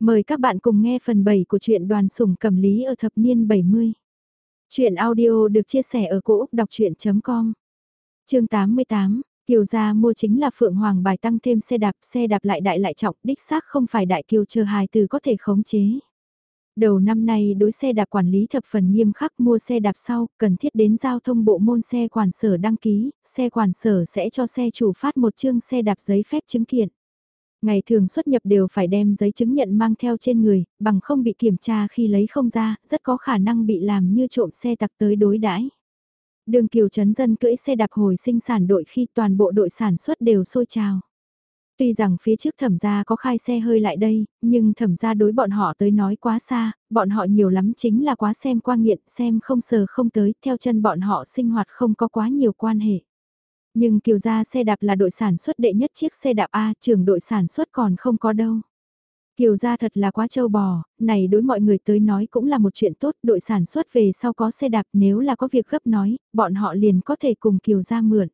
Mời các bạn cùng nghe phần 7 của truyện đoàn sủng cầm lý ở thập niên 70. Chuyện audio được chia sẻ ở cỗ đọc chuyện.com Chương 88, Kiều gia mua chính là Phượng Hoàng bài tăng thêm xe đạp, xe đạp lại đại lại trọng, đích xác không phải đại kiều chờ hài từ có thể khống chế. Đầu năm nay đối xe đạp quản lý thập phần nghiêm khắc mua xe đạp sau, cần thiết đến giao thông bộ môn xe quản sở đăng ký, xe quản sở sẽ cho xe chủ phát một chương xe đạp giấy phép chứng kiện. Ngày thường xuất nhập đều phải đem giấy chứng nhận mang theo trên người, bằng không bị kiểm tra khi lấy không ra, rất có khả năng bị làm như trộm xe tặc tới đối đãi. Đường kiều chấn dân cưỡi xe đạp hồi sinh sản đội khi toàn bộ đội sản xuất đều sôi trào. Tuy rằng phía trước thẩm gia có khai xe hơi lại đây, nhưng thẩm gia đối bọn họ tới nói quá xa, bọn họ nhiều lắm chính là quá xem qua nghiện, xem không sờ không tới, theo chân bọn họ sinh hoạt không có quá nhiều quan hệ. Nhưng kiều gia xe đạp là đội sản xuất đệ nhất chiếc xe đạp A, trường đội sản xuất còn không có đâu. Kiều gia thật là quá trâu bò, này đối mọi người tới nói cũng là một chuyện tốt, đội sản xuất về sau có xe đạp nếu là có việc gấp nói, bọn họ liền có thể cùng Kiều gia mượn.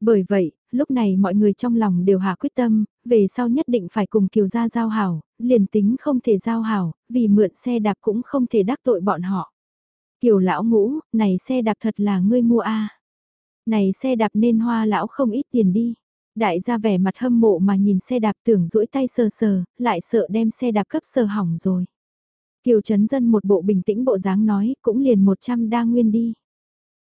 Bởi vậy, lúc này mọi người trong lòng đều hạ quyết tâm, về sau nhất định phải cùng Kiều gia giao hảo, liền tính không thể giao hảo, vì mượn xe đạp cũng không thể đắc tội bọn họ. Kiều lão ngũ, này xe đạp thật là ngươi mua a này xe đạp nên hoa lão không ít tiền đi. Đại gia vẻ mặt hâm mộ mà nhìn xe đạp tưởng duỗi tay sờ sờ, lại sợ đem xe đạp cấp sờ hỏng rồi. Kiều Trấn Dân một bộ bình tĩnh bộ dáng nói, cũng liền 100 đa nguyên đi.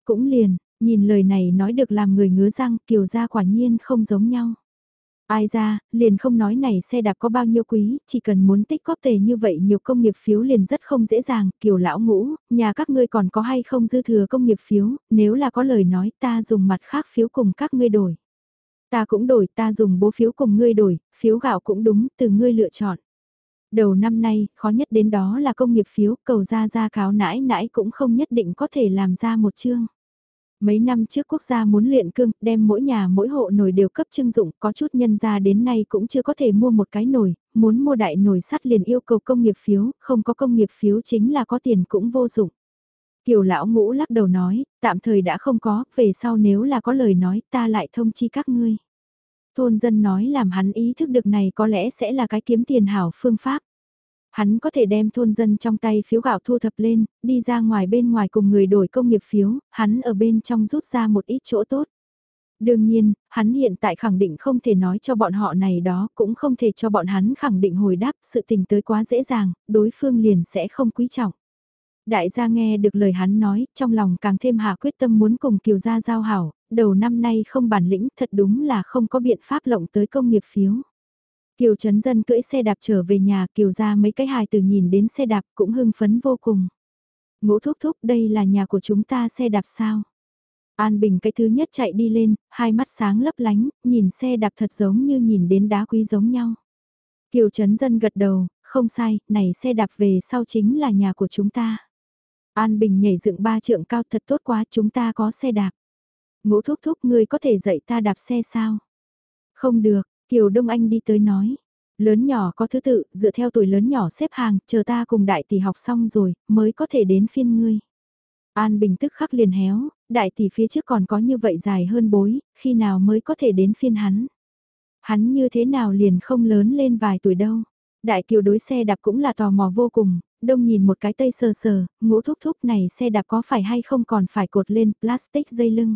Cũng liền, nhìn lời này nói được làm người ngứa răng, Kiều gia quả nhiên không giống nhau. Ai ra, liền không nói này xe đạp có bao nhiêu quý, chỉ cần muốn tích góp tề như vậy nhiều công nghiệp phiếu liền rất không dễ dàng, kiều lão ngũ, nhà các ngươi còn có hay không dư thừa công nghiệp phiếu, nếu là có lời nói ta dùng mặt khác phiếu cùng các ngươi đổi. Ta cũng đổi, ta dùng bố phiếu cùng ngươi đổi, phiếu gạo cũng đúng, từ ngươi lựa chọn. Đầu năm nay, khó nhất đến đó là công nghiệp phiếu, cầu ra ra cáo nãi nãi cũng không nhất định có thể làm ra một chương. Mấy năm trước quốc gia muốn luyện cương, đem mỗi nhà mỗi hộ nồi đều cấp trưng dụng, có chút nhân gia đến nay cũng chưa có thể mua một cái nồi, muốn mua đại nồi sắt liền yêu cầu công nghiệp phiếu, không có công nghiệp phiếu chính là có tiền cũng vô dụng. Kiều lão ngũ lắc đầu nói, tạm thời đã không có, về sau nếu là có lời nói ta lại thông chi các ngươi. Thôn dân nói làm hắn ý thức được này có lẽ sẽ là cái kiếm tiền hảo phương pháp. Hắn có thể đem thôn dân trong tay phiếu gạo thu thập lên, đi ra ngoài bên ngoài cùng người đổi công nghiệp phiếu, hắn ở bên trong rút ra một ít chỗ tốt. Đương nhiên, hắn hiện tại khẳng định không thể nói cho bọn họ này đó, cũng không thể cho bọn hắn khẳng định hồi đáp sự tình tới quá dễ dàng, đối phương liền sẽ không quý trọng. Đại gia nghe được lời hắn nói, trong lòng càng thêm hạ quyết tâm muốn cùng kiều gia giao hảo, đầu năm nay không bản lĩnh thật đúng là không có biện pháp lộng tới công nghiệp phiếu. Kiều Trấn Dân cưỡi xe đạp trở về nhà Kiều ra mấy cái hài từ nhìn đến xe đạp cũng hưng phấn vô cùng. Ngũ thúc thúc đây là nhà của chúng ta xe đạp sao? An Bình cái thứ nhất chạy đi lên, hai mắt sáng lấp lánh, nhìn xe đạp thật giống như nhìn đến đá quý giống nhau. Kiều Trấn Dân gật đầu, không sai, này xe đạp về sau chính là nhà của chúng ta. An Bình nhảy dựng ba trượng cao thật tốt quá chúng ta có xe đạp. Ngũ thúc thúc ngươi có thể dạy ta đạp xe sao? Không được, Kiều Đông Anh đi tới nói, lớn nhỏ có thứ tự, dựa theo tuổi lớn nhỏ xếp hàng, chờ ta cùng đại tỷ học xong rồi, mới có thể đến phiên ngươi. An Bình tức khắc liền héo, đại tỷ phía trước còn có như vậy dài hơn bối, khi nào mới có thể đến phiên hắn. Hắn như thế nào liền không lớn lên vài tuổi đâu. Đại kiều đối xe đạp cũng là tò mò vô cùng, đông nhìn một cái tây sờ sờ, ngũ thúc thúc này xe đạp có phải hay không còn phải cột lên plastic dây lưng.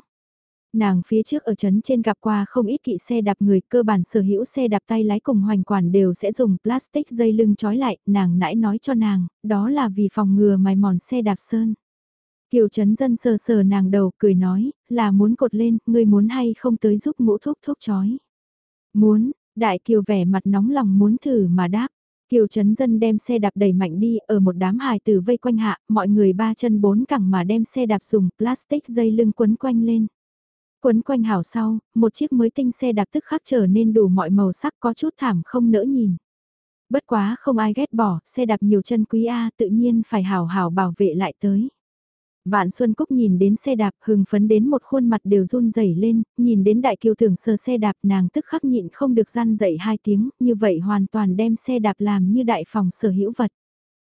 Nàng phía trước ở trấn trên gặp qua không ít kỵ xe đạp người cơ bản sở hữu xe đạp tay lái cùng hoành quản đều sẽ dùng plastic dây lưng trói lại, nàng nãy nói cho nàng, đó là vì phòng ngừa mài mòn xe đạp sơn. Kiều Trấn Dân sờ sờ nàng đầu cười nói, là muốn cột lên, ngươi muốn hay không tới giúp ngũ thuốc thuốc chói. Muốn, Đại Kiều vẻ mặt nóng lòng muốn thử mà đáp. Kiều Trấn Dân đem xe đạp đẩy mạnh đi ở một đám hài tử vây quanh hạ, mọi người ba chân bốn cẳng mà đem xe đạp dùng plastic dây lưng quấn quanh lên. Quấn quanh hảo sau, một chiếc mới tinh xe đạp tức khắc trở nên đủ mọi màu sắc có chút thảm không nỡ nhìn. Bất quá không ai ghét bỏ, xe đạp nhiều chân quý A tự nhiên phải hảo hảo bảo vệ lại tới. Vạn Xuân Cúc nhìn đến xe đạp hừng phấn đến một khuôn mặt đều run rẩy lên, nhìn đến đại kiều tưởng sờ xe đạp nàng tức khắc nhịn không được gian dậy hai tiếng, như vậy hoàn toàn đem xe đạp làm như đại phòng sở hữu vật.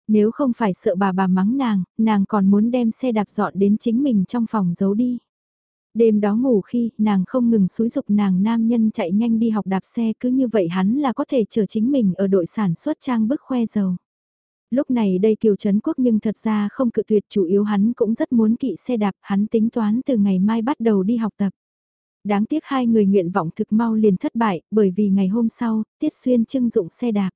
Nếu không phải sợ bà bà mắng nàng, nàng còn muốn đem xe đạp dọn đến chính mình trong phòng giấu đi. Đêm đó ngủ khi nàng không ngừng xúi dục nàng nam nhân chạy nhanh đi học đạp xe cứ như vậy hắn là có thể chờ chính mình ở đội sản xuất trang bức khoe dầu. Lúc này đây Kiều Trấn Quốc nhưng thật ra không cự tuyệt chủ yếu hắn cũng rất muốn kỵ xe đạp hắn tính toán từ ngày mai bắt đầu đi học tập. Đáng tiếc hai người nguyện vọng thực mau liền thất bại bởi vì ngày hôm sau, Tiết Xuyên trưng dụng xe đạp.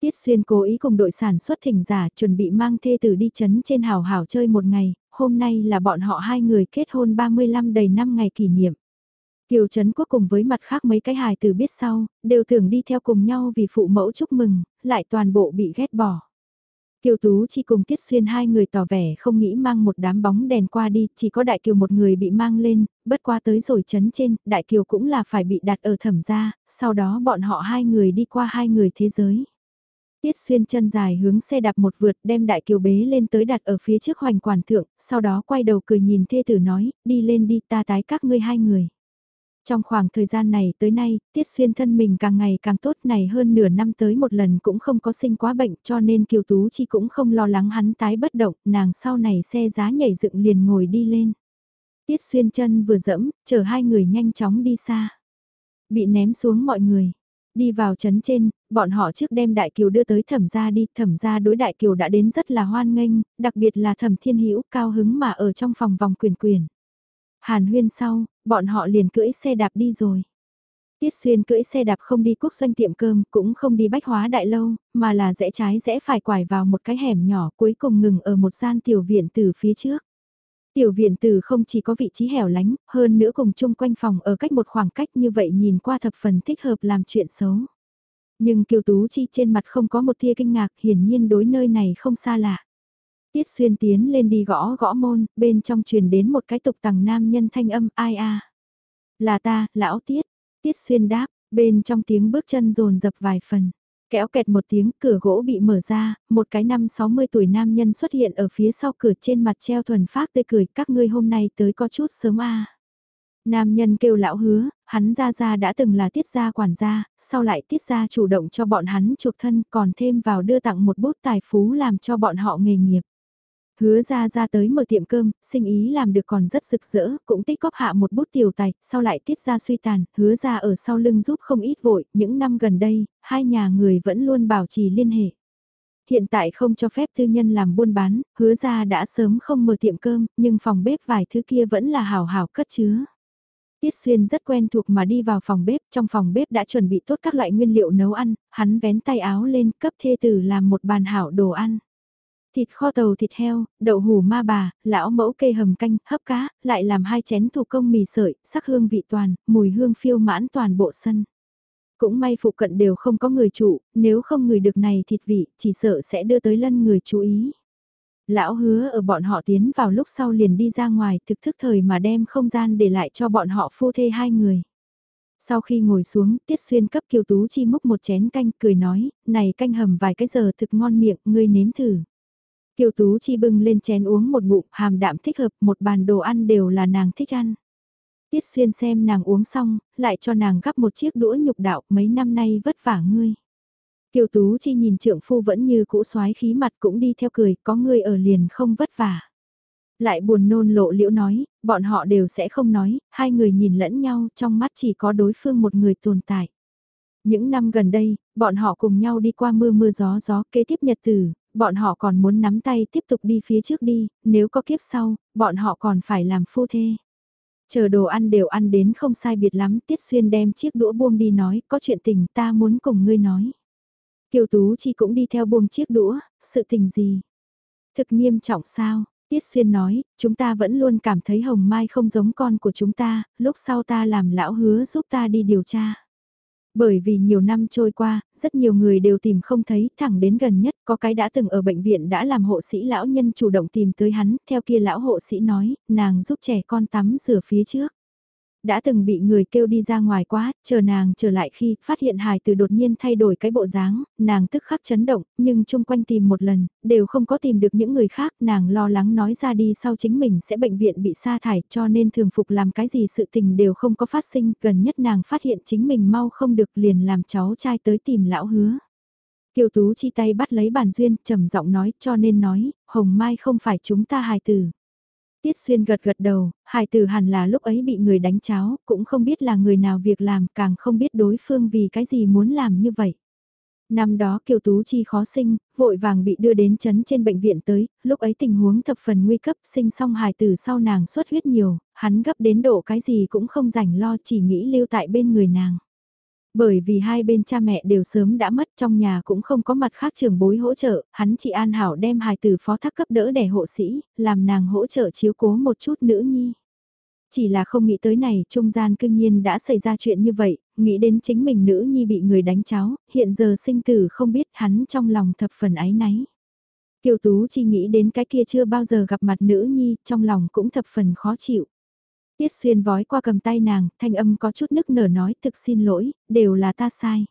Tiết Xuyên cố ý cùng đội sản xuất thỉnh giả chuẩn bị mang thê tử đi chấn trên hào hảo chơi một ngày, hôm nay là bọn họ hai người kết hôn 35 đầy năm ngày kỷ niệm. Kiều Trấn Quốc cùng với mặt khác mấy cái hài từ biết sau, đều tưởng đi theo cùng nhau vì phụ mẫu chúc mừng, lại toàn bộ bị ghét bỏ. Kiều Tú chỉ cùng Tiết Xuyên hai người tỏ vẻ không nghĩ mang một đám bóng đèn qua đi, chỉ có Đại Kiều một người bị mang lên, bất qua tới rồi chấn trên, Đại Kiều cũng là phải bị đặt ở thẩm gia, sau đó bọn họ hai người đi qua hai người thế giới. Tiết xuyên chân dài hướng xe đạp một vượt đem đại kiều bế lên tới đặt ở phía trước hoành quản thượng, sau đó quay đầu cười nhìn thê tử nói, đi lên đi ta tái các ngươi hai người. Trong khoảng thời gian này tới nay, Tiết Xuyên thân mình càng ngày càng tốt này hơn nửa năm tới một lần cũng không có sinh quá bệnh cho nên Kiều Tú Chi cũng không lo lắng hắn tái bất động, nàng sau này xe giá nhảy dựng liền ngồi đi lên. Tiết Xuyên chân vừa dẫm, chờ hai người nhanh chóng đi xa. Bị ném xuống mọi người. Đi vào trấn trên, bọn họ trước đem Đại Kiều đưa tới thẩm gia đi, thẩm gia đối Đại Kiều đã đến rất là hoan nghênh, đặc biệt là thẩm thiên hữu cao hứng mà ở trong phòng vòng quyền quyền. Hàn huyên sau, bọn họ liền cưỡi xe đạp đi rồi. Tiết xuyên cưỡi xe đạp không đi quốc doanh tiệm cơm, cũng không đi bách hóa đại lâu, mà là rẽ trái rẽ phải quải vào một cái hẻm nhỏ cuối cùng ngừng ở một gian tiểu viện từ phía trước. Tiểu viện từ không chỉ có vị trí hẻo lánh, hơn nữa cùng chung quanh phòng ở cách một khoảng cách như vậy nhìn qua thập phần thích hợp làm chuyện xấu. Nhưng Kiều Tú Chi trên mặt không có một tia kinh ngạc hiển nhiên đối nơi này không xa lạ. Tiết xuyên tiến lên đi gõ gõ môn, bên trong truyền đến một cái tục tằng nam nhân thanh âm ai a Là ta, lão Tiết. Tiết xuyên đáp, bên trong tiếng bước chân rồn dập vài phần. Kéo kẹt một tiếng cửa gỗ bị mở ra, một cái năm 60 tuổi nam nhân xuất hiện ở phía sau cửa trên mặt treo thuần phát tươi cười các ngươi hôm nay tới có chút sớm a Nam nhân kêu lão hứa, hắn ra ra đã từng là tiết gia quản gia, sau lại tiết gia chủ động cho bọn hắn chuộc thân còn thêm vào đưa tặng một bút tài phú làm cho bọn họ nghề nghiệp. Hứa ra ra tới mở tiệm cơm, sinh ý làm được còn rất rực rỡ, cũng tích góp hạ một bút tiểu tài, sau lại tiết ra suy tàn, hứa ra ở sau lưng giúp không ít vội, những năm gần đây, hai nhà người vẫn luôn bảo trì liên hệ. Hiện tại không cho phép tư nhân làm buôn bán, hứa ra đã sớm không mở tiệm cơm, nhưng phòng bếp vài thứ kia vẫn là hào hào cất chứa. Tiết Xuyên rất quen thuộc mà đi vào phòng bếp, trong phòng bếp đã chuẩn bị tốt các loại nguyên liệu nấu ăn, hắn vén tay áo lên cấp thê tử làm một bàn hảo đồ ăn. Thịt kho tàu thịt heo, đậu hủ ma bà, lão mẫu kê hầm canh, hấp cá, lại làm hai chén thủ công mì sợi, sắc hương vị toàn, mùi hương phiêu mãn toàn bộ sân. Cũng may phụ cận đều không có người trụ, nếu không người được này thịt vị, chỉ sợ sẽ đưa tới lân người chú ý. Lão hứa ở bọn họ tiến vào lúc sau liền đi ra ngoài thực thức thời mà đem không gian để lại cho bọn họ phu thê hai người. Sau khi ngồi xuống, Tiết Xuyên cấp Kiều Tú Chi múc một chén canh, cười nói, này canh hầm vài cái giờ thực ngon miệng, ngươi nếm thử. Kiều Tú Chi bưng lên chén uống một ngụm, hàm đạm thích hợp, một bàn đồ ăn đều là nàng thích ăn. Tiết Xuyên xem nàng uống xong, lại cho nàng gắp một chiếc đũa nhục đạo, mấy năm nay vất vả ngươi. Kiều Tú Chi nhìn trượng phu vẫn như cũ soái khí mặt cũng đi theo cười, có người ở liền không vất vả. Lại buồn nôn lộ liễu nói, bọn họ đều sẽ không nói, hai người nhìn lẫn nhau trong mắt chỉ có đối phương một người tồn tại. Những năm gần đây, bọn họ cùng nhau đi qua mưa mưa gió gió kế tiếp nhật tử, bọn họ còn muốn nắm tay tiếp tục đi phía trước đi, nếu có kiếp sau, bọn họ còn phải làm phu thê. Chờ đồ ăn đều ăn đến không sai biệt lắm, Tiết Xuyên đem chiếc đũa buông đi nói, có chuyện tình ta muốn cùng ngươi nói. Kiều Tú Chi cũng đi theo buông chiếc đũa, sự tình gì? Thực nghiêm trọng sao? Tiết Xuyên nói, chúng ta vẫn luôn cảm thấy Hồng Mai không giống con của chúng ta, lúc sau ta làm lão hứa giúp ta đi điều tra. Bởi vì nhiều năm trôi qua, rất nhiều người đều tìm không thấy, thẳng đến gần nhất có cái đã từng ở bệnh viện đã làm hộ sĩ lão nhân chủ động tìm tới hắn, theo kia lão hộ sĩ nói, nàng giúp trẻ con tắm rửa phía trước. Đã từng bị người kêu đi ra ngoài quá, chờ nàng trở lại khi phát hiện hài từ đột nhiên thay đổi cái bộ dáng, nàng tức khắc chấn động, nhưng chung quanh tìm một lần, đều không có tìm được những người khác, nàng lo lắng nói ra đi sau chính mình sẽ bệnh viện bị sa thải cho nên thường phục làm cái gì sự tình đều không có phát sinh, gần nhất nàng phát hiện chính mình mau không được liền làm cháu trai tới tìm lão hứa. Kiều Tú chi tay bắt lấy bàn duyên, trầm giọng nói cho nên nói, Hồng Mai không phải chúng ta hài tử. Tiết Xuyên gật gật đầu, Hải tử hẳn là lúc ấy bị người đánh cháo, cũng không biết là người nào việc làm, càng không biết đối phương vì cái gì muốn làm như vậy. Năm đó Kiều Tú Chi khó sinh, vội vàng bị đưa đến chấn trên bệnh viện tới, lúc ấy tình huống thập phần nguy cấp, sinh xong hài tử sau nàng xuất huyết nhiều, hắn gấp đến độ cái gì cũng không rảnh lo chỉ nghĩ lưu tại bên người nàng. Bởi vì hai bên cha mẹ đều sớm đã mất trong nhà cũng không có mặt khác trường bối hỗ trợ, hắn chị an hảo đem hài tử phó thác cấp đỡ để hộ sĩ, làm nàng hỗ trợ chiếu cố một chút nữ nhi. Chỉ là không nghĩ tới này, trung gian cương nhiên đã xảy ra chuyện như vậy, nghĩ đến chính mình nữ nhi bị người đánh cháo, hiện giờ sinh tử không biết hắn trong lòng thập phần ái náy. Kiều Tú chỉ nghĩ đến cái kia chưa bao giờ gặp mặt nữ nhi, trong lòng cũng thập phần khó chịu. Tiết xuyên vói qua cầm tay nàng, thanh âm có chút nức nở nói thực xin lỗi, đều là ta sai.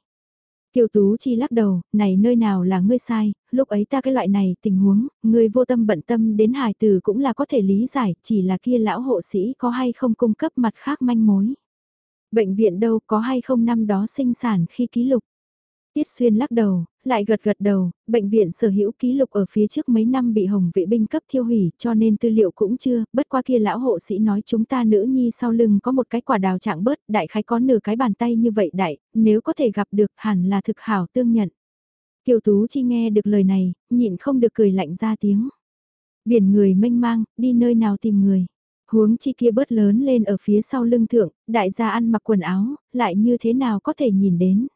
Kiều Tú Chi lắc đầu, này nơi nào là ngươi sai, lúc ấy ta cái loại này tình huống, ngươi vô tâm bận tâm đến hài từ cũng là có thể lý giải, chỉ là kia lão hộ sĩ có hay không cung cấp mặt khác manh mối. Bệnh viện đâu có hay không năm đó sinh sản khi ký lục. Tiết Xuyên lắc đầu, lại gật gật đầu, bệnh viện sở hữu ký lục ở phía trước mấy năm bị hồng vệ binh cấp thiêu hủy cho nên tư liệu cũng chưa, bất qua kia lão hộ sĩ nói chúng ta nữ nhi sau lưng có một cái quả đào trạng bớt, đại khái có nửa cái bàn tay như vậy đại, nếu có thể gặp được hẳn là thực hảo tương nhận. Kiều Tú Chi nghe được lời này, nhịn không được cười lạnh ra tiếng. Biển người mênh mang, đi nơi nào tìm người. Huống chi kia bớt lớn lên ở phía sau lưng thượng, đại gia ăn mặc quần áo, lại như thế nào có thể nhìn đến.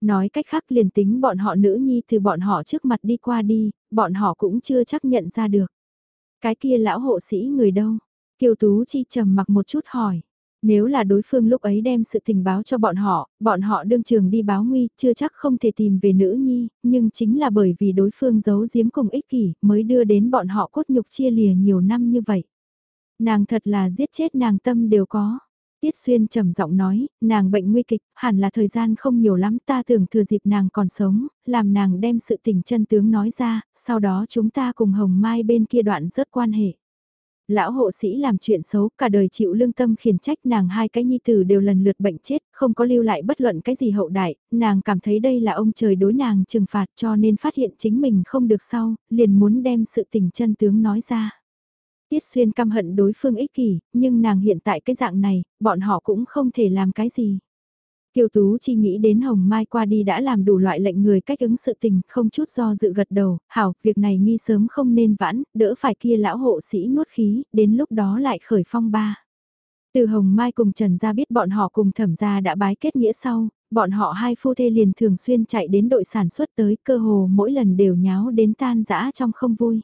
Nói cách khác liền tính bọn họ nữ nhi từ bọn họ trước mặt đi qua đi, bọn họ cũng chưa chắc nhận ra được. Cái kia lão hộ sĩ người đâu? Kiều Tú Chi trầm mặc một chút hỏi. Nếu là đối phương lúc ấy đem sự tình báo cho bọn họ, bọn họ đương trường đi báo nguy, chưa chắc không thể tìm về nữ nhi, nhưng chính là bởi vì đối phương giấu giếm cùng ích kỷ mới đưa đến bọn họ cốt nhục chia lìa nhiều năm như vậy. Nàng thật là giết chết nàng tâm đều có. Tiết Xuyên trầm giọng nói, nàng bệnh nguy kịch, hẳn là thời gian không nhiều lắm ta tưởng thừa dịp nàng còn sống, làm nàng đem sự tình chân tướng nói ra, sau đó chúng ta cùng Hồng Mai bên kia đoạn rớt quan hệ. Lão hộ sĩ làm chuyện xấu, cả đời chịu lương tâm khiển trách nàng hai cái nhi tử đều lần lượt bệnh chết, không có lưu lại bất luận cái gì hậu đại, nàng cảm thấy đây là ông trời đối nàng trừng phạt cho nên phát hiện chính mình không được sau, liền muốn đem sự tình chân tướng nói ra. Tiết xuyên căm hận đối phương ích kỷ, nhưng nàng hiện tại cái dạng này, bọn họ cũng không thể làm cái gì. Kiều Tú chỉ nghĩ đến Hồng Mai qua đi đã làm đủ loại lệnh người cách ứng sự tình, không chút do dự gật đầu, hảo, việc này nghi sớm không nên vãn, đỡ phải kia lão hộ sĩ nuốt khí, đến lúc đó lại khởi phong ba. Từ Hồng Mai cùng Trần Gia biết bọn họ cùng thẩm gia đã bái kết nghĩa sau, bọn họ hai phu thê liền thường xuyên chạy đến đội sản xuất tới cơ hồ mỗi lần đều nháo đến tan dã trong không vui.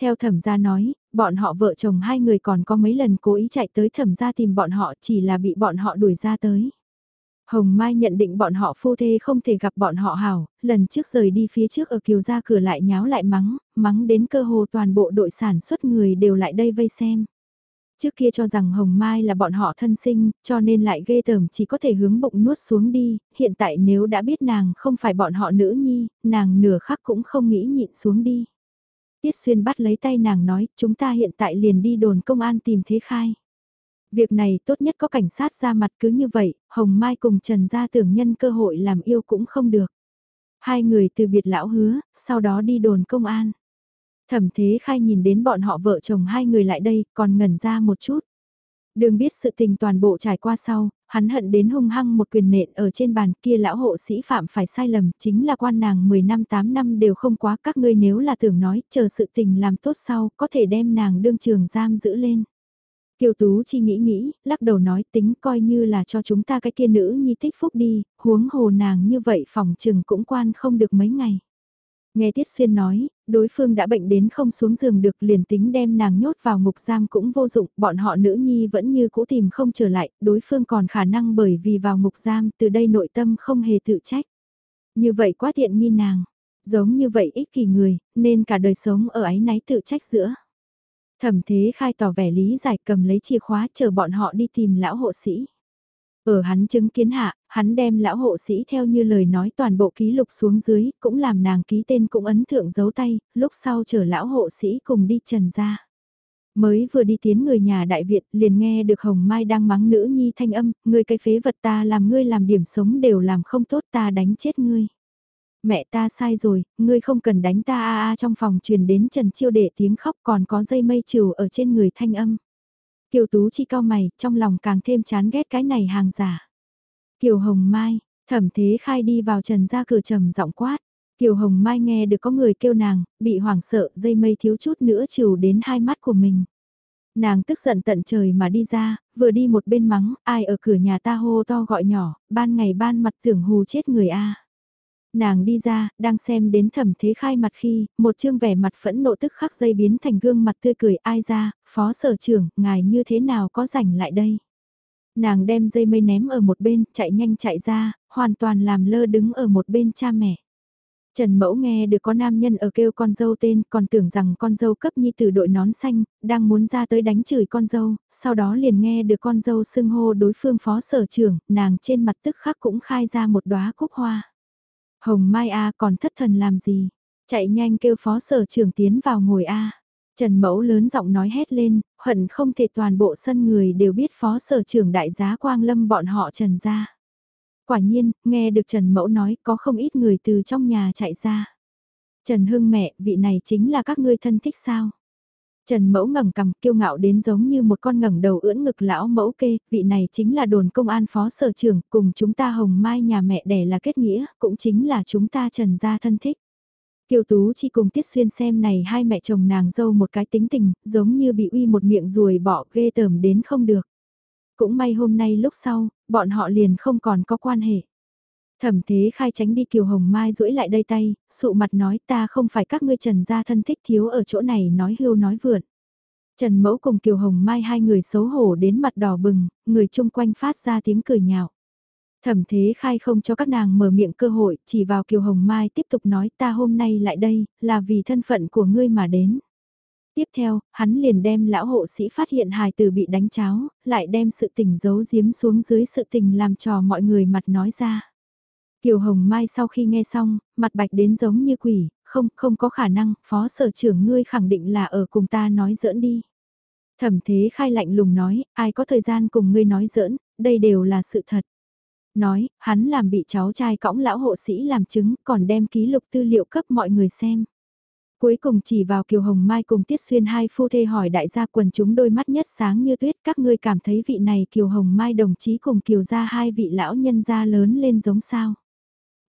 Theo thẩm gia nói, bọn họ vợ chồng hai người còn có mấy lần cố ý chạy tới thẩm gia tìm bọn họ chỉ là bị bọn họ đuổi ra tới. Hồng Mai nhận định bọn họ phu thê không thể gặp bọn họ hảo, lần trước rời đi phía trước ở kiều gia cửa lại nháo lại mắng, mắng đến cơ hồ toàn bộ đội sản xuất người đều lại đây vây xem. Trước kia cho rằng Hồng Mai là bọn họ thân sinh, cho nên lại ghê tởm chỉ có thể hướng bụng nuốt xuống đi, hiện tại nếu đã biết nàng không phải bọn họ nữ nhi, nàng nửa khắc cũng không nghĩ nhịn xuống đi. Tiết Xuyên bắt lấy tay nàng nói, chúng ta hiện tại liền đi đồn công an tìm thế khai. Việc này tốt nhất có cảnh sát ra mặt cứ như vậy, Hồng Mai cùng Trần Gia tưởng nhân cơ hội làm yêu cũng không được. Hai người từ biệt lão hứa, sau đó đi đồn công an. Thẩm thế khai nhìn đến bọn họ vợ chồng hai người lại đây, còn ngẩn ra một chút. Đừng biết sự tình toàn bộ trải qua sau, hắn hận đến hung hăng một quyền nện ở trên bàn kia lão hộ sĩ phạm phải sai lầm, chính là quan nàng 10 năm 8 năm đều không quá các ngươi nếu là tưởng nói, chờ sự tình làm tốt sau, có thể đem nàng đương trường giam giữ lên. Kiều Tú chi nghĩ nghĩ, lắc đầu nói tính coi như là cho chúng ta cái kia nữ nhi tích phúc đi, huống hồ nàng như vậy phòng trừng cũng quan không được mấy ngày. Nghe Tiết Xuyên nói, đối phương đã bệnh đến không xuống giường được liền tính đem nàng nhốt vào ngục giam cũng vô dụng, bọn họ nữ nhi vẫn như cũ tìm không trở lại, đối phương còn khả năng bởi vì vào ngục giam từ đây nội tâm không hề tự trách. Như vậy quá tiện nghi nàng, giống như vậy ích kỷ người, nên cả đời sống ở ái náy tự trách giữa. Thẩm thế khai tỏ vẻ lý giải cầm lấy chìa khóa chờ bọn họ đi tìm lão hộ sĩ. Ở hắn chứng kiến hạ, hắn đem lão hộ sĩ theo như lời nói toàn bộ ký lục xuống dưới, cũng làm nàng ký tên cũng ấn thượng dấu tay, lúc sau chờ lão hộ sĩ cùng đi trần ra. Mới vừa đi tiến người nhà đại viện liền nghe được Hồng Mai đang mắng nữ nhi thanh âm, ngươi cái phế vật ta làm ngươi làm điểm sống đều làm không tốt ta đánh chết ngươi. Mẹ ta sai rồi, ngươi không cần đánh ta a a trong phòng truyền đến Trần Chiêu Đệ tiếng khóc còn có dây mây trừ ở trên người thanh âm. Kiều Tú chi cao mày, trong lòng càng thêm chán ghét cái này hàng giả. Kiều Hồng Mai, thẩm thế khai đi vào trần ra cửa trầm giọng quát. Kiều Hồng Mai nghe được có người kêu nàng, bị hoảng sợ, dây mây thiếu chút nữa chiều đến hai mắt của mình. Nàng tức giận tận trời mà đi ra, vừa đi một bên mắng, ai ở cửa nhà ta hô to gọi nhỏ, ban ngày ban mặt tưởng hù chết người a. Nàng đi ra, đang xem đến thẩm thế khai mặt khi, một chương vẻ mặt phẫn nộ tức khắc dây biến thành gương mặt tươi cười ai ra, phó sở trưởng, ngài như thế nào có rảnh lại đây. Nàng đem dây mây ném ở một bên, chạy nhanh chạy ra, hoàn toàn làm lơ đứng ở một bên cha mẹ. Trần Mẫu nghe được có nam nhân ở kêu con dâu tên, còn tưởng rằng con dâu cấp nhi từ đội nón xanh, đang muốn ra tới đánh chửi con dâu, sau đó liền nghe được con dâu xưng hô đối phương phó sở trưởng, nàng trên mặt tức khắc cũng khai ra một đóa cúc hoa. Hồng Mai A còn thất thần làm gì? Chạy nhanh kêu phó sở trưởng tiến vào ngồi A. Trần Mẫu lớn giọng nói hét lên, hận không thể toàn bộ sân người đều biết phó sở trưởng đại giá Quang Lâm bọn họ Trần ra. Quả nhiên, nghe được Trần Mẫu nói có không ít người từ trong nhà chạy ra. Trần Hưng mẹ, vị này chính là các ngươi thân thích sao? Trần Mẫu ngẩng cằm kiêu ngạo đến giống như một con ngẩng đầu ưỡn ngực lão mẫu kê, vị này chính là đồn công an phó sở trưởng, cùng chúng ta hồng mai nhà mẹ đẻ là kết nghĩa, cũng chính là chúng ta trần gia thân thích. Kiều Tú chỉ cùng Tiết Xuyên xem này hai mẹ chồng nàng dâu một cái tính tình, giống như bị uy một miệng ruồi bỏ ghê tởm đến không được. Cũng may hôm nay lúc sau, bọn họ liền không còn có quan hệ. Thẩm thế khai tránh đi Kiều Hồng Mai duỗi lại đây tay, sụ mặt nói ta không phải các ngươi trần gia thân thích thiếu ở chỗ này nói hưu nói vượn. Trần Mẫu cùng Kiều Hồng Mai hai người xấu hổ đến mặt đỏ bừng, người chung quanh phát ra tiếng cười nhạo. Thẩm thế khai không cho các nàng mở miệng cơ hội, chỉ vào Kiều Hồng Mai tiếp tục nói ta hôm nay lại đây, là vì thân phận của ngươi mà đến. Tiếp theo, hắn liền đem lão hộ sĩ phát hiện hài tử bị đánh cháo, lại đem sự tình giấu giếm xuống dưới sự tình làm trò mọi người mặt nói ra. Kiều Hồng Mai sau khi nghe xong, mặt bạch đến giống như quỷ, không, không có khả năng, phó sở trưởng ngươi khẳng định là ở cùng ta nói giỡn đi. Thẩm thế khai lạnh lùng nói, ai có thời gian cùng ngươi nói giỡn, đây đều là sự thật. Nói, hắn làm bị cháu trai cõng lão hộ sĩ làm chứng, còn đem ký lục tư liệu cấp mọi người xem. Cuối cùng chỉ vào Kiều Hồng Mai cùng Tiết Xuyên hai phu thê hỏi đại gia quần chúng đôi mắt nhất sáng như tuyết các ngươi cảm thấy vị này Kiều Hồng Mai đồng chí cùng Kiều gia hai vị lão nhân gia lớn lên giống sao.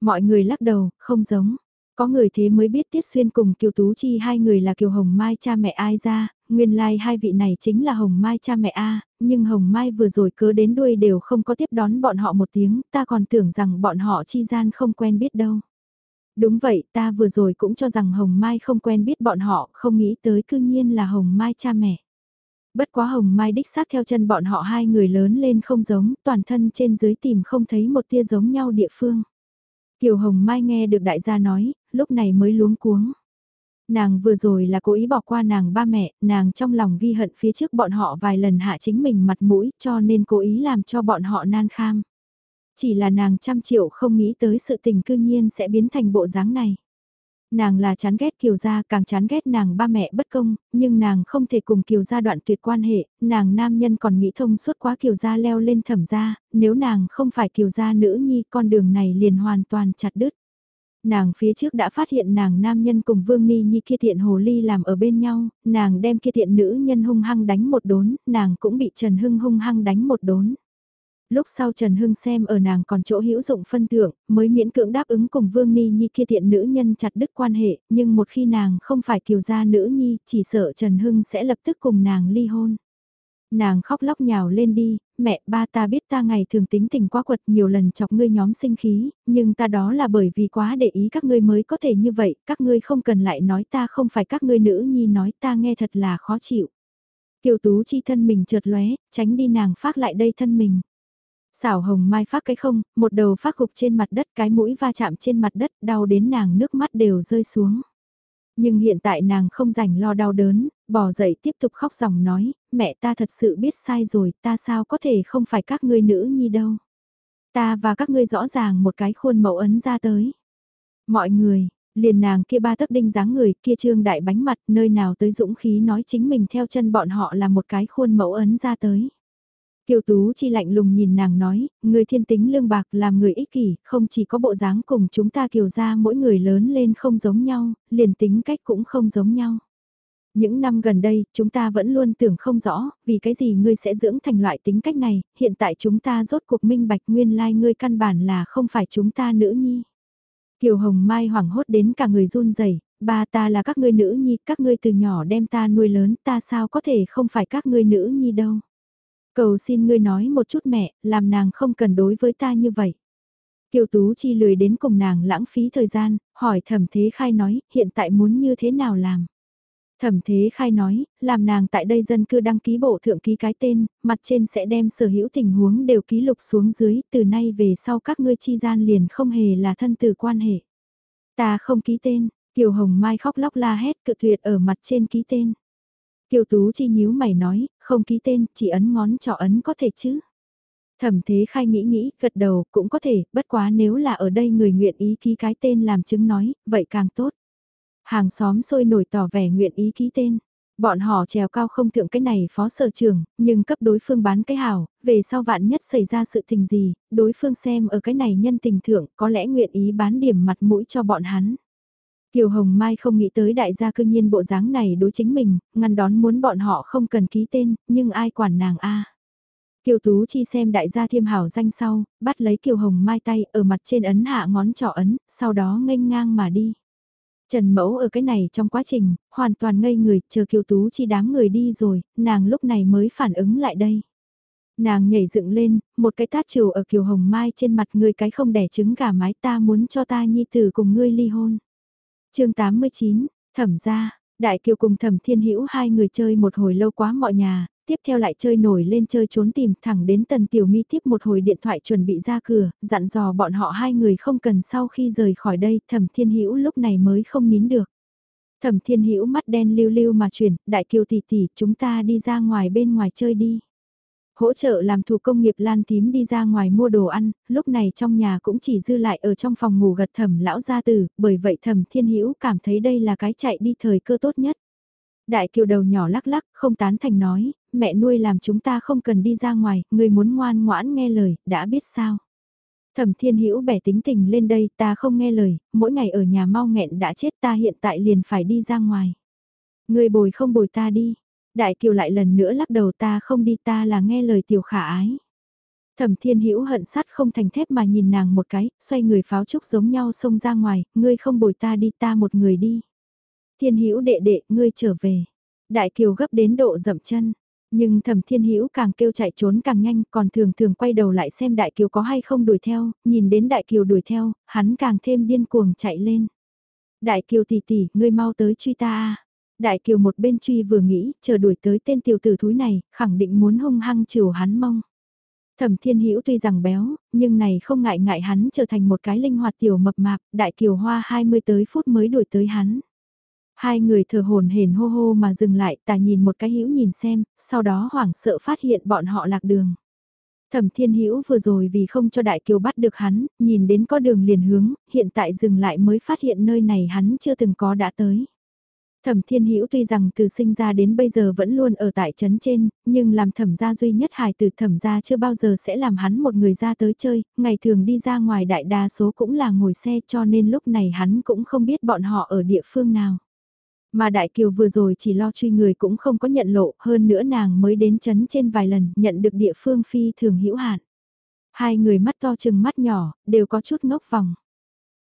Mọi người lắc đầu, không giống. Có người thế mới biết Tiết Xuyên cùng Kiều Tú Chi hai người là Kiều Hồng Mai cha mẹ ai ra, nguyên lai like hai vị này chính là Hồng Mai cha mẹ A, nhưng Hồng Mai vừa rồi cớ đến đuôi đều không có tiếp đón bọn họ một tiếng, ta còn tưởng rằng bọn họ chi gian không quen biết đâu. Đúng vậy, ta vừa rồi cũng cho rằng Hồng Mai không quen biết bọn họ, không nghĩ tới cư nhiên là Hồng Mai cha mẹ. Bất quá Hồng Mai đích xác theo chân bọn họ hai người lớn lên không giống, toàn thân trên dưới tìm không thấy một tia giống nhau địa phương. Kiều Hồng Mai nghe được đại gia nói, lúc này mới luống cuống. Nàng vừa rồi là cố ý bỏ qua nàng ba mẹ, nàng trong lòng ghi hận phía trước bọn họ vài lần hạ chính mình mặt mũi cho nên cố ý làm cho bọn họ nan kham. Chỉ là nàng trăm triệu không nghĩ tới sự tình cư nhiên sẽ biến thành bộ dáng này. Nàng là chán ghét Kiều Gia càng chán ghét nàng ba mẹ bất công, nhưng nàng không thể cùng Kiều Gia đoạn tuyệt quan hệ, nàng nam nhân còn nghĩ thông suốt quá Kiều Gia leo lên thẩm gia, nếu nàng không phải Kiều Gia nữ nhi con đường này liền hoàn toàn chặt đứt. Nàng phía trước đã phát hiện nàng nam nhân cùng Vương Ni Nhi kia thiện hồ ly làm ở bên nhau, nàng đem kia thiện nữ nhân hung hăng đánh một đốn, nàng cũng bị Trần Hưng hung hăng đánh một đốn lúc sau Trần Hưng xem ở nàng còn chỗ hữu dụng phân thưởng, mới miễn cưỡng đáp ứng cùng Vương Ni Nhi kia thiện nữ nhân chặt đứt quan hệ, nhưng một khi nàng không phải kiều gia nữ nhi, chỉ sợ Trần Hưng sẽ lập tức cùng nàng ly hôn. Nàng khóc lóc nhào lên đi, mẹ ba ta biết ta ngày thường tính tình quá quật nhiều lần chọc ngươi nhóm sinh khí, nhưng ta đó là bởi vì quá để ý các ngươi mới có thể như vậy, các ngươi không cần lại nói ta không phải các ngươi nữ nhi nói ta nghe thật là khó chịu. Kiều Tú chi thân mình trượt lóe, tránh đi nàng phát lại đây thân mình. Xảo hồng mai phát cái không, một đầu phát gục trên mặt đất cái mũi va chạm trên mặt đất đau đến nàng nước mắt đều rơi xuống. Nhưng hiện tại nàng không rảnh lo đau đớn, bỏ dậy tiếp tục khóc ròng nói, mẹ ta thật sự biết sai rồi, ta sao có thể không phải các ngươi nữ nhi đâu. Ta và các ngươi rõ ràng một cái khuôn mẫu ấn ra tới. Mọi người, liền nàng kia ba tấc đinh dáng người kia trương đại bánh mặt nơi nào tới dũng khí nói chính mình theo chân bọn họ là một cái khuôn mẫu ấn ra tới. Kiều Tú Chi lạnh lùng nhìn nàng nói, người thiên tính lương bạc làm người ích kỷ, không chỉ có bộ dáng cùng chúng ta kiều ra mỗi người lớn lên không giống nhau, liền tính cách cũng không giống nhau. Những năm gần đây, chúng ta vẫn luôn tưởng không rõ, vì cái gì ngươi sẽ dưỡng thành loại tính cách này, hiện tại chúng ta rốt cuộc minh bạch nguyên lai like ngươi căn bản là không phải chúng ta nữ nhi. Kiều Hồng Mai hoảng hốt đến cả người run rẩy, ba ta là các ngươi nữ nhi, các ngươi từ nhỏ đem ta nuôi lớn, ta sao có thể không phải các ngươi nữ nhi đâu. Cầu xin ngươi nói một chút mẹ, làm nàng không cần đối với ta như vậy. Kiều Tú Chi lười đến cùng nàng lãng phí thời gian, hỏi thẩm thế khai nói, hiện tại muốn như thế nào làm. Thẩm thế khai nói, làm nàng tại đây dân cư đăng ký bộ thượng ký cái tên, mặt trên sẽ đem sở hữu tình huống đều ký lục xuống dưới, từ nay về sau các ngươi chi gian liền không hề là thân từ quan hệ. Ta không ký tên, Kiều Hồng Mai khóc lóc la hét cự tuyệt ở mặt trên ký tên. Kiều Tú Chi nhíu mày nói, không ký tên, chỉ ấn ngón trỏ ấn có thể chứ. Thẩm thế khai nghĩ nghĩ, gật đầu, cũng có thể, bất quá nếu là ở đây người nguyện ý ký cái tên làm chứng nói, vậy càng tốt. Hàng xóm sôi nổi tỏ vẻ nguyện ý ký tên. Bọn họ trèo cao không thượng cái này phó sở trưởng nhưng cấp đối phương bán cái hảo, về sau vạn nhất xảy ra sự tình gì, đối phương xem ở cái này nhân tình thượng có lẽ nguyện ý bán điểm mặt mũi cho bọn hắn. Kiều Hồng Mai không nghĩ tới đại gia cương nhiên bộ dáng này đối chính mình, ngăn đón muốn bọn họ không cần ký tên, nhưng ai quản nàng a Kiều Tú Chi xem đại gia thiêm hảo danh sau, bắt lấy Kiều Hồng Mai tay ở mặt trên ấn hạ ngón trỏ ấn, sau đó nghênh ngang mà đi. Trần Mẫu ở cái này trong quá trình, hoàn toàn ngây người, chờ Kiều Tú Chi đám người đi rồi, nàng lúc này mới phản ứng lại đây. Nàng nhảy dựng lên, một cái tát trừ ở Kiều Hồng Mai trên mặt người cái không đẻ trứng gà mái ta muốn cho ta nhi tử cùng ngươi ly hôn chương 89, thẩm ra, Đại Kiều cùng Thẩm Thiên Hữu hai người chơi một hồi lâu quá mọi nhà, tiếp theo lại chơi nổi lên chơi trốn tìm thẳng đến Tần Tiểu Mi tiếp một hồi điện thoại chuẩn bị ra cửa, dặn dò bọn họ hai người không cần sau khi rời khỏi đây, Thẩm Thiên Hữu lúc này mới không nín được. Thẩm Thiên Hữu mắt đen lưu lưu mà chuyển, Đại Kiều tỷ tỷ, chúng ta đi ra ngoài bên ngoài chơi đi. Hỗ trợ làm thủ công nghiệp Lan Tím đi ra ngoài mua đồ ăn, lúc này trong nhà cũng chỉ dư lại ở trong phòng ngủ gật thẩm lão gia tử, bởi vậy thẩm thiên hữu cảm thấy đây là cái chạy đi thời cơ tốt nhất. Đại kiều đầu nhỏ lắc lắc, không tán thành nói, mẹ nuôi làm chúng ta không cần đi ra ngoài, người muốn ngoan ngoãn nghe lời, đã biết sao. Thẩm thiên hữu bẻ tính tình lên đây, ta không nghe lời, mỗi ngày ở nhà mau nghẹn đã chết ta hiện tại liền phải đi ra ngoài. Người bồi không bồi ta đi, Đại kiều lại lần nữa lắc đầu ta không đi ta là nghe lời tiểu khả ái. Thẩm thiên hữu hận sắt không thành thép mà nhìn nàng một cái, xoay người pháo trúc giống nhau xông ra ngoài, ngươi không bồi ta đi ta một người đi. Thiên hữu đệ đệ, ngươi trở về. Đại kiều gấp đến độ dậm chân. Nhưng thẩm thiên hữu càng kêu chạy trốn càng nhanh còn thường thường quay đầu lại xem đại kiều có hay không đuổi theo, nhìn đến đại kiều đuổi theo, hắn càng thêm điên cuồng chạy lên. Đại kiều tỷ tỷ, ngươi mau tới truy ta a Đại kiều một bên truy vừa nghĩ, chờ đuổi tới tên tiểu tử thúi này, khẳng định muốn hung hăng chiều hắn mong. Thẩm Thiên Hữu tuy rằng béo, nhưng này không ngại ngại hắn trở thành một cái linh hoạt tiểu mập mạp, đại kiều hoa 20 tới phút mới đuổi tới hắn. Hai người thờ hồn hển hô hô mà dừng lại, tà nhìn một cái hữu nhìn xem, sau đó hoảng sợ phát hiện bọn họ lạc đường. Thẩm Thiên Hữu vừa rồi vì không cho Đại Kiều bắt được hắn, nhìn đến có đường liền hướng, hiện tại dừng lại mới phát hiện nơi này hắn chưa từng có đã tới. Thẩm Thiên Hữu tuy rằng từ sinh ra đến bây giờ vẫn luôn ở tại trấn trên, nhưng làm thẩm gia duy nhất hài từ thẩm gia chưa bao giờ sẽ làm hắn một người ra tới chơi, ngày thường đi ra ngoài đại đa số cũng là ngồi xe cho nên lúc này hắn cũng không biết bọn họ ở địa phương nào. Mà Đại Kiều vừa rồi chỉ lo truy người cũng không có nhận lộ, hơn nữa nàng mới đến chấn trên vài lần, nhận được địa phương phi thường hữu hạn. Hai người mắt to chừng mắt nhỏ, đều có chút ngốc vòng.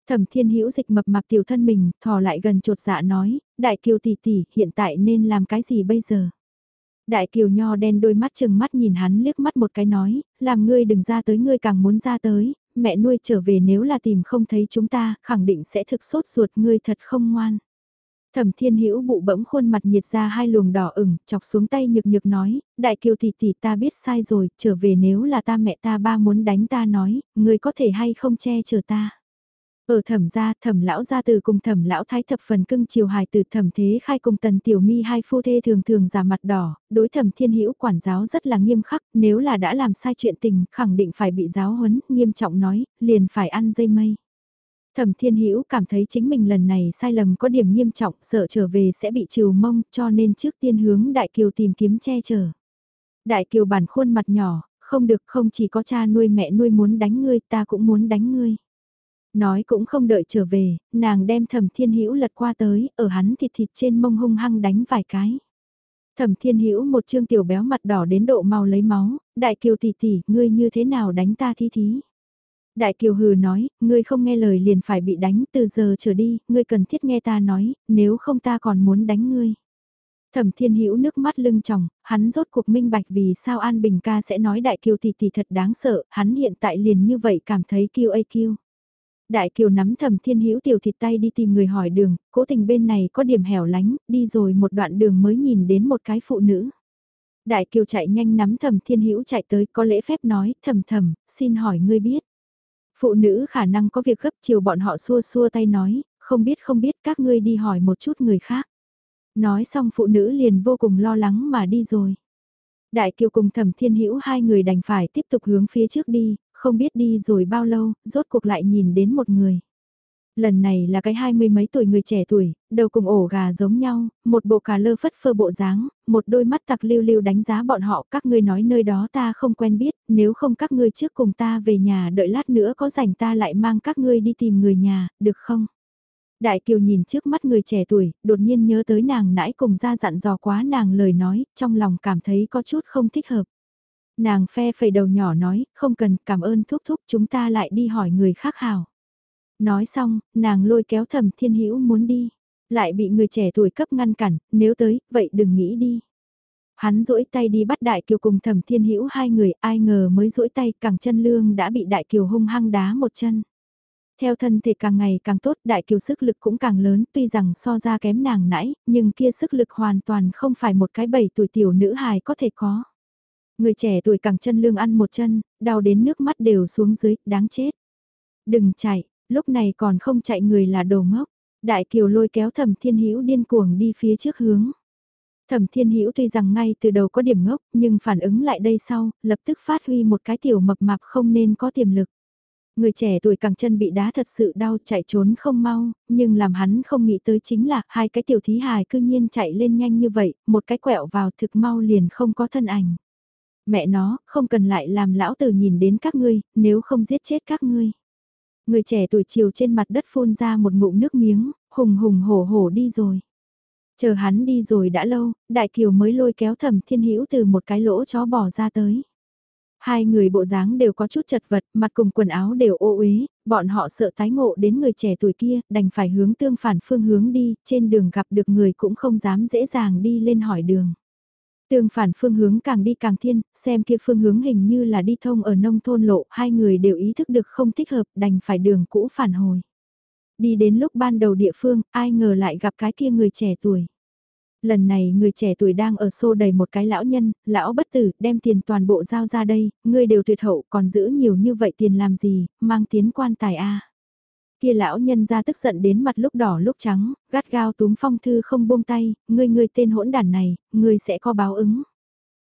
Thẩm Thiên Hữu dịch mập mạp tiểu thân mình, thò lại gần chột dạ nói, Đại Kiều tỷ tỷ, hiện tại nên làm cái gì bây giờ? Đại Kiều nho đen đôi mắt chừng mắt nhìn hắn liếc mắt một cái nói, làm ngươi đừng ra tới ngươi càng muốn ra tới, mẹ nuôi trở về nếu là tìm không thấy chúng ta, khẳng định sẽ thực sốt ruột ngươi thật không ngoan. Thẩm Thiên Hữu bụ bẫm khuôn mặt nhiệt ra hai luồng đỏ ửng, chọc xuống tay nhược nhược nói, đại kiều tỷ tỷ ta biết sai rồi, trở về nếu là ta mẹ ta ba muốn đánh ta nói, ngươi có thể hay không che chở ta. Ở thẩm gia, thẩm lão gia từ cùng thẩm lão thái thập phần cưng chiều hài từ thẩm thế khai cùng tần tiểu mi hai phu thê thường thường giả mặt đỏ, đối thẩm thiên hữu quản giáo rất là nghiêm khắc, nếu là đã làm sai chuyện tình, khẳng định phải bị giáo huấn, nghiêm trọng nói, liền phải ăn dây mây. Thẩm Thiên Hữu cảm thấy chính mình lần này sai lầm có điểm nghiêm trọng, sợ trở về sẽ bị trừ mông, cho nên trước tiên hướng Đại Kiều tìm kiếm che chở. Đại Kiều bản khuôn mặt nhỏ, không được không chỉ có cha nuôi mẹ nuôi muốn đánh ngươi ta cũng muốn đánh ngươi. Nói cũng không đợi trở về, nàng đem thẩm thiên hữu lật qua tới, ở hắn thịt thịt trên mông hung hăng đánh vài cái. Thẩm Thiên Hữu một trương tiểu béo mặt đỏ đến độ mau lấy máu, "Đại Kiều tỷ tỷ, ngươi như thế nào đánh ta thi thí?" Đại Kiều hừ nói, "Ngươi không nghe lời liền phải bị đánh, từ giờ trở đi, ngươi cần thiết nghe ta nói, nếu không ta còn muốn đánh ngươi." Thẩm Thiên Hữu nước mắt lưng tròng, hắn rốt cuộc minh bạch vì sao An Bình ca sẽ nói Đại Kiều tỷ tỷ thật đáng sợ, hắn hiện tại liền như vậy cảm thấy kiêu a kiêu. Đại Kiều nắm thầm thiên hữu tiểu thịt tay đi tìm người hỏi đường, cố tình bên này có điểm hẻo lánh, đi rồi một đoạn đường mới nhìn đến một cái phụ nữ. Đại Kiều chạy nhanh nắm thầm thiên hữu chạy tới có lễ phép nói, thầm thầm, xin hỏi ngươi biết. Phụ nữ khả năng có việc gấp chiều bọn họ xua xua tay nói, không biết không biết các ngươi đi hỏi một chút người khác. Nói xong phụ nữ liền vô cùng lo lắng mà đi rồi. Đại Kiều cùng Thẩm Thiên Hữu hai người đành phải tiếp tục hướng phía trước đi, không biết đi rồi bao lâu, rốt cuộc lại nhìn đến một người. Lần này là cái hai mươi mấy tuổi người trẻ tuổi, đầu cùng ổ gà giống nhau, một bộ cà lơ phất phơ bộ dáng, một đôi mắt tặc lưu lưu đánh giá bọn họ các ngươi nói nơi đó ta không quen biết, nếu không các ngươi trước cùng ta về nhà đợi lát nữa có rảnh ta lại mang các ngươi đi tìm người nhà, được không? Đại Kiều nhìn trước mắt người trẻ tuổi, đột nhiên nhớ tới nàng nãy cùng ra dặn dò quá nàng lời nói, trong lòng cảm thấy có chút không thích hợp. Nàng phe phẩy đầu nhỏ nói, không cần, cảm ơn thúc thúc chúng ta lại đi hỏi người khác hào. Nói xong, nàng lôi kéo thầm thiên hữu muốn đi, lại bị người trẻ tuổi cấp ngăn cản, nếu tới, vậy đừng nghĩ đi. Hắn duỗi tay đi bắt Đại Kiều cùng Thẩm Thiên Hữu hai người, ai ngờ mới duỗi tay, cẳng chân lương đã bị Đại Kiều hung hăng đá một chân. Theo thân thể càng ngày càng tốt, Đại Kiều sức lực cũng càng lớn, tuy rằng so ra kém nàng nãy, nhưng kia sức lực hoàn toàn không phải một cái bảy tuổi tiểu nữ hài có thể có. Người trẻ tuổi cẳng chân lương ăn một chân, đau đến nước mắt đều xuống dưới, đáng chết. Đừng chạy, lúc này còn không chạy người là đồ ngốc. Đại Kiều lôi kéo Thẩm Thiên Hữu điên cuồng đi phía trước hướng. Thẩm Thiên Hữu tuy rằng ngay từ đầu có điểm ngốc, nhưng phản ứng lại đây sau, lập tức phát huy một cái tiểu mập mạp không nên có tiềm lực. Người trẻ tuổi càng chân bị đá thật sự đau chạy trốn không mau, nhưng làm hắn không nghĩ tới chính là hai cái tiểu thí hài cư nhiên chạy lên nhanh như vậy, một cái quẹo vào thực mau liền không có thân ảnh. Mẹ nó, không cần lại làm lão tử nhìn đến các ngươi, nếu không giết chết các ngươi. Người trẻ tuổi chiều trên mặt đất phun ra một ngụm nước miếng, hùng hùng hổ hổ đi rồi. Chờ hắn đi rồi đã lâu, Đại Kiều mới lôi kéo thẩm thiên hữu từ một cái lỗ chó bỏ ra tới. Hai người bộ dáng đều có chút chật vật, mặt cùng quần áo đều ô uế, bọn họ sợ tái ngộ đến người trẻ tuổi kia, đành phải hướng tương phản phương hướng đi, trên đường gặp được người cũng không dám dễ dàng đi lên hỏi đường. Tương phản phương hướng càng đi càng thiên, xem kia phương hướng hình như là đi thông ở nông thôn lộ, hai người đều ý thức được không thích hợp, đành phải đường cũ phản hồi. Đi đến lúc ban đầu địa phương, ai ngờ lại gặp cái kia người trẻ tuổi. Lần này người trẻ tuổi đang ở xô đầy một cái lão nhân, lão bất tử, đem tiền toàn bộ giao ra đây, ngươi đều tuyệt hậu còn giữ nhiều như vậy tiền làm gì, mang tiến quan tài a Kia lão nhân ra tức giận đến mặt lúc đỏ lúc trắng, gắt gao túm phong thư không buông tay, ngươi ngươi tên hỗn đản này, ngươi sẽ có báo ứng.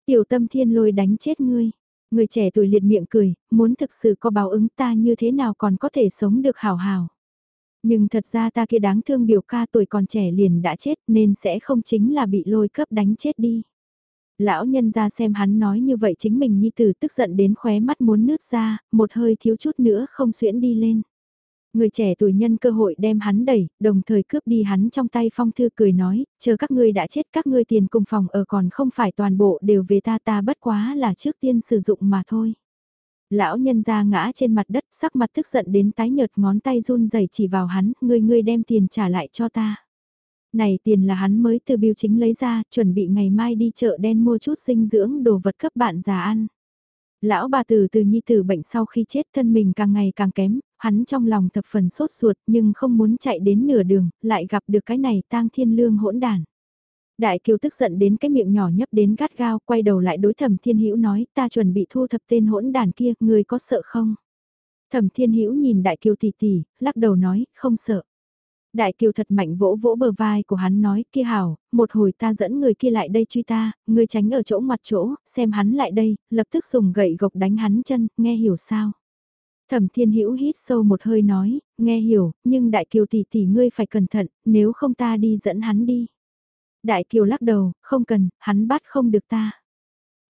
Tiểu tâm thiên lôi đánh chết ngươi. Người trẻ tuổi liệt miệng cười, muốn thực sự có báo ứng ta như thế nào còn có thể sống được hào hào. Nhưng thật ra ta kia đáng thương biểu ca tuổi còn trẻ liền đã chết nên sẽ không chính là bị lôi cấp đánh chết đi. Lão nhân ra xem hắn nói như vậy chính mình nhi tử tức giận đến khóe mắt muốn nứt ra, một hơi thiếu chút nữa không xuyễn đi lên. Người trẻ tuổi nhân cơ hội đem hắn đẩy, đồng thời cướp đi hắn trong tay phong thư cười nói, chờ các ngươi đã chết các ngươi tiền cùng phòng ở còn không phải toàn bộ đều về ta ta bất quá là trước tiên sử dụng mà thôi. Lão nhân ra ngã trên mặt đất sắc mặt tức giận đến tái nhợt ngón tay run rẩy chỉ vào hắn, ngươi ngươi đem tiền trả lại cho ta. Này tiền là hắn mới từ biêu chính lấy ra, chuẩn bị ngày mai đi chợ đen mua chút dinh dưỡng đồ vật cấp bạn già ăn. Lão bà từ từ nhi tử bệnh sau khi chết thân mình càng ngày càng kém, hắn trong lòng thập phần sốt ruột nhưng không muốn chạy đến nửa đường, lại gặp được cái này tang thiên lương hỗn đàn. Đại kiều tức giận đến cái miệng nhỏ nhấp đến gắt gao, quay đầu lại đối thẩm thiên hữu nói, ta chuẩn bị thu thập tên hỗn đàn kia, người có sợ không? Thẩm thiên hữu nhìn đại kiều tỉ tỉ, lắc đầu nói, không sợ. Đại kiều thật mạnh vỗ vỗ bờ vai của hắn nói, kia hảo, một hồi ta dẫn người kia lại đây truy ta, người tránh ở chỗ mặt chỗ, xem hắn lại đây, lập tức dùng gậy gộc đánh hắn chân, nghe hiểu sao? Thẩm Thiên Hữu hít sâu một hơi nói, nghe hiểu, nhưng Đại Kiều tỷ tỷ ngươi phải cẩn thận, nếu không ta đi dẫn hắn đi. Đại Kiều lắc đầu, không cần, hắn bắt không được ta.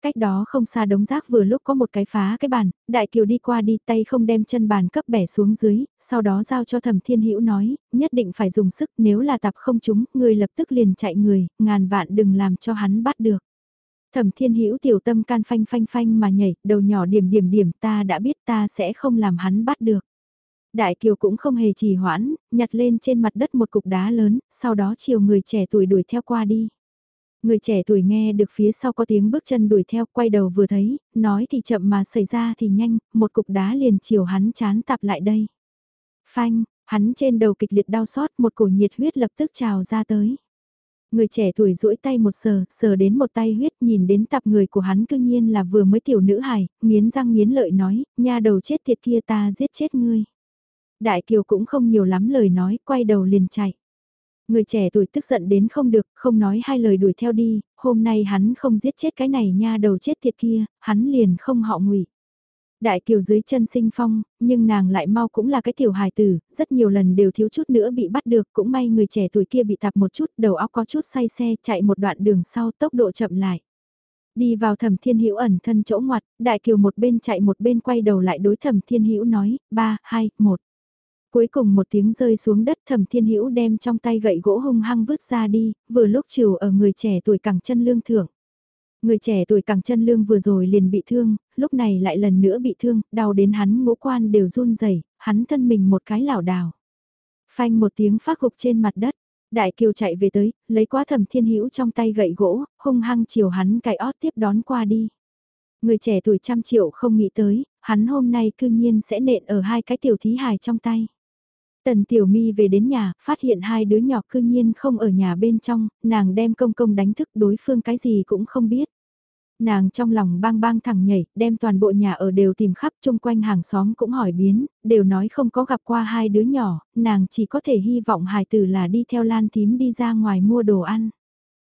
Cách đó không xa đống rác vừa lúc có một cái phá cái bàn, đại kiều đi qua đi tay không đem chân bàn cấp bẻ xuống dưới, sau đó giao cho thẩm thiên hữu nói, nhất định phải dùng sức nếu là tập không chúng, ngươi lập tức liền chạy người, ngàn vạn đừng làm cho hắn bắt được. Thẩm thiên hữu tiểu tâm can phanh phanh phanh mà nhảy, đầu nhỏ điểm điểm điểm ta đã biết ta sẽ không làm hắn bắt được. Đại kiều cũng không hề trì hoãn, nhặt lên trên mặt đất một cục đá lớn, sau đó chiều người trẻ tuổi đuổi theo qua đi. Người trẻ tuổi nghe được phía sau có tiếng bước chân đuổi theo, quay đầu vừa thấy, nói thì chậm mà xảy ra thì nhanh, một cục đá liền chiều hắn chán tạp lại đây. Phanh, hắn trên đầu kịch liệt đau xót, một cổ nhiệt huyết lập tức trào ra tới. Người trẻ tuổi duỗi tay một sờ, sờ đến một tay huyết nhìn đến tập người của hắn cương nhiên là vừa mới tiểu nữ hài, nghiến răng nghiến lợi nói, nha đầu chết tiệt kia ta giết chết ngươi. Đại kiều cũng không nhiều lắm lời nói, quay đầu liền chạy. Người trẻ tuổi tức giận đến không được, không nói hai lời đuổi theo đi, hôm nay hắn không giết chết cái này nha đầu chết thiệt kia, hắn liền không họ ngụy. Đại kiều dưới chân sinh phong, nhưng nàng lại mau cũng là cái tiểu hài tử, rất nhiều lần đều thiếu chút nữa bị bắt được, cũng may người trẻ tuổi kia bị tạp một chút, đầu óc có chút say xe, chạy một đoạn đường sau tốc độ chậm lại. Đi vào thẩm thiên hữu ẩn thân chỗ ngoặt, đại kiều một bên chạy một bên quay đầu lại đối thẩm thiên hữu nói, 3, 2, 1. Cuối cùng một tiếng rơi xuống đất thẩm thiên hữu đem trong tay gậy gỗ hung hăng vứt ra đi, vừa lúc chiều ở người trẻ tuổi cẳng chân lương thưởng. Người trẻ tuổi cẳng chân lương vừa rồi liền bị thương, lúc này lại lần nữa bị thương, đau đến hắn ngũ quan đều run rẩy hắn thân mình một cái lảo đảo. Phanh một tiếng phát gục trên mặt đất, đại kiều chạy về tới, lấy quá thẩm thiên hữu trong tay gậy gỗ, hung hăng chiều hắn cài ót tiếp đón qua đi. Người trẻ tuổi trăm triệu không nghĩ tới, hắn hôm nay cư nhiên sẽ nện ở hai cái tiểu thí hài trong tay. Tần Tiểu Mi về đến nhà, phát hiện hai đứa nhỏ cư nhiên không ở nhà bên trong, nàng đem công công đánh thức đối phương cái gì cũng không biết. Nàng trong lòng bang bang thẳng nhảy, đem toàn bộ nhà ở đều tìm khắp chung quanh hàng xóm cũng hỏi biến, đều nói không có gặp qua hai đứa nhỏ, nàng chỉ có thể hy vọng hài tử là đi theo Lan Tím đi ra ngoài mua đồ ăn.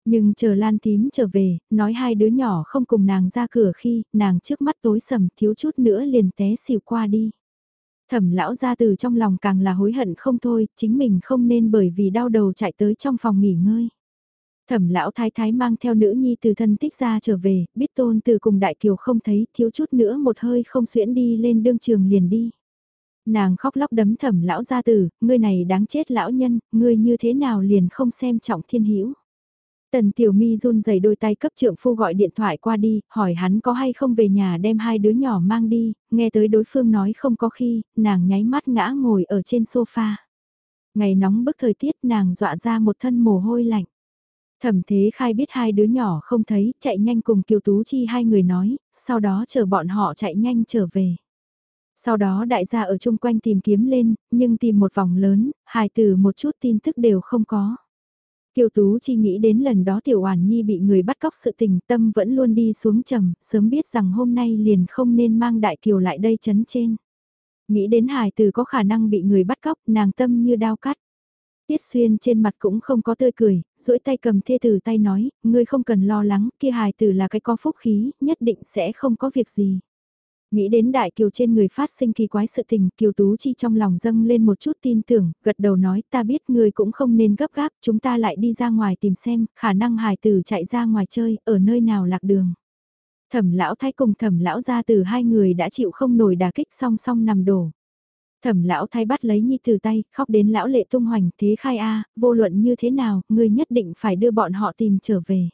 Nhưng chờ Lan Tím trở về, nói hai đứa nhỏ không cùng nàng ra cửa khi, nàng trước mắt tối sầm thiếu chút nữa liền té xỉu qua đi. Thẩm lão ra từ trong lòng càng là hối hận không thôi, chính mình không nên bởi vì đau đầu chạy tới trong phòng nghỉ ngơi. Thẩm lão thái thái mang theo nữ nhi từ thân tích ra trở về, biết tôn từ cùng đại kiều không thấy, thiếu chút nữa một hơi không xuyễn đi lên đương trường liền đi. Nàng khóc lóc đấm thẩm lão gia tử, ngươi này đáng chết lão nhân, ngươi như thế nào liền không xem trọng thiên hữu Tần Tiểu Mi run rẩy đôi tay cấp trượng phu gọi điện thoại qua đi, hỏi hắn có hay không về nhà đem hai đứa nhỏ mang đi, nghe tới đối phương nói không có khi, nàng nháy mắt ngã ngồi ở trên sofa. Ngày nóng bức thời tiết nàng dọa ra một thân mồ hôi lạnh. Thẩm thế khai biết hai đứa nhỏ không thấy, chạy nhanh cùng Kiều Tú Chi hai người nói, sau đó chờ bọn họ chạy nhanh trở về. Sau đó đại gia ở chung quanh tìm kiếm lên, nhưng tìm một vòng lớn, hài từ một chút tin tức đều không có. Kiều Tú chi nghĩ đến lần đó Tiểu Oản Nhi bị người bắt cóc sự tình tâm vẫn luôn đi xuống trầm, sớm biết rằng hôm nay liền không nên mang Đại Kiều lại đây chấn trên. Nghĩ đến hài từ có khả năng bị người bắt cóc, nàng tâm như đao cắt. Tiết xuyên trên mặt cũng không có tươi cười, duỗi tay cầm thê tử tay nói, ngươi không cần lo lắng, kia hài tử là cái có phúc khí, nhất định sẽ không có việc gì. Nghĩ đến đại kiều trên người phát sinh kỳ quái sự tình, kiều tú chi trong lòng dâng lên một chút tin tưởng, gật đầu nói ta biết người cũng không nên gấp gáp, chúng ta lại đi ra ngoài tìm xem, khả năng hài tử chạy ra ngoài chơi, ở nơi nào lạc đường. Thẩm lão thái cùng thẩm lão gia từ hai người đã chịu không nổi đà kích song song nằm đổ. Thẩm lão thái bắt lấy nhi từ tay, khóc đến lão lệ tung hoành, thế khai a, vô luận như thế nào, người nhất định phải đưa bọn họ tìm trở về.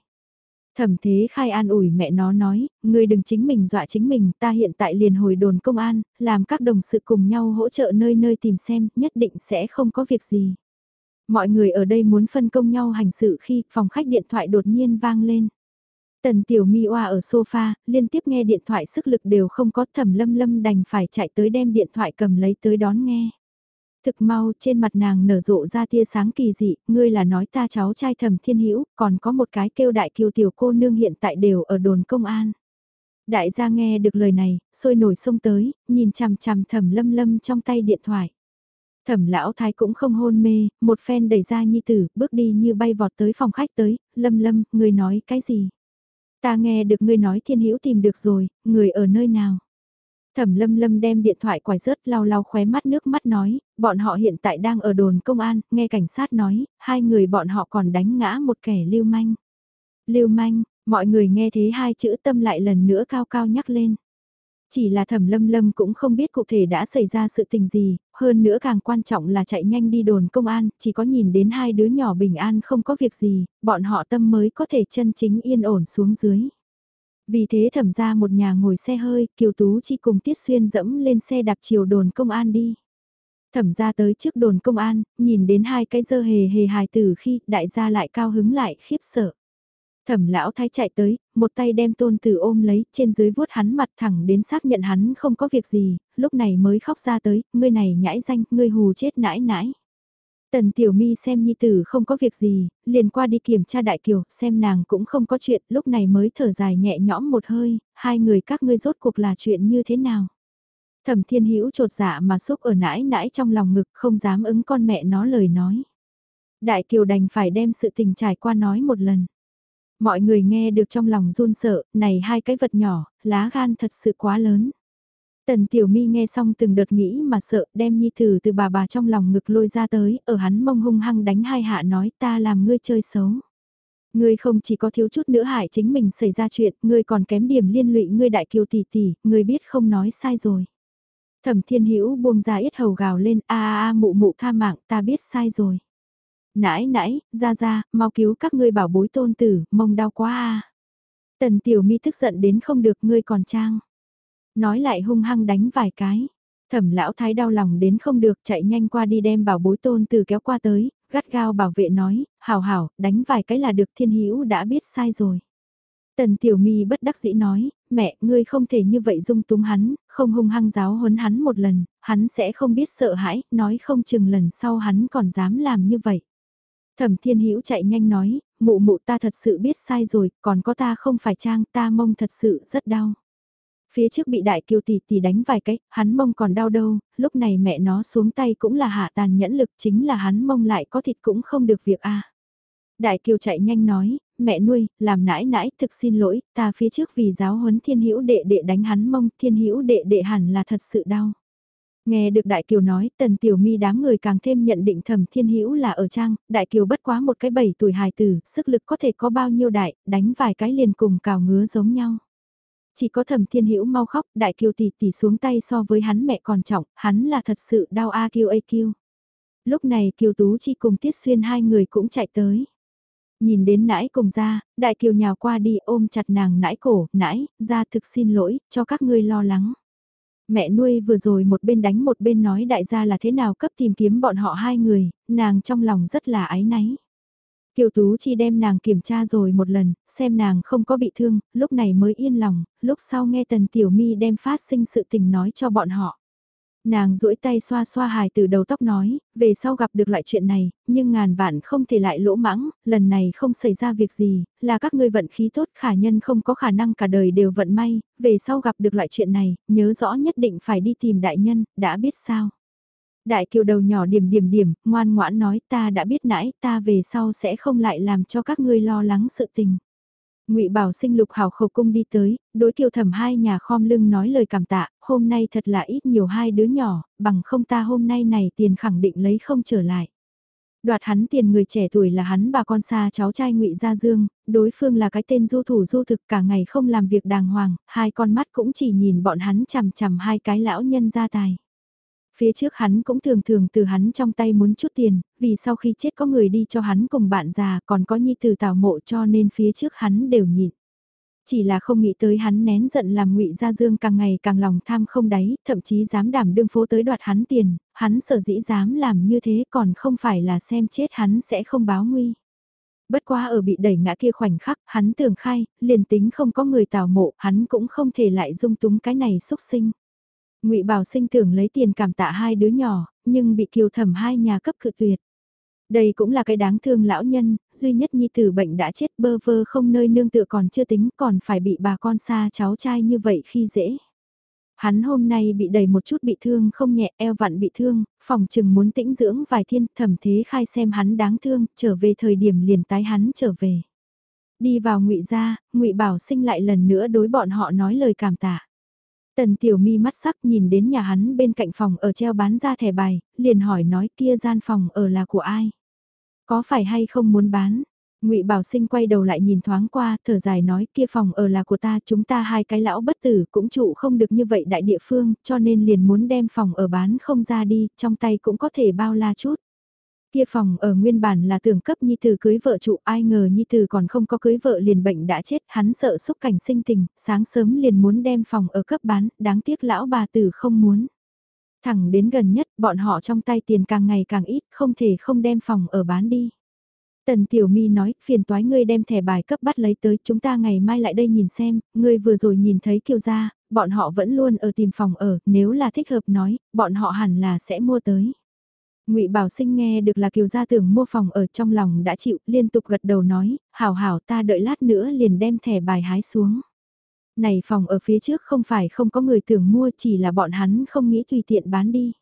Thẩm thế khai an ủi mẹ nó nói, ngươi đừng chính mình dọa chính mình, ta hiện tại liền hồi đồn công an, làm các đồng sự cùng nhau hỗ trợ nơi nơi tìm xem, nhất định sẽ không có việc gì. Mọi người ở đây muốn phân công nhau hành sự khi phòng khách điện thoại đột nhiên vang lên. Tần tiểu mi oa ở sofa, liên tiếp nghe điện thoại sức lực đều không có thẩm lâm lâm đành phải chạy tới đem điện thoại cầm lấy tới đón nghe. Thực mau trên mặt nàng nở rộ ra tia sáng kỳ dị, ngươi là nói ta cháu trai thầm thiên hữu còn có một cái kêu đại kiều tiểu cô nương hiện tại đều ở đồn công an. Đại gia nghe được lời này, sôi nổi sông tới, nhìn chằm chằm thầm lâm lâm trong tay điện thoại. Thẩm lão thái cũng không hôn mê, một phen đẩy ra nhi tử, bước đi như bay vọt tới phòng khách tới, lâm lâm, ngươi nói cái gì? Ta nghe được ngươi nói thiên hữu tìm được rồi, người ở nơi nào? Thẩm lâm lâm đem điện thoại quài rớt lau lau khóe mắt nước mắt nói, bọn họ hiện tại đang ở đồn công an, nghe cảnh sát nói, hai người bọn họ còn đánh ngã một kẻ lưu manh. Lưu manh, Mọi người nghe thế hai chữ tâm lại lần nữa cao cao nhắc lên. Chỉ là thẩm lâm lâm cũng không biết cụ thể đã xảy ra sự tình gì, hơn nữa càng quan trọng là chạy nhanh đi đồn công an, chỉ có nhìn đến hai đứa nhỏ bình an không có việc gì, bọn họ tâm mới có thể chân chính yên ổn xuống dưới. Vì thế thẩm ra một nhà ngồi xe hơi, Kiều Tú chỉ cùng Tiết Xuyên dẫm lên xe đạp chiều đồn công an đi. Thẩm ra tới trước đồn công an, nhìn đến hai cái dơ hề hề hài tử khi đại gia lại cao hứng lại khiếp sợ. Thẩm lão thái chạy tới, một tay đem tôn tử ôm lấy, trên dưới vuốt hắn mặt thẳng đến xác nhận hắn không có việc gì, lúc này mới khóc ra tới, ngươi này nhãi danh, ngươi hù chết nãi nãi. Tần Tiểu Mi xem Nhi Tử không có việc gì, liền qua đi kiểm tra Đại Kiều, xem nàng cũng không có chuyện, lúc này mới thở dài nhẹ nhõm một hơi, hai người các ngươi rốt cuộc là chuyện như thế nào. Thẩm Thiên Hữu trột dạ mà xúc ở nãi nãi trong lòng ngực không dám ứng con mẹ nó lời nói. Đại Kiều đành phải đem sự tình trải qua nói một lần. Mọi người nghe được trong lòng run sợ, này hai cái vật nhỏ, lá gan thật sự quá lớn. Tần Tiểu Mi nghe xong từng đợt nghĩ mà sợ, đem Nhi Tử từ bà bà trong lòng ngực lôi ra tới, ở hắn mông hung hăng đánh hai hạ nói ta làm ngươi chơi xấu. Ngươi không chỉ có thiếu chút nữa hại chính mình xảy ra chuyện, ngươi còn kém điểm liên lụy ngươi đại kiều tỷ tỷ, ngươi biết không nói sai rồi. Thẩm Thiên Hữu buông ra yết hầu gào lên, a a a mụ mụ tha mạng, ta biết sai rồi. Nãi nãi, ra ra, mau cứu các ngươi bảo bối tôn tử, mông đau quá a. Tần Tiểu Mi tức giận đến không được ngươi còn trang nói lại hung hăng đánh vài cái. Thẩm lão thái đau lòng đến không được chạy nhanh qua đi đem bảo bối tôn từ kéo qua tới, gắt gao bảo vệ nói, hảo hảo, đánh vài cái là được thiên hữu đã biết sai rồi. Tần tiểu mi bất đắc dĩ nói, mẹ, ngươi không thể như vậy dung túng hắn, không hung hăng giáo huấn hắn một lần, hắn sẽ không biết sợ hãi, nói không chừng lần sau hắn còn dám làm như vậy. Thẩm thiên hữu chạy nhanh nói, mụ mụ ta thật sự biết sai rồi, còn có ta không phải trang, ta mông thật sự rất đau. Phía trước bị đại kiều tỷ tỷ đánh vài cái, hắn mông còn đau đâu, lúc này mẹ nó xuống tay cũng là hạ tàn nhẫn lực chính là hắn mông lại có thịt cũng không được việc a Đại kiều chạy nhanh nói, mẹ nuôi, làm nãi nãi, thực xin lỗi, ta phía trước vì giáo huấn thiên hữu đệ đệ đánh hắn mông, thiên hữu đệ đệ hẳn là thật sự đau. Nghe được Đại Kiều nói, Tần Tiểu Mi đám người càng thêm nhận định Thẩm Thiên Hữu là ở trang, Đại Kiều bất quá một cái bảy tuổi hài tử, sức lực có thể có bao nhiêu đại, đánh vài cái liền cùng cào ngứa giống nhau. Chỉ có thẩm thiên hữu mau khóc, đại kiều tỷ tỷ xuống tay so với hắn mẹ còn trọng, hắn là thật sự đau a kiều a kiều. Lúc này kiều tú chi cùng tiết xuyên hai người cũng chạy tới. Nhìn đến nãi cùng ra, đại kiều nhào qua đi ôm chặt nàng nãi cổ, nãi, ra thực xin lỗi, cho các ngươi lo lắng. Mẹ nuôi vừa rồi một bên đánh một bên nói đại gia là thế nào cấp tìm kiếm bọn họ hai người, nàng trong lòng rất là ái náy. Kiều Tú Chi đem nàng kiểm tra rồi một lần, xem nàng không có bị thương, lúc này mới yên lòng, lúc sau nghe Tần Tiểu Mi đem phát sinh sự tình nói cho bọn họ. Nàng duỗi tay xoa xoa hài từ đầu tóc nói, về sau gặp được lại chuyện này, nhưng ngàn vạn không thể lại lỗ mãng, lần này không xảy ra việc gì, là các ngươi vận khí tốt khả nhân không có khả năng cả đời đều vận may, về sau gặp được lại chuyện này, nhớ rõ nhất định phải đi tìm đại nhân, đã biết sao. Đại kiều đầu nhỏ điểm điểm điểm, ngoan ngoãn nói ta đã biết nãy ta về sau sẽ không lại làm cho các ngươi lo lắng sự tình. ngụy Bảo sinh lục hào khẩu cung đi tới, đối kiều thẩm hai nhà khom lưng nói lời cảm tạ, hôm nay thật là ít nhiều hai đứa nhỏ, bằng không ta hôm nay này tiền khẳng định lấy không trở lại. Đoạt hắn tiền người trẻ tuổi là hắn bà con xa cháu trai ngụy Gia Dương, đối phương là cái tên du thủ du thực cả ngày không làm việc đàng hoàng, hai con mắt cũng chỉ nhìn bọn hắn chằm chằm hai cái lão nhân gia tài. Phía trước hắn cũng thường thường từ hắn trong tay muốn chút tiền, vì sau khi chết có người đi cho hắn cùng bạn già còn có nhi từ tào mộ cho nên phía trước hắn đều nhịn. Chỉ là không nghĩ tới hắn nén giận làm ngụy Gia Dương càng ngày càng lòng tham không đáy, thậm chí dám đảm đương phố tới đoạt hắn tiền, hắn sở dĩ dám làm như thế còn không phải là xem chết hắn sẽ không báo nguy. Bất qua ở bị đẩy ngã kia khoảnh khắc, hắn tưởng khai, liền tính không có người tào mộ, hắn cũng không thể lại dung túng cái này xúc sinh. Ngụy Bảo Sinh tưởng lấy tiền cảm tạ hai đứa nhỏ, nhưng bị Kiều Thẩm hai nhà cấp cự tuyệt. Đây cũng là cái đáng thương lão nhân, duy nhất nhi tử bệnh đã chết bơ vơ không nơi nương tựa còn chưa tính còn phải bị bà con xa cháu trai như vậy khi dễ. Hắn hôm nay bị đầy một chút bị thương không nhẹ eo vặn bị thương, phòng chừng muốn tĩnh dưỡng vài thiên thẩm thế khai xem hắn đáng thương, trở về thời điểm liền tái hắn trở về. Đi vào ngụy gia, ngụy Bảo sinh lại lần nữa đối bọn họ nói lời cảm tạ. Tần tiểu mi mắt sắc nhìn đến nhà hắn bên cạnh phòng ở treo bán ra thẻ bài, liền hỏi nói kia gian phòng ở là của ai. Có phải hay không muốn bán? Ngụy Bảo Sinh quay đầu lại nhìn thoáng qua, thở dài nói kia phòng ở là của ta, chúng ta hai cái lão bất tử cũng trụ không được như vậy đại địa phương, cho nên liền muốn đem phòng ở bán không ra đi, trong tay cũng có thể bao la chút. Kia phòng ở nguyên bản là tưởng cấp Nhi Tử cưới vợ trụ, ai ngờ Nhi Tử còn không có cưới vợ liền bệnh đã chết, hắn sợ xúc cảnh sinh tình, sáng sớm liền muốn đem phòng ở cấp bán, đáng tiếc lão bà tử không muốn. Thẳng đến gần nhất, bọn họ trong tay tiền càng ngày càng ít, không thể không đem phòng ở bán đi. Tần Tiểu Mi nói, phiền toái ngươi đem thẻ bài cấp bắt lấy tới, chúng ta ngày mai lại đây nhìn xem, ngươi vừa rồi nhìn thấy kiều gia, bọn họ vẫn luôn ở tìm phòng ở, nếu là thích hợp nói, bọn họ hẳn là sẽ mua tới. Ngụy Bảo Sinh nghe được là kiều gia tưởng mua phòng ở trong lòng đã chịu, liên tục gật đầu nói, hảo hảo ta đợi lát nữa liền đem thẻ bài hái xuống. Này phòng ở phía trước không phải không có người tưởng mua chỉ là bọn hắn không nghĩ tùy tiện bán đi.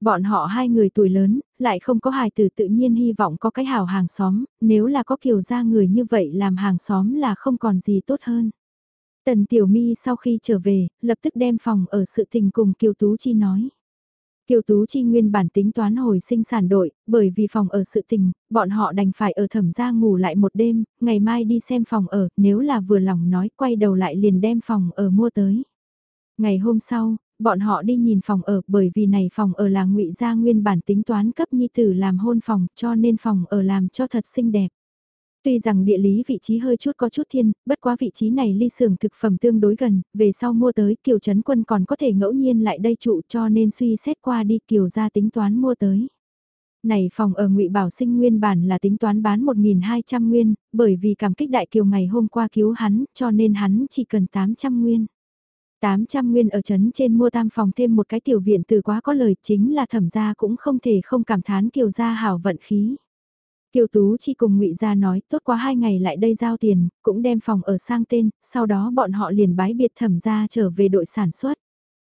Bọn họ hai người tuổi lớn, lại không có hài tử tự nhiên hy vọng có cái hảo hàng xóm, nếu là có kiều gia người như vậy làm hàng xóm là không còn gì tốt hơn. Tần Tiểu Mi sau khi trở về, lập tức đem phòng ở sự tình cùng Kiều Tú Chi nói. Kiều Tú Chi nguyên bản tính toán hồi sinh sản đội, bởi vì phòng ở sự tình, bọn họ đành phải ở thẩm gia ngủ lại một đêm, ngày mai đi xem phòng ở, nếu là vừa lòng nói quay đầu lại liền đem phòng ở mua tới. Ngày hôm sau, bọn họ đi nhìn phòng ở bởi vì này phòng ở là ngụy gia nguyên bản tính toán cấp nhi tử làm hôn phòng cho nên phòng ở làm cho thật xinh đẹp. Tuy rằng địa lý vị trí hơi chút có chút thiên, bất quá vị trí này ly xưởng thực phẩm tương đối gần, về sau mua tới Kiều Trấn Quân còn có thể ngẫu nhiên lại đây trụ cho nên suy xét qua đi Kiều ra tính toán mua tới. Này phòng ở ngụy Bảo Sinh nguyên bản là tính toán bán 1.200 nguyên, bởi vì cảm kích đại kiều ngày hôm qua cứu hắn, cho nên hắn chỉ cần 800 nguyên. 800 nguyên ở trấn trên mua tam phòng thêm một cái tiểu viện từ quá có lời chính là thẩm gia cũng không thể không cảm thán kiều gia hảo vận khí. Kiều Tú chỉ cùng ngụy Gia nói tốt quá hai ngày lại đây giao tiền, cũng đem phòng ở sang tên, sau đó bọn họ liền bái biệt thẩm gia trở về đội sản xuất.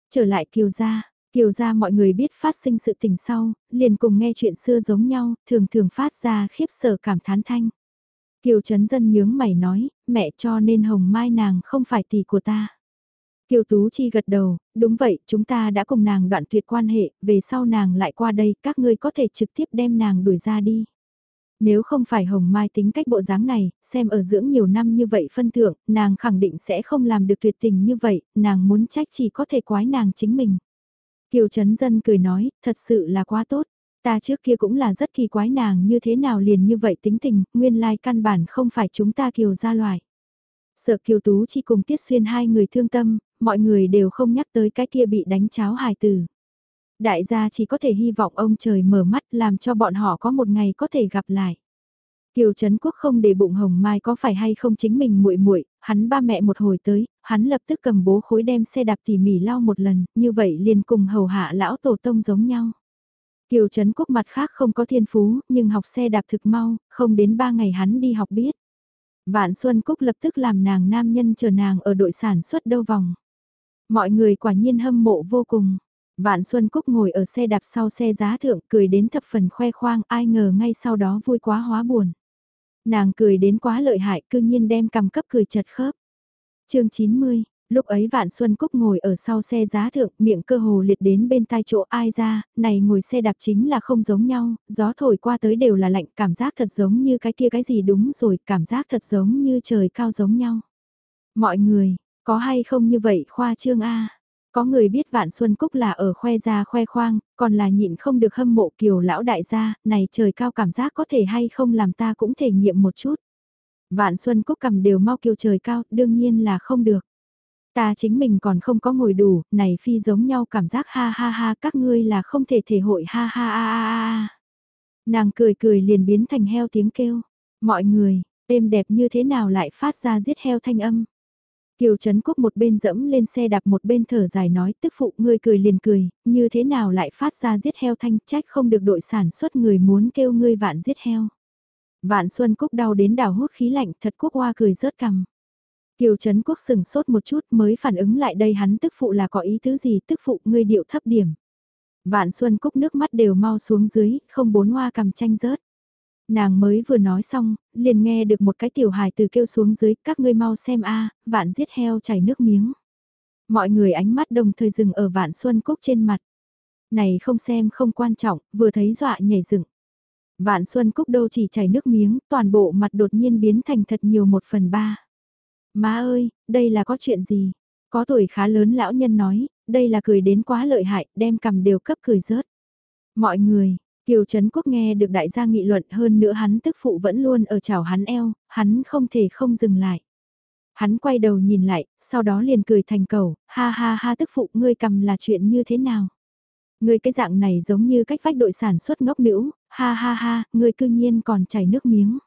Trở lại Kiều Gia, Kiều Gia mọi người biết phát sinh sự tình sau, liền cùng nghe chuyện xưa giống nhau, thường thường phát ra khiếp sợ cảm thán thanh. Kiều Trấn Dân nhướng mày nói, mẹ cho nên hồng mai nàng không phải tỷ của ta. Kiều Tú Chi gật đầu, đúng vậy, chúng ta đã cùng nàng đoạn tuyệt quan hệ, về sau nàng lại qua đây, các ngươi có thể trực tiếp đem nàng đuổi ra đi. Nếu không phải Hồng Mai tính cách bộ dáng này, xem ở dưỡng nhiều năm như vậy phân thượng, nàng khẳng định sẽ không làm được tuyệt tình như vậy, nàng muốn trách chỉ có thể quái nàng chính mình. Kiều Trấn Dân cười nói, thật sự là quá tốt. Ta trước kia cũng là rất kỳ quái nàng như thế nào liền như vậy tính tình, nguyên lai căn bản không phải chúng ta Kiều ra loại. Sợ Kiều Tú chỉ cùng Tiết Xuyên hai người thương tâm, mọi người đều không nhắc tới cái kia bị đánh cháo hài tử. Đại gia chỉ có thể hy vọng ông trời mở mắt làm cho bọn họ có một ngày có thể gặp lại. Kiều Trấn Quốc không để bụng Hồng Mai có phải hay không chính mình muội muội, hắn ba mẹ một hồi tới, hắn lập tức cầm bố khối đem xe đạp tỉ mỉ lau một lần, như vậy liền cùng hầu hạ lão tổ tông giống nhau. Kiều Trấn Quốc mặt khác không có thiên phú, nhưng học xe đạp thực mau, không đến ba ngày hắn đi học biết. Vạn Xuân Cúc lập tức làm nàng nam nhân chờ nàng ở đội sản xuất đâu vòng. Mọi người quả nhiên hâm mộ vô cùng. Vạn Xuân Cúc ngồi ở xe đạp sau xe giá thượng cười đến thập phần khoe khoang ai ngờ ngay sau đó vui quá hóa buồn. Nàng cười đến quá lợi hại cư nhiên đem cầm cấp cười chật khớp. chương 90, lúc ấy Vạn Xuân Cúc ngồi ở sau xe giá thượng miệng cơ hồ liệt đến bên tai chỗ ai ra, này ngồi xe đạp chính là không giống nhau, gió thổi qua tới đều là lạnh cảm giác thật giống như cái kia cái gì đúng rồi, cảm giác thật giống như trời cao giống nhau. Mọi người, có hay không như vậy khoa trương A? Có người biết Vạn Xuân Cúc là ở khoe ra khoe khoang, còn là nhịn không được hâm mộ kiều lão đại gia, này trời cao cảm giác có thể hay không làm ta cũng thể nghiệm một chút. Vạn Xuân Cúc cầm đều mau kiều trời cao, đương nhiên là không được. Ta chính mình còn không có ngồi đủ, này phi giống nhau cảm giác ha ha ha các ngươi là không thể thể hội ha ha ha ha ha. Nàng cười cười liền biến thành heo tiếng kêu. Mọi người, êm đẹp như thế nào lại phát ra giết heo thanh âm. Kiều Trấn Quốc một bên dẫm lên xe đạp một bên thở dài nói tức phụ ngươi cười liền cười, như thế nào lại phát ra giết heo thanh trách không được đội sản xuất người muốn kêu ngươi vạn giết heo. Vạn Xuân Cúc đau đến đào hút khí lạnh thật quốc hoa cười rớt cằm. Kiều Trấn Quốc sừng sốt một chút mới phản ứng lại đây hắn tức phụ là có ý tứ gì tức phụ ngươi điệu thấp điểm. Vạn Xuân Cúc nước mắt đều mau xuống dưới, không bốn hoa cầm tranh rớt. Nàng mới vừa nói xong, liền nghe được một cái tiểu hài từ kêu xuống dưới, các ngươi mau xem a vạn giết heo chảy nước miếng. Mọi người ánh mắt đồng thời dừng ở vạn xuân cúc trên mặt. Này không xem không quan trọng, vừa thấy dọa nhảy dựng. Vạn Xuân Cúc đâu chỉ chảy nước miếng, toàn bộ mặt đột nhiên biến thành thật nhiều một phần ba. Má ơi, đây là có chuyện gì? Có tuổi khá lớn lão nhân nói, đây là cười đến quá lợi hại, đem cầm đều cấp cười rớt. Mọi người, Kiều Trấn Quốc nghe được đại gia nghị luận hơn nữa hắn tức phụ vẫn luôn ở chảo hắn eo, hắn không thể không dừng lại. Hắn quay đầu nhìn lại, sau đó liền cười thành cầu, ha ha ha tức phụ ngươi cầm là chuyện như thế nào? Ngươi cái dạng này giống như cách vách đội sản xuất ngốc nữ, ha ha ha, ngươi cư nhiên còn chảy nước miếng.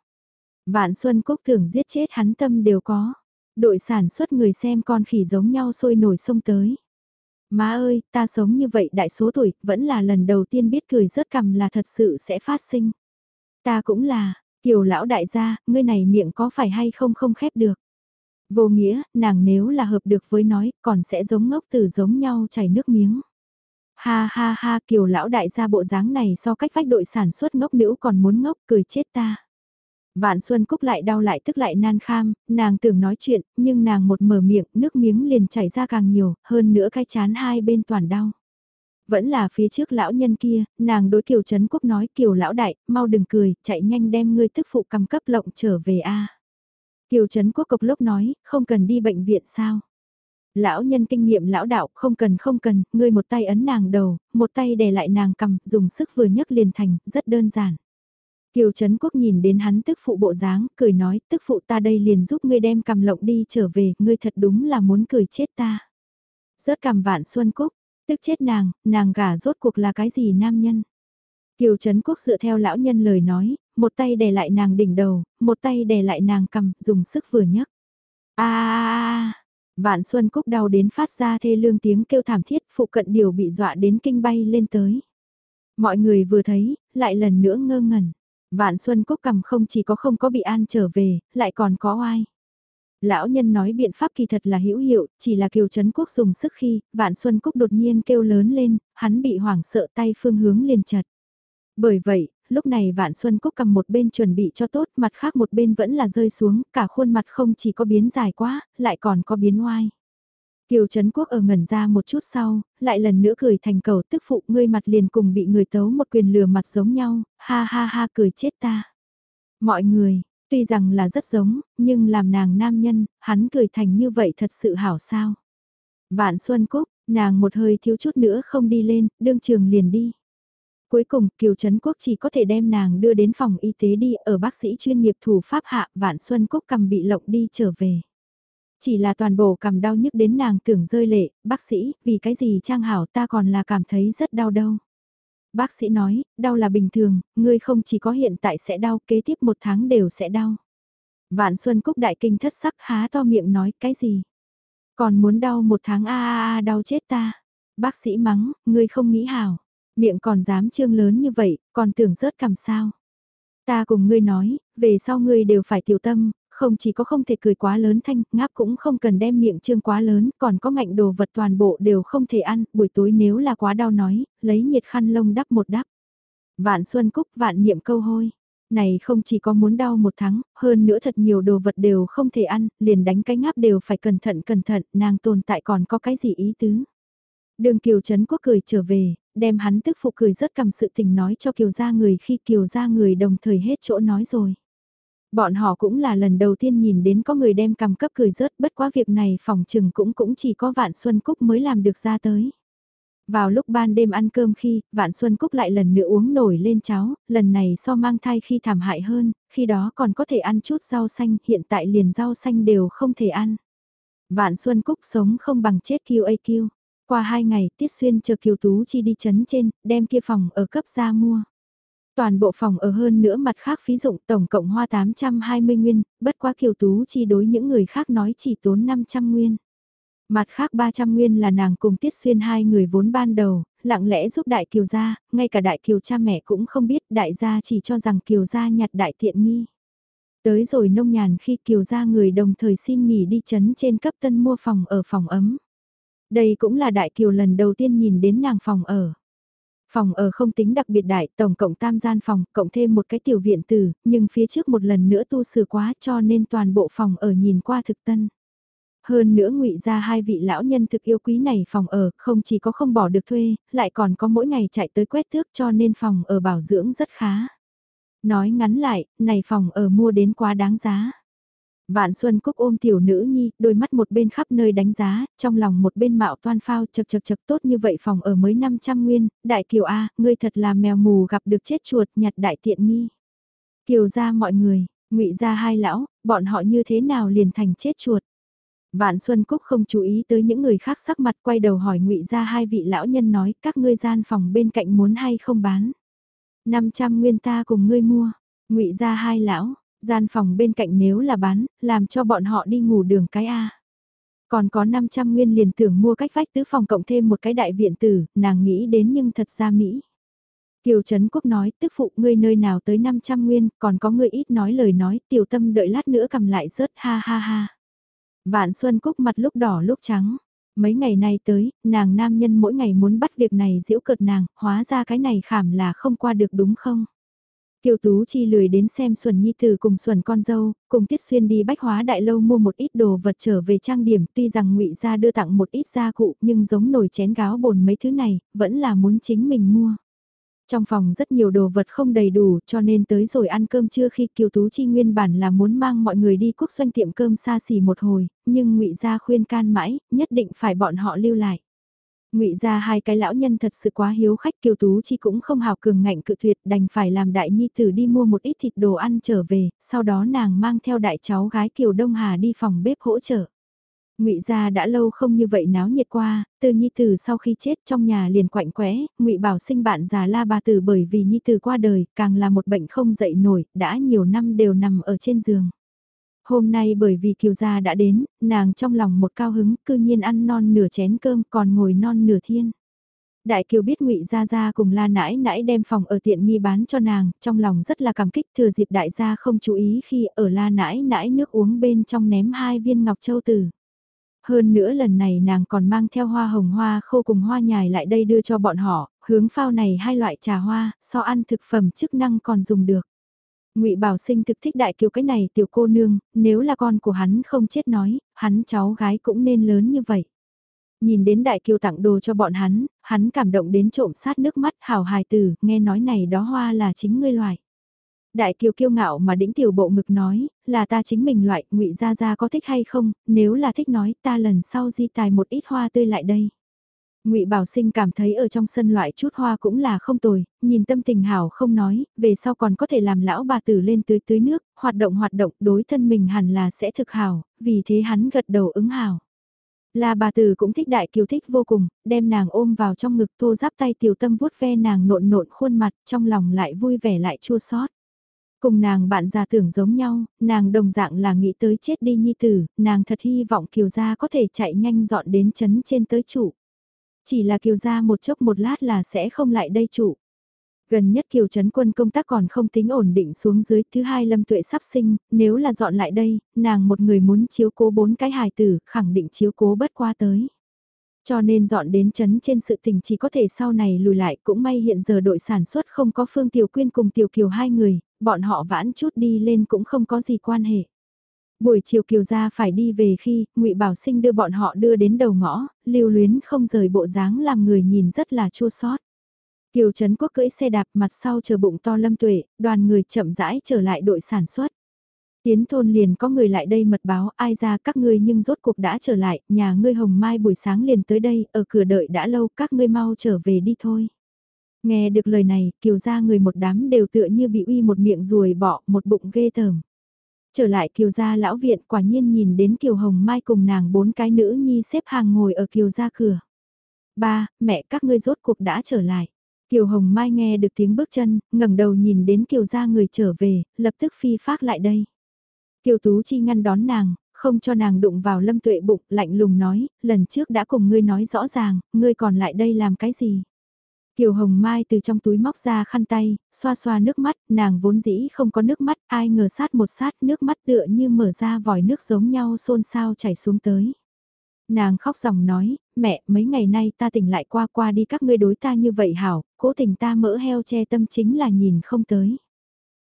Vạn Xuân Cúc tưởng giết chết hắn tâm đều có. Đội sản xuất người xem con khỉ giống nhau sôi nổi sông tới. Má ơi, ta sống như vậy đại số tuổi, vẫn là lần đầu tiên biết cười rớt cằm là thật sự sẽ phát sinh. Ta cũng là, kiều lão đại gia, ngươi này miệng có phải hay không không khép được. Vô nghĩa, nàng nếu là hợp được với nói, còn sẽ giống ngốc từ giống nhau chảy nước miếng. Ha ha ha, kiều lão đại gia bộ dáng này so cách vách đội sản xuất ngốc nữ còn muốn ngốc cười chết ta. Vạn Xuân Cúc lại đau lại tức lại nan kham, nàng tưởng nói chuyện, nhưng nàng một mở miệng, nước miếng liền chảy ra càng nhiều, hơn nữa cái chán hai bên toàn đau. Vẫn là phía trước lão nhân kia, nàng đối Kiều Trấn Quốc nói Kiều lão đại, mau đừng cười, chạy nhanh đem ngươi tức phụ cầm cấp lộng trở về a. Kiều Trấn Quốc cộc lốc nói, không cần đi bệnh viện sao. Lão nhân kinh nghiệm lão đạo, không cần không cần, ngươi một tay ấn nàng đầu, một tay đè lại nàng cầm, dùng sức vừa nhấc liền thành, rất đơn giản. Kiều Trấn Quốc nhìn đến hắn tức phụ bộ dáng, cười nói, tức phụ ta đây liền giúp ngươi đem cầm lộng đi trở về, ngươi thật đúng là muốn cười chết ta. Rớt cầm vạn Xuân Cúc, tức chết nàng, nàng gả rốt cuộc là cái gì nam nhân. Kiều Trấn Quốc dựa theo lão nhân lời nói, một tay đè lại nàng đỉnh đầu, một tay đè lại nàng cầm, dùng sức vừa nhấc. a Vạn Xuân Cúc đau đến phát ra thê lương tiếng kêu thảm thiết, phụ cận điều bị dọa đến kinh bay lên tới. Mọi người vừa thấy, lại lần nữa ngơ ngẩn. Vạn Xuân Cúc cầm không chỉ có không có bị an trở về, lại còn có oai. Lão nhân nói biện pháp kỳ thật là hữu hiệu, chỉ là Kiều Trấn Quốc dùng sức khi, Vạn Xuân Cúc đột nhiên kêu lớn lên, hắn bị hoảng sợ tay phương hướng liền chật. Bởi vậy, lúc này Vạn Xuân Cúc cầm một bên chuẩn bị cho tốt, mặt khác một bên vẫn là rơi xuống, cả khuôn mặt không chỉ có biến dài quá, lại còn có biến oai. Kiều Trấn Quốc ở ngẩn ra một chút sau, lại lần nữa cười thành cầu tức phụ ngươi mặt liền cùng bị người tấu một quyền lừa mặt giống nhau, ha ha ha cười chết ta. Mọi người, tuy rằng là rất giống, nhưng làm nàng nam nhân, hắn cười thành như vậy thật sự hảo sao. Vạn Xuân Cúc, nàng một hơi thiếu chút nữa không đi lên, đương trường liền đi. Cuối cùng, Kiều Trấn Quốc chỉ có thể đem nàng đưa đến phòng y tế đi ở bác sĩ chuyên nghiệp thủ pháp hạ Vạn Xuân Cúc cầm bị lộng đi trở về. Chỉ là toàn bộ cảm đau nhức đến nàng tưởng rơi lệ, bác sĩ, vì cái gì trang hảo ta còn là cảm thấy rất đau đâu. Bác sĩ nói, đau là bình thường, ngươi không chỉ có hiện tại sẽ đau, kế tiếp một tháng đều sẽ đau. Vạn Xuân Cúc đại kinh thất sắc há to miệng nói cái gì? Còn muốn đau một tháng a a a đau chết ta. Bác sĩ mắng, ngươi không nghĩ hảo. Miệng còn dám trương lớn như vậy, còn tưởng rớt cầm sao. Ta cùng ngươi nói, về sau ngươi đều phải tiểu tâm, không chỉ có không thể cười quá lớn thanh, ngáp cũng không cần đem miệng trương quá lớn, còn có ngạnh đồ vật toàn bộ đều không thể ăn, buổi tối nếu là quá đau nói, lấy nhiệt khăn lông đắp một đắp. Vạn Xuân Cúc vạn niệm câu hôi. Này không chỉ có muốn đau một tháng, hơn nữa thật nhiều đồ vật đều không thể ăn, liền đánh cái ngáp đều phải cẩn thận cẩn thận, nàng tồn tại còn có cái gì ý tứ. Đường Kiều Trấn Quốc cười trở về, đem hắn tức phụ cười rất cầm sự tình nói cho Kiều gia người khi Kiều gia người đồng thời hết chỗ nói rồi. Bọn họ cũng là lần đầu tiên nhìn đến có người đem cầm cấp cười rớt bất quá việc này phòng trừng cũng cũng chỉ có Vạn Xuân Cúc mới làm được ra tới. Vào lúc ban đêm ăn cơm khi, Vạn Xuân Cúc lại lần nữa uống nổi lên cháo, lần này so mang thai khi thảm hại hơn, khi đó còn có thể ăn chút rau xanh, hiện tại liền rau xanh đều không thể ăn. Vạn Xuân Cúc sống không bằng chết QAQ. Qua hai ngày, Tiết Xuyên chờ Kiều Tú Chi đi chấn trên, đem kia phòng ở cấp ra mua. Toàn bộ phòng ở hơn nữa mặt khác phí dụng tổng cộng hoa 820 nguyên, bất quá Kiều Tú Chi đối những người khác nói chỉ tốn 500 nguyên. Mặt khác 300 nguyên là nàng cùng Tiết Xuyên hai người vốn ban đầu, lặng lẽ giúp Đại Kiều gia, ngay cả Đại Kiều cha mẹ cũng không biết Đại gia chỉ cho rằng Kiều gia nhặt đại tiện nghi. Tới rồi nông nhàn khi Kiều gia người đồng thời xin nghỉ đi chấn trên cấp tân mua phòng ở phòng ấm. Đây cũng là Đại Kiều lần đầu tiên nhìn đến nàng phòng ở. Phòng ở không tính đặc biệt đại, tổng cộng tam gian phòng, cộng thêm một cái tiểu viện tử, nhưng phía trước một lần nữa tu sửa quá cho nên toàn bộ phòng ở nhìn qua thực tân. Hơn nữa ngụy ra hai vị lão nhân thực yêu quý này phòng ở, không chỉ có không bỏ được thuê, lại còn có mỗi ngày chạy tới quét thước cho nên phòng ở bảo dưỡng rất khá. Nói ngắn lại, này phòng ở mua đến quá đáng giá. Vạn Xuân Cúc ôm tiểu nữ nhi, đôi mắt một bên khắp nơi đánh giá, trong lòng một bên mạo toan phao chật chật chật tốt như vậy phòng ở mới 500 nguyên, đại kiều A, ngươi thật là mèo mù gặp được chết chuột nhặt đại tiện nghi. Kiều ra mọi người, ngụy ra hai lão, bọn họ như thế nào liền thành chết chuột. Vạn Xuân Cúc không chú ý tới những người khác sắc mặt quay đầu hỏi ngụy ra hai vị lão nhân nói các ngươi gian phòng bên cạnh muốn hay không bán. 500 nguyên ta cùng ngươi mua, ngụy ra hai lão, gian phòng bên cạnh nếu là bán, làm cho bọn họ đi ngủ đường cái A. Còn có 500 nguyên liền tưởng mua cách vách tứ phòng cộng thêm một cái đại viện tử, nàng nghĩ đến nhưng thật ra Mỹ. Kiều Trấn Quốc nói, tức phụ ngươi nơi nào tới 500 nguyên, còn có ngươi ít nói lời nói, tiểu tâm đợi lát nữa cầm lại rớt ha ha ha. Vạn Xuân Cúc mặt lúc đỏ lúc trắng. Mấy ngày nay tới, nàng nam nhân mỗi ngày muốn bắt việc này giễu cợt nàng, hóa ra cái này khảm là không qua được đúng không? Kiều Tú Chi lười đến xem Xuân Nhi Tử cùng Xuân con dâu, cùng Tiết Xuyên đi bách hóa đại lâu mua một ít đồ vật trở về trang điểm tuy rằng ngụy gia đưa tặng một ít gia cụ nhưng giống nồi chén gáo bồn mấy thứ này, vẫn là muốn chính mình mua. Trong phòng rất nhiều đồ vật không đầy đủ cho nên tới rồi ăn cơm trưa khi Kiều Tú Chi nguyên bản là muốn mang mọi người đi quốc doanh tiệm cơm xa xỉ một hồi, nhưng ngụy Gia khuyên can mãi, nhất định phải bọn họ lưu lại ngụy Gia hai cái lão nhân thật sự quá hiếu khách Kiều Tú Chi cũng không hào cường ngạnh cự tuyệt đành phải làm đại nhi tử đi mua một ít thịt đồ ăn trở về, sau đó nàng mang theo đại cháu gái Kiều Đông Hà đi phòng bếp hỗ trợ. Ngụy gia đã lâu không như vậy náo nhiệt qua, từ nhi tử sau khi chết trong nhà liền quạnh quẽ, Ngụy Bảo sinh bạn già La bà Tử bởi vì nhi tử qua đời, càng là một bệnh không dậy nổi, đã nhiều năm đều nằm ở trên giường. Hôm nay bởi vì Kiều gia đã đến, nàng trong lòng một cao hứng, cư nhiên ăn non nửa chén cơm, còn ngồi non nửa thiên. Đại Kiều biết Ngụy Gia Gia cùng La Nãi Nãi đem phòng ở tiện nghi bán cho nàng, trong lòng rất là cảm kích thừa dịp đại gia không chú ý khi ở La Nãi Nãi nước uống bên trong ném hai viên ngọc châu tử. Hơn nữa lần này nàng còn mang theo hoa hồng hoa khô cùng hoa nhài lại đây đưa cho bọn họ, hướng phao này hai loại trà hoa, so ăn thực phẩm chức năng còn dùng được. Ngụy Bảo Sinh thực thích đại kiều cái này tiểu cô nương, nếu là con của hắn không chết nói, hắn cháu gái cũng nên lớn như vậy. Nhìn đến đại kiều tặng đồ cho bọn hắn, hắn cảm động đến trộm sát nước mắt hào hài tử, nghe nói này đó hoa là chính ngươi loại. Đại kiều kiêu ngạo mà đĩnh tiểu bộ ngực nói, là ta chính mình loại, ngụy Gia Gia có thích hay không, nếu là thích nói ta lần sau di tài một ít hoa tươi lại đây. Ngụy Bảo Sinh cảm thấy ở trong sân loại chút hoa cũng là không tồi, nhìn tâm tình hảo không nói, về sau còn có thể làm lão bà tử lên tưới tưới nước, hoạt động hoạt động đối thân mình hẳn là sẽ thực hảo, vì thế hắn gật đầu ứng hảo. Là bà tử cũng thích đại kiều thích vô cùng, đem nàng ôm vào trong ngực thô giáp tay tiểu tâm vuốt ve nàng nộn nộn khuôn mặt, trong lòng lại vui vẻ lại chua xót. Cùng nàng bạn già tưởng giống nhau, nàng đồng dạng là nghĩ tới chết đi nhi tử, nàng thật hy vọng Kiều Gia có thể chạy nhanh dọn đến chấn trên tới trụ. Chỉ là Kiều Gia một chốc một lát là sẽ không lại đây trụ. Gần nhất Kiều Trấn Quân công tác còn không tính ổn định xuống dưới, thứ hai Lâm Tuệ sắp sinh, nếu là dọn lại đây, nàng một người muốn chiếu cố bốn cái hài tử, khẳng định chiếu cố bất qua tới. Cho nên dọn đến chấn trên sự tình chỉ có thể sau này lùi lại cũng may hiện giờ đội sản xuất không có Phương Tiểu Quyên cùng Tiểu Kiều hai người, bọn họ vãn chút đi lên cũng không có gì quan hệ. Buổi chiều Kiều gia phải đi về khi ngụy Bảo Sinh đưa bọn họ đưa đến đầu ngõ, lưu luyến không rời bộ dáng làm người nhìn rất là chua xót. Kiều Trấn Quốc cưỡi xe đạp mặt sau chờ bụng to lâm tuệ, đoàn người chậm rãi trở lại đội sản xuất. Tiến thôn liền có người lại đây mật báo ai ra các ngươi nhưng rốt cuộc đã trở lại, nhà ngươi hồng mai buổi sáng liền tới đây, ở cửa đợi đã lâu, các ngươi mau trở về đi thôi. Nghe được lời này, kiều ra người một đám đều tựa như bị uy một miệng ruồi bỏ, một bụng ghê tởm. Trở lại kiều gia lão viện quả nhiên nhìn đến kiều hồng mai cùng nàng bốn cái nữ nhi xếp hàng ngồi ở kiều gia cửa. Ba, mẹ các ngươi rốt cuộc đã trở lại. Kiều Hồng Mai nghe được tiếng bước chân, ngẩng đầu nhìn đến Kiều gia người trở về, lập tức phi phát lại đây. Kiều Tú Chi ngăn đón nàng, không cho nàng đụng vào lâm tuệ bụng, lạnh lùng nói, lần trước đã cùng ngươi nói rõ ràng, ngươi còn lại đây làm cái gì? Kiều Hồng Mai từ trong túi móc ra khăn tay, xoa xoa nước mắt, nàng vốn dĩ không có nước mắt, ai ngờ sát một sát nước mắt tựa như mở ra vòi nước giống nhau xôn xao chảy xuống tới. Nàng khóc dòng nói, mẹ, mấy ngày nay ta tỉnh lại qua qua đi các ngươi đối ta như vậy hảo, cố tình ta mỡ heo che tâm chính là nhìn không tới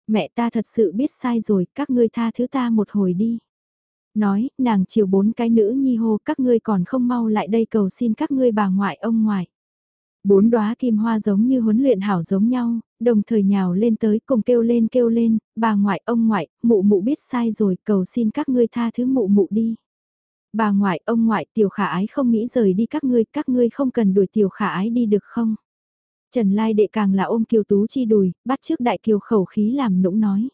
mẹ ta thật sự biết sai rồi, các ngươi tha thứ ta một hồi đi. Nói, nàng chiều bốn cái nữ nhi hô các ngươi còn không mau lại đây cầu xin các ngươi bà ngoại ông ngoại. Bốn đóa kim hoa giống như huấn luyện hảo giống nhau, đồng thời nhào lên tới cùng kêu lên kêu lên, bà ngoại ông ngoại, mụ mụ biết sai rồi, cầu xin các ngươi tha thứ mụ mụ đi. Bà ngoại ông ngoại tiểu khả ái không nghĩ rời đi các ngươi, các ngươi không cần đuổi tiểu khả ái đi được không? Trần Lai đệ càng là ôm Kiều Tú Chi đùi, bắt trước đại kiều khẩu khí làm nũng nói.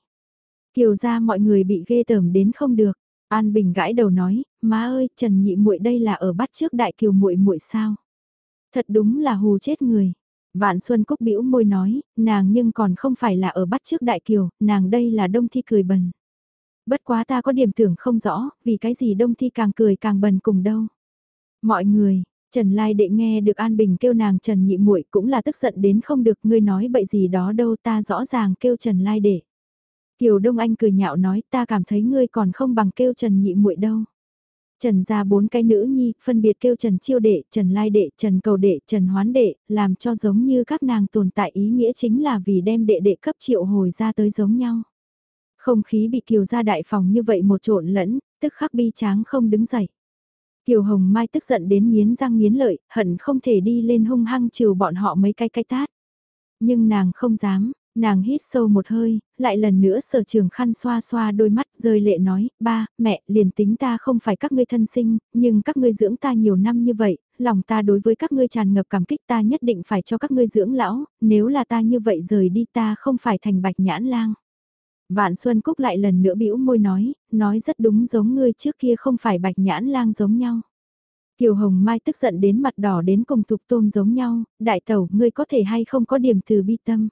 Kiều ra mọi người bị ghê tởm đến không được. An Bình gãi đầu nói, má ơi, Trần Nhị muội đây là ở bắt trước đại kiều muội muội sao? Thật đúng là hù chết người. Vạn Xuân Cúc bĩu môi nói, nàng nhưng còn không phải là ở bắt trước đại kiều, nàng đây là đông thi cười bần. Bất quá ta có điểm tưởng không rõ, vì cái gì đông thi càng cười càng bần cùng đâu. Mọi người, Trần Lai đệ nghe được An Bình kêu nàng Trần Nhị muội cũng là tức giận đến không được ngươi nói bậy gì đó đâu ta rõ ràng kêu Trần Lai đệ. Kiều Đông Anh cười nhạo nói ta cảm thấy ngươi còn không bằng kêu Trần Nhị muội đâu. Trần ra bốn cái nữ nhi, phân biệt kêu Trần Chiêu Đệ, Trần Lai Đệ, Trần Cầu Đệ, Trần Hoán Đệ, làm cho giống như các nàng tồn tại ý nghĩa chính là vì đem đệ đệ cấp triệu hồi ra tới giống nhau. Không khí bị kiều ra đại phòng như vậy một trộn lẫn, tức khắc bi tráng không đứng dậy. Kiều Hồng Mai tức giận đến nghiến răng nghiến lợi, hận không thể đi lên hung hăng trừ bọn họ mấy cái cái tát. Nhưng nàng không dám, nàng hít sâu một hơi, lại lần nữa sở trường khăn xoa xoa đôi mắt rơi lệ nói, ba, mẹ, liền tính ta không phải các ngươi thân sinh, nhưng các ngươi dưỡng ta nhiều năm như vậy, lòng ta đối với các ngươi tràn ngập cảm kích ta nhất định phải cho các ngươi dưỡng lão, nếu là ta như vậy rời đi ta không phải thành bạch nhãn lang. Vạn Xuân Cúc lại lần nữa bĩu môi nói, nói rất đúng giống ngươi trước kia không phải bạch nhãn lang giống nhau. Kiều Hồng Mai tức giận đến mặt đỏ đến cùng thục tôm giống nhau, đại tẩu ngươi có thể hay không có điểm từ bi tâm.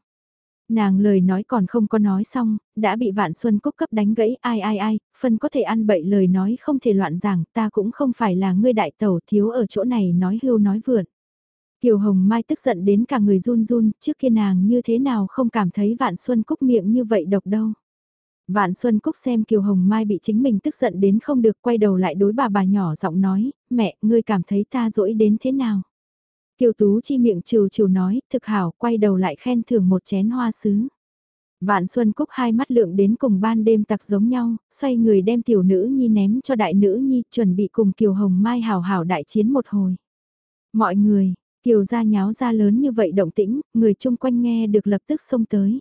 Nàng lời nói còn không có nói xong, đã bị Vạn Xuân Cúc cấp đánh gãy ai ai ai, phân có thể ăn bậy lời nói không thể loạn giảng, ta cũng không phải là ngươi đại tẩu thiếu ở chỗ này nói hưu nói vượn. Kiều Hồng Mai tức giận đến cả người run run, trước kia nàng như thế nào không cảm thấy Vạn Xuân Cúc miệng như vậy độc đâu. Vạn Xuân Cúc xem Kiều Hồng Mai bị chính mình tức giận đến không được quay đầu lại đối bà bà nhỏ giọng nói, mẹ, ngươi cảm thấy ta dỗi đến thế nào? Kiều Tú chi miệng trừ trừ nói, thực hảo, quay đầu lại khen thưởng một chén hoa sứ. Vạn Xuân Cúc hai mắt lượng đến cùng ban đêm tặc giống nhau, xoay người đem tiểu nữ nhi ném cho đại nữ nhi, chuẩn bị cùng Kiều Hồng Mai hảo hảo đại chiến một hồi. Mọi người, Kiều gia nháo ra lớn như vậy động tĩnh, người chung quanh nghe được lập tức xông tới.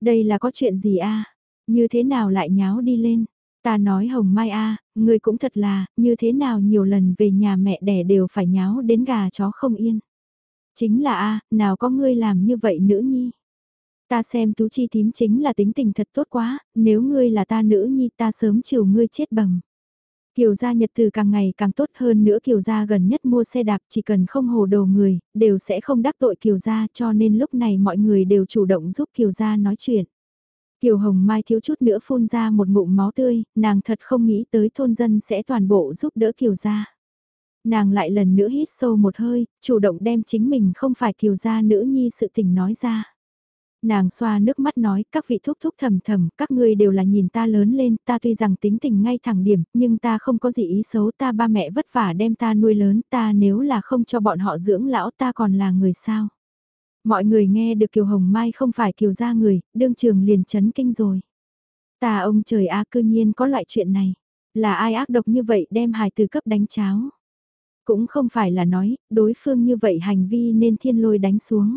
Đây là có chuyện gì a như thế nào lại nháo đi lên? Ta nói Hồng Mai a, ngươi cũng thật là, như thế nào nhiều lần về nhà mẹ đẻ đều phải nháo đến gà chó không yên. Chính là a, nào có ngươi làm như vậy nữ nhi. Ta xem tú chi tím chính là tính tình thật tốt quá, nếu ngươi là ta nữ nhi ta sớm chiều ngươi chết bầm. Kiều gia nhật từ càng ngày càng tốt hơn nữa Kiều gia gần nhất mua xe đạp chỉ cần không hồ đồ người, đều sẽ không đắc tội Kiều gia cho nên lúc này mọi người đều chủ động giúp Kiều gia nói chuyện. Kiều Hồng Mai thiếu chút nữa phun ra một ngụm máu tươi, nàng thật không nghĩ tới thôn dân sẽ toàn bộ giúp đỡ Kiều gia. Nàng lại lần nữa hít sâu một hơi, chủ động đem chính mình không phải Kiều gia nữ nhi sự tình nói ra. Nàng xoa nước mắt nói, các vị thúc thúc thầm thầm, các ngươi đều là nhìn ta lớn lên, ta tuy rằng tính tình ngay thẳng điểm, nhưng ta không có gì ý xấu, ta ba mẹ vất vả đem ta nuôi lớn, ta nếu là không cho bọn họ dưỡng lão ta còn là người sao. Mọi người nghe được Kiều Hồng Mai không phải Kiều gia người, đương trường liền chấn kinh rồi. Ta ông trời á cư nhiên có loại chuyện này. Là ai ác độc như vậy đem hài từ cấp đánh cháo. Cũng không phải là nói, đối phương như vậy hành vi nên thiên lôi đánh xuống.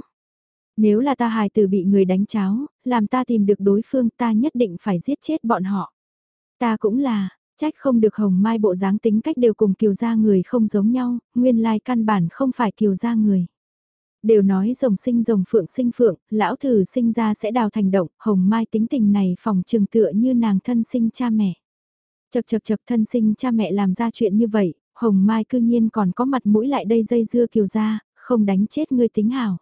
Nếu là ta hài từ bị người đánh cháo, làm ta tìm được đối phương ta nhất định phải giết chết bọn họ. Ta cũng là, trách không được hồng mai bộ dáng tính cách đều cùng kiều gia người không giống nhau, nguyên lai căn bản không phải kiều gia người. Đều nói rồng sinh rồng phượng sinh phượng, lão thử sinh ra sẽ đào thành động, hồng mai tính tình này phòng trường tựa như nàng thân sinh cha mẹ. Chật chật chật thân sinh cha mẹ làm ra chuyện như vậy, hồng mai cư nhiên còn có mặt mũi lại đây dây dưa kiều ra, không đánh chết ngươi tính hảo.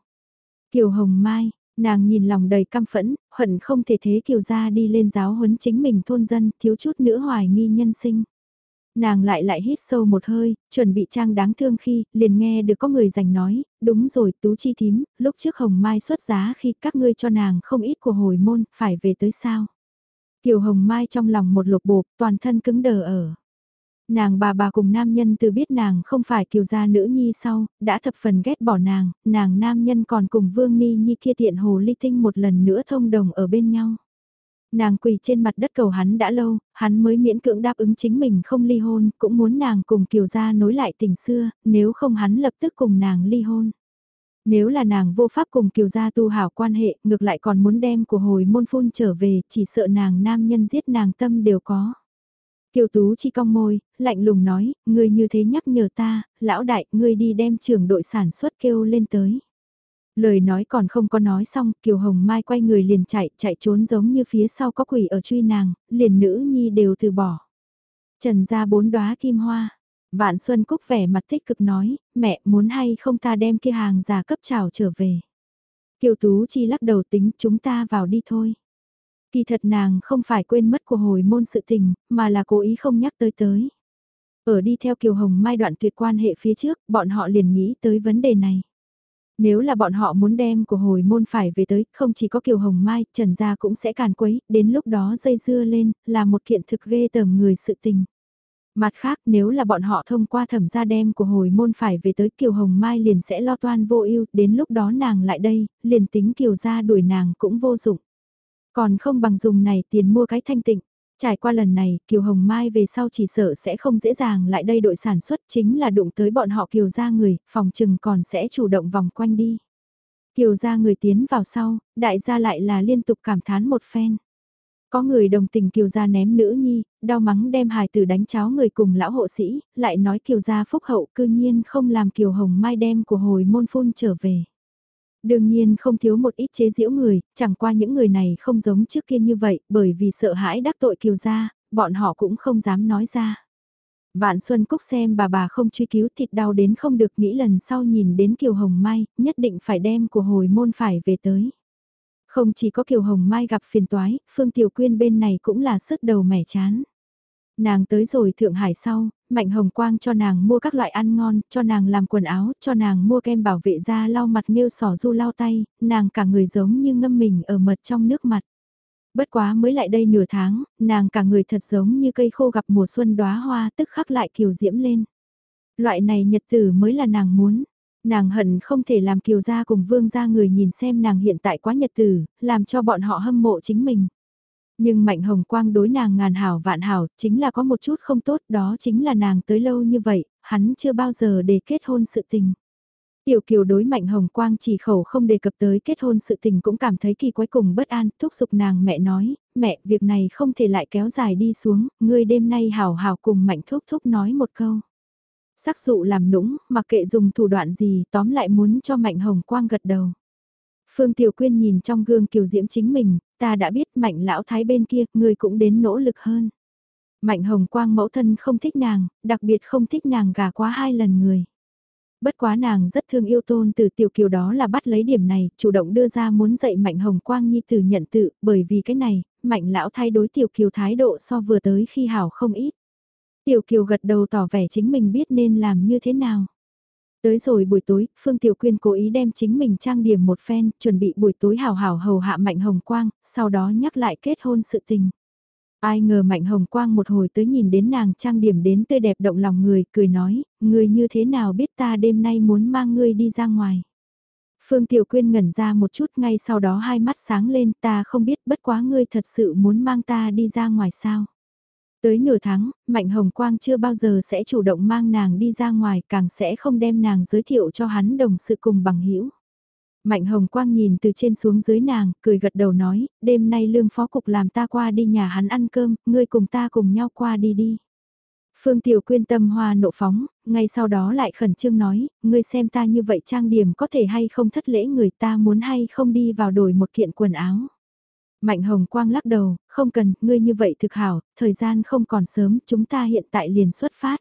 Kiều hồng mai, nàng nhìn lòng đầy căm phẫn, hận không thể thế kiều ra đi lên giáo huấn chính mình thôn dân, thiếu chút nữa hoài nghi nhân sinh. Nàng lại lại hít sâu một hơi, chuẩn bị trang đáng thương khi, liền nghe được có người giành nói, đúng rồi tú chi thím, lúc trước Hồng Mai xuất giá khi các ngươi cho nàng không ít của hồi môn, phải về tới sao. Kiều Hồng Mai trong lòng một lục bộp, toàn thân cứng đờ ở. Nàng bà bà cùng nam nhân từ biết nàng không phải kiều gia nữ nhi sau, đã thập phần ghét bỏ nàng, nàng nam nhân còn cùng Vương Ni Nhi kia tiện hồ ly tinh một lần nữa thông đồng ở bên nhau. Nàng quỳ trên mặt đất cầu hắn đã lâu, hắn mới miễn cưỡng đáp ứng chính mình không ly hôn, cũng muốn nàng cùng Kiều Gia nối lại tình xưa, nếu không hắn lập tức cùng nàng ly hôn. Nếu là nàng vô pháp cùng kiều gia tu hảo quan hệ, ngược lại còn muốn đem của hồi môn phun trở về, chỉ sợ nàng nam nhân giết nàng tâm đều có. Kiều Tú chi cong môi, lạnh lùng nói, ngươi như thế nhắc nhở ta, lão đại, ngươi đi đem trưởng đội sản xuất kêu lên tới. Lời nói còn không có nói xong, Kiều Hồng Mai quay người liền chạy, chạy trốn giống như phía sau có quỷ ở truy nàng, liền nữ nhi đều từ bỏ. Trần ra bốn đóa kim hoa. Vạn Xuân Cúc vẻ mặt tích cực nói, mẹ muốn hay không ta đem kia hàng già cấp trào trở về. Kiều Tú Chi lắc đầu tính chúng ta vào đi thôi. Kỳ thật nàng không phải quên mất của hồi môn sự tình, mà là cố ý không nhắc tới tới. Ở đi theo Kiều Hồng Mai đoạn tuyệt quan hệ phía trước, bọn họ liền nghĩ tới vấn đề này. Nếu là bọn họ muốn đem của hồi môn phải về tới, không chỉ có Kiều Hồng Mai, Trần Gia cũng sẽ càn quấy, đến lúc đó dây dưa lên, là một kiện thực ghê tởm người sự tình. Mặt khác nếu là bọn họ thông qua thẩm gia đem của hồi môn phải về tới Kiều Hồng Mai liền sẽ lo toan vô ưu đến lúc đó nàng lại đây, liền tính Kiều gia đuổi nàng cũng vô dụng. Còn không bằng dùng này tiền mua cái thanh tịnh. Trải qua lần này, Kiều Hồng Mai về sau chỉ sợ sẽ không dễ dàng lại đây đội sản xuất chính là đụng tới bọn họ Kiều gia người, phòng trừng còn sẽ chủ động vòng quanh đi. Kiều gia người tiến vào sau, đại gia lại là liên tục cảm thán một phen. Có người đồng tình Kiều gia ném nữ nhi, đau mắng đem hài tử đánh cháo người cùng lão hộ sĩ, lại nói Kiều gia phúc hậu cư nhiên không làm Kiều Hồng Mai đem của hồi môn phun trở về. Đương nhiên không thiếu một ít chế giễu người, chẳng qua những người này không giống trước kia như vậy, bởi vì sợ hãi đắc tội kiều gia, bọn họ cũng không dám nói ra. Vạn Xuân Cúc xem bà bà không truy cứu thịt đau đến không được nghĩ lần sau nhìn đến Kiều Hồng Mai, nhất định phải đem của hồi môn phải về tới. Không chỉ có Kiều Hồng Mai gặp phiền toái, Phương Tiểu Quyên bên này cũng là sức đầu mẻ chán. Nàng tới rồi Thượng Hải sau, Mạnh Hồng Quang cho nàng mua các loại ăn ngon, cho nàng làm quần áo, cho nàng mua kem bảo vệ da lau mặt nêu sỏ du lau tay, nàng cả người giống như ngâm mình ở mật trong nước mặt. Bất quá mới lại đây nửa tháng, nàng cả người thật giống như cây khô gặp mùa xuân đóa hoa tức khắc lại kiều diễm lên. Loại này nhật tử mới là nàng muốn. Nàng hận không thể làm kiều gia cùng vương gia người nhìn xem nàng hiện tại quá nhật tử, làm cho bọn họ hâm mộ chính mình. Nhưng Mạnh Hồng Quang đối nàng ngàn hảo vạn hảo, chính là có một chút không tốt, đó chính là nàng tới lâu như vậy, hắn chưa bao giờ để kết hôn sự tình. Tiểu Kiều đối Mạnh Hồng Quang chỉ khẩu không đề cập tới kết hôn sự tình cũng cảm thấy kỳ quái cùng bất an, thúc giục nàng mẹ nói, mẹ, việc này không thể lại kéo dài đi xuống, ngươi đêm nay hảo hảo cùng Mạnh thúc thúc nói một câu. Sắc dụ làm nũng, mặc kệ dùng thủ đoạn gì, tóm lại muốn cho Mạnh Hồng Quang gật đầu. Phương Tiểu Quyên nhìn trong gương kiều diễm chính mình, ta đã biết mạnh lão thái bên kia, người cũng đến nỗ lực hơn. Mạnh hồng quang mẫu thân không thích nàng, đặc biệt không thích nàng gà quá hai lần người. Bất quá nàng rất thương yêu tôn từ tiểu kiều đó là bắt lấy điểm này, chủ động đưa ra muốn dạy mạnh hồng quang nhi từ nhận tự, bởi vì cái này, mạnh lão thay đối tiểu kiều thái độ so vừa tới khi hảo không ít. Tiểu kiều gật đầu tỏ vẻ chính mình biết nên làm như thế nào. Tới rồi buổi tối, Phương Tiểu Quyên cố ý đem chính mình trang điểm một phen, chuẩn bị buổi tối hào hào hầu hạ Mạnh Hồng Quang, sau đó nhắc lại kết hôn sự tình. Ai ngờ Mạnh Hồng Quang một hồi tới nhìn đến nàng trang điểm đến tươi đẹp động lòng người, cười nói, người như thế nào biết ta đêm nay muốn mang ngươi đi ra ngoài. Phương Tiểu Quyên ngẩn ra một chút ngay sau đó hai mắt sáng lên ta không biết bất quá ngươi thật sự muốn mang ta đi ra ngoài sao. Tới nửa tháng, Mạnh Hồng Quang chưa bao giờ sẽ chủ động mang nàng đi ra ngoài, càng sẽ không đem nàng giới thiệu cho hắn đồng sự cùng bằng hữu. Mạnh Hồng Quang nhìn từ trên xuống dưới nàng, cười gật đầu nói, đêm nay lương phó cục làm ta qua đi nhà hắn ăn cơm, ngươi cùng ta cùng nhau qua đi đi. Phương Tiểu quyên tâm hoa nộ phóng, ngay sau đó lại khẩn trương nói, ngươi xem ta như vậy trang điểm có thể hay không thất lễ người ta muốn hay không đi vào đổi một kiện quần áo. Mạnh Hồng Quang lắc đầu, không cần, ngươi như vậy thực hảo, thời gian không còn sớm, chúng ta hiện tại liền xuất phát.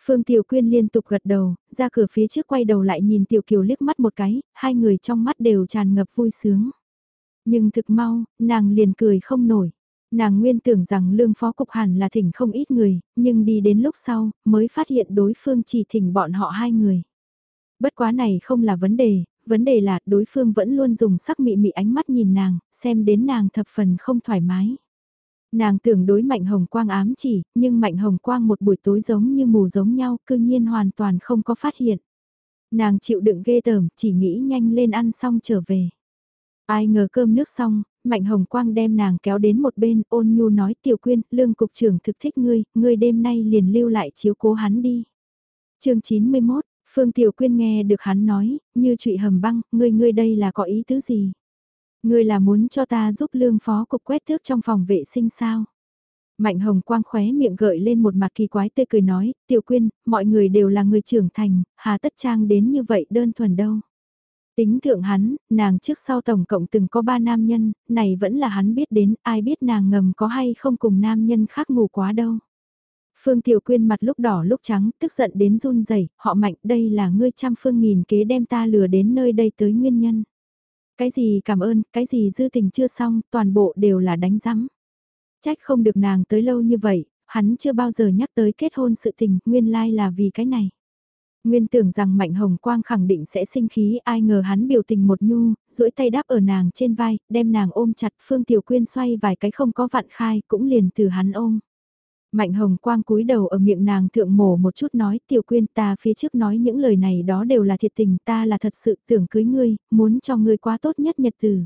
Phương Tiểu Quyên liên tục gật đầu, ra cửa phía trước quay đầu lại nhìn Tiểu Kiều liếc mắt một cái, hai người trong mắt đều tràn ngập vui sướng. Nhưng thực mau, nàng liền cười không nổi. Nàng nguyên tưởng rằng lương phó cục hẳn là thỉnh không ít người, nhưng đi đến lúc sau, mới phát hiện đối phương chỉ thỉnh bọn họ hai người. Bất quá này không là vấn đề, vấn đề là đối phương vẫn luôn dùng sắc mị mị ánh mắt nhìn nàng, xem đến nàng thập phần không thoải mái. Nàng tưởng đối Mạnh Hồng Quang ám chỉ, nhưng Mạnh Hồng Quang một buổi tối giống như mù giống nhau, cư nhiên hoàn toàn không có phát hiện. Nàng chịu đựng ghê tởm, chỉ nghĩ nhanh lên ăn xong trở về. Ai ngờ cơm nước xong, Mạnh Hồng Quang đem nàng kéo đến một bên, ôn nhu nói tiểu quyên, lương cục trưởng thực thích ngươi, ngươi đêm nay liền lưu lại chiếu cố hắn đi. chương 91, Phương Tiểu Quyên nghe được hắn nói, như trụy hầm băng, ngươi ngươi đây là có ý tứ gì? Ngươi là muốn cho ta giúp lương phó cục quét thước trong phòng vệ sinh sao? Mạnh hồng quang khóe miệng gợi lên một mặt kỳ quái tươi cười nói, Tiểu Quyên, mọi người đều là người trưởng thành, hà tất trang đến như vậy đơn thuần đâu. Tính thượng hắn, nàng trước sau tổng cộng từng có ba nam nhân, này vẫn là hắn biết đến, ai biết nàng ngầm có hay không cùng nam nhân khác ngủ quá đâu. Phương Tiểu Quyên mặt lúc đỏ lúc trắng, tức giận đến run rẩy, họ mạnh đây là ngươi trăm phương nghìn kế đem ta lừa đến nơi đây tới nguyên nhân. Cái gì cảm ơn, cái gì dư tình chưa xong, toàn bộ đều là đánh rắm. Trách không được nàng tới lâu như vậy, hắn chưa bao giờ nhắc tới kết hôn sự tình, nguyên lai là vì cái này. Nguyên tưởng rằng Mạnh Hồng Quang khẳng định sẽ sinh khí ai ngờ hắn biểu tình một nhu, duỗi tay đáp ở nàng trên vai, đem nàng ôm chặt Phương Tiểu Quyên xoay vài cái không có vặn khai cũng liền từ hắn ôm. Mạnh hồng quang cúi đầu ở miệng nàng thượng mổ một chút nói tiểu quyên ta phía trước nói những lời này đó đều là thiệt tình ta là thật sự tưởng cưới ngươi, muốn cho ngươi quá tốt nhất nhật từ.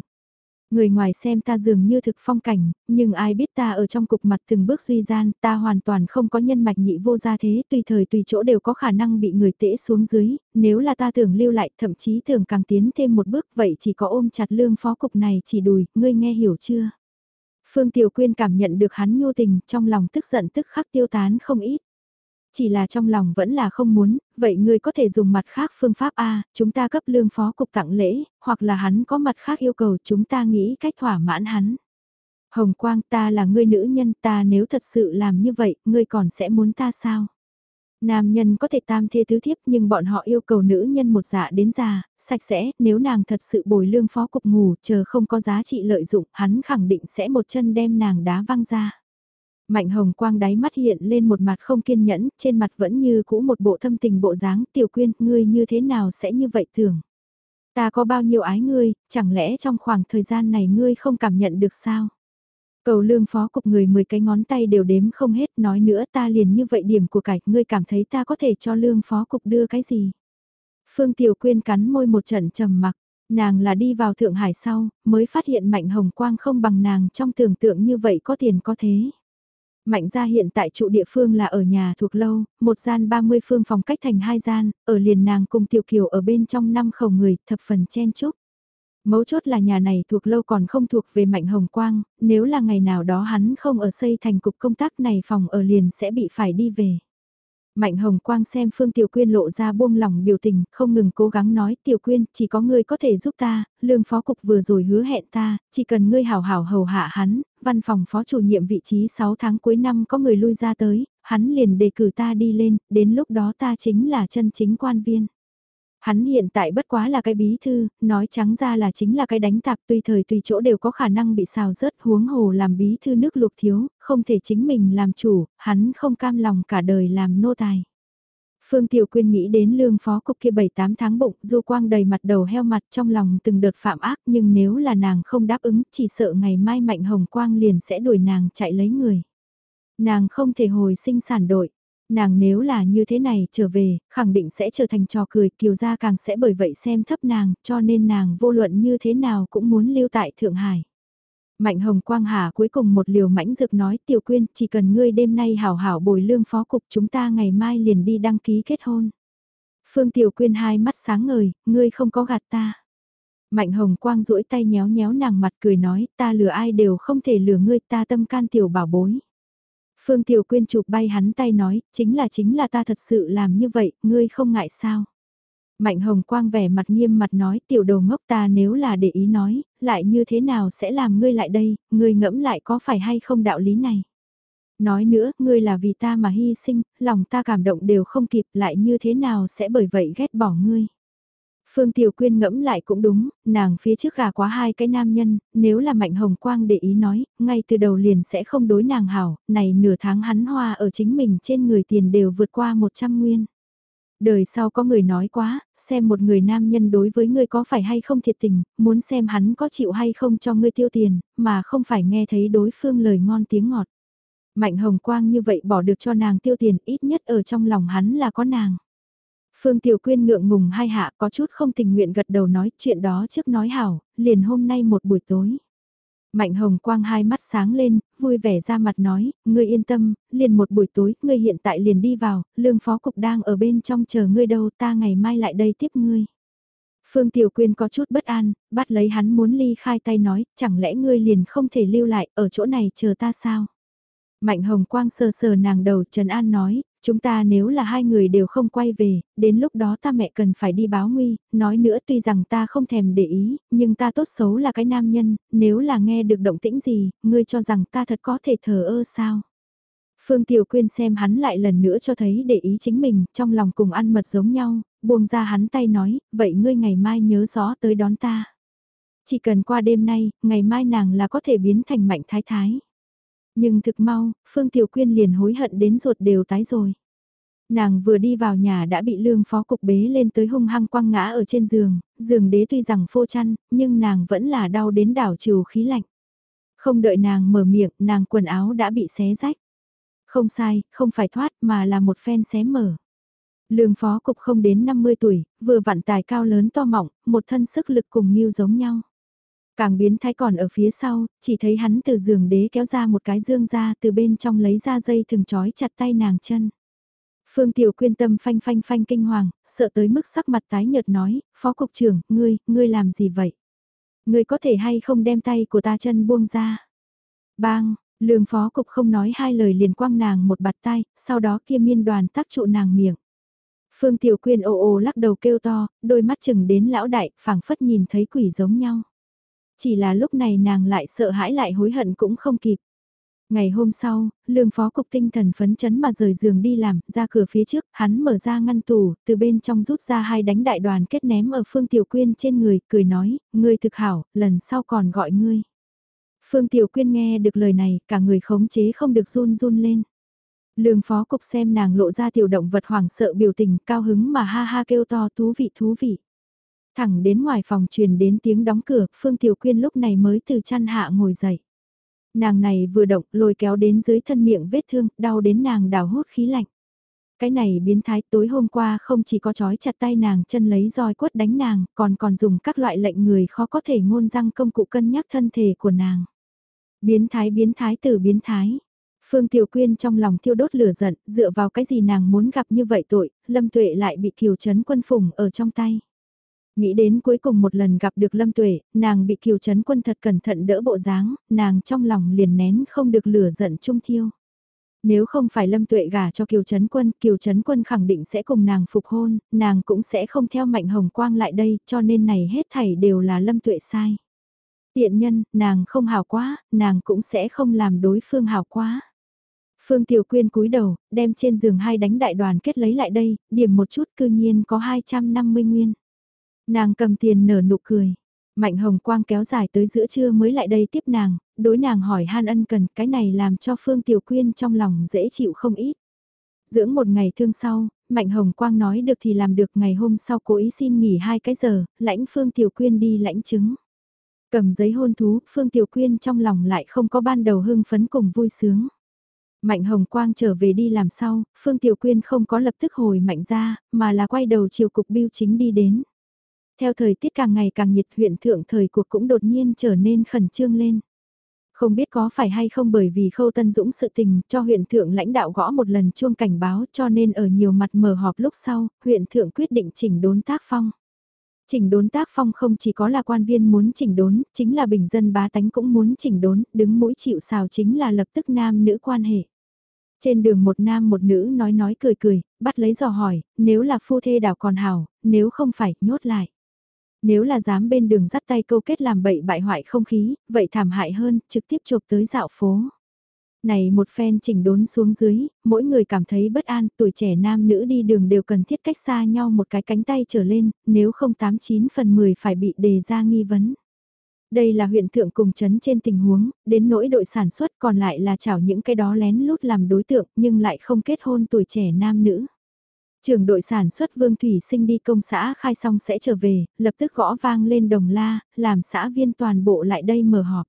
Người ngoài xem ta dường như thực phong cảnh, nhưng ai biết ta ở trong cục mặt từng bước duy gian, ta hoàn toàn không có nhân mạch nhị vô gia thế, tùy thời tùy chỗ đều có khả năng bị người tễ xuống dưới, nếu là ta tưởng lưu lại, thậm chí tưởng càng tiến thêm một bước, vậy chỉ có ôm chặt lương phó cục này chỉ đùi, ngươi nghe hiểu chưa? Phương Tiểu Quyên cảm nhận được hắn nhu tình, trong lòng tức giận tức khắc tiêu tán không ít. Chỉ là trong lòng vẫn là không muốn, vậy ngươi có thể dùng mặt khác phương pháp A, chúng ta cấp lương phó cục tặng lễ, hoặc là hắn có mặt khác yêu cầu chúng ta nghĩ cách thỏa mãn hắn. Hồng Quang ta là ngươi nữ nhân ta nếu thật sự làm như vậy, ngươi còn sẽ muốn ta sao? Nam nhân có thể tam thê tứ thiếp nhưng bọn họ yêu cầu nữ nhân một dạ đến già, sạch sẽ, nếu nàng thật sự bồi lương phó cục ngủ chờ không có giá trị lợi dụng, hắn khẳng định sẽ một chân đem nàng đá văng ra. Mạnh hồng quang đáy mắt hiện lên một mặt không kiên nhẫn, trên mặt vẫn như cũ một bộ thâm tình bộ dáng, tiểu quyên, ngươi như thế nào sẽ như vậy tưởng? Ta có bao nhiêu ái ngươi, chẳng lẽ trong khoảng thời gian này ngươi không cảm nhận được sao? Cầu lương phó cục người 10 cái ngón tay đều đếm không hết nói nữa ta liền như vậy điểm của cải, ngươi cảm thấy ta có thể cho lương phó cục đưa cái gì? Phương Tiểu Quyên cắn môi một trận trầm mặc, nàng là đi vào Thượng Hải sau, mới phát hiện Mạnh Hồng Quang không bằng nàng trong tưởng tượng như vậy có tiền có thế. Mạnh gia hiện tại trụ địa phương là ở nhà thuộc lâu, một gian 30 phương phòng cách thành hai gian, ở liền nàng cùng Tiểu Kiều ở bên trong năm khẩu người, thập phần chen chúc. Mấu chốt là nhà này thuộc lâu còn không thuộc về Mạnh Hồng Quang, nếu là ngày nào đó hắn không ở xây thành cục công tác này phòng ở liền sẽ bị phải đi về. Mạnh Hồng Quang xem Phương Tiểu Quyên lộ ra buông lòng biểu tình, không ngừng cố gắng nói Tiểu Quyên, chỉ có ngươi có thể giúp ta, lương phó cục vừa rồi hứa hẹn ta, chỉ cần ngươi hảo hảo hầu hạ hắn, văn phòng phó chủ nhiệm vị trí 6 tháng cuối năm có người lui ra tới, hắn liền đề cử ta đi lên, đến lúc đó ta chính là chân chính quan viên. Hắn hiện tại bất quá là cái bí thư, nói trắng ra là chính là cái đánh tạp tùy thời tùy chỗ đều có khả năng bị xào rớt huống hồ làm bí thư nước lục thiếu, không thể chính mình làm chủ, hắn không cam lòng cả đời làm nô tài. Phương Tiểu Quyên nghĩ đến lương phó cục kia 7-8 tháng bụng, du quang đầy mặt đầu heo mặt trong lòng từng đợt phạm ác nhưng nếu là nàng không đáp ứng chỉ sợ ngày mai mạnh hồng quang liền sẽ đuổi nàng chạy lấy người. Nàng không thể hồi sinh sản đội, Nàng nếu là như thế này trở về, khẳng định sẽ trở thành trò cười, kiều gia càng sẽ bởi vậy xem thấp nàng, cho nên nàng vô luận như thế nào cũng muốn lưu tại Thượng Hải. Mạnh Hồng Quang Hà cuối cùng một liều mãnh dược nói tiểu quyên chỉ cần ngươi đêm nay hảo hảo bồi lương phó cục chúng ta ngày mai liền đi đăng ký kết hôn. Phương Tiểu Quyên hai mắt sáng ngời, ngươi không có gạt ta. Mạnh Hồng Quang duỗi tay nhéo nhéo nàng mặt cười nói ta lừa ai đều không thể lừa ngươi ta tâm can tiểu bảo bối. Phương Tiểu Quyên chụp bay hắn tay nói, chính là chính là ta thật sự làm như vậy, ngươi không ngại sao. Mạnh Hồng Quang vẻ mặt nghiêm mặt nói tiểu đồ ngốc ta nếu là để ý nói, lại như thế nào sẽ làm ngươi lại đây, ngươi ngẫm lại có phải hay không đạo lý này. Nói nữa, ngươi là vì ta mà hy sinh, lòng ta cảm động đều không kịp lại như thế nào sẽ bởi vậy ghét bỏ ngươi. Phương Tiểu Quyên ngẫm lại cũng đúng, nàng phía trước gà quá hai cái nam nhân, nếu là Mạnh Hồng Quang để ý nói, ngay từ đầu liền sẽ không đối nàng hảo, này nửa tháng hắn hoa ở chính mình trên người tiền đều vượt qua 100 nguyên. Đời sau có người nói quá, xem một người nam nhân đối với ngươi có phải hay không thiệt tình, muốn xem hắn có chịu hay không cho ngươi tiêu tiền, mà không phải nghe thấy đối phương lời ngon tiếng ngọt. Mạnh hồng quang như vậy bỏ được cho nàng tiêu tiền ít nhất ở trong lòng hắn là có nàng. Phương Tiểu Quyên ngượng ngùng hai hạ có chút không tình nguyện gật đầu nói chuyện đó trước nói hảo, liền hôm nay một buổi tối. Mạnh Hồng Quang hai mắt sáng lên, vui vẻ ra mặt nói, ngươi yên tâm, liền một buổi tối, ngươi hiện tại liền đi vào, lương phó cục đang ở bên trong chờ ngươi đâu, ta ngày mai lại đây tiếp ngươi. Phương Tiểu Quyên có chút bất an, bắt lấy hắn muốn ly khai tay nói, chẳng lẽ ngươi liền không thể lưu lại, ở chỗ này chờ ta sao? Mạnh Hồng Quang sờ sờ nàng đầu Trần An nói, chúng ta nếu là hai người đều không quay về, đến lúc đó ta mẹ cần phải đi báo nguy, nói nữa tuy rằng ta không thèm để ý, nhưng ta tốt xấu là cái nam nhân, nếu là nghe được động tĩnh gì, ngươi cho rằng ta thật có thể thờ ơ sao? Phương Tiểu Quyên xem hắn lại lần nữa cho thấy để ý chính mình, trong lòng cùng ăn mật giống nhau, buông ra hắn tay nói, vậy ngươi ngày mai nhớ rõ tới đón ta. Chỉ cần qua đêm nay, ngày mai nàng là có thể biến thành mạnh thái thái. Nhưng thực mau, Phương Tiểu Quyên liền hối hận đến ruột đều tái rồi. Nàng vừa đi vào nhà đã bị lương phó cục bế lên tới hung hăng quăng ngã ở trên giường, giường đế tuy rằng phô chăn, nhưng nàng vẫn là đau đến đảo trừ khí lạnh. Không đợi nàng mở miệng, nàng quần áo đã bị xé rách. Không sai, không phải thoát mà là một phen xé mở. Lương phó cục không đến 50 tuổi, vừa vặn tài cao lớn to mọng, một thân sức lực cùng nghiêu giống nhau. Càng biến thái còn ở phía sau, chỉ thấy hắn từ giường đế kéo ra một cái dương ra từ bên trong lấy ra dây thừng trói chặt tay nàng chân. Phương Tiểu quyên tâm phanh phanh phanh kinh hoàng, sợ tới mức sắc mặt tái nhợt nói, Phó Cục trưởng, ngươi, ngươi làm gì vậy? Ngươi có thể hay không đem tay của ta chân buông ra? Bang, lương Phó Cục không nói hai lời liền quăng nàng một bạt tay, sau đó kia miên đoàn tác trụ nàng miệng. Phương Tiểu Quyên ồ ồ lắc đầu kêu to, đôi mắt chừng đến lão đại, phảng phất nhìn thấy quỷ giống nhau. Chỉ là lúc này nàng lại sợ hãi lại hối hận cũng không kịp. Ngày hôm sau, lương phó cục tinh thần phấn chấn mà rời giường đi làm, ra cửa phía trước, hắn mở ra ngăn tủ, từ bên trong rút ra hai đánh đại đoàn kết ném ở Phương Tiểu Quyên trên người, cười nói, ngươi thực hảo, lần sau còn gọi ngươi. Phương Tiểu Quyên nghe được lời này, cả người khống chế không được run run lên. Lương phó cục xem nàng lộ ra tiểu động vật hoảng sợ biểu tình cao hứng mà ha ha kêu to thú vị thú vị. Thẳng đến ngoài phòng truyền đến tiếng đóng cửa, Phương Tiểu Quyên lúc này mới từ chăn hạ ngồi dậy. Nàng này vừa động lôi kéo đến dưới thân miệng vết thương, đau đến nàng đào hút khí lạnh. Cái này biến thái tối hôm qua không chỉ có chói chặt tay nàng chân lấy roi quất đánh nàng, còn còn dùng các loại lệnh người khó có thể ngôn răng công cụ cân nhắc thân thể của nàng. Biến thái biến thái từ biến thái. Phương Tiểu Quyên trong lòng thiêu đốt lửa giận, dựa vào cái gì nàng muốn gặp như vậy tội, Lâm Tuệ lại bị Kiều Trấn Quân phùng ở trong tay. Nghĩ đến cuối cùng một lần gặp được Lâm Tuệ, nàng bị Kiều Trấn Quân thật cẩn thận đỡ bộ dáng, nàng trong lòng liền nén không được lửa giận trung thiêu. Nếu không phải Lâm Tuệ gả cho Kiều Trấn Quân, Kiều Trấn Quân khẳng định sẽ cùng nàng phục hôn, nàng cũng sẽ không theo Mạnh Hồng Quang lại đây, cho nên này hết thảy đều là Lâm Tuệ sai. Tiện nhân, nàng không hào quá, nàng cũng sẽ không làm đối phương hào quá. Phương Tiểu Quyên cúi đầu, đem trên giường hai đánh đại đoàn kết lấy lại đây, điểm một chút cư nhiên có 250 nguyên. Nàng cầm tiền nở nụ cười. Mạnh hồng quang kéo dài tới giữa trưa mới lại đây tiếp nàng, đối nàng hỏi han ân cần cái này làm cho Phương Tiểu Quyên trong lòng dễ chịu không ít. Dưỡng một ngày thương sau, Mạnh Hồng Quang nói được thì làm được ngày hôm sau cố ý xin nghỉ hai cái giờ, lãnh Phương Tiểu Quyên đi lãnh chứng. Cầm giấy hôn thú, Phương Tiểu Quyên trong lòng lại không có ban đầu hưng phấn cùng vui sướng. Mạnh Hồng Quang trở về đi làm sau, Phương Tiểu Quyên không có lập tức hồi mạnh ra, mà là quay đầu chiều cục biêu chính đi đến. Theo thời tiết càng ngày càng nhiệt huyện thượng thời cuộc cũng đột nhiên trở nên khẩn trương lên. Không biết có phải hay không bởi vì khâu tân dũng sự tình cho huyện thượng lãnh đạo gõ một lần chuông cảnh báo cho nên ở nhiều mặt mở họp lúc sau, huyện thượng quyết định chỉnh đốn tác phong. Chỉnh đốn tác phong không chỉ có là quan viên muốn chỉnh đốn, chính là bình dân bá tánh cũng muốn chỉnh đốn, đứng mũi chịu xào chính là lập tức nam nữ quan hệ. Trên đường một nam một nữ nói nói cười cười, bắt lấy dò hỏi, nếu là phu thê đảo còn hảo, nếu không phải, nhốt lại. Nếu là dám bên đường dắt tay câu kết làm bậy bại hoại không khí, vậy thảm hại hơn, trực tiếp chụp tới dạo phố. Này một phen chỉnh đốn xuống dưới, mỗi người cảm thấy bất an, tuổi trẻ nam nữ đi đường đều cần thiết cách xa nhau một cái cánh tay trở lên, nếu không 89 phần 10 phải bị đề ra nghi vấn. Đây là huyện thượng cùng chấn trên tình huống, đến nỗi đội sản xuất còn lại là chảo những cái đó lén lút làm đối tượng nhưng lại không kết hôn tuổi trẻ nam nữ. Trường đội sản xuất Vương Thủy Sinh đi công xã khai xong sẽ trở về, lập tức gõ vang lên đồng la, làm xã viên toàn bộ lại đây mở họp.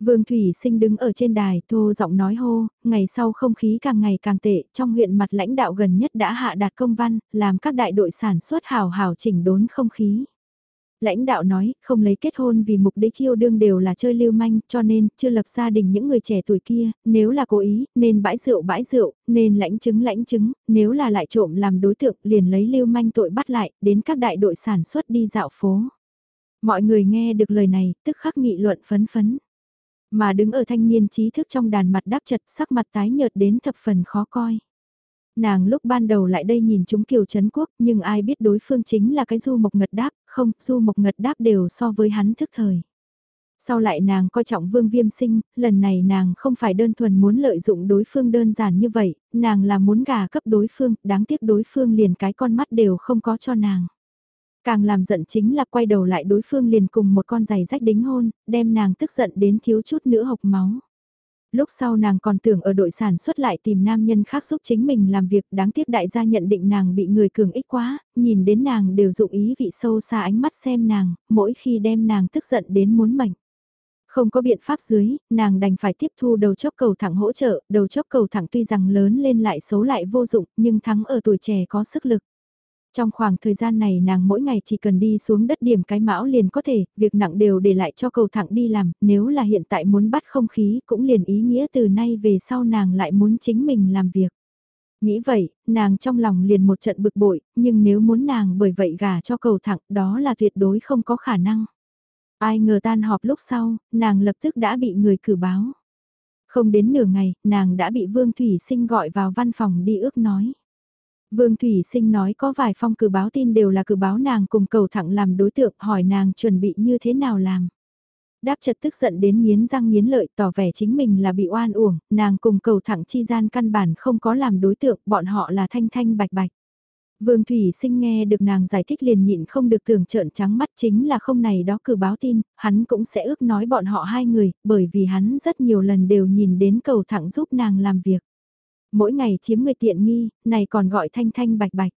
Vương Thủy Sinh đứng ở trên đài thô giọng nói hô, ngày sau không khí càng ngày càng tệ, trong huyện mặt lãnh đạo gần nhất đã hạ đạt công văn, làm các đại đội sản xuất hào hào chỉnh đốn không khí. Lãnh đạo nói, không lấy kết hôn vì mục đích yêu đương đều là chơi lưu manh, cho nên, chưa lập gia đình những người trẻ tuổi kia, nếu là cố ý, nên bãi rượu bãi rượu, nên lãnh chứng lãnh chứng, nếu là lại trộm làm đối tượng, liền lấy lưu manh tội bắt lại, đến các đại đội sản xuất đi dạo phố. Mọi người nghe được lời này, tức khắc nghị luận phấn phấn. Mà đứng ở thanh niên trí thức trong đàn mặt đáp chật sắc mặt tái nhợt đến thập phần khó coi. Nàng lúc ban đầu lại đây nhìn chúng Kiều Trấn Quốc nhưng ai biết đối phương chính là cái du mộc ngật đáp, không, du mộc ngật đáp đều so với hắn thức thời. Sau lại nàng coi trọng vương viêm sinh, lần này nàng không phải đơn thuần muốn lợi dụng đối phương đơn giản như vậy, nàng là muốn gà cấp đối phương, đáng tiếc đối phương liền cái con mắt đều không có cho nàng. Càng làm giận chính là quay đầu lại đối phương liền cùng một con giày rách đính hôn, đem nàng tức giận đến thiếu chút nữa hộc máu lúc sau nàng còn tưởng ở đội sản xuất lại tìm nam nhân khác giúp chính mình làm việc đáng tiếc đại gia nhận định nàng bị người cường ích quá, nhìn đến nàng đều dụng ý vị sâu xa ánh mắt xem nàng, mỗi khi đem nàng tức giận đến muốn mệnh. Không có biện pháp dưới, nàng đành phải tiếp thu đầu chốc cầu thẳng hỗ trợ, đầu chốc cầu thẳng tuy rằng lớn lên lại xấu lại vô dụng nhưng thắng ở tuổi trẻ có sức lực. Trong khoảng thời gian này nàng mỗi ngày chỉ cần đi xuống đất điểm cái mão liền có thể, việc nặng đều để lại cho cầu thẳng đi làm, nếu là hiện tại muốn bắt không khí cũng liền ý nghĩa từ nay về sau nàng lại muốn chính mình làm việc. Nghĩ vậy, nàng trong lòng liền một trận bực bội, nhưng nếu muốn nàng bởi vậy gả cho cầu thẳng đó là tuyệt đối không có khả năng. Ai ngờ tan họp lúc sau, nàng lập tức đã bị người cử báo. Không đến nửa ngày, nàng đã bị Vương Thủy Sinh gọi vào văn phòng đi ước nói. Vương Thủy Sinh nói có vài phong cử báo tin đều là cử báo nàng cùng cầu thẳng làm đối tượng hỏi nàng chuẩn bị như thế nào làm. Đáp chật tức giận đến nghiến răng nghiến lợi tỏ vẻ chính mình là bị oan uổng, nàng cùng cầu thẳng chi gian căn bản không có làm đối tượng, bọn họ là thanh thanh bạch bạch. Vương Thủy Sinh nghe được nàng giải thích liền nhịn không được tưởng trợn trắng mắt chính là không này đó cử báo tin, hắn cũng sẽ ước nói bọn họ hai người, bởi vì hắn rất nhiều lần đều nhìn đến cầu thẳng giúp nàng làm việc mỗi ngày chiếm người tiện nghi, này còn gọi thanh thanh bạch bạch.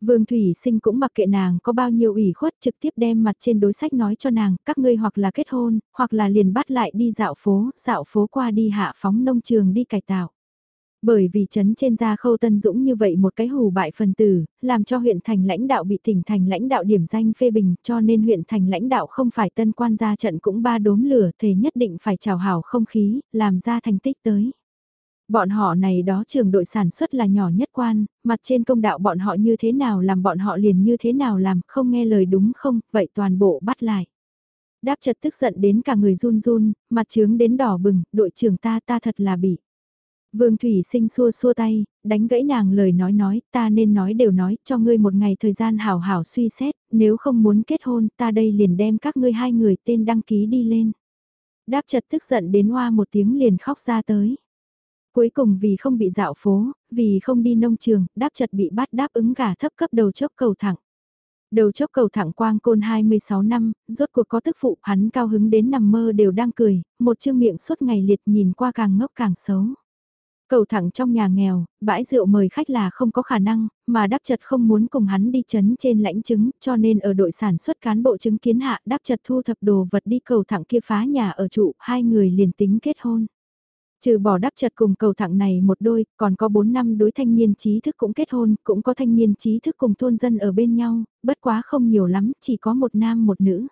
Vương Thủy Sinh cũng mặc kệ nàng có bao nhiêu ủy khuất trực tiếp đem mặt trên đối sách nói cho nàng, các ngươi hoặc là kết hôn, hoặc là liền bắt lại đi dạo phố, dạo phố qua đi hạ phóng nông trường đi cải tạo. Bởi vì chấn trên gia khâu tân dũng như vậy một cái hù bại phần tử, làm cho huyện thành lãnh đạo bị tỉnh thành lãnh đạo điểm danh phê bình cho nên huyện thành lãnh đạo không phải tân quan gia trận cũng ba đốm lửa thề nhất định phải trào hảo không khí, làm ra thành tích tới. Bọn họ này đó trường đội sản xuất là nhỏ nhất quan, mặt trên công đạo bọn họ như thế nào làm bọn họ liền như thế nào làm, không nghe lời đúng không, vậy toàn bộ bắt lại. Đáp chật tức giận đến cả người run run, mặt trướng đến đỏ bừng, đội trưởng ta ta thật là bị. Vương Thủy sinh xua xua tay, đánh gãy nàng lời nói nói, ta nên nói đều nói, cho ngươi một ngày thời gian hảo hảo suy xét, nếu không muốn kết hôn, ta đây liền đem các ngươi hai người tên đăng ký đi lên. Đáp chật tức giận đến hoa một tiếng liền khóc ra tới. Cuối cùng vì không bị dạo phố, vì không đi nông trường, đáp chật bị bắt đáp ứng gà thấp cấp đầu chốc cầu thẳng. Đầu chốc cầu thẳng quang côn 26 năm, rốt cuộc có tức phụ, hắn cao hứng đến nằm mơ đều đang cười, một chương miệng suốt ngày liệt nhìn qua càng ngốc càng xấu. Cầu thẳng trong nhà nghèo, bãi rượu mời khách là không có khả năng, mà đáp chật không muốn cùng hắn đi chấn trên lãnh chứng, cho nên ở đội sản xuất cán bộ chứng kiến hạ đáp chật thu thập đồ vật đi cầu thẳng kia phá nhà ở trụ, hai người liền tính kết hôn. Trừ bỏ đắp chật cùng cầu thẳng này một đôi, còn có 4 năm đối thanh niên trí thức cũng kết hôn, cũng có thanh niên trí thức cùng thôn dân ở bên nhau, bất quá không nhiều lắm, chỉ có một nam một nữ.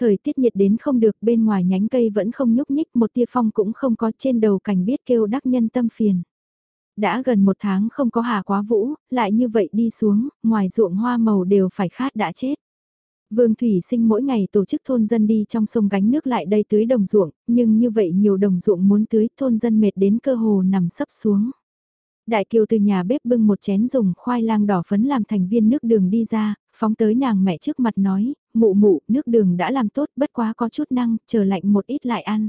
Thời tiết nhiệt đến không được bên ngoài nhánh cây vẫn không nhúc nhích một tia phong cũng không có trên đầu cảnh biết kêu đắc nhân tâm phiền. Đã gần một tháng không có hà quá vũ, lại như vậy đi xuống, ngoài ruộng hoa màu đều phải khát đã chết. Vương Thủy Sinh mỗi ngày tổ chức thôn dân đi trong sông gánh nước lại đây tưới đồng ruộng, nhưng như vậy nhiều đồng ruộng muốn tưới thôn dân mệt đến cơ hồ nằm sấp xuống. Đại kiều từ nhà bếp bưng một chén dùng khoai lang đỏ phấn làm thành viên nước đường đi ra, phóng tới nàng mẹ trước mặt nói, mụ mụ, nước đường đã làm tốt bất quá có chút năng, chờ lạnh một ít lại ăn.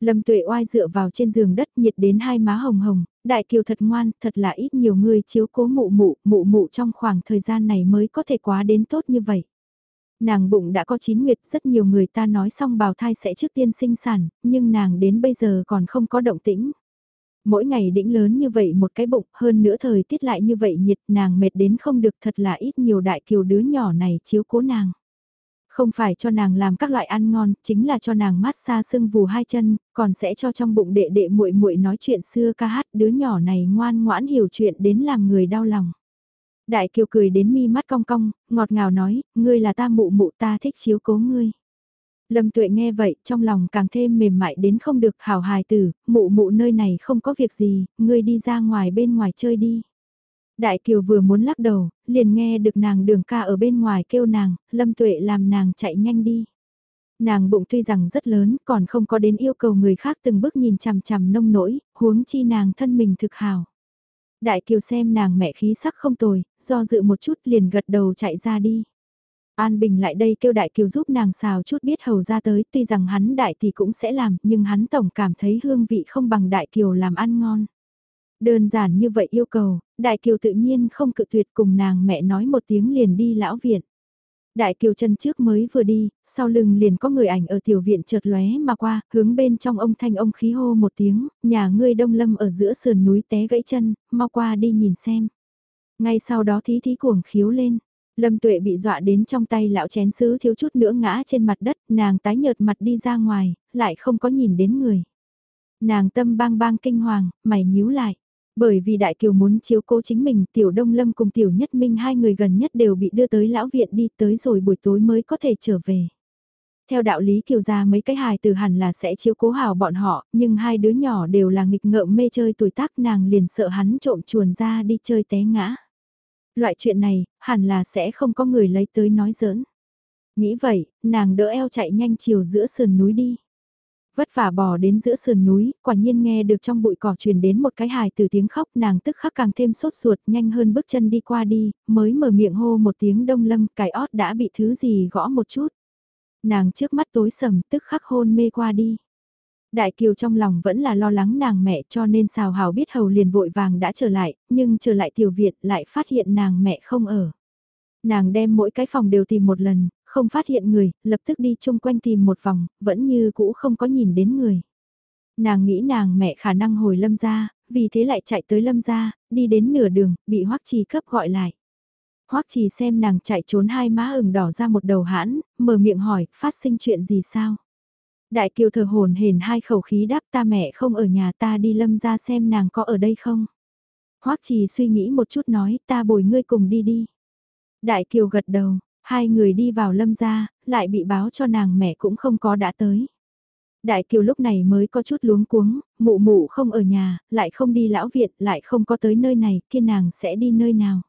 Lâm tuệ oai dựa vào trên giường đất nhiệt đến hai má hồng hồng, đại kiều thật ngoan, thật là ít nhiều người chiếu cố mụ mụ, mụ mụ trong khoảng thời gian này mới có thể quá đến tốt như vậy. Nàng bụng đã có chín nguyệt rất nhiều người ta nói xong bào thai sẽ trước tiên sinh sản, nhưng nàng đến bây giờ còn không có động tĩnh. Mỗi ngày đĩnh lớn như vậy một cái bụng, hơn nữa thời tiết lại như vậy nhiệt, nàng mệt đến không được thật là ít nhiều đại kiều đứa nhỏ này chiếu cố nàng. Không phải cho nàng làm các loại ăn ngon, chính là cho nàng mát xa sưng vù hai chân, còn sẽ cho trong bụng đệ đệ muội muội nói chuyện xưa ca hát đứa nhỏ này ngoan ngoãn hiểu chuyện đến làm người đau lòng. Đại kiều cười đến mi mắt cong cong, ngọt ngào nói, ngươi là ta mụ mụ ta thích chiếu cố ngươi. Lâm tuệ nghe vậy, trong lòng càng thêm mềm mại đến không được hảo hài tử, mụ mụ nơi này không có việc gì, ngươi đi ra ngoài bên ngoài chơi đi. Đại kiều vừa muốn lắc đầu, liền nghe được nàng đường ca ở bên ngoài kêu nàng, lâm tuệ làm nàng chạy nhanh đi. Nàng bụng tuy rằng rất lớn, còn không có đến yêu cầu người khác từng bước nhìn chằm chằm nông nỗi, huống chi nàng thân mình thực hào. Đại kiều xem nàng mẹ khí sắc không tồi, do dự một chút liền gật đầu chạy ra đi. An Bình lại đây kêu Đại Kiều giúp nàng xào chút biết hầu ra tới, tuy rằng hắn Đại thì cũng sẽ làm, nhưng hắn tổng cảm thấy hương vị không bằng Đại Kiều làm ăn ngon. Đơn giản như vậy yêu cầu, Đại Kiều tự nhiên không cự tuyệt cùng nàng mẹ nói một tiếng liền đi lão viện. Đại Kiều chân trước mới vừa đi, sau lưng liền có người ảnh ở tiểu viện chợt lóe mà qua, hướng bên trong ông thanh ông khí hô một tiếng, nhà ngươi đông lâm ở giữa sườn núi té gãy chân, mau qua đi nhìn xem. Ngay sau đó thí thí cuồng khiếu lên, Lâm tuệ bị dọa đến trong tay lão chén sứ thiếu chút nữa ngã trên mặt đất, nàng tái nhợt mặt đi ra ngoài, lại không có nhìn đến người. Nàng tâm bang bang kinh hoàng, mày nhíu lại. Bởi vì Đại Kiều muốn chiếu cố chính mình, Tiểu Đông Lâm cùng Tiểu Nhất Minh hai người gần nhất đều bị đưa tới lão viện đi tới rồi buổi tối mới có thể trở về. Theo đạo lý Kiều gia mấy cái hài từ hẳn là sẽ chiếu cố hào bọn họ, nhưng hai đứa nhỏ đều là nghịch ngợm mê chơi tuổi tác nàng liền sợ hắn trộm chuồn ra đi chơi té ngã. Loại chuyện này, hẳn là sẽ không có người lấy tới nói giỡn. Nghĩ vậy, nàng đỡ eo chạy nhanh chiều giữa sườn núi đi. Vất vả bò đến giữa sườn núi, quả nhiên nghe được trong bụi cỏ truyền đến một cái hài từ tiếng khóc nàng tức khắc càng thêm sốt ruột nhanh hơn bước chân đi qua đi, mới mở miệng hô một tiếng đông lâm cái ót đã bị thứ gì gõ một chút. Nàng trước mắt tối sầm tức khắc hôn mê qua đi. Đại Kiều trong lòng vẫn là lo lắng nàng mẹ cho nên xào hào biết hầu liền vội vàng đã trở lại, nhưng trở lại tiểu viện lại phát hiện nàng mẹ không ở. Nàng đem mỗi cái phòng đều tìm một lần, không phát hiện người, lập tức đi chung quanh tìm một vòng, vẫn như cũ không có nhìn đến người. Nàng nghĩ nàng mẹ khả năng hồi lâm ra, vì thế lại chạy tới lâm ra, đi đến nửa đường, bị hoắc trì cấp gọi lại. hoắc trì xem nàng chạy trốn hai má ửng đỏ ra một đầu hãn, mở miệng hỏi, phát sinh chuyện gì sao? Đại kiều thờ hồn hền hai khẩu khí đáp ta mẹ không ở nhà ta đi lâm ra xem nàng có ở đây không. Hoắc trì suy nghĩ một chút nói ta bồi ngươi cùng đi đi. Đại kiều gật đầu, hai người đi vào lâm gia lại bị báo cho nàng mẹ cũng không có đã tới. Đại kiều lúc này mới có chút luống cuống, mụ mụ không ở nhà, lại không đi lão viện, lại không có tới nơi này, kia nàng sẽ đi nơi nào.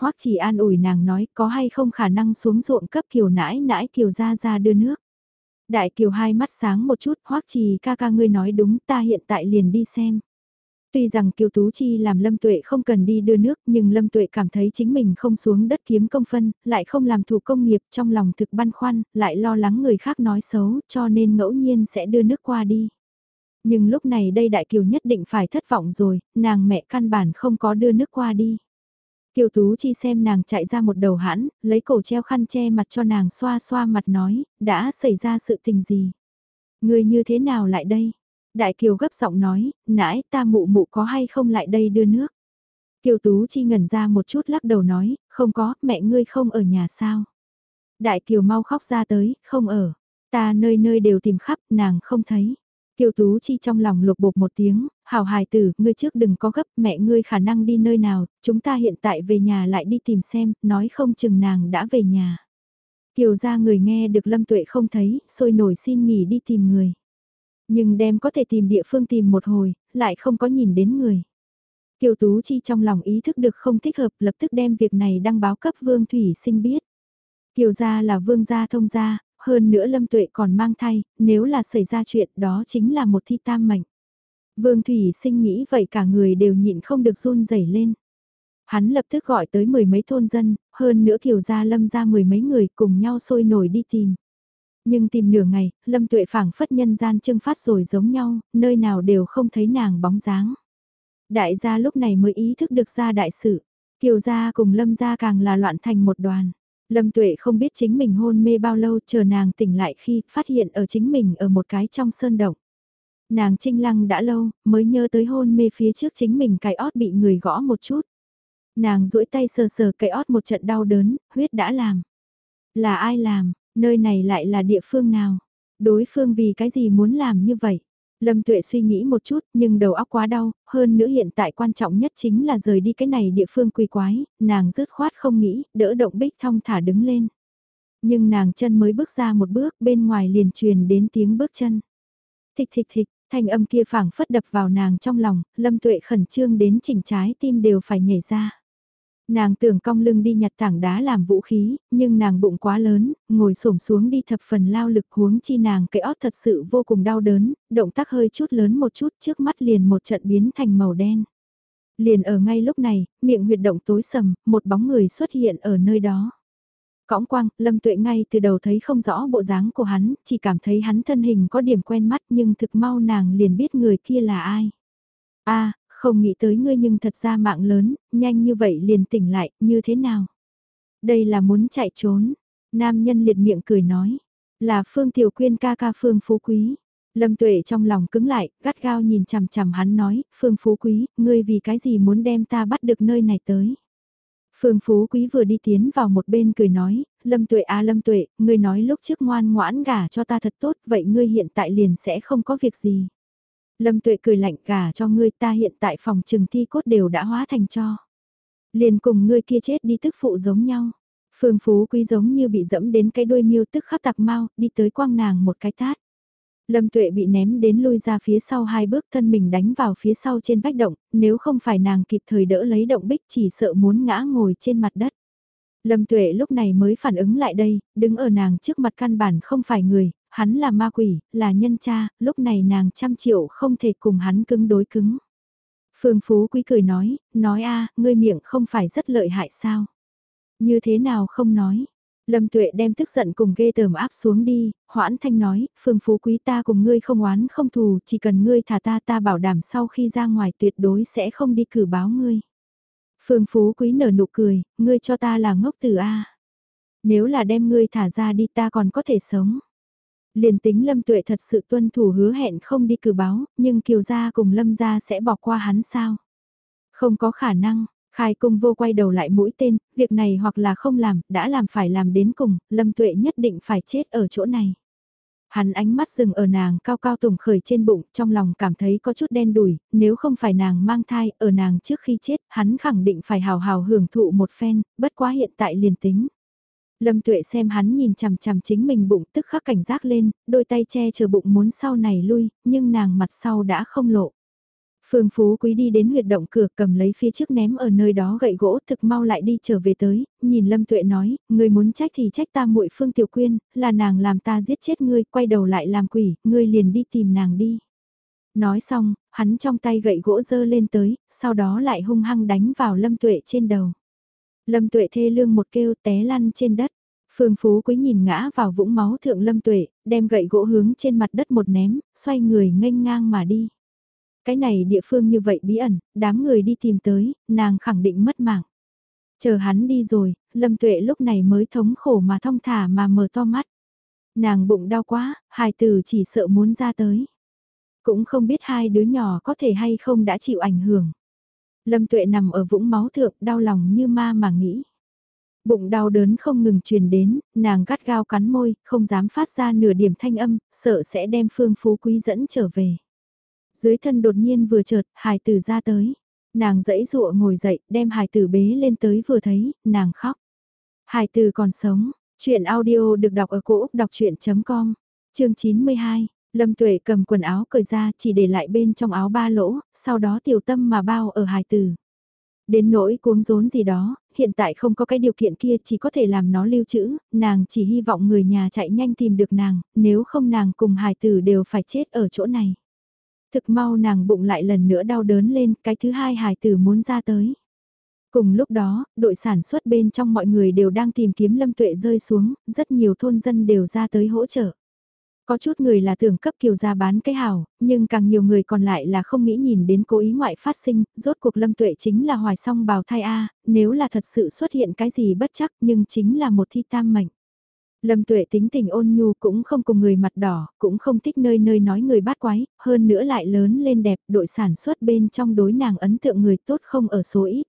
Hoắc chỉ an ủi nàng nói có hay không khả năng xuống ruộng cấp kiều nãi nãi kiều ra ra đưa nước. Đại kiều hai mắt sáng một chút, hoắc trì ca ca ngươi nói đúng ta hiện tại liền đi xem. Tuy rằng Kiều Tú Chi làm Lâm Tuệ không cần đi đưa nước nhưng Lâm Tuệ cảm thấy chính mình không xuống đất kiếm công phân, lại không làm thủ công nghiệp trong lòng thực băn khoăn, lại lo lắng người khác nói xấu cho nên ngẫu nhiên sẽ đưa nước qua đi. Nhưng lúc này đây Đại Kiều nhất định phải thất vọng rồi, nàng mẹ căn bản không có đưa nước qua đi. Kiều Tú Chi xem nàng chạy ra một đầu hãn, lấy cổ treo khăn che mặt cho nàng xoa xoa mặt nói, đã xảy ra sự tình gì? Người như thế nào lại đây? Đại Kiều gấp giọng nói, nãy ta mụ mụ có hay không lại đây đưa nước? Kiều Tú Chi ngẩn ra một chút lắc đầu nói, không có, mẹ ngươi không ở nhà sao? Đại Kiều mau khóc ra tới, không ở. Ta nơi nơi đều tìm khắp, nàng không thấy. Kiều Tú Chi trong lòng lục bột một tiếng, hào hài tử, ngươi trước đừng có gấp, mẹ ngươi khả năng đi nơi nào, chúng ta hiện tại về nhà lại đi tìm xem, nói không chừng nàng đã về nhà. Kiều ra người nghe được Lâm Tuệ không thấy, sôi nổi xin nghỉ đi tìm người. Nhưng đem có thể tìm địa phương tìm một hồi, lại không có nhìn đến người. Kiều Tú Chi trong lòng ý thức được không thích hợp lập tức đem việc này đăng báo cấp Vương Thủy Sinh biết. Kiều gia là vương gia thông gia, hơn nữa Lâm Tuệ còn mang thai, nếu là xảy ra chuyện đó chính là một thi tam mệnh. Vương Thủy sinh nghĩ vậy cả người đều nhịn không được run rẩy lên. Hắn lập tức gọi tới mười mấy thôn dân, hơn nữa kiều gia lâm ra mười mấy người cùng nhau sôi nổi đi tìm. Nhưng tìm nửa ngày, lâm tuệ phảng phất nhân gian trưng phát rồi giống nhau, nơi nào đều không thấy nàng bóng dáng. Đại gia lúc này mới ý thức được ra đại sự, kiều gia cùng lâm gia càng là loạn thành một đoàn. Lâm Tuệ không biết chính mình hôn mê bao lâu chờ nàng tỉnh lại khi phát hiện ở chính mình ở một cái trong sơn động. Nàng trinh lăng đã lâu, mới nhớ tới hôn mê phía trước chính mình cái ót bị người gõ một chút. Nàng duỗi tay sờ sờ cái ót một trận đau đớn, huyết đã làm. Là ai làm, nơi này lại là địa phương nào? Đối phương vì cái gì muốn làm như vậy? Lâm Tuệ suy nghĩ một chút nhưng đầu óc quá đau, hơn nữa hiện tại quan trọng nhất chính là rời đi cái này địa phương quỳ quái, nàng rứt khoát không nghĩ, đỡ động bích thong thả đứng lên. Nhưng nàng chân mới bước ra một bước bên ngoài liền truyền đến tiếng bước chân. Thịch thịch thịch, thanh âm kia phảng phất đập vào nàng trong lòng, Lâm Tuệ khẩn trương đến chỉnh trái tim đều phải nhảy ra. Nàng tưởng cong lưng đi nhặt tảng đá làm vũ khí, nhưng nàng bụng quá lớn, ngồi xổm xuống đi thập phần lao lực huống chi nàng cái ót thật sự vô cùng đau đớn, động tác hơi chút lớn một chút trước mắt liền một trận biến thành màu đen. Liền ở ngay lúc này, miệng huyệt động tối sầm, một bóng người xuất hiện ở nơi đó. Cõng quang, Lâm Tuệ ngay từ đầu thấy không rõ bộ dáng của hắn, chỉ cảm thấy hắn thân hình có điểm quen mắt nhưng thực mau nàng liền biết người kia là ai. a không nghĩ tới ngươi nhưng thật ra mạng lớn, nhanh như vậy liền tỉnh lại, như thế nào? Đây là muốn chạy trốn. Nam nhân liệt miệng cười nói, là Phương Tiểu Quyên ca ca Phương Phú Quý. Lâm Tuệ trong lòng cứng lại, gắt gao nhìn chằm chằm hắn nói, Phương Phú Quý, ngươi vì cái gì muốn đem ta bắt được nơi này tới? Phương Phú Quý vừa đi tiến vào một bên cười nói, Lâm Tuệ à Lâm Tuệ, ngươi nói lúc trước ngoan ngoãn gả cho ta thật tốt, vậy ngươi hiện tại liền sẽ không có việc gì. Lâm Tuệ cười lạnh cả cho ngươi ta hiện tại phòng trừng thi cốt đều đã hóa thành cho. Liền cùng ngươi kia chết đi tức phụ giống nhau. Phương Phú Quý giống như bị dẫm đến cái đuôi miêu tức khắc tặc mau, đi tới quang nàng một cái tát. Lâm Tuệ bị ném đến lui ra phía sau hai bước thân mình đánh vào phía sau trên vách động, nếu không phải nàng kịp thời đỡ lấy động bích chỉ sợ muốn ngã ngồi trên mặt đất. Lâm Tuệ lúc này mới phản ứng lại đây, đứng ở nàng trước mặt căn bản không phải người, hắn là ma quỷ, là nhân cha, lúc này nàng trăm triệu không thể cùng hắn cứng đối cứng. Phương Phú Quý cười nói, nói a, ngươi miệng không phải rất lợi hại sao? Như thế nào không nói? Lâm Tuệ đem tức giận cùng ghê tởm áp xuống đi, hoãn thanh nói, Phương Phú Quý ta cùng ngươi không oán không thù, chỉ cần ngươi thả ta ta bảo đảm sau khi ra ngoài tuyệt đối sẽ không đi cử báo ngươi. Phương Phú Quý nở nụ cười, ngươi cho ta là ngốc tử A. Nếu là đem ngươi thả ra đi ta còn có thể sống. Liền tính Lâm Tuệ thật sự tuân thủ hứa hẹn không đi cử báo, nhưng Kiều Gia cùng Lâm Gia sẽ bỏ qua hắn sao? Không có khả năng, Khai cung vô quay đầu lại mũi tên, việc này hoặc là không làm, đã làm phải làm đến cùng, Lâm Tuệ nhất định phải chết ở chỗ này. Hắn ánh mắt dừng ở nàng cao cao tùng khởi trên bụng, trong lòng cảm thấy có chút đen đủi, nếu không phải nàng mang thai, ở nàng trước khi chết, hắn khẳng định phải hào hào hưởng thụ một phen, bất quá hiện tại liền tính. Lâm tuệ xem hắn nhìn chằm chằm chính mình bụng tức khắc cảnh giác lên, đôi tay che chờ bụng muốn sau này lui, nhưng nàng mặt sau đã không lộ. Phương Phú Quý đi đến huyệt động cửa cầm lấy phía trước ném ở nơi đó gậy gỗ thực mau lại đi trở về tới, nhìn Lâm Tuệ nói, người muốn trách thì trách ta muội Phương Tiểu Quyên, là nàng làm ta giết chết ngươi, quay đầu lại làm quỷ, ngươi liền đi tìm nàng đi. Nói xong, hắn trong tay gậy gỗ dơ lên tới, sau đó lại hung hăng đánh vào Lâm Tuệ trên đầu. Lâm Tuệ thê lương một kêu té lăn trên đất. Phương Phú Quý nhìn ngã vào vũng máu thượng Lâm Tuệ, đem gậy gỗ hướng trên mặt đất một ném, xoay người nghênh ngang mà đi. Cái này địa phương như vậy bí ẩn, đám người đi tìm tới, nàng khẳng định mất mạng. Chờ hắn đi rồi, Lâm Tuệ lúc này mới thống khổ mà thong thả mà mở to mắt. Nàng bụng đau quá, hài tử chỉ sợ muốn ra tới. Cũng không biết hai đứa nhỏ có thể hay không đã chịu ảnh hưởng. Lâm Tuệ nằm ở vũng máu thượng đau lòng như ma mà nghĩ. Bụng đau đớn không ngừng truyền đến, nàng gắt gao cắn môi, không dám phát ra nửa điểm thanh âm, sợ sẽ đem phương phú quý dẫn trở về. Dưới thân đột nhiên vừa chợt, hài tử ra tới. Nàng dẫy dụa ngồi dậy, đem hài tử bế lên tới vừa thấy, nàng khóc. Hài tử còn sống, chuyện audio được đọc ở cổ Úc đọc chuyện.com, chương 92. Lâm Tuệ cầm quần áo cởi ra chỉ để lại bên trong áo ba lỗ, sau đó tiểu tâm mà bao ở hài tử. Đến nỗi cuống rốn gì đó, hiện tại không có cái điều kiện kia chỉ có thể làm nó lưu trữ, nàng chỉ hy vọng người nhà chạy nhanh tìm được nàng, nếu không nàng cùng hài tử đều phải chết ở chỗ này. Thực mau nàng bụng lại lần nữa đau đớn lên, cái thứ hai hài tử muốn ra tới. Cùng lúc đó, đội sản xuất bên trong mọi người đều đang tìm kiếm lâm tuệ rơi xuống, rất nhiều thôn dân đều ra tới hỗ trợ. Có chút người là tưởng cấp kiều gia bán cái hào, nhưng càng nhiều người còn lại là không nghĩ nhìn đến cố ý ngoại phát sinh, rốt cuộc lâm tuệ chính là hoài song bào thai A, nếu là thật sự xuất hiện cái gì bất chắc nhưng chính là một thi tam mệnh. Lâm tuệ tính tình ôn nhu cũng không cùng người mặt đỏ, cũng không thích nơi nơi nói người bát quái, hơn nữa lại lớn lên đẹp, đội sản xuất bên trong đối nàng ấn tượng người tốt không ở số ít.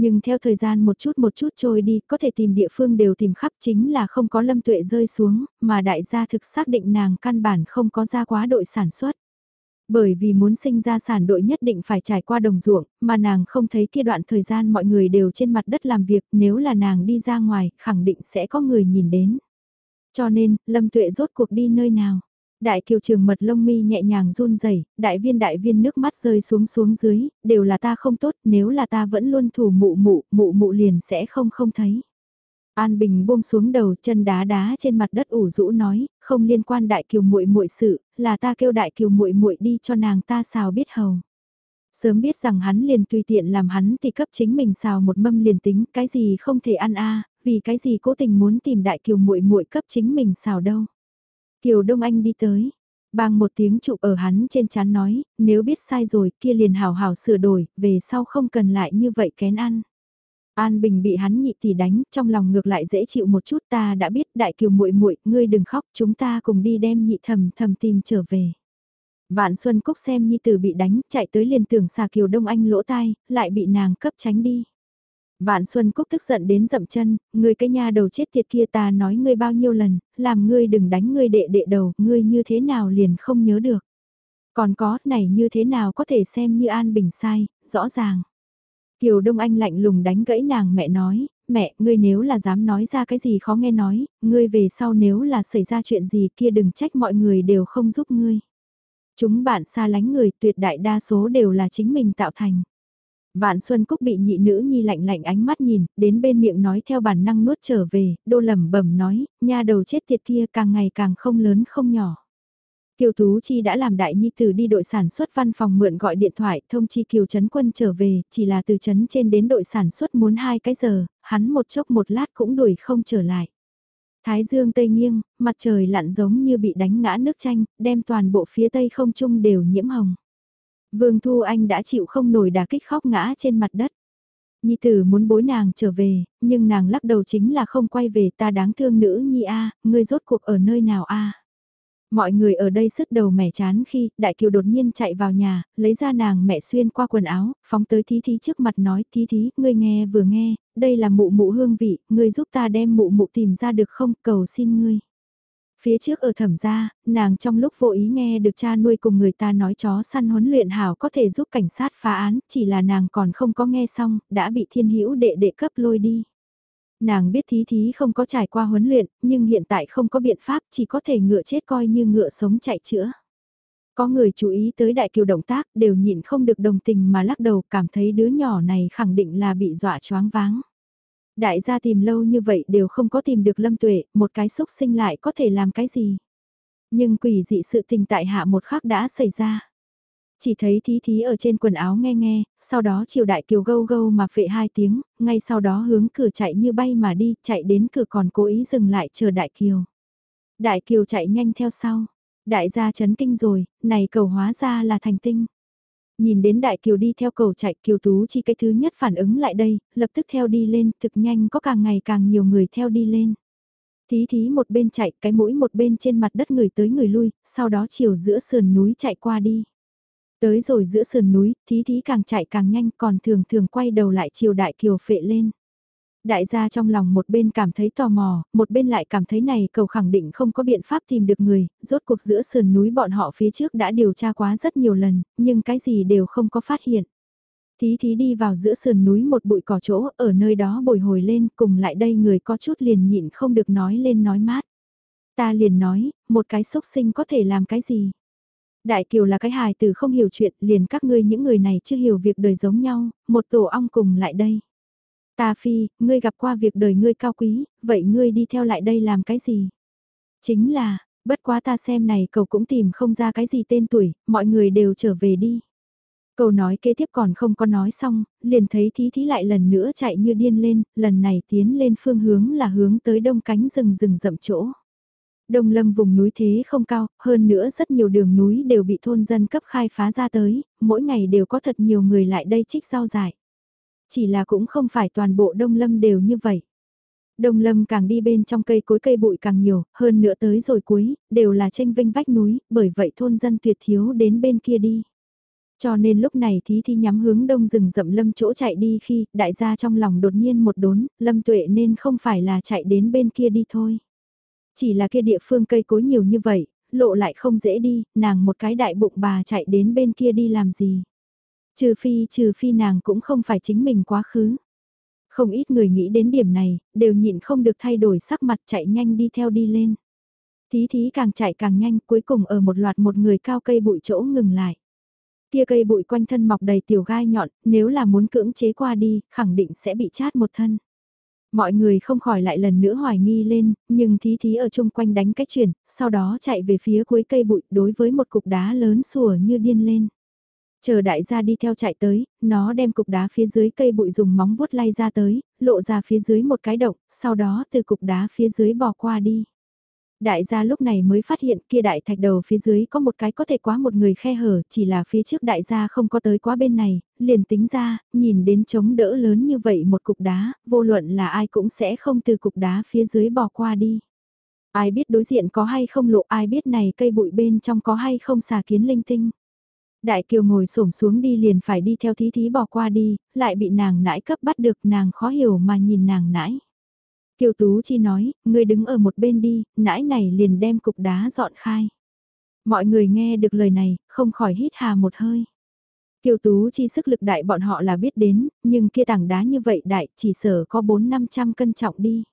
Nhưng theo thời gian một chút một chút trôi đi, có thể tìm địa phương đều tìm khắp chính là không có lâm tuệ rơi xuống, mà đại gia thực xác định nàng căn bản không có ra quá đội sản xuất. Bởi vì muốn sinh ra sản đội nhất định phải trải qua đồng ruộng, mà nàng không thấy kia đoạn thời gian mọi người đều trên mặt đất làm việc, nếu là nàng đi ra ngoài, khẳng định sẽ có người nhìn đến. Cho nên, Lâm Tuệ rốt cuộc đi nơi nào? Đại kiều trường mật lông mi nhẹ nhàng run rẩy, đại viên đại viên nước mắt rơi xuống xuống dưới, đều là ta không tốt, nếu là ta vẫn luôn thủ mụ mụ, mụ mụ liền sẽ không không thấy. An Bình buông xuống đầu chân đá đá trên mặt đất ủ rũ nói, không liên quan đại kiều muội muội sự, là ta kêu đại kiều muội muội đi cho nàng ta xào biết hầu. Sớm biết rằng hắn liền tùy tiện làm hắn thì cấp chính mình xào một mâm liền tính, cái gì không thể ăn a, vì cái gì cố tình muốn tìm đại kiều muội muội cấp chính mình xào đâu. Kiều Đông Anh đi tới, bang một tiếng chụp ở hắn trên chán nói, nếu biết sai rồi kia liền hào hào sửa đổi, về sau không cần lại như vậy kén ăn. An Bình bị hắn nhị tỷ đánh, trong lòng ngược lại dễ chịu một chút ta đã biết đại kiều muội muội ngươi đừng khóc, chúng ta cùng đi đem nhị thầm thầm tìm trở về. Vạn Xuân Cúc xem nhi tử bị đánh, chạy tới liền tưởng xà kiều Đông Anh lỗ tai, lại bị nàng cấp tránh đi. Vạn Xuân Cúc tức giận đến dậm chân, ngươi cái nha đầu chết tiệt kia ta nói ngươi bao nhiêu lần, làm ngươi đừng đánh ngươi đệ đệ đầu, ngươi như thế nào liền không nhớ được. Còn có, này như thế nào có thể xem như An Bình sai, rõ ràng. Kiều Đông Anh lạnh lùng đánh gãy nàng mẹ nói, mẹ, ngươi nếu là dám nói ra cái gì khó nghe nói, ngươi về sau nếu là xảy ra chuyện gì kia đừng trách mọi người đều không giúp ngươi. Chúng bạn xa lánh người tuyệt đại đa số đều là chính mình tạo thành. Vạn Xuân Cúc bị nhị nữ nhi lạnh lạnh ánh mắt nhìn, đến bên miệng nói theo bản năng nuốt trở về, đô lẩm bẩm nói, nha đầu chết tiệt kia càng ngày càng không lớn không nhỏ. Kiều Tú Chi đã làm đại nhi tử đi đội sản xuất văn phòng mượn gọi điện thoại thông chi Kiều Trấn Quân trở về, chỉ là từ trấn trên đến đội sản xuất muốn hai cái giờ, hắn một chốc một lát cũng đuổi không trở lại. Thái dương tây nghiêng, mặt trời lặn giống như bị đánh ngã nước chanh, đem toàn bộ phía tây không trung đều nhiễm hồng. Vương Thu Anh đã chịu không nổi đả kích khóc ngã trên mặt đất. Nhi tử muốn bối nàng trở về, nhưng nàng lắc đầu chính là không quay về ta đáng thương nữ nhi a, ngươi rốt cuộc ở nơi nào a? Mọi người ở đây sứt đầu mẻ chán khi Đại Kiều đột nhiên chạy vào nhà, lấy ra nàng mẹ xuyên qua quần áo, phóng tới Thí Thí trước mặt nói Thí Thí, ngươi nghe vừa nghe, đây là mụ mụ hương vị, ngươi giúp ta đem mụ mụ tìm ra được không, cầu xin ngươi. Phía trước ở thẩm gia, nàng trong lúc vô ý nghe được cha nuôi cùng người ta nói chó săn huấn luyện hảo có thể giúp cảnh sát phá án, chỉ là nàng còn không có nghe xong, đã bị thiên hữu đệ đệ cấp lôi đi. Nàng biết thí thí không có trải qua huấn luyện, nhưng hiện tại không có biện pháp chỉ có thể ngựa chết coi như ngựa sống chạy chữa. Có người chú ý tới đại kiều động tác đều nhịn không được đồng tình mà lắc đầu cảm thấy đứa nhỏ này khẳng định là bị dọa choáng váng. Đại gia tìm lâu như vậy đều không có tìm được lâm tuệ, một cái xúc sinh lại có thể làm cái gì. Nhưng quỷ dị sự tình tại hạ một khắc đã xảy ra. Chỉ thấy thí thí ở trên quần áo nghe nghe, sau đó chiều đại kiều gâu gâu mà phệ hai tiếng, ngay sau đó hướng cửa chạy như bay mà đi, chạy đến cửa còn cố ý dừng lại chờ đại kiều. Đại kiều chạy nhanh theo sau, đại gia chấn kinh rồi, này cầu hóa ra là thành tinh. Nhìn đến đại kiều đi theo cầu chạy kiều tú chi cái thứ nhất phản ứng lại đây, lập tức theo đi lên, thực nhanh có càng ngày càng nhiều người theo đi lên. Thí thí một bên chạy, cái mũi một bên trên mặt đất người tới người lui, sau đó chiều giữa sườn núi chạy qua đi. Tới rồi giữa sườn núi, thí thí càng chạy càng nhanh còn thường thường quay đầu lại chiều đại kiều phệ lên. Đại gia trong lòng một bên cảm thấy tò mò, một bên lại cảm thấy này cầu khẳng định không có biện pháp tìm được người, rốt cuộc giữa sườn núi bọn họ phía trước đã điều tra quá rất nhiều lần, nhưng cái gì đều không có phát hiện. Thí thí đi vào giữa sườn núi một bụi cỏ chỗ, ở nơi đó bồi hồi lên, cùng lại đây người có chút liền nhịn không được nói lên nói mát. Ta liền nói, một cái sốc sinh có thể làm cái gì? Đại Kiều là cái hài từ không hiểu chuyện, liền các ngươi những người này chưa hiểu việc đời giống nhau, một tổ ong cùng lại đây. Ta phi, ngươi gặp qua việc đời ngươi cao quý, vậy ngươi đi theo lại đây làm cái gì? Chính là, bất quá ta xem này cậu cũng tìm không ra cái gì tên tuổi, mọi người đều trở về đi. Câu nói kế tiếp còn không có nói xong, liền thấy thí thí lại lần nữa chạy như điên lên, lần này tiến lên phương hướng là hướng tới đông cánh rừng rừng rậm chỗ. Đông lâm vùng núi thế không cao, hơn nữa rất nhiều đường núi đều bị thôn dân cấp khai phá ra tới, mỗi ngày đều có thật nhiều người lại đây trích rau dại. Chỉ là cũng không phải toàn bộ đông lâm đều như vậy. Đông lâm càng đi bên trong cây cối cây bụi càng nhiều, hơn nữa tới rồi cuối, đều là tranh vinh vách núi, bởi vậy thôn dân tuyệt thiếu đến bên kia đi. Cho nên lúc này thí thi nhắm hướng đông rừng rậm lâm chỗ chạy đi khi đại gia trong lòng đột nhiên một đốn, lâm tuệ nên không phải là chạy đến bên kia đi thôi. Chỉ là kia địa phương cây cối nhiều như vậy, lộ lại không dễ đi, nàng một cái đại bụng bà chạy đến bên kia đi làm gì. Trừ phi trừ phi nàng cũng không phải chính mình quá khứ. Không ít người nghĩ đến điểm này, đều nhịn không được thay đổi sắc mặt chạy nhanh đi theo đi lên. Thí thí càng chạy càng nhanh cuối cùng ở một loạt một người cao cây bụi chỗ ngừng lại. Kia cây bụi quanh thân mọc đầy tiểu gai nhọn, nếu là muốn cưỡng chế qua đi, khẳng định sẽ bị chát một thân. Mọi người không khỏi lại lần nữa hoài nghi lên, nhưng thí thí ở chung quanh đánh cách chuyển, sau đó chạy về phía cuối cây bụi đối với một cục đá lớn sủa như điên lên. Chờ đại gia đi theo chạy tới, nó đem cục đá phía dưới cây bụi dùng móng vuốt lay ra tới, lộ ra phía dưới một cái động, sau đó từ cục đá phía dưới bò qua đi. Đại gia lúc này mới phát hiện kia đại thạch đầu phía dưới có một cái có thể quá một người khe hở, chỉ là phía trước đại gia không có tới quá bên này, liền tính ra, nhìn đến chống đỡ lớn như vậy một cục đá, vô luận là ai cũng sẽ không từ cục đá phía dưới bò qua đi. Ai biết đối diện có hay không lộ, ai biết này cây bụi bên trong có hay không xà kiến linh tinh. Đại kiều ngồi xổm xuống đi liền phải đi theo thí thí bỏ qua đi, lại bị nàng nãi cấp bắt được nàng khó hiểu mà nhìn nàng nãi. Kiều Tú Chi nói, ngươi đứng ở một bên đi, nãi này liền đem cục đá dọn khai. Mọi người nghe được lời này, không khỏi hít hà một hơi. Kiều Tú Chi sức lực đại bọn họ là biết đến, nhưng kia tảng đá như vậy đại chỉ sở có 4-500 cân trọng đi.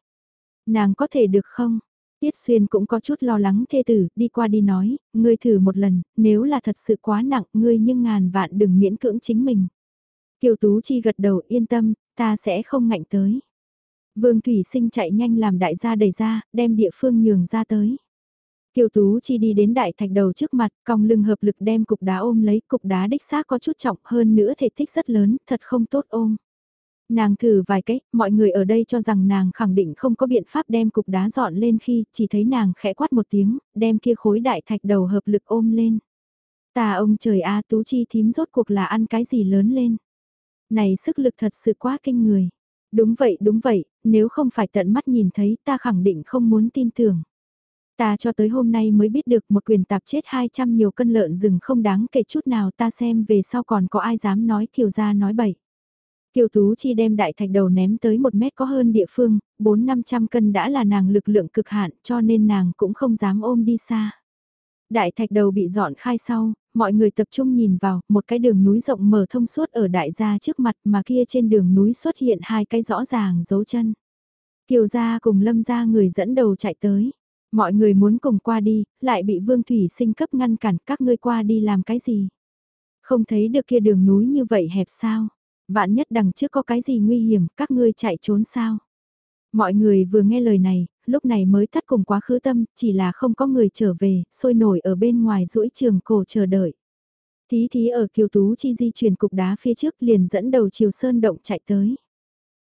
Nàng có thể được không? Tiết Xuyên cũng có chút lo lắng thê tử, đi qua đi nói, ngươi thử một lần, nếu là thật sự quá nặng, ngươi nhưng ngàn vạn đừng miễn cưỡng chính mình. Kiều Tú Chi gật đầu yên tâm, ta sẽ không ngạnh tới. Vương Thủy Sinh chạy nhanh làm đại gia đẩy ra, đem địa phương nhường ra tới. Kiều Tú Chi đi đến đại thạch đầu trước mặt, cong lưng hợp lực đem cục đá ôm lấy, cục đá đích xác có chút trọng hơn nữa thể tích rất lớn, thật không tốt ôm. Nàng thử vài cách, mọi người ở đây cho rằng nàng khẳng định không có biện pháp đem cục đá dọn lên khi chỉ thấy nàng khẽ quát một tiếng, đem kia khối đại thạch đầu hợp lực ôm lên. Tà ông trời A Tú Chi thím rốt cuộc là ăn cái gì lớn lên. Này sức lực thật sự quá kinh người. Đúng vậy đúng vậy, nếu không phải tận mắt nhìn thấy ta khẳng định không muốn tin tưởng. Ta cho tới hôm nay mới biết được một quyền tạp chết 200 nhiều cân lợn rừng không đáng kể chút nào ta xem về sau còn có ai dám nói kiều ra nói bậy. Kiều Tú Chi đem đại thạch đầu ném tới một mét có hơn địa phương, 4-500 cân đã là nàng lực lượng cực hạn cho nên nàng cũng không dám ôm đi xa. Đại thạch đầu bị dọn khai sau, mọi người tập trung nhìn vào, một cái đường núi rộng mở thông suốt ở đại gia trước mặt mà kia trên đường núi xuất hiện hai cái rõ ràng dấu chân. Kiều gia cùng lâm gia người dẫn đầu chạy tới. Mọi người muốn cùng qua đi, lại bị Vương Thủy sinh cấp ngăn cản các ngươi qua đi làm cái gì. Không thấy được kia đường núi như vậy hẹp sao. Vạn nhất đằng trước có cái gì nguy hiểm, các ngươi chạy trốn sao. Mọi người vừa nghe lời này, lúc này mới thắt cùng quá khứ tâm, chỉ là không có người trở về, sôi nổi ở bên ngoài rũi trường cổ chờ đợi. Thí thí ở kiều tú chi di chuyển cục đá phía trước liền dẫn đầu chiều sơn động chạy tới.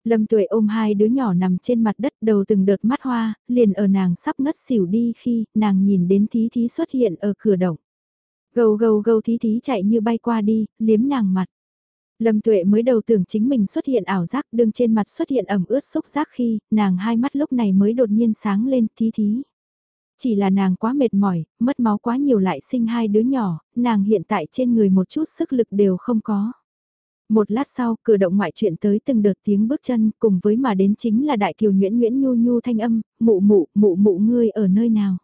Lâm tuệ ôm hai đứa nhỏ nằm trên mặt đất đầu từng đợt mắt hoa, liền ở nàng sắp ngất xỉu đi khi nàng nhìn đến thí thí xuất hiện ở cửa động. Gâu gâu gâu thí thí chạy như bay qua đi, liếm nàng mặt. Lâm tuệ mới đầu tưởng chính mình xuất hiện ảo giác đương trên mặt xuất hiện ẩm ướt xúc giác khi nàng hai mắt lúc này mới đột nhiên sáng lên thí thí. Chỉ là nàng quá mệt mỏi, mất máu quá nhiều lại sinh hai đứa nhỏ, nàng hiện tại trên người một chút sức lực đều không có. Một lát sau, cửa động ngoại chuyện tới từng đợt tiếng bước chân cùng với mà đến chính là đại kiều nguyễn nguyễn nhu nhu thanh âm, mụ mụ, mụ mụ ngươi ở nơi nào.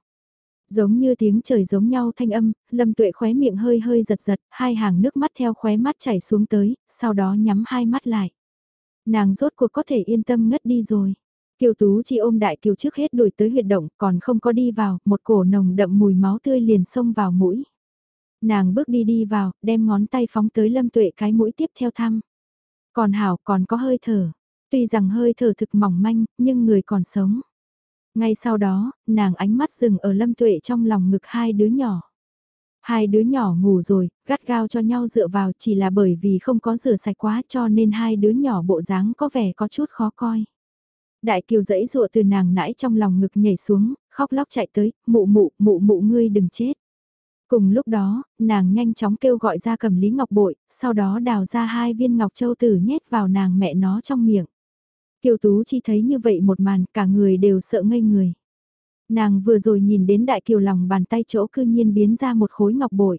Giống như tiếng trời giống nhau thanh âm, lâm tuệ khóe miệng hơi hơi giật giật, hai hàng nước mắt theo khóe mắt chảy xuống tới, sau đó nhắm hai mắt lại. Nàng rốt cuộc có thể yên tâm ngất đi rồi. Kiều Tú chỉ ôm đại kiều trước hết đuổi tới huyệt động, còn không có đi vào, một cổ nồng đậm mùi máu tươi liền xông vào mũi. Nàng bước đi đi vào, đem ngón tay phóng tới lâm tuệ cái mũi tiếp theo thăm. Còn hảo còn có hơi thở. Tuy rằng hơi thở thực mỏng manh, nhưng người còn sống. Ngay sau đó, nàng ánh mắt dừng ở lâm tuệ trong lòng ngực hai đứa nhỏ. Hai đứa nhỏ ngủ rồi, gắt gao cho nhau dựa vào chỉ là bởi vì không có rửa sạch quá cho nên hai đứa nhỏ bộ dáng có vẻ có chút khó coi. Đại kiều dẫy dụa từ nàng nãy trong lòng ngực nhảy xuống, khóc lóc chạy tới, mụ mụ, mụ mụ ngươi đừng chết. Cùng lúc đó, nàng nhanh chóng kêu gọi ra cầm Lý Ngọc Bội, sau đó đào ra hai viên Ngọc Châu Tử nhét vào nàng mẹ nó trong miệng. Kiều Tú Chi thấy như vậy một màn, cả người đều sợ ngây người. Nàng vừa rồi nhìn đến đại kiều lòng bàn tay chỗ cư nhiên biến ra một khối ngọc bội.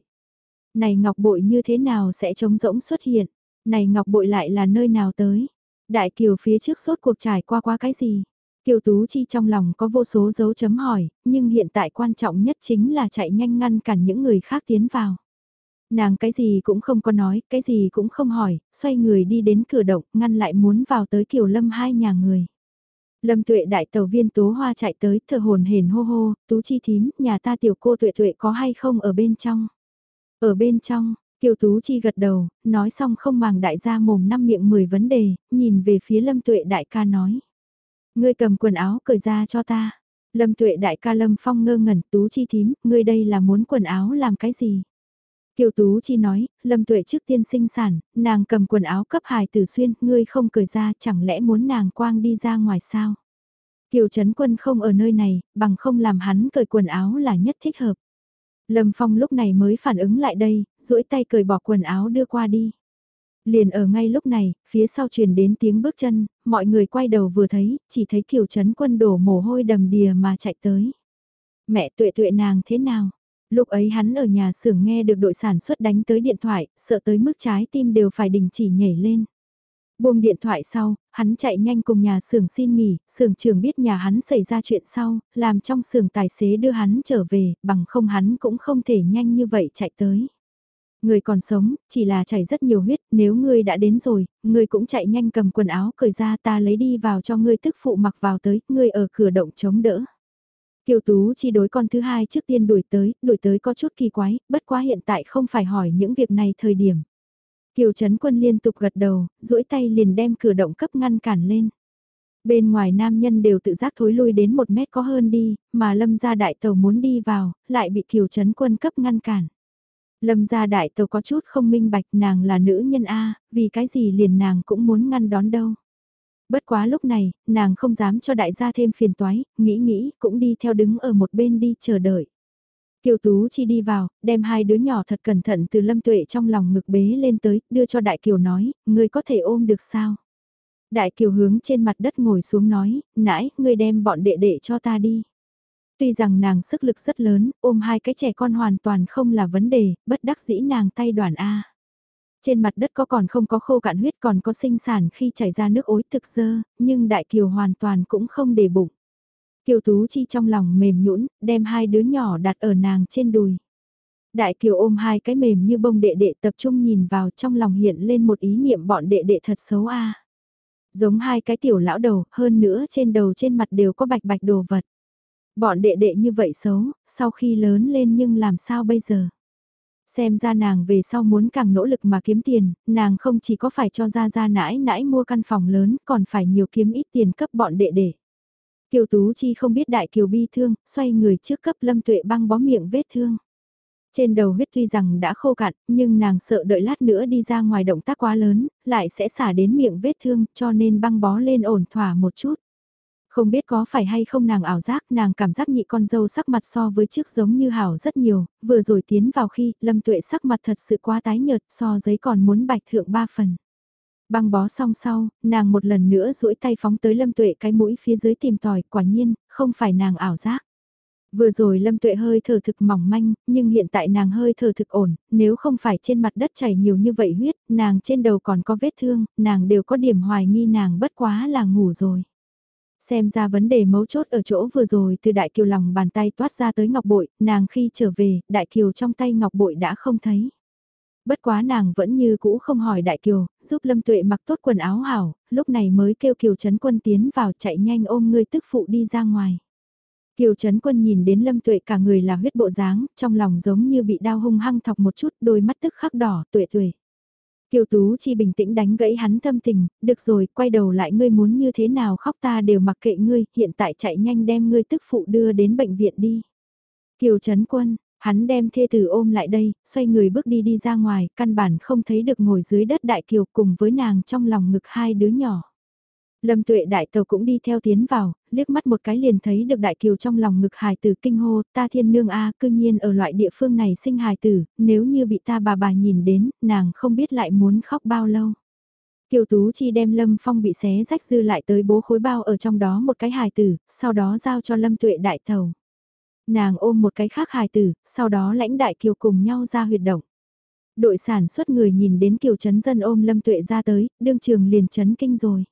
Này ngọc bội như thế nào sẽ trống rỗng xuất hiện? Này ngọc bội lại là nơi nào tới? Đại kiều phía trước suốt cuộc trải qua qua cái gì? Kiều Tú Chi trong lòng có vô số dấu chấm hỏi, nhưng hiện tại quan trọng nhất chính là chạy nhanh ngăn cản những người khác tiến vào. Nàng cái gì cũng không có nói, cái gì cũng không hỏi, xoay người đi đến cửa động, ngăn lại muốn vào tới Kiều Lâm hai nhà người. Lâm tuệ đại tàu viên tố hoa chạy tới, thờ hồn hển hô hô, tú chi thím, nhà ta tiểu cô tuệ tuệ có hay không ở bên trong. Ở bên trong, Kiều Tú Chi gật đầu, nói xong không màng đại gia mồm năm miệng mười vấn đề, nhìn về phía Lâm Tuệ đại ca nói. Ngươi cầm quần áo cởi ra cho ta. Lâm Tuệ đại ca Lâm Phong ngơ ngẩn Tú Chi thím, ngươi đây là muốn quần áo làm cái gì? Kiều Tú Chi nói, Lâm Tuệ trước tiên sinh sản, nàng cầm quần áo cấp hài tử xuyên, ngươi không cởi ra chẳng lẽ muốn nàng quang đi ra ngoài sao? Kiều Trấn Quân không ở nơi này, bằng không làm hắn cởi quần áo là nhất thích hợp. Lâm Phong lúc này mới phản ứng lại đây, duỗi tay cởi bỏ quần áo đưa qua đi. Liền ở ngay lúc này, phía sau truyền đến tiếng bước chân, mọi người quay đầu vừa thấy, chỉ thấy Kiều Trấn Quân đổ mồ hôi đầm đìa mà chạy tới. Mẹ tuệ tuệ nàng thế nào? Lúc ấy hắn ở nhà xưởng nghe được đội sản xuất đánh tới điện thoại, sợ tới mức trái tim đều phải đình chỉ nhảy lên. Buông điện thoại sau, hắn chạy nhanh cùng nhà xưởng xin nghỉ, xưởng trưởng biết nhà hắn xảy ra chuyện sau, làm trong xưởng tài xế đưa hắn trở về, bằng không hắn cũng không thể nhanh như vậy chạy tới. Người còn sống, chỉ là chảy rất nhiều huyết, nếu ngươi đã đến rồi, ngươi cũng chạy nhanh cầm quần áo cởi ra ta lấy đi vào cho ngươi tức phụ mặc vào tới, ngươi ở cửa động chống đỡ. Kiều Tú chi đối con thứ hai trước tiên đuổi tới, đuổi tới có chút kỳ quái, bất quá hiện tại không phải hỏi những việc này thời điểm. Kiều Trấn Quân liên tục gật đầu, duỗi tay liền đem cửa động cấp ngăn cản lên. Bên ngoài nam nhân đều tự giác thối lui đến một mét có hơn đi, mà lâm gia đại tàu muốn đi vào, lại bị Kiều Trấn Quân cấp ngăn cản. Lâm gia đại tàu có chút không minh bạch nàng là nữ nhân A, vì cái gì liền nàng cũng muốn ngăn đón đâu. Bất quá lúc này, nàng không dám cho đại gia thêm phiền toái, nghĩ nghĩ cũng đi theo đứng ở một bên đi chờ đợi. Kiều Tú Chi đi vào, đem hai đứa nhỏ thật cẩn thận từ Lâm Tuệ trong lòng ngực bế lên tới, đưa cho Đại Kiều nói, ngươi có thể ôm được sao? Đại Kiều hướng trên mặt đất ngồi xuống nói, nãy, ngươi đem bọn đệ đệ cho ta đi. Tuy rằng nàng sức lực rất lớn, ôm hai cái trẻ con hoàn toàn không là vấn đề, bất đắc dĩ nàng tay đoàn A. Trên mặt đất có còn không có khô cạn huyết còn có sinh sản khi chảy ra nước ối thực dơ, nhưng Đại Kiều hoàn toàn cũng không để bụng. Kiều Tú Chi trong lòng mềm nhũn, đem hai đứa nhỏ đặt ở nàng trên đùi. Đại Kiều ôm hai cái mềm như bông đệ đệ tập trung nhìn vào trong lòng hiện lên một ý niệm bọn đệ đệ thật xấu a. Giống hai cái tiểu lão đầu, hơn nữa trên đầu trên mặt đều có bạch bạch đồ vật. Bọn đệ đệ như vậy xấu, sau khi lớn lên nhưng làm sao bây giờ? Xem ra nàng về sau muốn càng nỗ lực mà kiếm tiền, nàng không chỉ có phải cho ra ra nãi nãi mua căn phòng lớn, còn phải nhiều kiếm ít tiền cấp bọn đệ đệ. Kiều Tú Chi không biết đại kiều bi thương, xoay người trước cấp lâm tuệ băng bó miệng vết thương. Trên đầu huyết tuy rằng đã khô cạn, nhưng nàng sợ đợi lát nữa đi ra ngoài động tác quá lớn, lại sẽ xả đến miệng vết thương cho nên băng bó lên ổn thỏa một chút. Không biết có phải hay không nàng ảo giác, nàng cảm giác nhị con dâu sắc mặt so với trước giống như hảo rất nhiều, vừa rồi tiến vào khi, lâm tuệ sắc mặt thật sự quá tái nhợt, so giấy còn muốn bạch thượng ba phần. Băng bó xong sau, nàng một lần nữa duỗi tay phóng tới lâm tuệ cái mũi phía dưới tìm tòi, quả nhiên, không phải nàng ảo giác. Vừa rồi lâm tuệ hơi thở thực mỏng manh, nhưng hiện tại nàng hơi thở thực ổn, nếu không phải trên mặt đất chảy nhiều như vậy huyết, nàng trên đầu còn có vết thương, nàng đều có điểm hoài nghi nàng bất quá là ngủ rồi. Xem ra vấn đề mấu chốt ở chỗ vừa rồi từ đại kiều lòng bàn tay toát ra tới ngọc bội, nàng khi trở về, đại kiều trong tay ngọc bội đã không thấy. Bất quá nàng vẫn như cũ không hỏi đại kiều, giúp lâm tuệ mặc tốt quần áo hảo, lúc này mới kêu kiều chấn quân tiến vào chạy nhanh ôm người tức phụ đi ra ngoài. Kiều Trấn Quân nhìn đến Lâm Tuệ cả người là huyết bộ dáng, trong lòng giống như bị đau hung hăng thọc một chút, đôi mắt tức khắc đỏ, tuệ tuệ. Kiều Tú Chi bình tĩnh đánh gãy hắn thâm tình, được rồi, quay đầu lại ngươi muốn như thế nào khóc ta đều mặc kệ ngươi, hiện tại chạy nhanh đem ngươi tức phụ đưa đến bệnh viện đi. Kiều Trấn Quân, hắn đem thê tử ôm lại đây, xoay người bước đi đi ra ngoài, căn bản không thấy được ngồi dưới đất đại kiều cùng với nàng trong lòng ngực hai đứa nhỏ. Lâm tuệ đại tàu cũng đi theo tiến vào, liếc mắt một cái liền thấy được đại kiều trong lòng ngực hài tử kinh hô, ta thiên nương a cư nhiên ở loại địa phương này sinh hài tử, nếu như bị ta bà bà nhìn đến, nàng không biết lại muốn khóc bao lâu. Kiều Tú Chi đem Lâm Phong bị xé rách dư lại tới bố khối bao ở trong đó một cái hài tử, sau đó giao cho Lâm Tuệ đại tàu. Nàng ôm một cái khác hài tử, sau đó lãnh đại Kiều cùng nhau ra huyệt động. Đội sản xuất người nhìn đến Kiều Trấn Dân ôm Lâm Tuệ ra tới, đương trường liền chấn kinh rồi.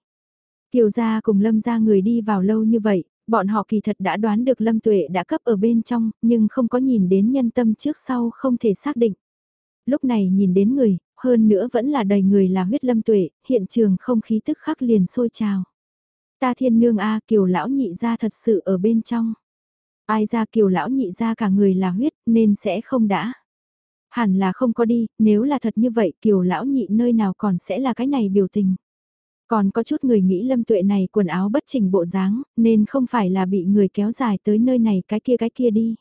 Kiều gia cùng Lâm gia người đi vào lâu như vậy, bọn họ kỳ thật đã đoán được Lâm Tuệ đã cấp ở bên trong, nhưng không có nhìn đến nhân tâm trước sau không thể xác định. Lúc này nhìn đến người, hơn nữa vẫn là đầy người là huyết Lâm Tuệ, hiện trường không khí tức khắc liền sôi trào. Ta thiên nương a Kiều lão nhị gia thật sự ở bên trong. Ai ra Kiều lão nhị gia cả người là huyết nên sẽ không đã. Hẳn là không có đi, nếu là thật như vậy Kiều lão nhị nơi nào còn sẽ là cái này biểu tình. Còn có chút người nghĩ lâm tuệ này quần áo bất chỉnh bộ dáng, nên không phải là bị người kéo dài tới nơi này cái kia cái kia đi.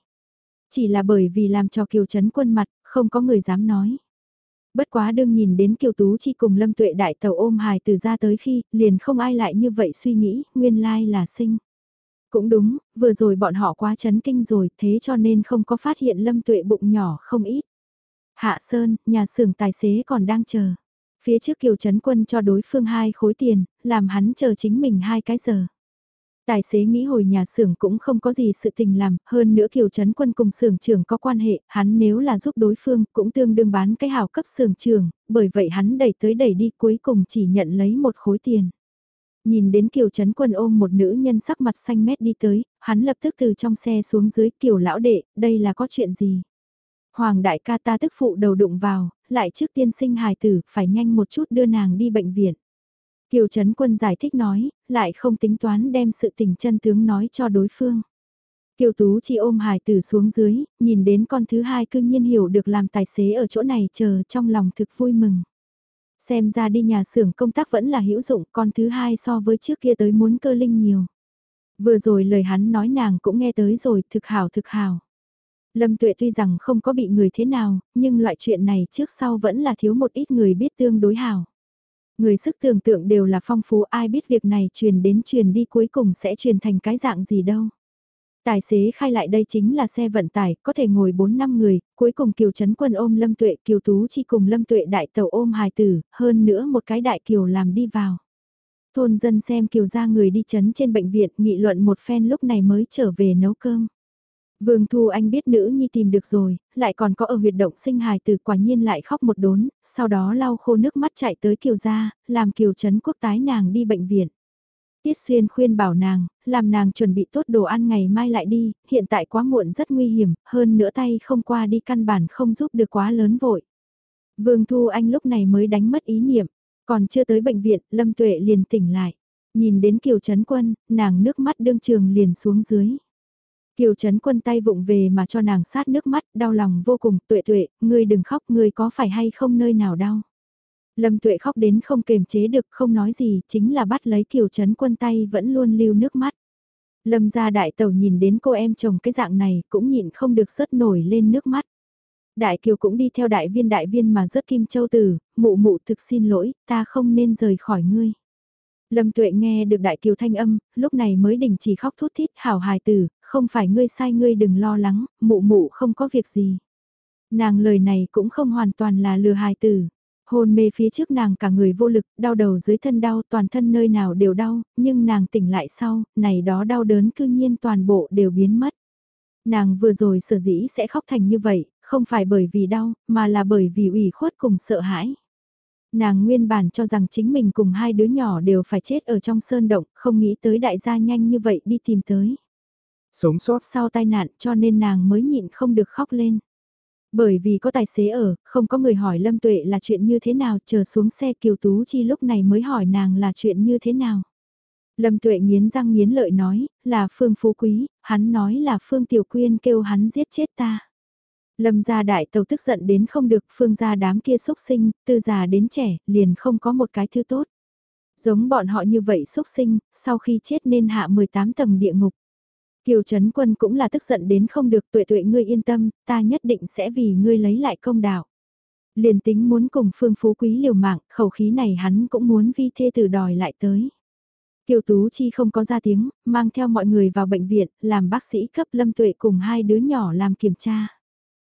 Chỉ là bởi vì làm cho kiều chấn quân mặt, không có người dám nói. Bất quá đương nhìn đến kiều tú chi cùng lâm tuệ đại tàu ôm hài từ ra tới khi, liền không ai lại như vậy suy nghĩ, nguyên lai là sinh. Cũng đúng, vừa rồi bọn họ quá chấn kinh rồi, thế cho nên không có phát hiện lâm tuệ bụng nhỏ không ít. Hạ Sơn, nhà xưởng tài xế còn đang chờ. Phía trước Kiều Trấn Quân cho đối phương hai khối tiền, làm hắn chờ chính mình hai cái giờ. Tài xế nghĩ hồi nhà xưởng cũng không có gì sự tình làm, hơn nữa Kiều Trấn Quân cùng xưởng trưởng có quan hệ, hắn nếu là giúp đối phương cũng tương đương bán cái hào cấp xưởng trưởng, bởi vậy hắn đẩy tới đẩy đi cuối cùng chỉ nhận lấy một khối tiền. Nhìn đến Kiều Trấn Quân ôm một nữ nhân sắc mặt xanh mét đi tới, hắn lập tức từ trong xe xuống dưới Kiều Lão Đệ, đây là có chuyện gì? Hoàng đại ca ta tức phụ đầu đụng vào, lại trước tiên sinh hài tử, phải nhanh một chút đưa nàng đi bệnh viện. Kiều Trấn Quân giải thích nói, lại không tính toán đem sự tình chân tướng nói cho đối phương. Kiều Tú chỉ ôm hài tử xuống dưới, nhìn đến con thứ hai cương nhiên hiểu được làm tài xế ở chỗ này chờ trong lòng thực vui mừng. Xem ra đi nhà xưởng công tác vẫn là hữu dụng, con thứ hai so với trước kia tới muốn cơ linh nhiều. Vừa rồi lời hắn nói nàng cũng nghe tới rồi, thực hảo thực hảo. Lâm Tuệ tuy rằng không có bị người thế nào, nhưng loại chuyện này trước sau vẫn là thiếu một ít người biết tương đối hảo. Người sức tưởng tượng đều là phong phú ai biết việc này truyền đến truyền đi cuối cùng sẽ truyền thành cái dạng gì đâu. Tài xế khai lại đây chính là xe vận tải, có thể ngồi 4 năm người, cuối cùng Kiều Trấn Quân ôm Lâm Tuệ, Kiều Tú chi cùng Lâm Tuệ đại tàu ôm hài tử, hơn nữa một cái đại Kiều làm đi vào. Thôn dân xem Kiều ra người đi chấn trên bệnh viện nghị luận một phen lúc này mới trở về nấu cơm. Vương Thu Anh biết nữ nhi tìm được rồi, lại còn có ở huyệt động sinh hài từ quả nhiên lại khóc một đốn, sau đó lau khô nước mắt chạy tới Kiều gia, làm Kiều Trấn Quốc tái nàng đi bệnh viện. Tiết Xuyên khuyên bảo nàng, làm nàng chuẩn bị tốt đồ ăn ngày mai lại đi, hiện tại quá muộn rất nguy hiểm, hơn nữa tay không qua đi căn bản không giúp được quá lớn vội. Vương Thu Anh lúc này mới đánh mất ý niệm, còn chưa tới bệnh viện, Lâm Tuệ liền tỉnh lại. Nhìn đến Kiều Trấn Quân, nàng nước mắt đương trường liền xuống dưới. Kiều Trấn Quân tay vụng về mà cho nàng sát nước mắt, đau lòng vô cùng, tuệ tuệ, ngươi đừng khóc, ngươi có phải hay không nơi nào đau. Lâm tuệ khóc đến không kềm chế được, không nói gì, chính là bắt lấy Kiều Trấn Quân tay vẫn luôn lưu nước mắt. Lâm gia đại tàu nhìn đến cô em chồng cái dạng này, cũng nhịn không được sớt nổi lên nước mắt. Đại Kiều cũng đi theo đại viên đại viên mà rớt kim châu tử, mụ mụ thực xin lỗi, ta không nên rời khỏi ngươi. Lâm Tuệ nghe được Đại Kiều thanh âm, lúc này mới đình chỉ khóc thút thít hảo hài tử, không phải ngươi sai ngươi đừng lo lắng, mụ mụ không có việc gì. Nàng lời này cũng không hoàn toàn là lừa hài tử. Hôn mê phía trước nàng cả người vô lực, đau đầu dưới thân đau, toàn thân nơi nào đều đau, nhưng nàng tỉnh lại sau, này đó đau đớn cư nhiên toàn bộ đều biến mất. Nàng vừa rồi sở dĩ sẽ khóc thành như vậy, không phải bởi vì đau, mà là bởi vì ủy khuất cùng sợ hãi. Nàng nguyên bản cho rằng chính mình cùng hai đứa nhỏ đều phải chết ở trong sơn động, không nghĩ tới đại gia nhanh như vậy đi tìm tới. Sống sót sau tai nạn cho nên nàng mới nhịn không được khóc lên. Bởi vì có tài xế ở, không có người hỏi Lâm Tuệ là chuyện như thế nào, chờ xuống xe Kiều Tú Chi lúc này mới hỏi nàng là chuyện như thế nào. Lâm Tuệ nghiến răng nghiến lợi nói, là Phương Phú Quý, hắn nói là Phương Tiểu Quyên kêu hắn giết chết ta. Lâm gia đại tàu tức giận đến không được, Phương gia đám kia xúc sinh, từ già đến trẻ, liền không có một cái thứ tốt. Giống bọn họ như vậy xúc sinh, sau khi chết nên hạ 18 tầng địa ngục. Kiều Trấn Quân cũng là tức giận đến không được tuệ tuệ ngươi yên tâm, ta nhất định sẽ vì ngươi lấy lại công đạo. Liền tính muốn cùng Phương Phú Quý liều mạng, khẩu khí này hắn cũng muốn vi thê tử đòi lại tới. Kiều Tú Chi không có ra tiếng, mang theo mọi người vào bệnh viện, làm bác sĩ cấp lâm tuệ cùng hai đứa nhỏ làm kiểm tra.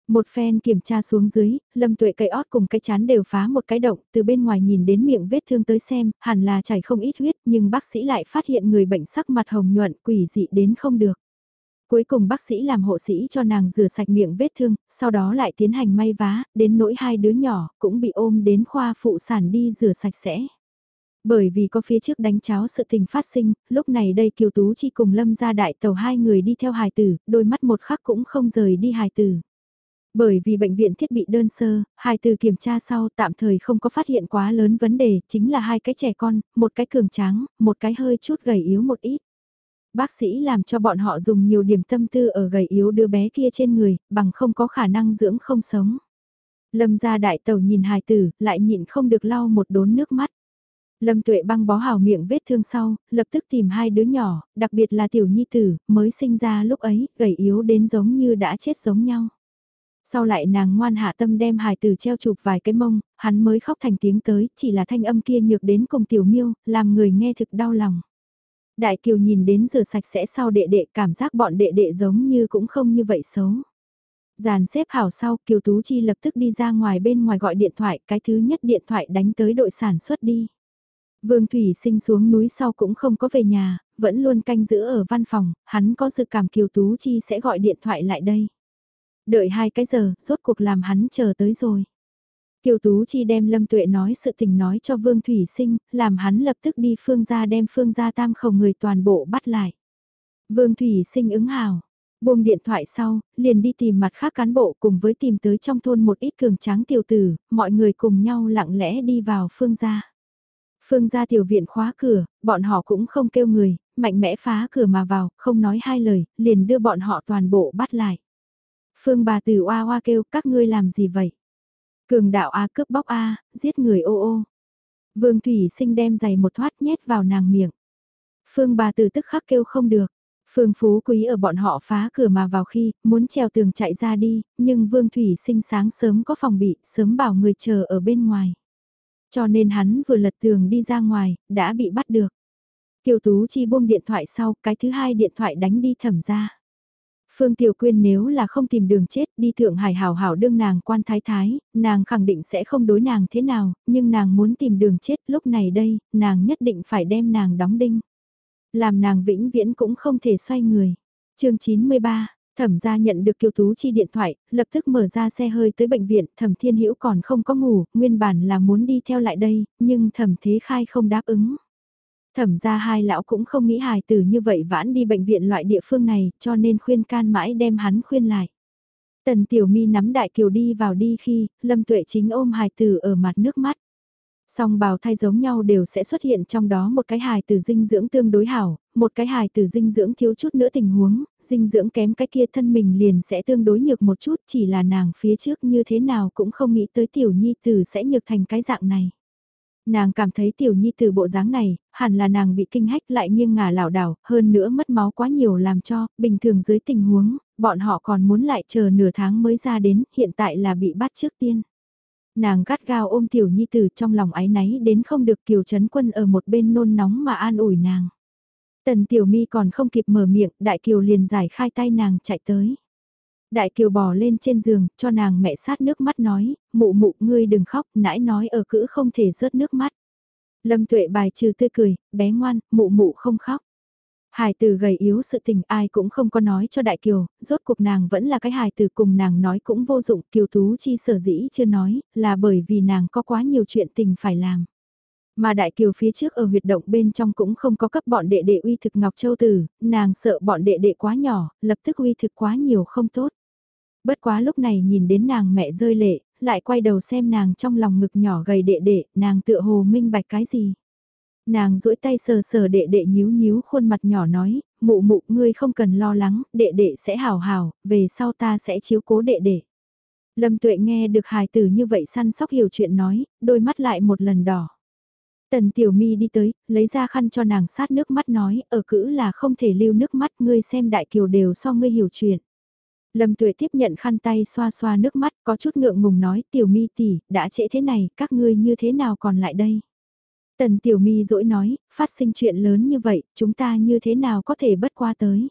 Một phen kiểm tra xuống dưới, lâm tuệ cái ót cùng cái chán đều phá một cái động, từ bên ngoài nhìn đến miệng vết thương tới xem, hẳn là chảy không ít huyết, nhưng bác sĩ lại phát hiện người bệnh sắc mặt hồng nhuận, quỷ dị đến không được. Cuối cùng bác sĩ làm hộ sĩ cho nàng rửa sạch miệng vết thương, sau đó lại tiến hành may vá, đến nỗi hai đứa nhỏ cũng bị ôm đến khoa phụ sản đi rửa sạch sẽ. Bởi vì có phía trước đánh cháo sự tình phát sinh, lúc này đây Kiều Tú Chi cùng Lâm ra đại tàu hai người đi theo hài tử, đôi mắt một khắc cũng không rời đi hài tử. Bởi vì bệnh viện thiết bị đơn sơ, hai từ kiểm tra sau tạm thời không có phát hiện quá lớn vấn đề, chính là hai cái trẻ con, một cái cường tráng, một cái hơi chút gầy yếu một ít. Bác sĩ làm cho bọn họ dùng nhiều điểm tâm tư ở gầy yếu đứa bé kia trên người, bằng không có khả năng dưỡng không sống. Lâm ra đại tàu nhìn hài tử, lại nhịn không được lau một đốn nước mắt. Lâm tuệ băng bó hào miệng vết thương sau, lập tức tìm hai đứa nhỏ, đặc biệt là tiểu nhi tử, mới sinh ra lúc ấy, gầy yếu đến giống như đã chết giống nhau. Sau lại nàng ngoan hạ tâm đem hài tử treo chụp vài cái mông, hắn mới khóc thành tiếng tới, chỉ là thanh âm kia nhược đến cùng tiểu miêu, làm người nghe thực đau lòng. Đại kiều nhìn đến rửa sạch sẽ sau đệ đệ cảm giác bọn đệ đệ giống như cũng không như vậy xấu. Giàn xếp hảo sau Kiều Tú Chi lập tức đi ra ngoài bên ngoài gọi điện thoại, cái thứ nhất điện thoại đánh tới đội sản xuất đi. Vương Thủy sinh xuống núi sau cũng không có về nhà, vẫn luôn canh giữ ở văn phòng, hắn có dự cảm Kiều Tú Chi sẽ gọi điện thoại lại đây. Đợi hai cái giờ, rốt cuộc làm hắn chờ tới rồi. Kiều Tú Chi đem Lâm Tuệ nói sự tình nói cho Vương Thủy Sinh, làm hắn lập tức đi phương gia đem phương gia tam khẩu người toàn bộ bắt lại. Vương Thủy Sinh ứng hào, buông điện thoại sau, liền đi tìm mặt khác cán bộ cùng với tìm tới trong thôn một ít cường tráng tiểu tử, mọi người cùng nhau lặng lẽ đi vào phương gia. Phương gia tiểu viện khóa cửa, bọn họ cũng không kêu người, mạnh mẽ phá cửa mà vào, không nói hai lời, liền đưa bọn họ toàn bộ bắt lại. Phương bà tử oa oa kêu các ngươi làm gì vậy? Cường đạo A cướp bóc A, giết người ô ô. Vương Thủy sinh đem giày một thoát nhét vào nàng miệng. Phương bà tử tức khắc kêu không được. Phương Phú Quý ở bọn họ phá cửa mà vào khi, muốn trèo tường chạy ra đi, nhưng Vương Thủy sinh sáng sớm có phòng bị, sớm bảo người chờ ở bên ngoài. Cho nên hắn vừa lật tường đi ra ngoài, đã bị bắt được. Kiều Tú Chi buông điện thoại sau, cái thứ hai điện thoại đánh đi thẩm ra. Phương Tiểu Quyên nếu là không tìm đường chết đi Thượng Hải hảo hảo đương nàng quan thái thái, nàng khẳng định sẽ không đối nàng thế nào, nhưng nàng muốn tìm đường chết lúc này đây, nàng nhất định phải đem nàng đóng đinh. Làm nàng vĩnh viễn cũng không thể xoay người. chương 93 Thẩm gia nhận được Kiều Tú Chi điện thoại, lập tức mở ra xe hơi tới bệnh viện, Thẩm Thiên Hữu còn không có ngủ, nguyên bản là muốn đi theo lại đây, nhưng Thẩm Thế Khai không đáp ứng. Thẩm ra hai lão cũng không nghĩ hài tử như vậy vãn đi bệnh viện loại địa phương này, cho nên khuyên can mãi đem hắn khuyên lại. Tần Tiểu Mi nắm Đại Kiều đi vào đi khi, Lâm Tuệ chính ôm hài tử ở mặt nước mắt. Song bào thai giống nhau đều sẽ xuất hiện trong đó một cái hài tử dinh dưỡng tương đối hảo, một cái hài tử dinh dưỡng thiếu chút nữa tình huống, dinh dưỡng kém cái kia thân mình liền sẽ tương đối nhược một chút chỉ là nàng phía trước như thế nào cũng không nghĩ tới tiểu nhi tử sẽ nhược thành cái dạng này. Nàng cảm thấy tiểu nhi từ bộ dáng này, hẳn là nàng bị kinh hách lại nghiêng ngả lảo đảo, hơn nữa mất máu quá nhiều làm cho, bình thường dưới tình huống, bọn họ còn muốn lại chờ nửa tháng mới ra đến, hiện tại là bị bắt trước tiên. Nàng gắt gao ôm tiểu nhi từ trong lòng ái náy đến không được kiều chấn quân ở một bên nôn nóng mà an ủi nàng. Tần tiểu mi còn không kịp mở miệng, đại kiều liền giải khai tay nàng chạy tới. Đại Kiều bò lên trên giường, cho nàng mẹ sát nước mắt nói, mụ mụ ngươi đừng khóc, nãy nói ở cữ không thể rớt nước mắt. Lâm tuệ bài trừ tươi cười, bé ngoan, mụ mụ không khóc. hải tử gầy yếu sự tình ai cũng không có nói cho Đại Kiều, rốt cuộc nàng vẫn là cái hài tử cùng nàng nói cũng vô dụng, Kiều Tú Chi sở dĩ chưa nói, là bởi vì nàng có quá nhiều chuyện tình phải làm. Mà Đại Kiều phía trước ở huyệt động bên trong cũng không có cấp bọn đệ đệ uy thực Ngọc Châu Tử, nàng sợ bọn đệ đệ quá nhỏ, lập tức uy thực quá nhiều không tốt. Bất quá lúc này nhìn đến nàng mẹ rơi lệ, lại quay đầu xem nàng trong lòng ngực nhỏ gầy đệ đệ, nàng tựa hồ minh bạch cái gì. Nàng duỗi tay sờ sờ đệ đệ nhíu nhíu khuôn mặt nhỏ nói, mụ mụ ngươi không cần lo lắng, đệ đệ sẽ hào hào, về sau ta sẽ chiếu cố đệ đệ. Lâm tuệ nghe được hài tử như vậy săn sóc hiểu chuyện nói, đôi mắt lại một lần đỏ. Tần tiểu mi đi tới, lấy ra khăn cho nàng sát nước mắt nói, ở cữ là không thể lưu nước mắt ngươi xem đại kiều đều so ngươi hiểu chuyện. Lâm Tuệ tiếp nhận khăn tay xoa xoa nước mắt, có chút ngượng ngùng nói, tiểu mi tỷ, đã trễ thế này, các ngươi như thế nào còn lại đây? Tần tiểu mi dỗi nói, phát sinh chuyện lớn như vậy, chúng ta như thế nào có thể bất qua tới?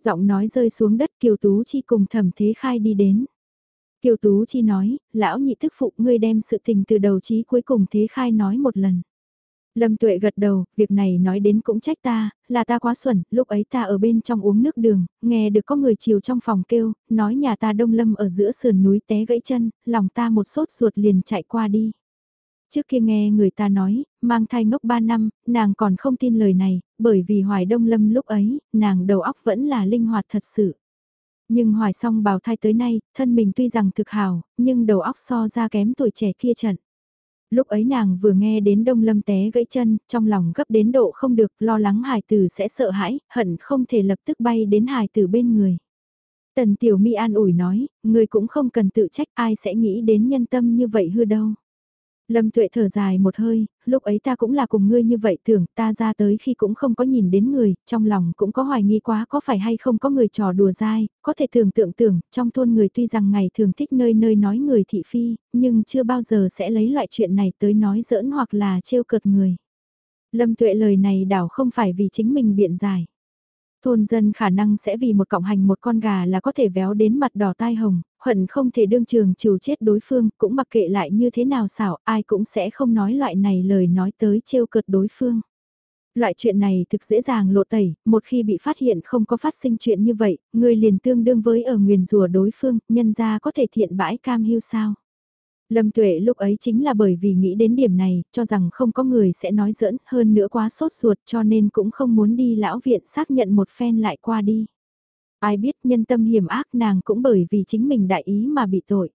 Giọng nói rơi xuống đất Kiều Tú Chi cùng thẩm thế khai đi đến. Kiều Tú Chi nói, lão nhị thức phụ ngươi đem sự tình từ đầu chí cuối cùng thế khai nói một lần. Lâm Tuệ gật đầu, việc này nói đến cũng trách ta, là ta quá xuẩn, lúc ấy ta ở bên trong uống nước đường, nghe được có người chiều trong phòng kêu, nói nhà ta đông lâm ở giữa sườn núi té gãy chân, lòng ta một sốt ruột liền chạy qua đi. Trước kia nghe người ta nói, mang thai ngốc 3 năm, nàng còn không tin lời này, bởi vì Hoài Đông Lâm lúc ấy, nàng đầu óc vẫn là linh hoạt thật sự. Nhưng Hoài xong bào thai tới nay, thân mình tuy rằng thực hào, nhưng đầu óc so ra kém tuổi trẻ kia trận. Lúc ấy nàng vừa nghe đến Đông Lâm té gãy chân, trong lòng gấp đến độ không được, lo lắng hài tử sẽ sợ hãi, hận không thể lập tức bay đến hài tử bên người. Tần Tiểu Mi an ủi nói, người cũng không cần tự trách ai sẽ nghĩ đến nhân tâm như vậy hư đâu. Lâm tuệ thở dài một hơi, lúc ấy ta cũng là cùng ngươi như vậy tưởng ta ra tới khi cũng không có nhìn đến người, trong lòng cũng có hoài nghi quá có phải hay không có người trò đùa dai, có thể tưởng tượng tưởng, trong thôn người tuy rằng ngày thường thích nơi nơi nói người thị phi, nhưng chưa bao giờ sẽ lấy loại chuyện này tới nói giỡn hoặc là trêu cợt người. Lâm tuệ lời này đảo không phải vì chính mình biện giải. Thôn dân khả năng sẽ vì một cộng hành một con gà là có thể véo đến mặt đỏ tai hồng, hận không thể đương trường trừ chết đối phương, cũng mặc kệ lại như thế nào xảo, ai cũng sẽ không nói loại này lời nói tới trêu cợt đối phương. Loại chuyện này thực dễ dàng lộ tẩy, một khi bị phát hiện không có phát sinh chuyện như vậy, người liền tương đương với ở nguyền rùa đối phương, nhân ra có thể thiện bãi cam hiu sao. Lâm Tuệ lúc ấy chính là bởi vì nghĩ đến điểm này, cho rằng không có người sẽ nói giỡn, hơn nữa quá sốt ruột cho nên cũng không muốn đi lão viện xác nhận một phen lại qua đi. Ai biết nhân tâm hiểm ác nàng cũng bởi vì chính mình đại ý mà bị tội.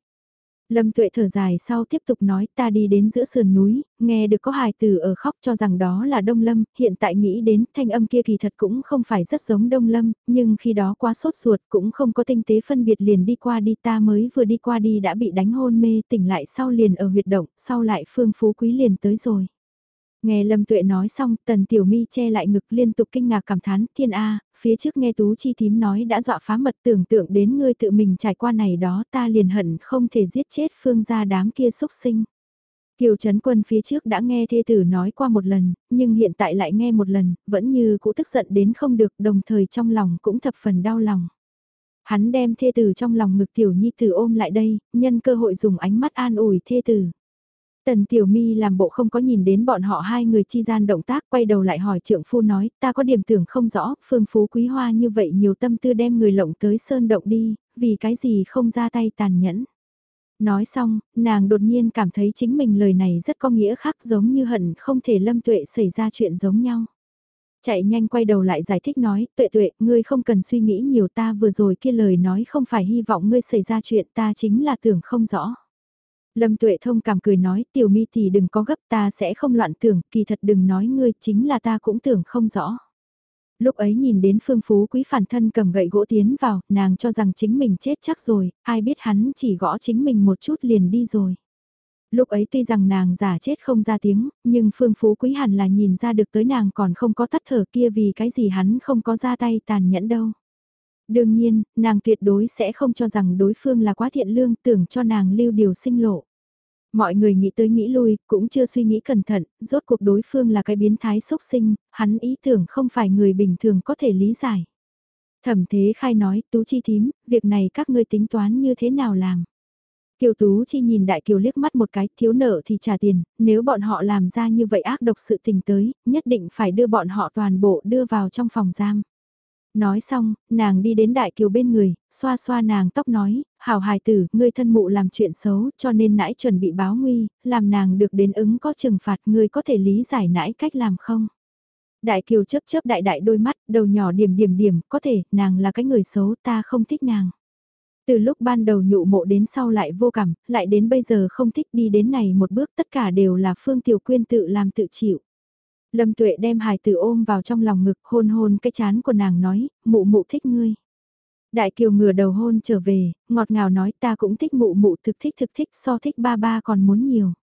Lâm tuệ thở dài sau tiếp tục nói ta đi đến giữa sườn núi, nghe được có hài từ ở khóc cho rằng đó là Đông Lâm, hiện tại nghĩ đến thanh âm kia kỳ thật cũng không phải rất giống Đông Lâm, nhưng khi đó quá sốt ruột cũng không có tinh tế phân biệt liền đi qua đi ta mới vừa đi qua đi đã bị đánh hôn mê tỉnh lại sau liền ở huyệt động, sau lại phương phú quý liền tới rồi. Nghe Lâm Tuệ nói xong, Tần Tiểu Mi che lại ngực liên tục kinh ngạc cảm thán, thiên A, phía trước nghe Tú Chi Thím nói đã dọa phá mật tưởng tượng đến ngươi tự mình trải qua này đó ta liền hận không thể giết chết phương gia đám kia xúc sinh. Kiều Trấn Quân phía trước đã nghe thê tử nói qua một lần, nhưng hiện tại lại nghe một lần, vẫn như cũ tức giận đến không được, đồng thời trong lòng cũng thập phần đau lòng. Hắn đem thê tử trong lòng ngực tiểu nhi tử ôm lại đây, nhân cơ hội dùng ánh mắt an ủi thê tử. Tần Tiểu Mi làm bộ không có nhìn đến bọn họ hai người chi gian động tác quay đầu lại hỏi trượng phu nói ta có điểm tưởng không rõ, phương phú quý hoa như vậy nhiều tâm tư đem người lộng tới sơn động đi, vì cái gì không ra tay tàn nhẫn. Nói xong, nàng đột nhiên cảm thấy chính mình lời này rất có nghĩa khác giống như hận không thể lâm tuệ xảy ra chuyện giống nhau. Chạy nhanh quay đầu lại giải thích nói, tuệ tuệ, ngươi không cần suy nghĩ nhiều ta vừa rồi kia lời nói không phải hy vọng ngươi xảy ra chuyện ta chính là tưởng không rõ. Lâm Tuệ thông cảm cười nói, tiểu mi thì đừng có gấp ta sẽ không loạn tưởng, kỳ thật đừng nói ngươi, chính là ta cũng tưởng không rõ. Lúc ấy nhìn đến phương phú quý phản thân cầm gậy gỗ tiến vào, nàng cho rằng chính mình chết chắc rồi, ai biết hắn chỉ gõ chính mình một chút liền đi rồi. Lúc ấy tuy rằng nàng giả chết không ra tiếng, nhưng phương phú quý hẳn là nhìn ra được tới nàng còn không có tắt thở kia vì cái gì hắn không có ra tay tàn nhẫn đâu. Đương nhiên, nàng tuyệt đối sẽ không cho rằng đối phương là quá thiện lương tưởng cho nàng lưu điều sinh lộ. Mọi người nghĩ tới nghĩ lui, cũng chưa suy nghĩ cẩn thận, rốt cuộc đối phương là cái biến thái sốc sinh, hắn ý tưởng không phải người bình thường có thể lý giải. Thẩm thế khai nói, tú chi thím, việc này các ngươi tính toán như thế nào làm? Kiều Tú Chi nhìn Đại Kiều liếc mắt một cái, thiếu nợ thì trả tiền, nếu bọn họ làm ra như vậy ác độc sự tình tới, nhất định phải đưa bọn họ toàn bộ đưa vào trong phòng giam. Nói xong, nàng đi đến đại kiều bên người, xoa xoa nàng tóc nói, hảo hài tử, ngươi thân mụ làm chuyện xấu, cho nên nãy chuẩn bị báo nguy, làm nàng được đến ứng có trừng phạt, ngươi có thể lý giải nãy cách làm không? Đại kiều chớp chớp đại đại đôi mắt, đầu nhỏ điểm điểm điểm, có thể, nàng là cái người xấu, ta không thích nàng. Từ lúc ban đầu nhụ mộ đến sau lại vô cảm, lại đến bây giờ không thích đi đến này một bước tất cả đều là Phương Tiểu Quyên tự làm tự chịu. Lâm Tuệ đem hài tử ôm vào trong lòng ngực hôn hôn cái chán của nàng nói, mụ mụ thích ngươi. Đại kiều ngửa đầu hôn trở về, ngọt ngào nói ta cũng thích mụ mụ thực thích thực thích so thích ba ba còn muốn nhiều.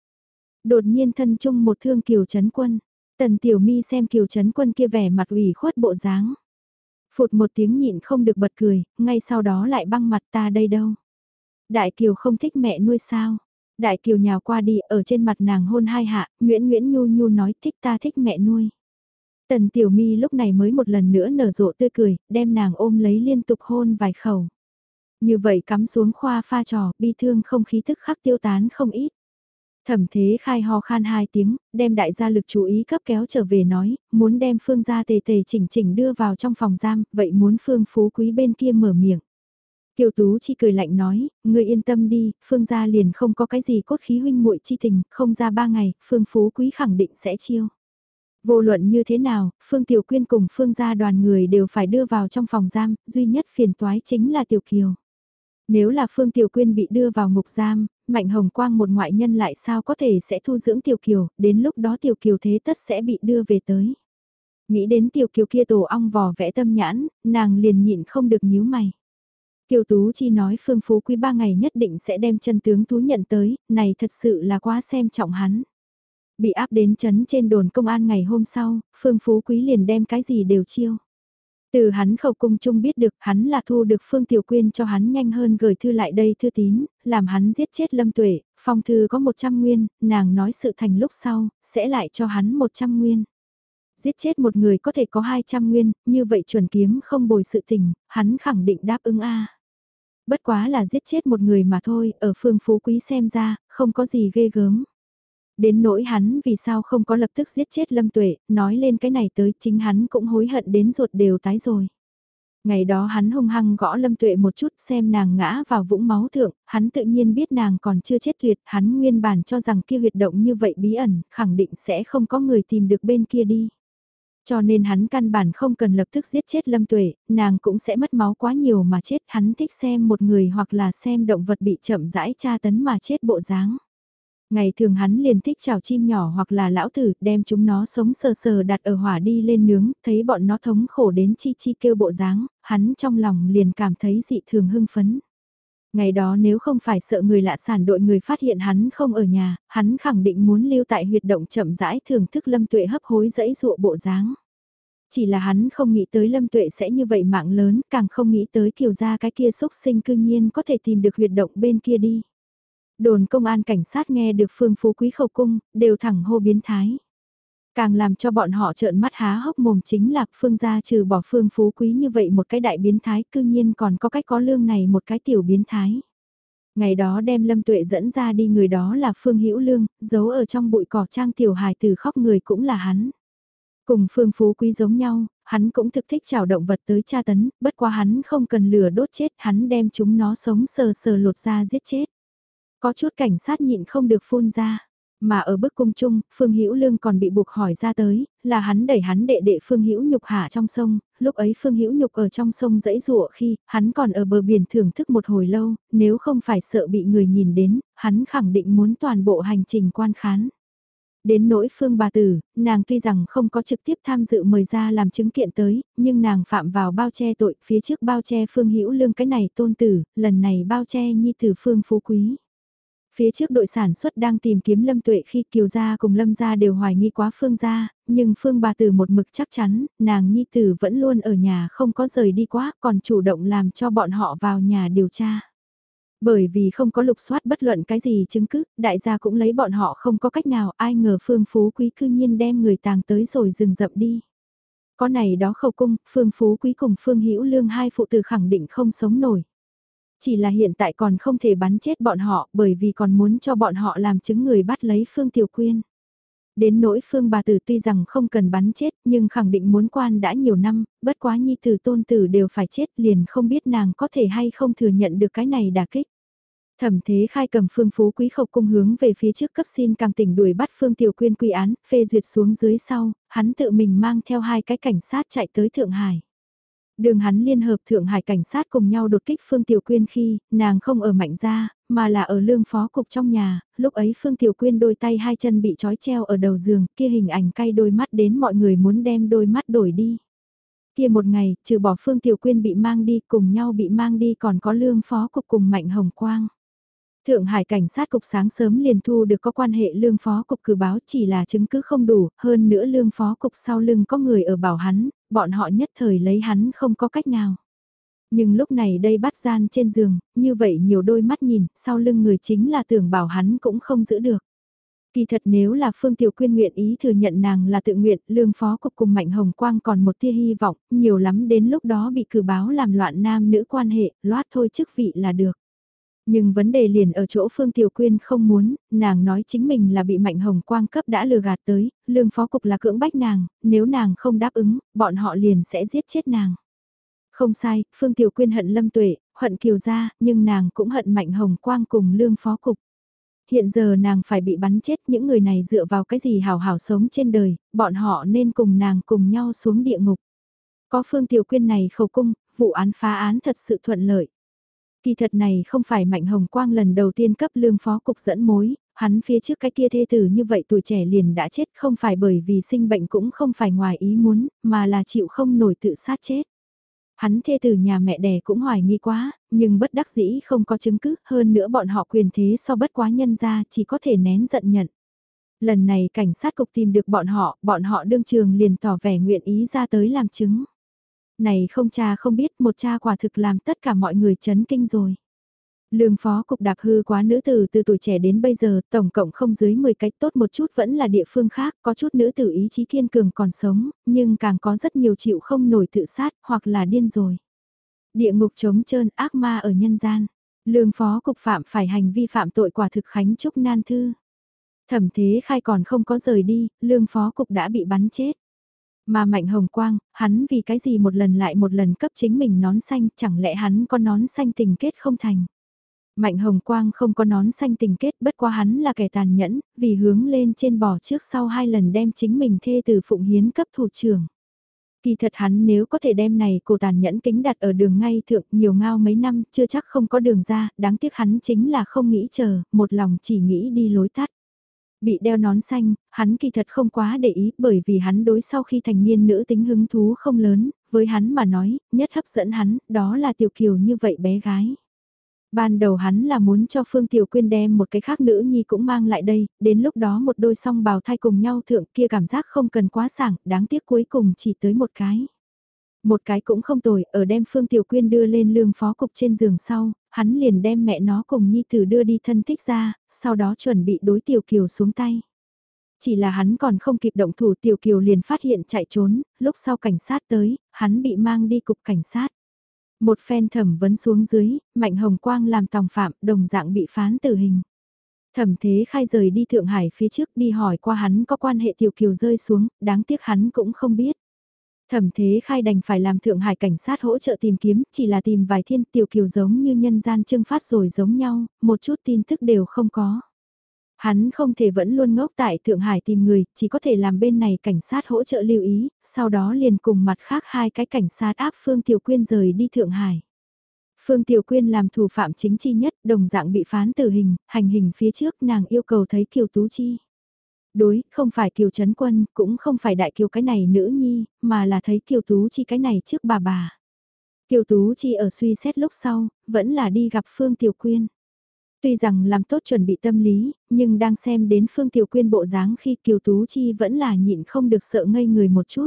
Đột nhiên thân chung một thương kiều chấn quân, tần tiểu mi xem kiều chấn quân kia vẻ mặt ủy khuất bộ dáng. Phụt một tiếng nhịn không được bật cười, ngay sau đó lại băng mặt ta đây đâu. Đại kiều không thích mẹ nuôi sao, Đại kiều nhào qua đi ở trên mặt nàng hôn hai hạ, Nguyễn Nguyễn Nhu Nhu nói thích ta thích mẹ nuôi. Tần Tiểu Mi lúc này mới một lần nữa nở rộ tươi cười, đem nàng ôm lấy liên tục hôn vài khẩu. Như vậy cắm xuống khoa pha trò, bi thương không khí thức khắc tiêu tán không ít. Thẩm thế khai ho khan hai tiếng, đem đại gia lực chú ý cấp kéo trở về nói, muốn đem phương gia tề tề chỉnh chỉnh đưa vào trong phòng giam, vậy muốn phương phú quý bên kia mở miệng. Kiều Tú Chi cười lạnh nói, ngươi yên tâm đi, Phương gia liền không có cái gì cốt khí huynh muội chi tình, không ra ba ngày, Phương Phú Quý khẳng định sẽ chiêu. Vô luận như thế nào, Phương Tiểu Quyên cùng Phương gia đoàn người đều phải đưa vào trong phòng giam, duy nhất phiền toái chính là Tiểu Kiều. Nếu là Phương Tiểu Quyên bị đưa vào ngục giam, Mạnh Hồng Quang một ngoại nhân lại sao có thể sẽ thu dưỡng Tiểu Kiều, đến lúc đó Tiểu Kiều thế tất sẽ bị đưa về tới. Nghĩ đến Tiểu Kiều kia tổ ong vò vẽ tâm nhãn, nàng liền nhịn không được nhíu mày. Kiều Tú Chi nói Phương Phú Quý ba ngày nhất định sẽ đem chân tướng thú nhận tới, này thật sự là quá xem trọng hắn. Bị áp đến chấn trên đồn công an ngày hôm sau, Phương Phú Quý liền đem cái gì đều chiêu. Từ hắn khẩu cung chung biết được hắn là thu được Phương Tiểu Quyên cho hắn nhanh hơn gửi thư lại đây thư tín, làm hắn giết chết Lâm Tuệ, phong thư có 100 nguyên, nàng nói sự thành lúc sau, sẽ lại cho hắn 100 nguyên. Giết chết một người có thể có 200 nguyên, như vậy chuẩn kiếm không bồi sự tình, hắn khẳng định đáp ứng A. Bất quá là giết chết một người mà thôi, ở phương phú quý xem ra, không có gì ghê gớm. Đến nỗi hắn vì sao không có lập tức giết chết Lâm Tuệ, nói lên cái này tới chính hắn cũng hối hận đến ruột đều tái rồi. Ngày đó hắn hung hăng gõ Lâm Tuệ một chút xem nàng ngã vào vũng máu thượng, hắn tự nhiên biết nàng còn chưa chết tuyệt, hắn nguyên bản cho rằng kia huyệt động như vậy bí ẩn, khẳng định sẽ không có người tìm được bên kia đi. Cho nên hắn căn bản không cần lập tức giết chết Lâm Tuệ, nàng cũng sẽ mất máu quá nhiều mà chết, hắn thích xem một người hoặc là xem động vật bị chậm rãi tra tấn mà chết bộ dáng. Ngày thường hắn liền thích chào chim nhỏ hoặc là lão tử đem chúng nó sống sờ sờ đặt ở hỏa đi lên nướng, thấy bọn nó thống khổ đến chi chi kêu bộ dáng, hắn trong lòng liền cảm thấy dị thường hưng phấn. Ngày đó nếu không phải sợ người lạ sản đội người phát hiện hắn không ở nhà, hắn khẳng định muốn lưu tại huyệt động chậm rãi thưởng thức lâm tuệ hấp hối dẫy dụa bộ dáng. Chỉ là hắn không nghĩ tới lâm tuệ sẽ như vậy mạng lớn, càng không nghĩ tới kiều gia cái kia xúc sinh cư nhiên có thể tìm được huyệt động bên kia đi. Đồn công an cảnh sát nghe được phương phú quý khẩu cung, đều thẳng hô biến thái. Càng làm cho bọn họ trợn mắt há hốc mồm chính là phương gia trừ bỏ phương phú quý như vậy một cái đại biến thái cư nhiên còn có cách có lương này một cái tiểu biến thái. Ngày đó đem Lâm Tuệ dẫn ra đi người đó là Phương Hữu Lương, giấu ở trong bụi cỏ trang tiểu hài từ khóc người cũng là hắn. Cùng Phương Phú Quý giống nhau, hắn cũng thực thích chào động vật tới tra tấn, bất quá hắn không cần lửa đốt chết, hắn đem chúng nó sống sờ sờ lột ra giết chết. Có chút cảnh sát nhịn không được phun ra. Mà ở bức cung chung, Phương Hữu Lương còn bị buộc hỏi ra tới, là hắn đẩy hắn đệ đệ Phương Hữu Nhục hạ trong sông, lúc ấy Phương Hữu Nhục ở trong sông dãy rụa khi, hắn còn ở bờ biển thưởng thức một hồi lâu, nếu không phải sợ bị người nhìn đến, hắn khẳng định muốn toàn bộ hành trình quan khán. Đến nỗi Phương bà tử, nàng tuy rằng không có trực tiếp tham dự mời ra làm chứng kiện tới, nhưng nàng phạm vào bao che tội, phía trước bao che Phương Hữu Lương cái này tôn tử, lần này bao che nhi tử Phương Phú Quý. Phía trước đội sản xuất đang tìm kiếm Lâm Tuệ khi Kiều Gia cùng Lâm Gia đều hoài nghi quá Phương Gia, nhưng Phương bà tử một mực chắc chắn, nàng Nhi Tử vẫn luôn ở nhà không có rời đi quá, còn chủ động làm cho bọn họ vào nhà điều tra. Bởi vì không có lục soát bất luận cái gì chứng cứ, đại gia cũng lấy bọn họ không có cách nào, ai ngờ Phương Phú Quý cư nhiên đem người tàng tới rồi dừng dậm đi. Có này đó khẩu cung, Phương Phú Quý cùng Phương Hữu Lương hai phụ tử khẳng định không sống nổi. Chỉ là hiện tại còn không thể bắn chết bọn họ bởi vì còn muốn cho bọn họ làm chứng người bắt lấy Phương Tiểu Quyên. Đến nỗi Phương bà tử tuy rằng không cần bắn chết nhưng khẳng định muốn quan đã nhiều năm, bất quá nhi tử tôn tử đều phải chết liền không biết nàng có thể hay không thừa nhận được cái này đả kích. Thẩm thế khai cầm phương phú quý khẩu cung hướng về phía trước cấp xin càng tỉnh đuổi bắt phương tiểu quyên quy án, phê duyệt xuống dưới sau, hắn tự mình mang theo hai cái cảnh sát chạy tới Thượng Hải. Đường hắn liên hợp Thượng Hải cảnh sát cùng nhau đột kích Phương Tiểu Quyên khi, nàng không ở mạnh gia, mà là ở lương phó cục trong nhà, lúc ấy Phương Tiểu Quyên đôi tay hai chân bị trói treo ở đầu giường, kia hình ảnh cay đôi mắt đến mọi người muốn đem đôi mắt đổi đi. Kia một ngày, trừ bỏ Phương Tiểu Quyên bị mang đi cùng nhau bị mang đi còn có lương phó cục cùng Mạnh Hồng Quang. Thượng Hải Cảnh sát cục sáng sớm liền thu được có quan hệ lương phó cục cử báo chỉ là chứng cứ không đủ, hơn nữa lương phó cục sau lưng có người ở bảo hắn, bọn họ nhất thời lấy hắn không có cách nào. Nhưng lúc này đây bắt gian trên giường, như vậy nhiều đôi mắt nhìn, sau lưng người chính là tưởng bảo hắn cũng không giữ được. Kỳ thật nếu là Phương Tiểu Quyên nguyện ý thừa nhận nàng là tự nguyện, lương phó cục cùng Mạnh Hồng Quang còn một tia hy vọng, nhiều lắm đến lúc đó bị cử báo làm loạn nam nữ quan hệ, loát thôi chức vị là được. Nhưng vấn đề liền ở chỗ Phương Tiểu Quyên không muốn, nàng nói chính mình là bị Mạnh Hồng Quang cấp đã lừa gạt tới, lương phó cục là cưỡng bách nàng, nếu nàng không đáp ứng, bọn họ liền sẽ giết chết nàng. Không sai, Phương Tiểu Quyên hận Lâm Tuệ, hận Kiều gia, nhưng nàng cũng hận Mạnh Hồng Quang cùng lương phó cục. Hiện giờ nàng phải bị bắn chết những người này dựa vào cái gì hào hào sống trên đời, bọn họ nên cùng nàng cùng nhau xuống địa ngục. Có Phương Tiểu Quyên này khẩu cung, vụ án phá án thật sự thuận lợi. Kỳ thật này không phải Mạnh Hồng Quang lần đầu tiên cấp lương phó cục dẫn mối, hắn phía trước cái kia thê tử như vậy tuổi trẻ liền đã chết không phải bởi vì sinh bệnh cũng không phải ngoài ý muốn, mà là chịu không nổi tự sát chết. Hắn thê tử nhà mẹ đẻ cũng hoài nghi quá, nhưng bất đắc dĩ không có chứng cứ, hơn nữa bọn họ quyền thế so bất quá nhân ra chỉ có thể nén giận nhận. Lần này cảnh sát cục tìm được bọn họ, bọn họ đương trường liền tỏ vẻ nguyện ý ra tới làm chứng. Này không cha không biết một cha quả thực làm tất cả mọi người chấn kinh rồi. Lương phó cục đạp hư quá nữ tử từ tuổi trẻ đến bây giờ, tổng cộng không dưới 10 cách tốt một chút vẫn là địa phương khác, có chút nữ tử ý chí kiên cường còn sống, nhưng càng có rất nhiều chịu không nổi tự sát, hoặc là điên rồi. Địa ngục chống trơn ác ma ở nhân gian. Lương phó cục phạm phải hành vi phạm tội quả thực khánh trúc nan thư. Thẩm thế khai còn không có rời đi, lương phó cục đã bị bắn chết. Mà Mạnh Hồng Quang, hắn vì cái gì một lần lại một lần cấp chính mình nón xanh, chẳng lẽ hắn có nón xanh tình kết không thành. Mạnh Hồng Quang không có nón xanh tình kết bất qua hắn là kẻ tàn nhẫn, vì hướng lên trên bò trước sau hai lần đem chính mình thê từ phụng hiến cấp thủ trưởng. Kỳ thật hắn nếu có thể đem này cổ tàn nhẫn kính đặt ở đường ngay thượng nhiều ngao mấy năm chưa chắc không có đường ra, đáng tiếc hắn chính là không nghĩ chờ, một lòng chỉ nghĩ đi lối tắt. Bị đeo nón xanh, hắn kỳ thật không quá để ý bởi vì hắn đối sau khi thành niên nữ tính hứng thú không lớn, với hắn mà nói, nhất hấp dẫn hắn, đó là tiểu kiều như vậy bé gái. Ban đầu hắn là muốn cho Phương Tiểu Quyên đem một cái khác nữ nhi cũng mang lại đây, đến lúc đó một đôi song bào thai cùng nhau thượng kia cảm giác không cần quá sảng, đáng tiếc cuối cùng chỉ tới một cái. Một cái cũng không tồi, ở đem Phương Tiểu Quyên đưa lên lương phó cục trên giường sau, hắn liền đem mẹ nó cùng nhi tử đưa đi thân thích ra, sau đó chuẩn bị đối Tiểu Kiều xuống tay. Chỉ là hắn còn không kịp động thủ Tiểu Kiều liền phát hiện chạy trốn, lúc sau cảnh sát tới, hắn bị mang đi cục cảnh sát. Một phen thẩm vấn xuống dưới, Mạnh Hồng Quang làm tòng phạm, đồng dạng bị phán tử hình. Thẩm thế khai rời đi Thượng Hải phía trước đi hỏi qua hắn có quan hệ tiểu kiều rơi xuống, đáng tiếc hắn cũng không biết. Thẩm thế khai đành phải làm Thượng Hải cảnh sát hỗ trợ tìm kiếm, chỉ là tìm vài thiên tiểu kiều giống như nhân gian trưng phát rồi giống nhau, một chút tin tức đều không có. Hắn không thể vẫn luôn ngốc tại Thượng Hải tìm người, chỉ có thể làm bên này cảnh sát hỗ trợ lưu ý, sau đó liền cùng mặt khác hai cái cảnh sát áp Phương Tiểu Quyên rời đi Thượng Hải. Phương Tiểu Quyên làm thủ phạm chính chi nhất, đồng dạng bị phán tử hình, hành hình phía trước nàng yêu cầu thấy Kiều Tú Chi. Đối, không phải Kiều Trấn Quân, cũng không phải đại kiều cái này nữ nhi, mà là thấy Kiều Tú Chi cái này trước bà bà. Kiều Tú Chi ở suy xét lúc sau, vẫn là đi gặp Phương Tiểu Quyên. Tuy rằng làm tốt chuẩn bị tâm lý, nhưng đang xem đến Phương Tiểu Quyên bộ dáng khi Kiều Tú Chi vẫn là nhịn không được sợ ngây người một chút.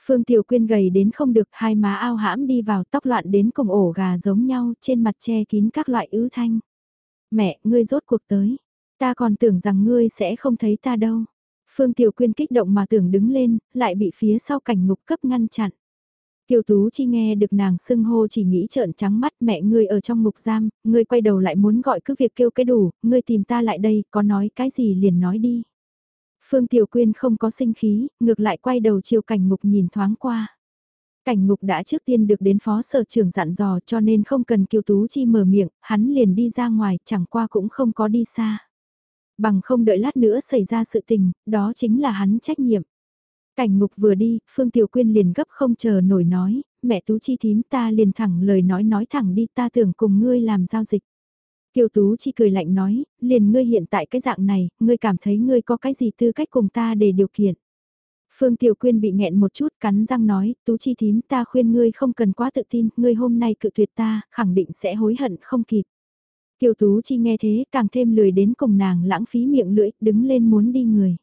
Phương Tiểu Quyên gầy đến không được hai má ao hãm đi vào tóc loạn đến cùng ổ gà giống nhau trên mặt che kín các loại ứ thanh. Mẹ, ngươi rốt cuộc tới. Ta còn tưởng rằng ngươi sẽ không thấy ta đâu. Phương Tiểu Quyên kích động mà tưởng đứng lên, lại bị phía sau cảnh ngục cấp ngăn chặn. Kiều Tú Chi nghe được nàng xưng hô chỉ nghĩ trợn trắng mắt mẹ ngươi ở trong ngục giam, ngươi quay đầu lại muốn gọi cứ việc kêu cái đủ, ngươi tìm ta lại đây, có nói cái gì liền nói đi. Phương Tiểu Quyên không có sinh khí, ngược lại quay đầu chiều cảnh ngục nhìn thoáng qua. Cảnh ngục đã trước tiên được đến phó sở trưởng dặn dò cho nên không cần Kiều Tú Chi mở miệng, hắn liền đi ra ngoài, chẳng qua cũng không có đi xa. Bằng không đợi lát nữa xảy ra sự tình, đó chính là hắn trách nhiệm. Cảnh ngục vừa đi, Phương Tiểu Quyên liền gấp không chờ nổi nói, mẹ Tú Chi thím ta liền thẳng lời nói nói thẳng đi ta tưởng cùng ngươi làm giao dịch. Kiều Tú Chi cười lạnh nói, liền ngươi hiện tại cái dạng này, ngươi cảm thấy ngươi có cái gì tư cách cùng ta để điều kiện. Phương Tiểu Quyên bị nghẹn một chút cắn răng nói, Tú Chi thím ta khuyên ngươi không cần quá tự tin, ngươi hôm nay cự tuyệt ta, khẳng định sẽ hối hận không kịp. Kiều Tú Chi nghe thế càng thêm lười đến cùng nàng lãng phí miệng lưỡi, đứng lên muốn đi người.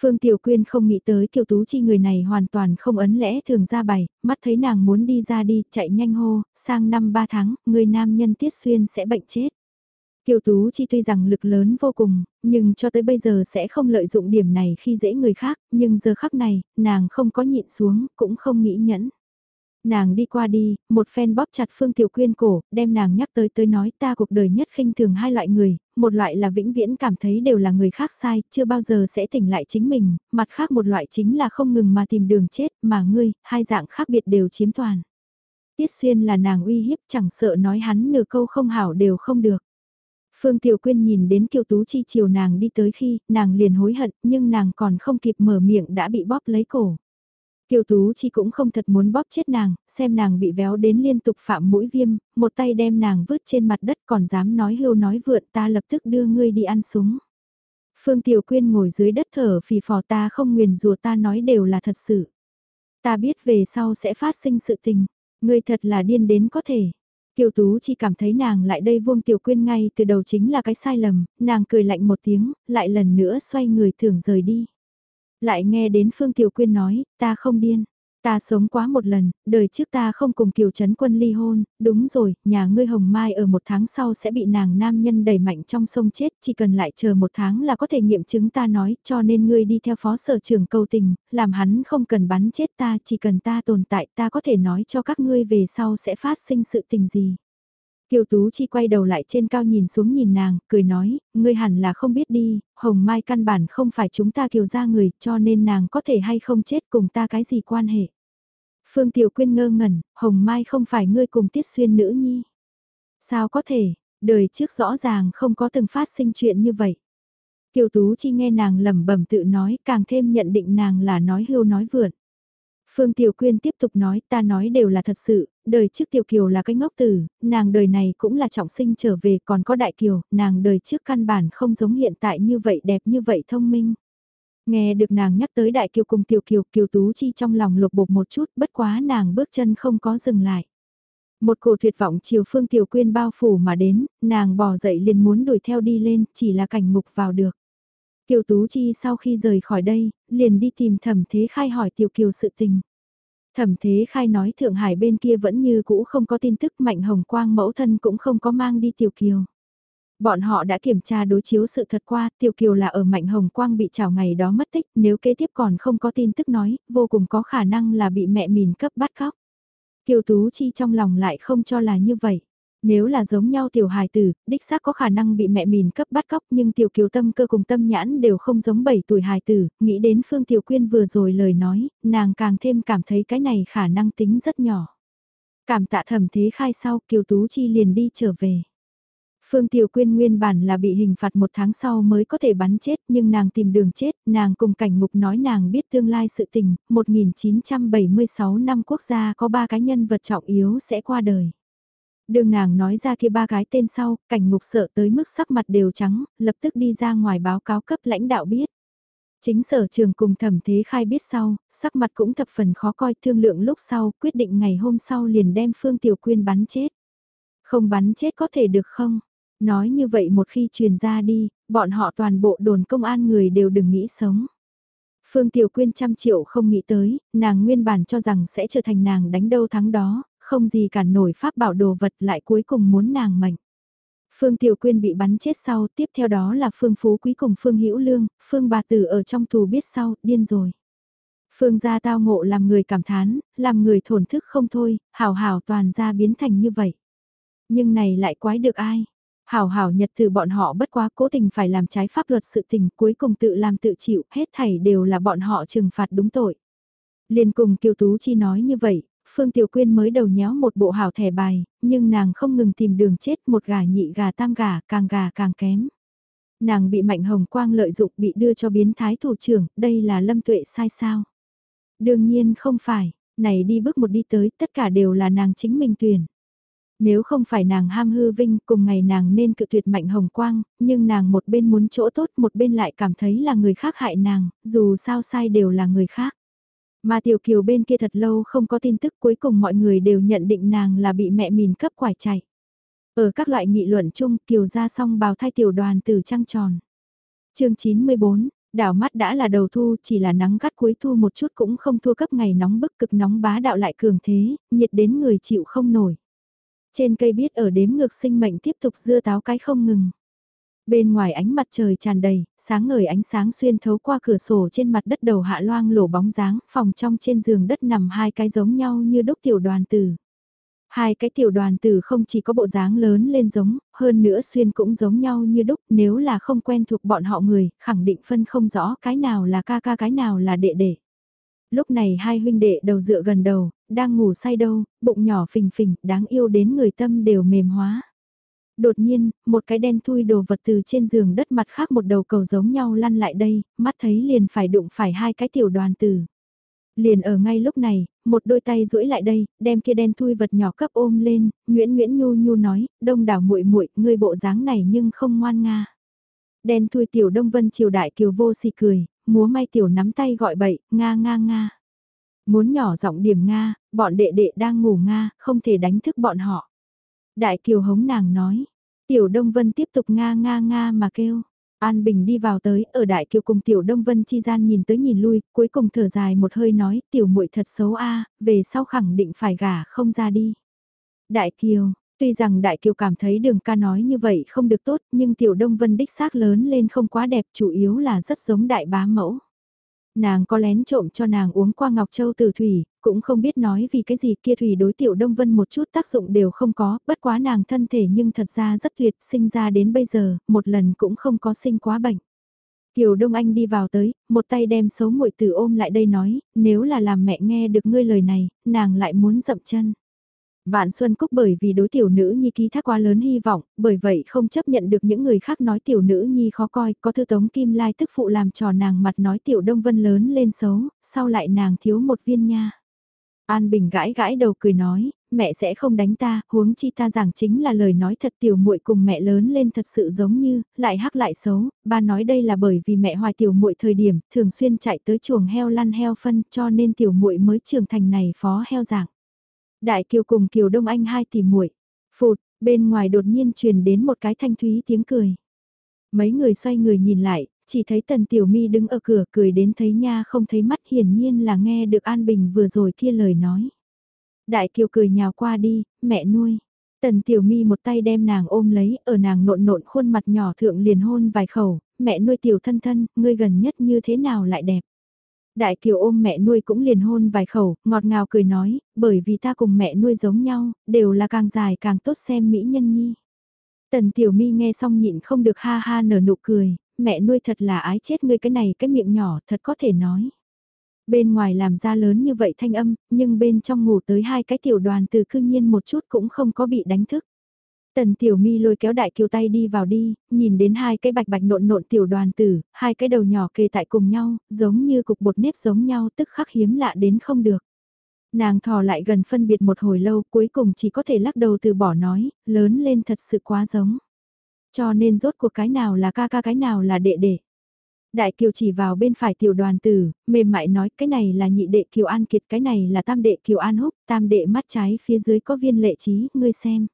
Phương Tiểu Quyên không nghĩ tới Kiều Tú Chi người này hoàn toàn không ấn lẽ thường ra bày, mắt thấy nàng muốn đi ra đi, chạy nhanh hô, sang năm ba tháng, người nam nhân Tiết Xuyên sẽ bệnh chết. Kiều Tú Chi tuy rằng lực lớn vô cùng, nhưng cho tới bây giờ sẽ không lợi dụng điểm này khi dễ người khác, nhưng giờ khắc này, nàng không có nhịn xuống, cũng không nghĩ nhẫn. Nàng đi qua đi, một phen bóp chặt Phương Tiểu Quyên cổ, đem nàng nhắc tới tới nói ta cuộc đời nhất khinh thường hai loại người, một loại là vĩnh viễn cảm thấy đều là người khác sai, chưa bao giờ sẽ tỉnh lại chính mình, mặt khác một loại chính là không ngừng mà tìm đường chết, mà ngươi, hai dạng khác biệt đều chiếm toàn. Tiết Xuyên là nàng uy hiếp chẳng sợ nói hắn nửa câu không hảo đều không được. Phương Tiểu Quyên nhìn đến Kiều Tú Chi chiều nàng đi tới khi, nàng liền hối hận, nhưng nàng còn không kịp mở miệng đã bị bóp lấy cổ. Kiều Tú Chi cũng không thật muốn bóp chết nàng, xem nàng bị véo đến liên tục phạm mũi viêm, một tay đem nàng vứt trên mặt đất còn dám nói hưu nói vượn ta lập tức đưa ngươi đi ăn súng. Phương Tiểu Quyên ngồi dưới đất thở phì phò ta không nguyền rùa ta nói đều là thật sự. Ta biết về sau sẽ phát sinh sự tình, ngươi thật là điên đến có thể. Kiều Tú chỉ cảm thấy nàng lại đây vuông Tiểu Quyên ngay từ đầu chính là cái sai lầm, nàng cười lạnh một tiếng, lại lần nữa xoay người thường rời đi. Lại nghe đến Phương Tiểu Quyên nói, ta không điên. Ta sống quá một lần, đời trước ta không cùng Kiều Trấn Quân ly hôn, đúng rồi, nhà ngươi Hồng Mai ở một tháng sau sẽ bị nàng nam nhân đẩy mạnh trong sông chết, chỉ cần lại chờ một tháng là có thể nghiệm chứng ta nói, cho nên ngươi đi theo phó sở trưởng cầu tình, làm hắn không cần bắn chết ta, chỉ cần ta tồn tại ta có thể nói cho các ngươi về sau sẽ phát sinh sự tình gì. Kiều Tú Chi quay đầu lại trên cao nhìn xuống nhìn nàng, cười nói, ngươi hẳn là không biết đi, Hồng Mai căn bản không phải chúng ta kiều ra người, cho nên nàng có thể hay không chết cùng ta cái gì quan hệ. Phương Tiểu Quyên ngơ ngẩn, Hồng Mai không phải ngươi cùng tiết xuyên nữ nhi. Sao có thể, đời trước rõ ràng không có từng phát sinh chuyện như vậy. Kiều Tú Chi nghe nàng lẩm bẩm tự nói càng thêm nhận định nàng là nói hưu nói vượn. Phương Tiểu Quyên tiếp tục nói ta nói đều là thật sự, đời trước Tiểu Kiều là cái ngốc tử, nàng đời này cũng là trọng sinh trở về còn có Đại Kiều, nàng đời trước căn bản không giống hiện tại như vậy đẹp như vậy thông minh. Nghe được nàng nhắc tới Đại Kiều cùng Tiểu Kiều, Kiều Tú Chi trong lòng lục bột một chút, bất quá nàng bước chân không có dừng lại. Một cổ tuyệt vọng chiều Phương Tiểu Quyên bao phủ mà đến, nàng bò dậy liền muốn đuổi theo đi lên, chỉ là cảnh ngục vào được. Kiều Tú Chi sau khi rời khỏi đây, liền đi tìm thẩm thế khai hỏi Tiểu Kiều sự tình. Thẩm thế khai nói Thượng Hải bên kia vẫn như cũ không có tin tức Mạnh Hồng Quang mẫu thân cũng không có mang đi Tiểu Kiều. Bọn họ đã kiểm tra đối chiếu sự thật qua, Tiểu Kiều là ở Mạnh Hồng Quang bị trào ngày đó mất tích, nếu kế tiếp còn không có tin tức nói, vô cùng có khả năng là bị mẹ mìn cấp bắt cóc. Kiều Tú Chi trong lòng lại không cho là như vậy. Nếu là giống nhau tiểu hài tử, đích xác có khả năng bị mẹ mìn cấp bắt cóc nhưng tiểu kiều tâm cơ cùng tâm nhãn đều không giống 7 tuổi hài tử, nghĩ đến Phương Tiểu Quyên vừa rồi lời nói, nàng càng thêm cảm thấy cái này khả năng tính rất nhỏ. Cảm tạ thẩm thế khai sau Kiều Tú Chi liền đi trở về. Phương Tiểu Quyên nguyên bản là bị hình phạt một tháng sau mới có thể bắn chết nhưng nàng tìm đường chết, nàng cùng cảnh ngục nói nàng biết tương lai sự tình, 1976 năm quốc gia có ba cá nhân vật trọng yếu sẽ qua đời. Đường nàng nói ra kia ba cái tên sau, cảnh ngục sợ tới mức sắc mặt đều trắng, lập tức đi ra ngoài báo cáo cấp lãnh đạo biết. Chính sở trường cùng thẩm thế khai biết sau, sắc mặt cũng thập phần khó coi thương lượng lúc sau, quyết định ngày hôm sau liền đem Phương Tiểu Quyên bắn chết. Không bắn chết có thể được không? Nói như vậy một khi truyền ra đi, bọn họ toàn bộ đồn công an người đều đừng nghĩ sống. Phương Tiểu Quyên trăm triệu không nghĩ tới, nàng nguyên bản cho rằng sẽ trở thành nàng đánh đâu thắng đó, không gì cản nổi pháp bảo đồ vật lại cuối cùng muốn nàng mệnh. Phương Tiểu Quyên bị bắn chết sau, tiếp theo đó là Phương Phú Quý cùng Phương Hữu Lương, Phương Bà Tử ở trong tù biết sau, điên rồi. Phương gia tao ngộ làm người cảm thán, làm người thổn thức không thôi, hào hào toàn ra biến thành như vậy. Nhưng này lại quái được ai? Hảo hảo nhật từ bọn họ bất quá cố tình phải làm trái pháp luật sự tình cuối cùng tự làm tự chịu, hết thảy đều là bọn họ trừng phạt đúng tội. Liên cùng Kiều Tú Chi nói như vậy, Phương Tiểu Quyên mới đầu nhéo một bộ hảo thẻ bài, nhưng nàng không ngừng tìm đường chết một gà nhị gà tam gà, càng gà càng kém. Nàng bị Mạnh Hồng Quang lợi dụng bị đưa cho biến thái thủ trưởng, đây là lâm tuệ sai sao? Đương nhiên không phải, này đi bước một đi tới, tất cả đều là nàng chính mình tuyển. Nếu không phải nàng ham hư vinh, cùng ngày nàng nên cự tuyệt Mạnh Hồng Quang, nhưng nàng một bên muốn chỗ tốt, một bên lại cảm thấy là người khác hại nàng, dù sao sai đều là người khác. Mà Tiểu Kiều bên kia thật lâu không có tin tức cuối cùng mọi người đều nhận định nàng là bị mẹ mìn cấp quải chạy. Ở các loại nghị luận chung Kiều ra xong bào thai tiểu đoàn từ trăng tròn. chương 94, đảo mắt đã là đầu thu chỉ là nắng gắt cuối thu một chút cũng không thua cấp ngày nóng bức cực nóng bá đạo lại cường thế, nhiệt đến người chịu không nổi. Trên cây biết ở đếm ngược sinh mệnh tiếp tục dưa táo cái không ngừng. Bên ngoài ánh mặt trời tràn đầy, sáng ngời ánh sáng xuyên thấu qua cửa sổ trên mặt đất đầu hạ loang lổ bóng dáng, phòng trong trên giường đất nằm hai cái giống nhau như đúc tiểu đoàn tử. Hai cái tiểu đoàn tử không chỉ có bộ dáng lớn lên giống, hơn nữa xuyên cũng giống nhau như đúc, nếu là không quen thuộc bọn họ người, khẳng định phân không rõ cái nào là ca ca cái nào là đệ đệ. Lúc này hai huynh đệ đầu dựa gần đầu, đang ngủ say đâu, bụng nhỏ phình phình, đáng yêu đến người tâm đều mềm hóa. Đột nhiên, một cái đen thui đồ vật từ trên giường đất mặt khác một đầu cầu giống nhau lăn lại đây, mắt thấy liền phải đụng phải hai cái tiểu đoàn tử. Liền ở ngay lúc này, một đôi tay duỗi lại đây, đem kia đen thui vật nhỏ cấp ôm lên, Nguyễn Nguyễn Nhu Nhu nói, đông đảo muội muội ngươi bộ dáng này nhưng không ngoan nga. Đen thui tiểu đông vân triều đại kiều vô xì cười, múa may tiểu nắm tay gọi bậy, nga nga nga. Muốn nhỏ giọng điểm nga, bọn đệ đệ đang ngủ nga, không thể đánh thức bọn họ. Đại kiều hống nàng nói, tiểu đông vân tiếp tục nga nga nga mà kêu. An Bình đi vào tới, ở Đại Kiều cùng Tiểu Đông Vân chi gian nhìn tới nhìn lui, cuối cùng thở dài một hơi nói, Tiểu muội thật xấu a, về sau khẳng định phải gả không ra đi. Đại Kiều, tuy rằng Đại Kiều cảm thấy đường ca nói như vậy không được tốt, nhưng Tiểu Đông Vân đích xác lớn lên không quá đẹp, chủ yếu là rất giống đại bá mẫu. Nàng có lén trộm cho nàng uống qua Ngọc Châu từ thủy, cũng không biết nói vì cái gì kia thủy đối tiểu Đông Vân một chút tác dụng đều không có, bất quá nàng thân thể nhưng thật ra rất tuyệt, sinh ra đến bây giờ, một lần cũng không có sinh quá bệnh. Kiều Đông Anh đi vào tới, một tay đem xấu muội tử ôm lại đây nói, nếu là làm mẹ nghe được ngươi lời này, nàng lại muốn dậm chân. Vạn Xuân Cúc bởi vì đối tiểu nữ nhi ký thác quá lớn hy vọng, bởi vậy không chấp nhận được những người khác nói tiểu nữ nhi khó coi, có thư tống kim lai tức phụ làm trò nàng mặt nói tiểu đông vân lớn lên xấu, sau lại nàng thiếu một viên nha. An Bình gãi gãi đầu cười nói, mẹ sẽ không đánh ta, huống chi ta giảng chính là lời nói thật tiểu muội cùng mẹ lớn lên thật sự giống như, lại hắc lại xấu, ba nói đây là bởi vì mẹ hoài tiểu muội thời điểm thường xuyên chạy tới chuồng heo lăn heo phân cho nên tiểu muội mới trưởng thành này phó heo giảng. Đại Kiều cùng Kiều Đông Anh hai tỷ muội. Phụt, bên ngoài đột nhiên truyền đến một cái thanh thúy tiếng cười. Mấy người xoay người nhìn lại, chỉ thấy Tần Tiểu Mi đứng ở cửa cười đến thấy nha không thấy mắt hiển nhiên là nghe được An Bình vừa rồi kia lời nói. Đại Kiều cười nhào qua đi, mẹ nuôi. Tần Tiểu Mi một tay đem nàng ôm lấy, ở nàng nộn nộn khuôn mặt nhỏ thượng liền hôn vài khẩu, mẹ nuôi Tiểu thân thân, ngươi gần nhất như thế nào lại đẹp. Đại Kiều ôm mẹ nuôi cũng liền hôn vài khẩu, ngọt ngào cười nói, bởi vì ta cùng mẹ nuôi giống nhau, đều là càng dài càng tốt xem mỹ nhân nhi. Tần Tiểu Mi nghe xong nhịn không được ha ha nở nụ cười, mẹ nuôi thật là ái chết ngươi cái này cái miệng nhỏ thật có thể nói. Bên ngoài làm ra lớn như vậy thanh âm, nhưng bên trong ngủ tới hai cái tiểu đoàn từ cư nhiên một chút cũng không có bị đánh thức. Tần Tiểu Mi lôi kéo đại kiều tay đi vào đi, nhìn đến hai cái bạch bạch nộn nộn tiểu đoàn tử, hai cái đầu nhỏ kề tại cùng nhau, giống như cục bột nếp giống nhau tức khắc hiếm lạ đến không được. Nàng thò lại gần phân biệt một hồi lâu cuối cùng chỉ có thể lắc đầu từ bỏ nói, lớn lên thật sự quá giống. Cho nên rốt cuộc cái nào là ca ca cái nào là đệ đệ. Đại Kiều chỉ vào bên phải tiểu đoàn tử, mềm mại nói cái này là nhị đệ Kiều An Kiệt cái này là tam đệ Kiều An Húc, tam đệ mắt trái phía dưới có viên lệ trí, ngươi xem.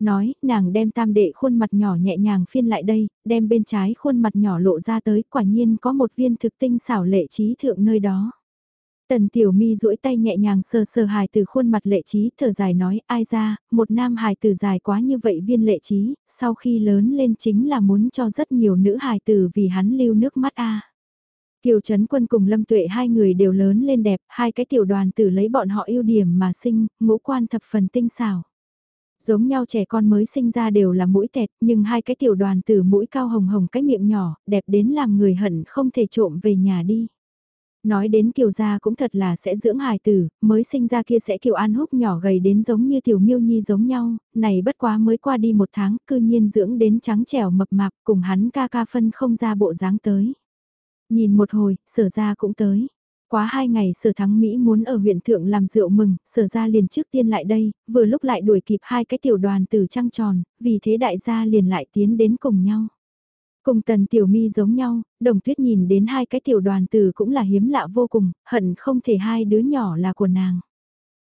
Nói, nàng đem tam đệ khuôn mặt nhỏ nhẹ nhàng phiên lại đây, đem bên trái khuôn mặt nhỏ lộ ra tới, quả nhiên có một viên thực tinh xảo lệ trí thượng nơi đó. Tần tiểu mi duỗi tay nhẹ nhàng sờ sờ hài từ khuôn mặt lệ trí, thở dài nói, ai ra, một nam hài tử dài quá như vậy viên lệ trí, sau khi lớn lên chính là muốn cho rất nhiều nữ hài tử vì hắn lưu nước mắt a. Kiều Trấn Quân cùng Lâm Tuệ hai người đều lớn lên đẹp, hai cái tiểu đoàn tử lấy bọn họ ưu điểm mà sinh, ngũ quan thập phần tinh xảo. Giống nhau trẻ con mới sinh ra đều là mũi tẹt, nhưng hai cái tiểu đoàn tử mũi cao hồng hồng cái miệng nhỏ, đẹp đến làm người hận không thể trộm về nhà đi. Nói đến kiều gia cũng thật là sẽ dưỡng hài tử, mới sinh ra kia sẽ kiều an húc nhỏ gầy đến giống như tiểu miêu nhi giống nhau, này bất quá mới qua đi một tháng, cư nhiên dưỡng đến trắng trẻo mập mạp cùng hắn ca ca phân không ra bộ dáng tới. Nhìn một hồi, sở ra cũng tới. Quá hai ngày sở thắng Mỹ muốn ở huyện thượng làm rượu mừng, sở ra liền trước tiên lại đây, vừa lúc lại đuổi kịp hai cái tiểu đoàn từ trăng tròn, vì thế đại gia liền lại tiến đến cùng nhau. Cùng tần tiểu mi giống nhau, đồng tuyết nhìn đến hai cái tiểu đoàn tử cũng là hiếm lạ vô cùng, hận không thể hai đứa nhỏ là của nàng.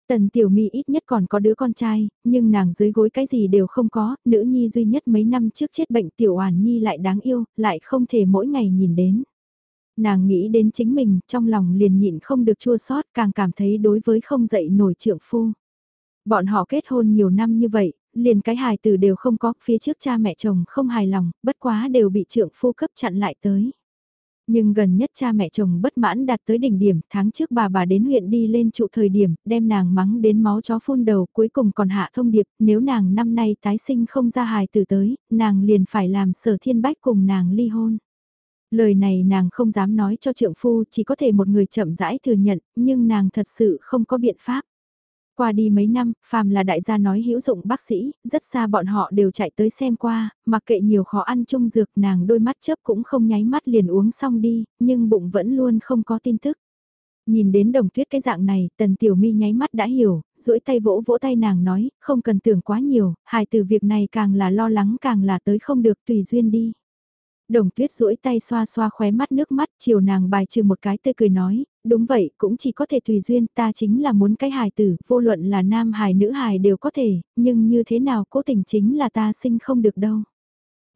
Tần tiểu mi ít nhất còn có đứa con trai, nhưng nàng dưới gối cái gì đều không có, nữ nhi duy nhất mấy năm trước chết bệnh tiểu hoàn nhi lại đáng yêu, lại không thể mỗi ngày nhìn đến. Nàng nghĩ đến chính mình, trong lòng liền nhịn không được chua sót, càng cảm thấy đối với không dậy nổi trượng phu. Bọn họ kết hôn nhiều năm như vậy, liền cái hài tử đều không có, phía trước cha mẹ chồng không hài lòng, bất quá đều bị trượng phu cấp chặn lại tới. Nhưng gần nhất cha mẹ chồng bất mãn đạt tới đỉnh điểm, tháng trước bà bà đến huyện đi lên trụ thời điểm, đem nàng mắng đến máu chó phun đầu, cuối cùng còn hạ thông điệp, nếu nàng năm nay tái sinh không ra hài tử tới, nàng liền phải làm sở thiên bách cùng nàng ly hôn. Lời này nàng không dám nói cho trượng phu, chỉ có thể một người chậm rãi thừa nhận, nhưng nàng thật sự không có biện pháp. Qua đi mấy năm, phàm là đại gia nói hữu dụng bác sĩ, rất xa bọn họ đều chạy tới xem qua, mặc kệ nhiều khó ăn chung dược nàng đôi mắt chớp cũng không nháy mắt liền uống xong đi, nhưng bụng vẫn luôn không có tin tức. Nhìn đến đồng tuyết cái dạng này, tần tiểu mi nháy mắt đã hiểu, duỗi tay vỗ vỗ tay nàng nói, không cần tưởng quá nhiều, hài từ việc này càng là lo lắng càng là tới không được tùy duyên đi. Đồng tuyết duỗi tay xoa xoa khóe mắt nước mắt, chiều nàng bài trừ một cái tươi cười nói, đúng vậy, cũng chỉ có thể tùy duyên, ta chính là muốn cái hài tử, vô luận là nam hài nữ hài đều có thể, nhưng như thế nào cố tình chính là ta sinh không được đâu.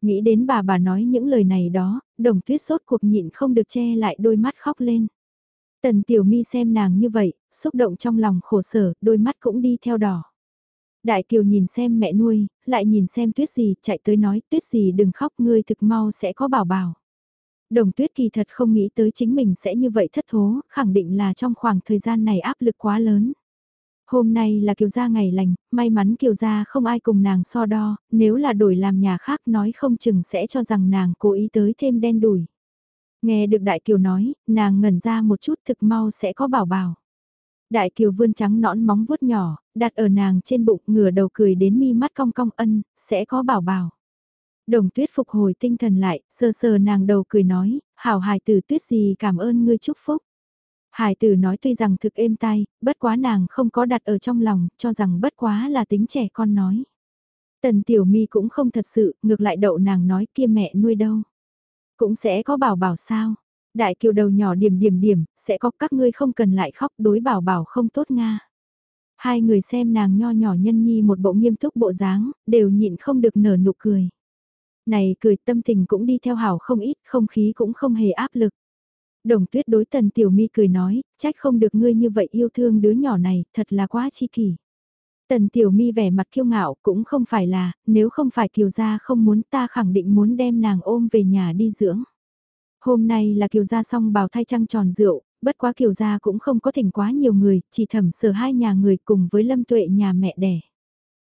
Nghĩ đến bà bà nói những lời này đó, đồng tuyết sốt cuộc nhịn không được che lại đôi mắt khóc lên. Tần tiểu mi xem nàng như vậy, xúc động trong lòng khổ sở, đôi mắt cũng đi theo đỏ. Đại Kiều nhìn xem mẹ nuôi, lại nhìn xem tuyết gì, chạy tới nói, tuyết gì đừng khóc, ngươi thực mau sẽ có bảo bảo. Đồng tuyết kỳ thật không nghĩ tới chính mình sẽ như vậy thất thố, khẳng định là trong khoảng thời gian này áp lực quá lớn. Hôm nay là Kiều Gia ngày lành, may mắn Kiều Gia không ai cùng nàng so đo, nếu là đổi làm nhà khác nói không chừng sẽ cho rằng nàng cố ý tới thêm đen đủi. Nghe được Đại Kiều nói, nàng ngẩn ra một chút thực mau sẽ có bảo bảo. Đại Kiều vươn trắng nõn móng vuốt nhỏ, đặt ở nàng trên bụng ngửa đầu cười đến mi mắt cong cong ân, sẽ có bảo bảo. Đồng tuyết phục hồi tinh thần lại, sờ sờ nàng đầu cười nói, hảo hài tử tuyết gì cảm ơn ngươi chúc phúc. Hải tử nói tuy rằng thực êm tai, bất quá nàng không có đặt ở trong lòng, cho rằng bất quá là tính trẻ con nói. Tần tiểu mi cũng không thật sự, ngược lại đậu nàng nói kia mẹ nuôi đâu. Cũng sẽ có bảo bảo sao. Đại kiều đầu nhỏ điểm điểm điểm, sẽ có các ngươi không cần lại khóc đối bảo bảo không tốt nga. Hai người xem nàng nho nhỏ nhân nhi một bộ nghiêm túc bộ dáng, đều nhịn không được nở nụ cười. Này cười tâm tình cũng đi theo hảo không ít, không khí cũng không hề áp lực. Đồng tuyết đối tần tiểu mi cười nói, trách không được ngươi như vậy yêu thương đứa nhỏ này, thật là quá chi kỷ. Tần tiểu mi vẻ mặt kiêu ngạo cũng không phải là, nếu không phải kiều gia không muốn ta khẳng định muốn đem nàng ôm về nhà đi dưỡng. Hôm nay là kiều gia xong bào thay trăng tròn rượu, bất quá kiều gia cũng không có thỉnh quá nhiều người, chỉ thẩm sở hai nhà người cùng với lâm tuệ nhà mẹ đẻ.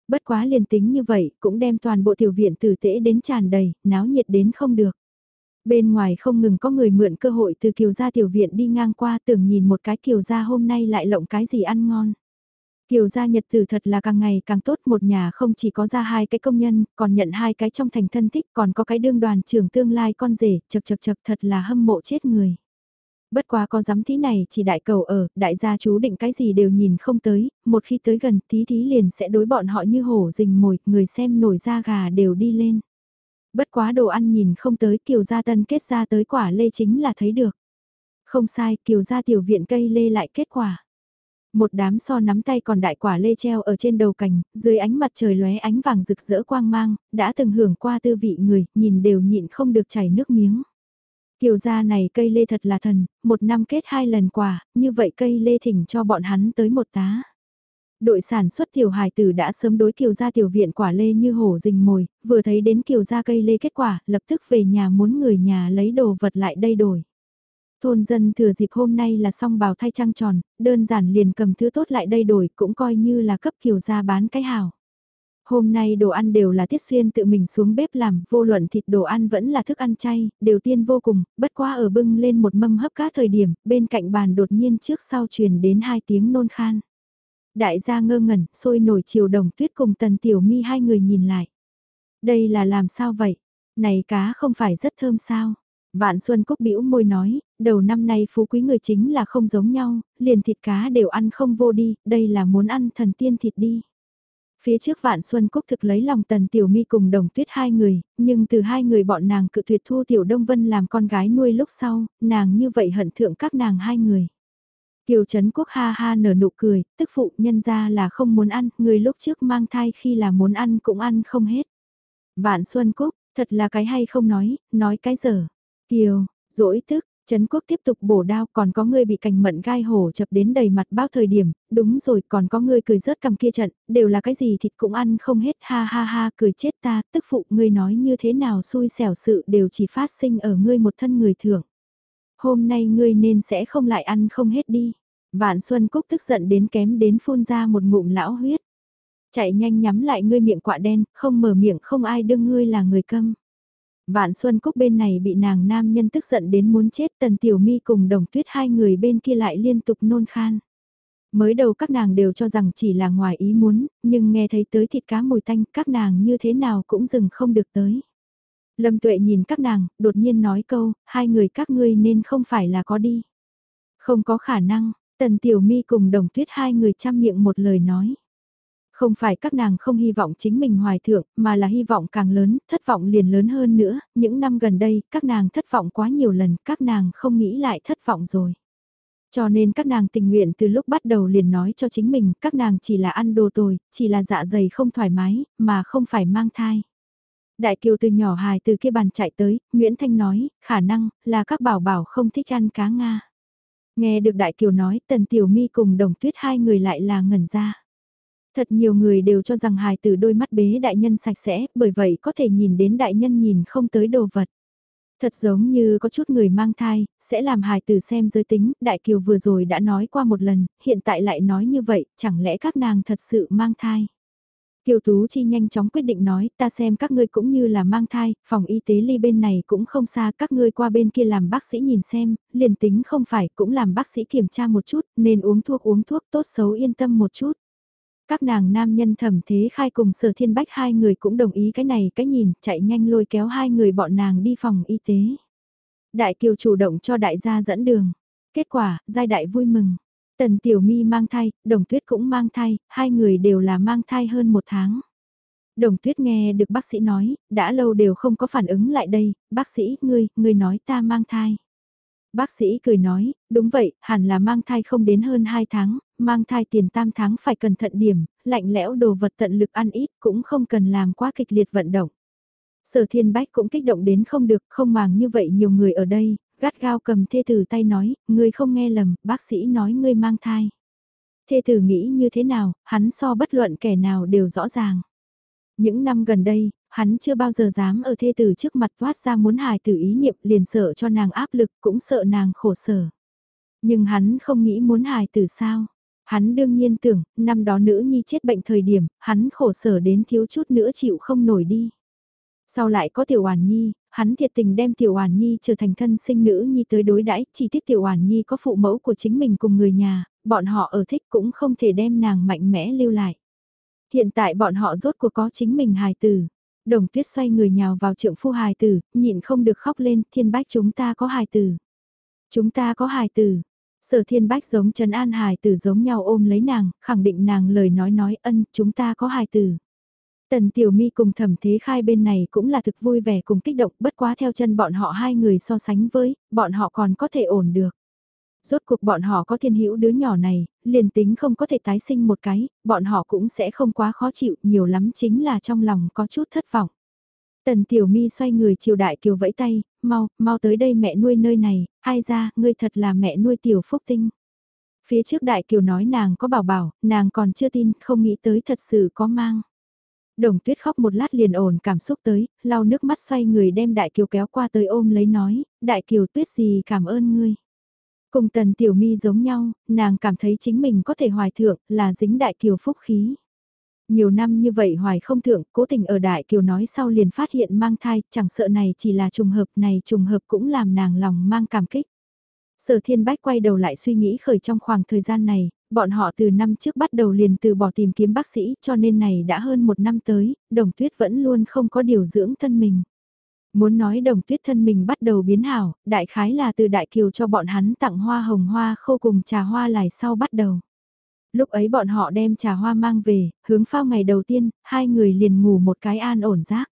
Bất quá liền tính như vậy, cũng đem toàn bộ tiểu viện tử tễ đến tràn đầy, náo nhiệt đến không được. Bên ngoài không ngừng có người mượn cơ hội từ kiều gia tiểu viện đi ngang qua tưởng nhìn một cái kiều gia hôm nay lại lộng cái gì ăn ngon. Kiều gia nhật tử thật là càng ngày càng tốt một nhà không chỉ có ra hai cái công nhân, còn nhận hai cái trong thành thân thích, còn có cái đương đoàn trưởng tương lai con rể, chật chật chật thật là hâm mộ chết người. Bất quá có dám thí này chỉ đại cầu ở, đại gia chú định cái gì đều nhìn không tới, một khi tới gần tí thí liền sẽ đối bọn họ như hổ rình mồi, người xem nổi da gà đều đi lên. Bất quá đồ ăn nhìn không tới kiều gia tân kết ra tới quả lê chính là thấy được. Không sai, kiều gia tiểu viện cây lê lại kết quả. Một đám so nắm tay còn đại quả lê treo ở trên đầu cành, dưới ánh mặt trời lóe ánh vàng rực rỡ quang mang, đã từng hưởng qua tư vị người, nhìn đều nhịn không được chảy nước miếng. Kiều gia này cây lê thật là thần, một năm kết hai lần quả, như vậy cây lê thỉnh cho bọn hắn tới một tá. Đội sản xuất tiểu hài tử đã sớm đối kiều gia tiểu viện quả lê như hổ rình mồi, vừa thấy đến kiều gia cây lê kết quả, lập tức về nhà muốn người nhà lấy đồ vật lại đây đổi. Thôn dân thừa dịp hôm nay là xong bào thay trăng tròn, đơn giản liền cầm thứ tốt lại đây đổi cũng coi như là cấp kiều gia bán cái hảo. Hôm nay đồ ăn đều là Tiết Xuyên tự mình xuống bếp làm, vô luận thịt đồ ăn vẫn là thức ăn chay, đều tiên vô cùng, bất qua ở bưng lên một mâm hấp cá thời điểm, bên cạnh bàn đột nhiên trước sau truyền đến hai tiếng nôn khan. Đại gia ngơ ngẩn, sôi nổi chiều đồng tuyết cùng tần tiểu mi hai người nhìn lại. Đây là làm sao vậy? Này cá không phải rất thơm sao? Vạn Xuân Cúc bĩu môi nói, đầu năm nay phú quý người chính là không giống nhau, liền thịt cá đều ăn không vô đi, đây là muốn ăn thần tiên thịt đi. Phía trước Vạn Xuân Cúc thực lấy lòng Tần Tiểu Mi cùng Đồng Tuyết hai người, nhưng từ hai người bọn nàng cự tuyệt thu Tiểu Đông Vân làm con gái nuôi lúc sau, nàng như vậy hận thượng các nàng hai người. Kiều Trấn Quốc ha ha nở nụ cười, tức phụ nhân ra là không muốn ăn, người lúc trước mang thai khi là muốn ăn cũng ăn không hết. Vạn Xuân Cúc, thật là cái hay không nói, nói cái dở. Kiều, dỗi tức, Trấn quốc tiếp tục bổ đao còn có người bị cành mận gai hổ chập đến đầy mặt bao thời điểm, đúng rồi còn có người cười rớt cầm kia trận, đều là cái gì thịt cũng ăn không hết ha ha ha cười chết ta, tức phụ ngươi nói như thế nào xui xẻo sự đều chỉ phát sinh ở ngươi một thân người thưởng. Hôm nay ngươi nên sẽ không lại ăn không hết đi. Vạn Xuân Cúc tức giận đến kém đến phun ra một ngụm lão huyết. Chạy nhanh nhắm lại ngươi miệng quạ đen, không mở miệng không ai đương ngươi là người câm. Vạn Xuân Cúc bên này bị nàng nam nhân tức giận đến muốn chết Tần Tiểu Mi cùng Đồng Tuyết hai người bên kia lại liên tục nôn khan. Mới đầu các nàng đều cho rằng chỉ là ngoài ý muốn, nhưng nghe thấy tới thịt cá mùi tanh các nàng như thế nào cũng dừng không được tới. Lâm Tuệ nhìn các nàng, đột nhiên nói câu, hai người các ngươi nên không phải là có đi. Không có khả năng, Tần Tiểu Mi cùng Đồng Tuyết hai người chăm miệng một lời nói. Không phải các nàng không hy vọng chính mình hoài thượng, mà là hy vọng càng lớn, thất vọng liền lớn hơn nữa, những năm gần đây, các nàng thất vọng quá nhiều lần, các nàng không nghĩ lại thất vọng rồi. Cho nên các nàng tình nguyện từ lúc bắt đầu liền nói cho chính mình, các nàng chỉ là ăn đồ tồi, chỉ là dạ dày không thoải mái, mà không phải mang thai. Đại kiều từ nhỏ hài từ kia bàn chạy tới, Nguyễn Thanh nói, khả năng, là các bảo bảo không thích ăn cá Nga. Nghe được Đại Kiều nói, Tần Tiểu Mi cùng Đồng Tuyết hai người lại là ngẩn ra. Thật nhiều người đều cho rằng hài tử đôi mắt bế đại nhân sạch sẽ, bởi vậy có thể nhìn đến đại nhân nhìn không tới đồ vật. Thật giống như có chút người mang thai, sẽ làm hài tử xem giới tính, Đại Kiều vừa rồi đã nói qua một lần, hiện tại lại nói như vậy, chẳng lẽ các nàng thật sự mang thai. Kiều Tú Chi nhanh chóng quyết định nói, ta xem các ngươi cũng như là mang thai, phòng y tế ly bên này cũng không xa, các ngươi qua bên kia làm bác sĩ nhìn xem, liền tính không phải, cũng làm bác sĩ kiểm tra một chút, nên uống thuốc uống thuốc tốt xấu yên tâm một chút. Các nàng nam nhân thẩm thế khai cùng sở thiên bách hai người cũng đồng ý cái này cái nhìn, chạy nhanh lôi kéo hai người bọn nàng đi phòng y tế. Đại kiều chủ động cho đại gia dẫn đường. Kết quả, giai đại vui mừng. Tần Tiểu Mi mang thai, Đồng Tuyết cũng mang thai, hai người đều là mang thai hơn một tháng. Đồng Tuyết nghe được bác sĩ nói, đã lâu đều không có phản ứng lại đây, bác sĩ, ngươi, ngươi nói ta mang thai. Bác sĩ cười nói, đúng vậy, hẳn là mang thai không đến hơn 2 tháng, mang thai tiền tam tháng phải cẩn thận điểm, lạnh lẽo đồ vật tận lực ăn ít cũng không cần làm quá kịch liệt vận động. Sở thiên bách cũng kích động đến không được, không màng như vậy nhiều người ở đây, gắt gao cầm thê tử tay nói, ngươi không nghe lầm, bác sĩ nói ngươi mang thai. Thê tử nghĩ như thế nào, hắn so bất luận kẻ nào đều rõ ràng. Những năm gần đây, hắn chưa bao giờ dám ở thê tử trước mặt toát ra muốn hài tử ý niệm liền sợ cho nàng áp lực cũng sợ nàng khổ sở. Nhưng hắn không nghĩ muốn hài tử sao. Hắn đương nhiên tưởng, năm đó nữ nhi chết bệnh thời điểm, hắn khổ sở đến thiếu chút nữa chịu không nổi đi. Sau lại có tiểu hoàn nhi, hắn thiệt tình đem tiểu hoàn nhi trở thành thân sinh nữ nhi tới đối đãi chỉ tiếc tiểu hoàn nhi có phụ mẫu của chính mình cùng người nhà, bọn họ ở thích cũng không thể đem nàng mạnh mẽ lưu lại. Hiện tại bọn họ rốt cuộc có chính mình hài tử. Đồng tuyết xoay người nhào vào trượng phu hài tử, nhịn không được khóc lên, thiên bách chúng ta có hài tử. Chúng ta có hài tử. Sở thiên bách giống Trần An hài tử giống nhau ôm lấy nàng, khẳng định nàng lời nói nói ân, chúng ta có hài tử. Tần Tiểu Mi cùng thẩm thế khai bên này cũng là thực vui vẻ cùng kích động bất quá theo chân bọn họ hai người so sánh với, bọn họ còn có thể ổn được. Rốt cuộc bọn họ có thiên hữu đứa nhỏ này, liền tính không có thể tái sinh một cái, bọn họ cũng sẽ không quá khó chịu, nhiều lắm chính là trong lòng có chút thất vọng. Tần Tiểu Mi xoay người chiều đại kiều vẫy tay, mau, mau tới đây mẹ nuôi nơi này, ai ra, ngươi thật là mẹ nuôi Tiểu Phúc Tinh. Phía trước đại kiều nói nàng có bảo bảo, nàng còn chưa tin, không nghĩ tới thật sự có mang. Đồng tuyết khóc một lát liền ổn cảm xúc tới, lau nước mắt xoay người đem đại kiều kéo qua tới ôm lấy nói, đại kiều tuyết gì cảm ơn ngươi. Cùng tần tiểu mi giống nhau, nàng cảm thấy chính mình có thể hoài thượng là dính đại kiều phúc khí. Nhiều năm như vậy hoài không thượng, cố tình ở đại kiều nói sau liền phát hiện mang thai, chẳng sợ này chỉ là trùng hợp này trùng hợp cũng làm nàng lòng mang cảm kích. Sở thiên bách quay đầu lại suy nghĩ khởi trong khoảng thời gian này, bọn họ từ năm trước bắt đầu liền từ bỏ tìm kiếm bác sĩ cho nên này đã hơn một năm tới, đồng tuyết vẫn luôn không có điều dưỡng thân mình. Muốn nói đồng tuyết thân mình bắt đầu biến hảo, đại khái là từ đại kiều cho bọn hắn tặng hoa hồng hoa khô cùng trà hoa lại sau bắt đầu. Lúc ấy bọn họ đem trà hoa mang về, hướng phao ngày đầu tiên, hai người liền ngủ một cái an ổn giấc.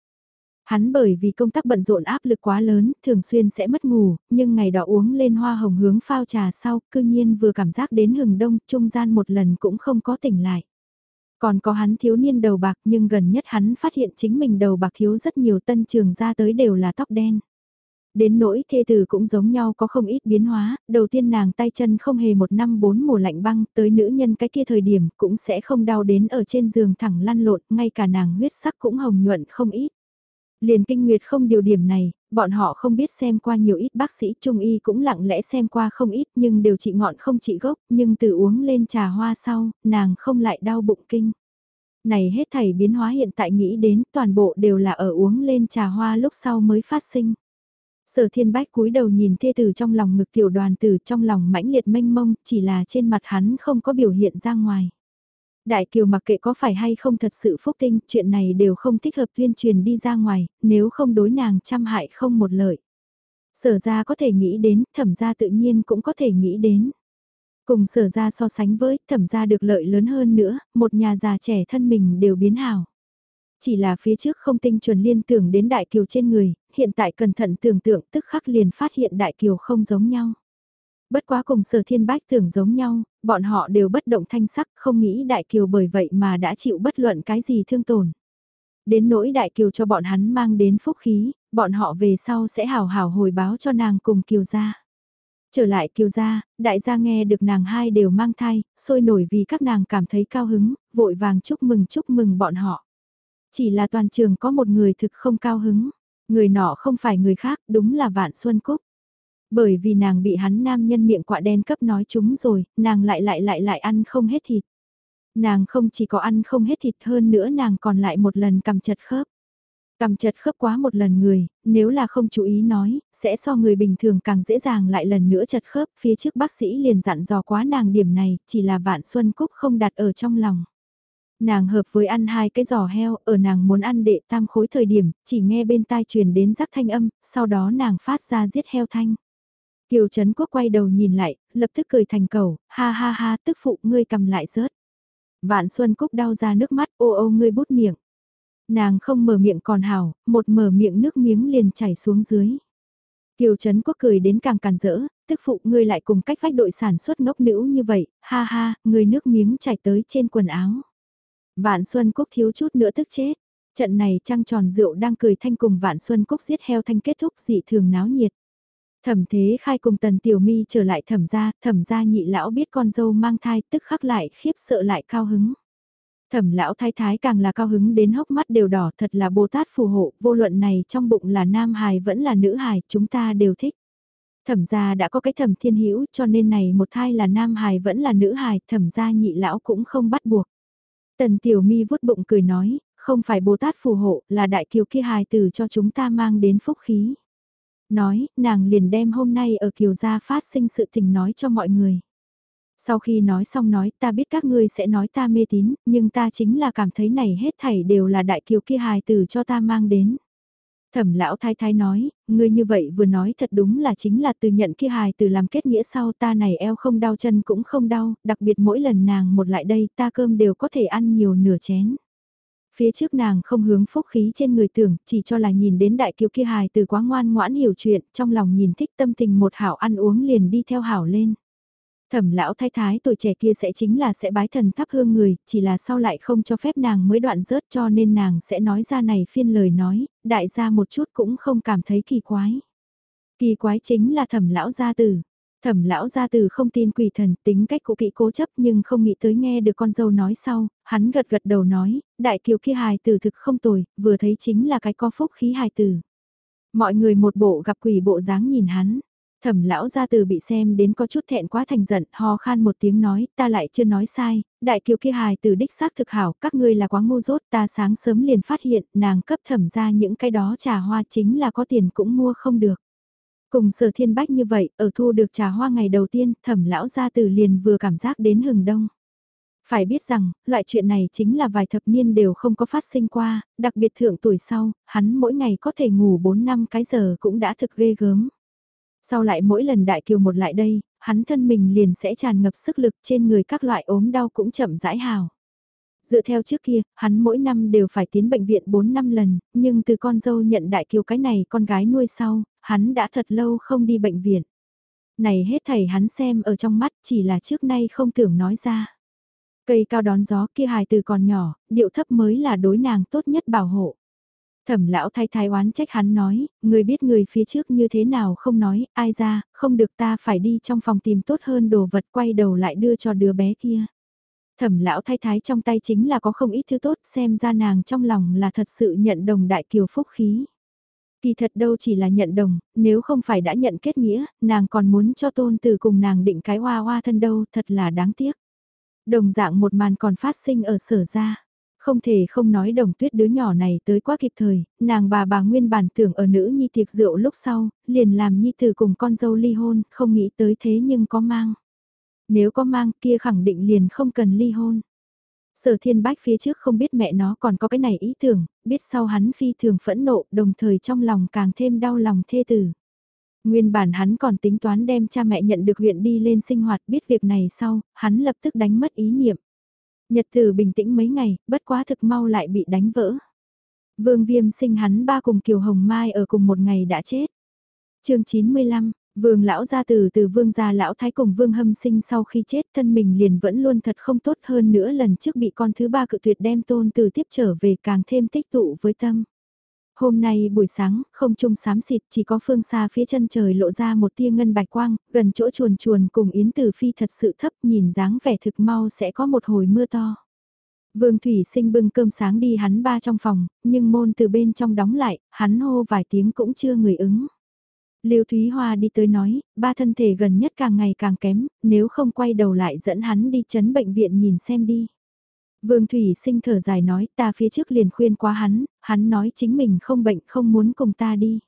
Hắn bởi vì công tác bận rộn áp lực quá lớn, thường xuyên sẽ mất ngủ, nhưng ngày đó uống lên hoa hồng hướng phao trà sau, cư nhiên vừa cảm giác đến hừng đông, trung gian một lần cũng không có tỉnh lại. Còn có hắn thiếu niên đầu bạc nhưng gần nhất hắn phát hiện chính mình đầu bạc thiếu rất nhiều tân trường ra tới đều là tóc đen. Đến nỗi thê tử cũng giống nhau có không ít biến hóa, đầu tiên nàng tay chân không hề một năm bốn mùa lạnh băng, tới nữ nhân cái kia thời điểm cũng sẽ không đau đến ở trên giường thẳng lăn lộn, ngay cả nàng huyết sắc cũng hồng nhuận không ít. Liền kinh nguyệt không điều điểm này, bọn họ không biết xem qua nhiều ít bác sĩ trung y cũng lặng lẽ xem qua không ít nhưng đều trị ngọn không trị gốc, nhưng từ uống lên trà hoa sau, nàng không lại đau bụng kinh. Này hết thảy biến hóa hiện tại nghĩ đến toàn bộ đều là ở uống lên trà hoa lúc sau mới phát sinh. Sở thiên bách cúi đầu nhìn thê tử trong lòng ngực tiểu đoàn tử trong lòng mãnh liệt mênh mông, chỉ là trên mặt hắn không có biểu hiện ra ngoài. Đại kiều mặc kệ có phải hay không thật sự phúc tinh, chuyện này đều không thích hợp tuyên truyền đi ra ngoài, nếu không đối nàng trăm hại không một lợi. Sở ra có thể nghĩ đến, thẩm ra tự nhiên cũng có thể nghĩ đến. Cùng sở ra so sánh với, thẩm ra được lợi lớn hơn nữa, một nhà già trẻ thân mình đều biến hảo. Chỉ là phía trước không tinh chuẩn liên tưởng đến đại kiều trên người, hiện tại cẩn thận tưởng tượng tức khắc liền phát hiện đại kiều không giống nhau. Bất quá cùng sở thiên bách tưởng giống nhau, bọn họ đều bất động thanh sắc không nghĩ đại kiều bởi vậy mà đã chịu bất luận cái gì thương tổn. Đến nỗi đại kiều cho bọn hắn mang đến phúc khí, bọn họ về sau sẽ hào hào hồi báo cho nàng cùng kiều gia. Trở lại kiều gia, đại gia nghe được nàng hai đều mang thai, sôi nổi vì các nàng cảm thấy cao hứng, vội vàng chúc mừng chúc mừng bọn họ. Chỉ là toàn trường có một người thực không cao hứng, người nọ không phải người khác, đúng là Vạn Xuân Cúc. Bởi vì nàng bị hắn nam nhân miệng quạ đen cấp nói chúng rồi, nàng lại lại lại lại ăn không hết thịt. Nàng không chỉ có ăn không hết thịt hơn nữa nàng còn lại một lần cầm chật khớp. Cầm chật khớp quá một lần người, nếu là không chú ý nói, sẽ so người bình thường càng dễ dàng lại lần nữa chật khớp. Phía trước bác sĩ liền dặn dò quá nàng điểm này, chỉ là vạn xuân cúc không đặt ở trong lòng. Nàng hợp với ăn hai cái giò heo, ở nàng muốn ăn đệ tam khối thời điểm, chỉ nghe bên tai truyền đến rắc thanh âm, sau đó nàng phát ra giết heo thanh. Kiều Trấn Quốc quay đầu nhìn lại, lập tức cười thành cầu, ha ha ha, tức phụ ngươi cầm lại rớt. Vạn Xuân Cúc đau ra nước mắt, ô ô ngươi bút miệng. Nàng không mở miệng còn hào, một mở miệng nước miếng liền chảy xuống dưới. Kiều Trấn Quốc cười đến càng càn rỡ, tức phụ ngươi lại cùng cách vách đội sản xuất ngốc nữ như vậy, ha ha, ngươi nước miếng chảy tới trên quần áo. Vạn Xuân Cúc thiếu chút nữa tức chết. Trận này trăng tròn rượu đang cười thanh cùng Vạn Xuân Cúc giết heo thanh kết thúc dị thường náo nhiệt. Thẩm thế khai cùng tần tiểu mi trở lại thẩm gia, thẩm gia nhị lão biết con dâu mang thai tức khắc lại khiếp sợ lại cao hứng. Thẩm lão thái thái càng là cao hứng đến hốc mắt đều đỏ thật là Bồ Tát phù hộ, vô luận này trong bụng là nam hài vẫn là nữ hài, chúng ta đều thích. Thẩm gia đã có cái thẩm thiên hữu cho nên này một thai là nam hài vẫn là nữ hài, thẩm gia nhị lão cũng không bắt buộc. Tần tiểu mi vuốt bụng cười nói, không phải Bồ Tát phù hộ, là đại kiều kia hài tử cho chúng ta mang đến phúc khí. Nói, nàng liền đem hôm nay ở kiều gia phát sinh sự tình nói cho mọi người. Sau khi nói xong nói ta biết các ngươi sẽ nói ta mê tín, nhưng ta chính là cảm thấy này hết thảy đều là đại kiều kia hài tử cho ta mang đến. Thẩm lão thái thái nói, ngươi như vậy vừa nói thật đúng là chính là từ nhận kia hài từ làm kết nghĩa sau ta này eo không đau chân cũng không đau, đặc biệt mỗi lần nàng một lại đây ta cơm đều có thể ăn nhiều nửa chén. Phía trước nàng không hướng phúc khí trên người tưởng, chỉ cho là nhìn đến đại kiều kia hài từ quá ngoan ngoãn hiểu chuyện, trong lòng nhìn thích tâm tình một hảo ăn uống liền đi theo hảo lên. Thẩm lão thái thái tuổi trẻ kia sẽ chính là sẽ bái thần thắp hương người, chỉ là sau lại không cho phép nàng mới đoạn rớt cho nên nàng sẽ nói ra này phiên lời nói, đại gia một chút cũng không cảm thấy kỳ quái. Kỳ quái chính là thẩm lão gia tử. Thẩm lão gia từ không tin quỷ thần tính cách cũ kỹ cố chấp nhưng không nghĩ tới nghe được con dâu nói sau, hắn gật gật đầu nói, đại kiều kia hài tử thực không tồi, vừa thấy chính là cái có phúc khí hài tử. Mọi người một bộ gặp quỷ bộ dáng nhìn hắn, Thẩm lão gia từ bị xem đến có chút thẹn quá thành giận, ho khan một tiếng nói, ta lại chưa nói sai, đại kiều kia hài từ đích xác thực hảo, các ngươi là quá ngu dốt, ta sáng sớm liền phát hiện, nàng cấp thẩm ra những cái đó trà hoa chính là có tiền cũng mua không được. Cùng sở thiên bách như vậy, ở thu được trà hoa ngày đầu tiên, thẩm lão gia từ liền vừa cảm giác đến hừng đông. Phải biết rằng, loại chuyện này chính là vài thập niên đều không có phát sinh qua, đặc biệt thượng tuổi sau, hắn mỗi ngày có thể ngủ 4 năm cái giờ cũng đã thực ghê gớm. Sau lại mỗi lần đại kiều một lại đây, hắn thân mình liền sẽ tràn ngập sức lực trên người các loại ốm đau cũng chậm rãi hào. Dựa theo trước kia, hắn mỗi năm đều phải tiến bệnh viện 4 năm lần, nhưng từ con dâu nhận đại kiều cái này con gái nuôi sau, hắn đã thật lâu không đi bệnh viện. Này hết thầy hắn xem ở trong mắt chỉ là trước nay không tưởng nói ra. Cây cao đón gió kia hài từ còn nhỏ, điệu thấp mới là đối nàng tốt nhất bảo hộ. Thẩm lão thay thái oán trách hắn nói, người biết người phía trước như thế nào không nói, ai ra, không được ta phải đi trong phòng tìm tốt hơn đồ vật quay đầu lại đưa cho đứa bé kia. Thẩm lão thay thái trong tay chính là có không ít thứ tốt xem ra nàng trong lòng là thật sự nhận đồng đại kiều phúc khí. Kỳ thật đâu chỉ là nhận đồng, nếu không phải đã nhận kết nghĩa, nàng còn muốn cho tôn từ cùng nàng định cái hoa hoa thân đâu thật là đáng tiếc. Đồng dạng một màn còn phát sinh ở sở ra Không thể không nói đồng tuyết đứa nhỏ này tới quá kịp thời, nàng bà bà nguyên bản tưởng ở nữ nhi tiệc rượu lúc sau, liền làm nhi từ cùng con dâu ly hôn, không nghĩ tới thế nhưng có mang. Nếu có mang kia khẳng định liền không cần ly hôn. Sở thiên bách phía trước không biết mẹ nó còn có cái này ý tưởng, biết sau hắn phi thường phẫn nộ, đồng thời trong lòng càng thêm đau lòng thê tử. Nguyên bản hắn còn tính toán đem cha mẹ nhận được huyện đi lên sinh hoạt biết việc này sau, hắn lập tức đánh mất ý niệm. Nhật tử bình tĩnh mấy ngày, bất quá thực mau lại bị đánh vỡ. Vương Viêm sinh hắn ba cùng Kiều Hồng Mai ở cùng một ngày đã chết. chương 95, Vương lão gia từ từ vương gia lão thái cùng vương hâm sinh sau khi chết thân mình liền vẫn luôn thật không tốt hơn nữa lần trước bị con thứ ba cự tuyệt đem tôn từ tiếp trở về càng thêm tích tụ với tâm. Hôm nay buổi sáng, không trung xám xịt chỉ có phương xa phía chân trời lộ ra một tia ngân bạch quang, gần chỗ chuồn chuồn cùng Yến Tử Phi thật sự thấp nhìn dáng vẻ thực mau sẽ có một hồi mưa to. Vương Thủy sinh bưng cơm sáng đi hắn ba trong phòng, nhưng môn từ bên trong đóng lại, hắn hô vài tiếng cũng chưa người ứng. Lưu Thúy Hoa đi tới nói, ba thân thể gần nhất càng ngày càng kém, nếu không quay đầu lại dẫn hắn đi chấn bệnh viện nhìn xem đi. Vương Thủy sinh thở dài nói ta phía trước liền khuyên qua hắn, hắn nói chính mình không bệnh không muốn cùng ta đi.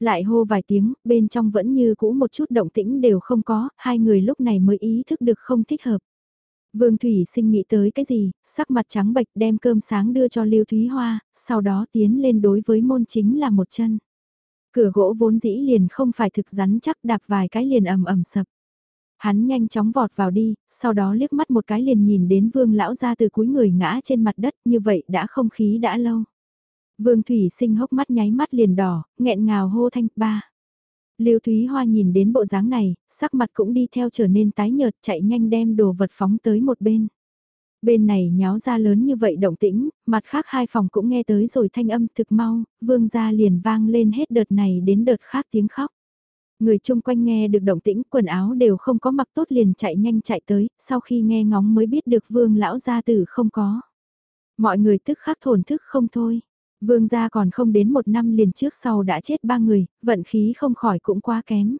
Lại hô vài tiếng, bên trong vẫn như cũ một chút động tĩnh đều không có, hai người lúc này mới ý thức được không thích hợp. Vương Thủy sinh nghĩ tới cái gì, sắc mặt trắng bệch đem cơm sáng đưa cho Lưu Thúy Hoa, sau đó tiến lên đối với môn chính là một chân. Cửa gỗ vốn dĩ liền không phải thực rắn chắc đạp vài cái liền ầm ầm sập. Hắn nhanh chóng vọt vào đi, sau đó liếc mắt một cái liền nhìn đến vương lão ra từ cuối người ngã trên mặt đất như vậy đã không khí đã lâu. Vương Thủy sinh hốc mắt nháy mắt liền đỏ, nghẹn ngào hô thanh ba. Lưu Thúy Hoa nhìn đến bộ dáng này, sắc mặt cũng đi theo trở nên tái nhợt chạy nhanh đem đồ vật phóng tới một bên. Bên này nháo ra lớn như vậy động tĩnh, mặt khác hai phòng cũng nghe tới rồi thanh âm thực mau, vương gia liền vang lên hết đợt này đến đợt khác tiếng khóc. Người chung quanh nghe được động tĩnh quần áo đều không có mặc tốt liền chạy nhanh chạy tới, sau khi nghe ngóng mới biết được vương lão gia tử không có. Mọi người tức khắc thổn thức không thôi. Vương gia còn không đến một năm liền trước sau đã chết ba người, vận khí không khỏi cũng quá kém.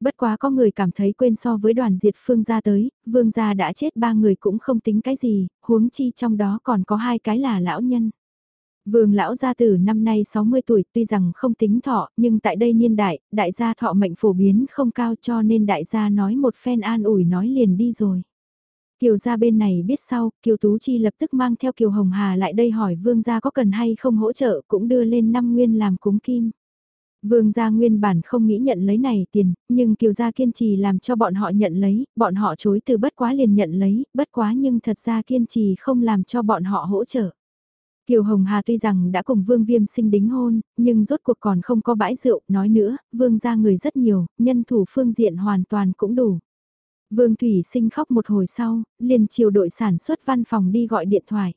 Bất quá có người cảm thấy quên so với đoàn diệt phương gia tới, vương gia đã chết ba người cũng không tính cái gì, huống chi trong đó còn có hai cái là lão nhân. Vương lão gia tử năm nay 60 tuổi tuy rằng không tính thọ nhưng tại đây niên đại, đại gia thọ mệnh phổ biến không cao cho nên đại gia nói một phen an ủi nói liền đi rồi. Kiều gia bên này biết sau, Kiều Tú Chi lập tức mang theo Kiều Hồng Hà lại đây hỏi Vương gia có cần hay không hỗ trợ cũng đưa lên năm nguyên làm cúng kim. Vương gia nguyên bản không nghĩ nhận lấy này tiền, nhưng Kiều gia kiên trì làm cho bọn họ nhận lấy, bọn họ chối từ bất quá liền nhận lấy, bất quá nhưng thật ra kiên trì không làm cho bọn họ hỗ trợ. Kiều Hồng Hà tuy rằng đã cùng Vương Viêm sinh đính hôn, nhưng rốt cuộc còn không có bãi rượu, nói nữa, Vương gia người rất nhiều, nhân thủ phương diện hoàn toàn cũng đủ. Vương Thủy sinh khóc một hồi sau, liền chiều đội sản xuất văn phòng đi gọi điện thoại.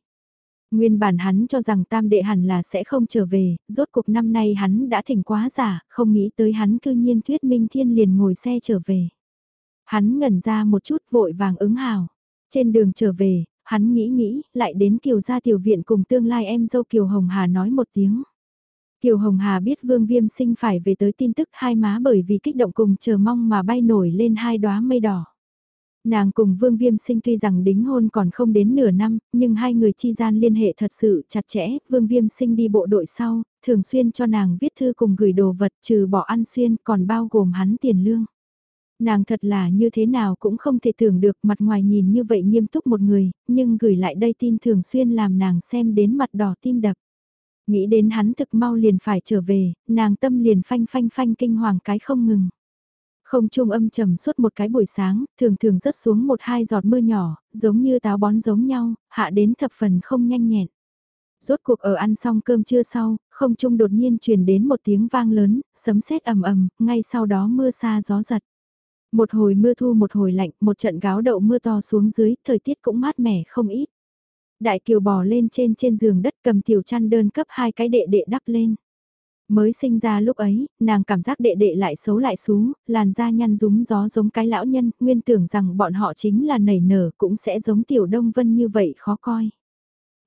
Nguyên bản hắn cho rằng tam đệ hẳn là sẽ không trở về, rốt cuộc năm nay hắn đã thỉnh quá giả, không nghĩ tới hắn cư nhiên thuyết minh thiên liền ngồi xe trở về. Hắn ngẩn ra một chút vội vàng ứng hào. Trên đường trở về, hắn nghĩ nghĩ, lại đến Kiều gia tiểu viện cùng tương lai em dâu Kiều Hồng Hà nói một tiếng. Kiều Hồng Hà biết Vương Viêm sinh phải về tới tin tức hai má bởi vì kích động cùng chờ mong mà bay nổi lên hai đóa mây đỏ. Nàng cùng Vương Viêm Sinh tuy rằng đính hôn còn không đến nửa năm, nhưng hai người chi gian liên hệ thật sự chặt chẽ, Vương Viêm Sinh đi bộ đội sau, thường xuyên cho nàng viết thư cùng gửi đồ vật trừ bỏ ăn xuyên còn bao gồm hắn tiền lương. Nàng thật là như thế nào cũng không thể tưởng được mặt ngoài nhìn như vậy nghiêm túc một người, nhưng gửi lại đây tin thường xuyên làm nàng xem đến mặt đỏ tim đập. Nghĩ đến hắn thực mau liền phải trở về, nàng tâm liền phanh phanh phanh kinh hoàng cái không ngừng. Không trung âm trầm suốt một cái buổi sáng, thường thường rớt xuống một hai giọt mưa nhỏ, giống như táo bón giống nhau, hạ đến thập phần không nhanh nhẹn. Rốt cuộc ở ăn xong cơm trưa sau, không trung đột nhiên truyền đến một tiếng vang lớn, sấm sét ầm ầm, ngay sau đó mưa xa gió giật. Một hồi mưa thu một hồi lạnh, một trận gáo đậu mưa to xuống dưới, thời tiết cũng mát mẻ không ít. Đại kiều bò lên trên trên giường đất cầm tiểu chăn đơn cấp hai cái đệ đệ đắp lên. Mới sinh ra lúc ấy, nàng cảm giác đệ đệ lại xấu lại xú, làn da nhăn rúng gió giống cái lão nhân, nguyên tưởng rằng bọn họ chính là nảy nở cũng sẽ giống tiểu đông vân như vậy khó coi.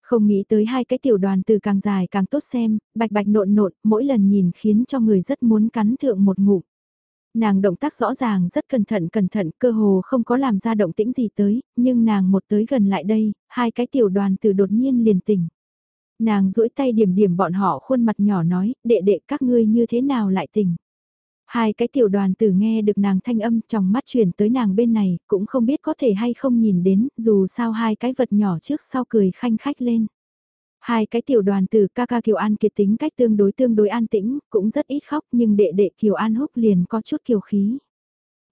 Không nghĩ tới hai cái tiểu đoàn từ càng dài càng tốt xem, bạch bạch nộn nộn, mỗi lần nhìn khiến cho người rất muốn cắn thượng một ngụm. Nàng động tác rõ ràng rất cẩn thận cẩn thận cơ hồ không có làm ra động tĩnh gì tới, nhưng nàng một tới gần lại đây, hai cái tiểu đoàn từ đột nhiên liền tỉnh. Nàng duỗi tay điểm điểm bọn họ khuôn mặt nhỏ nói, đệ đệ các ngươi như thế nào lại tỉnh. Hai cái tiểu đoàn tử nghe được nàng thanh âm trong mắt chuyển tới nàng bên này, cũng không biết có thể hay không nhìn đến, dù sao hai cái vật nhỏ trước sau cười khanh khách lên. Hai cái tiểu đoàn tử ca ca Kiều An kiệt tính cách tương đối tương đối an tĩnh, cũng rất ít khóc nhưng đệ đệ Kiều An húc liền có chút kiều khí.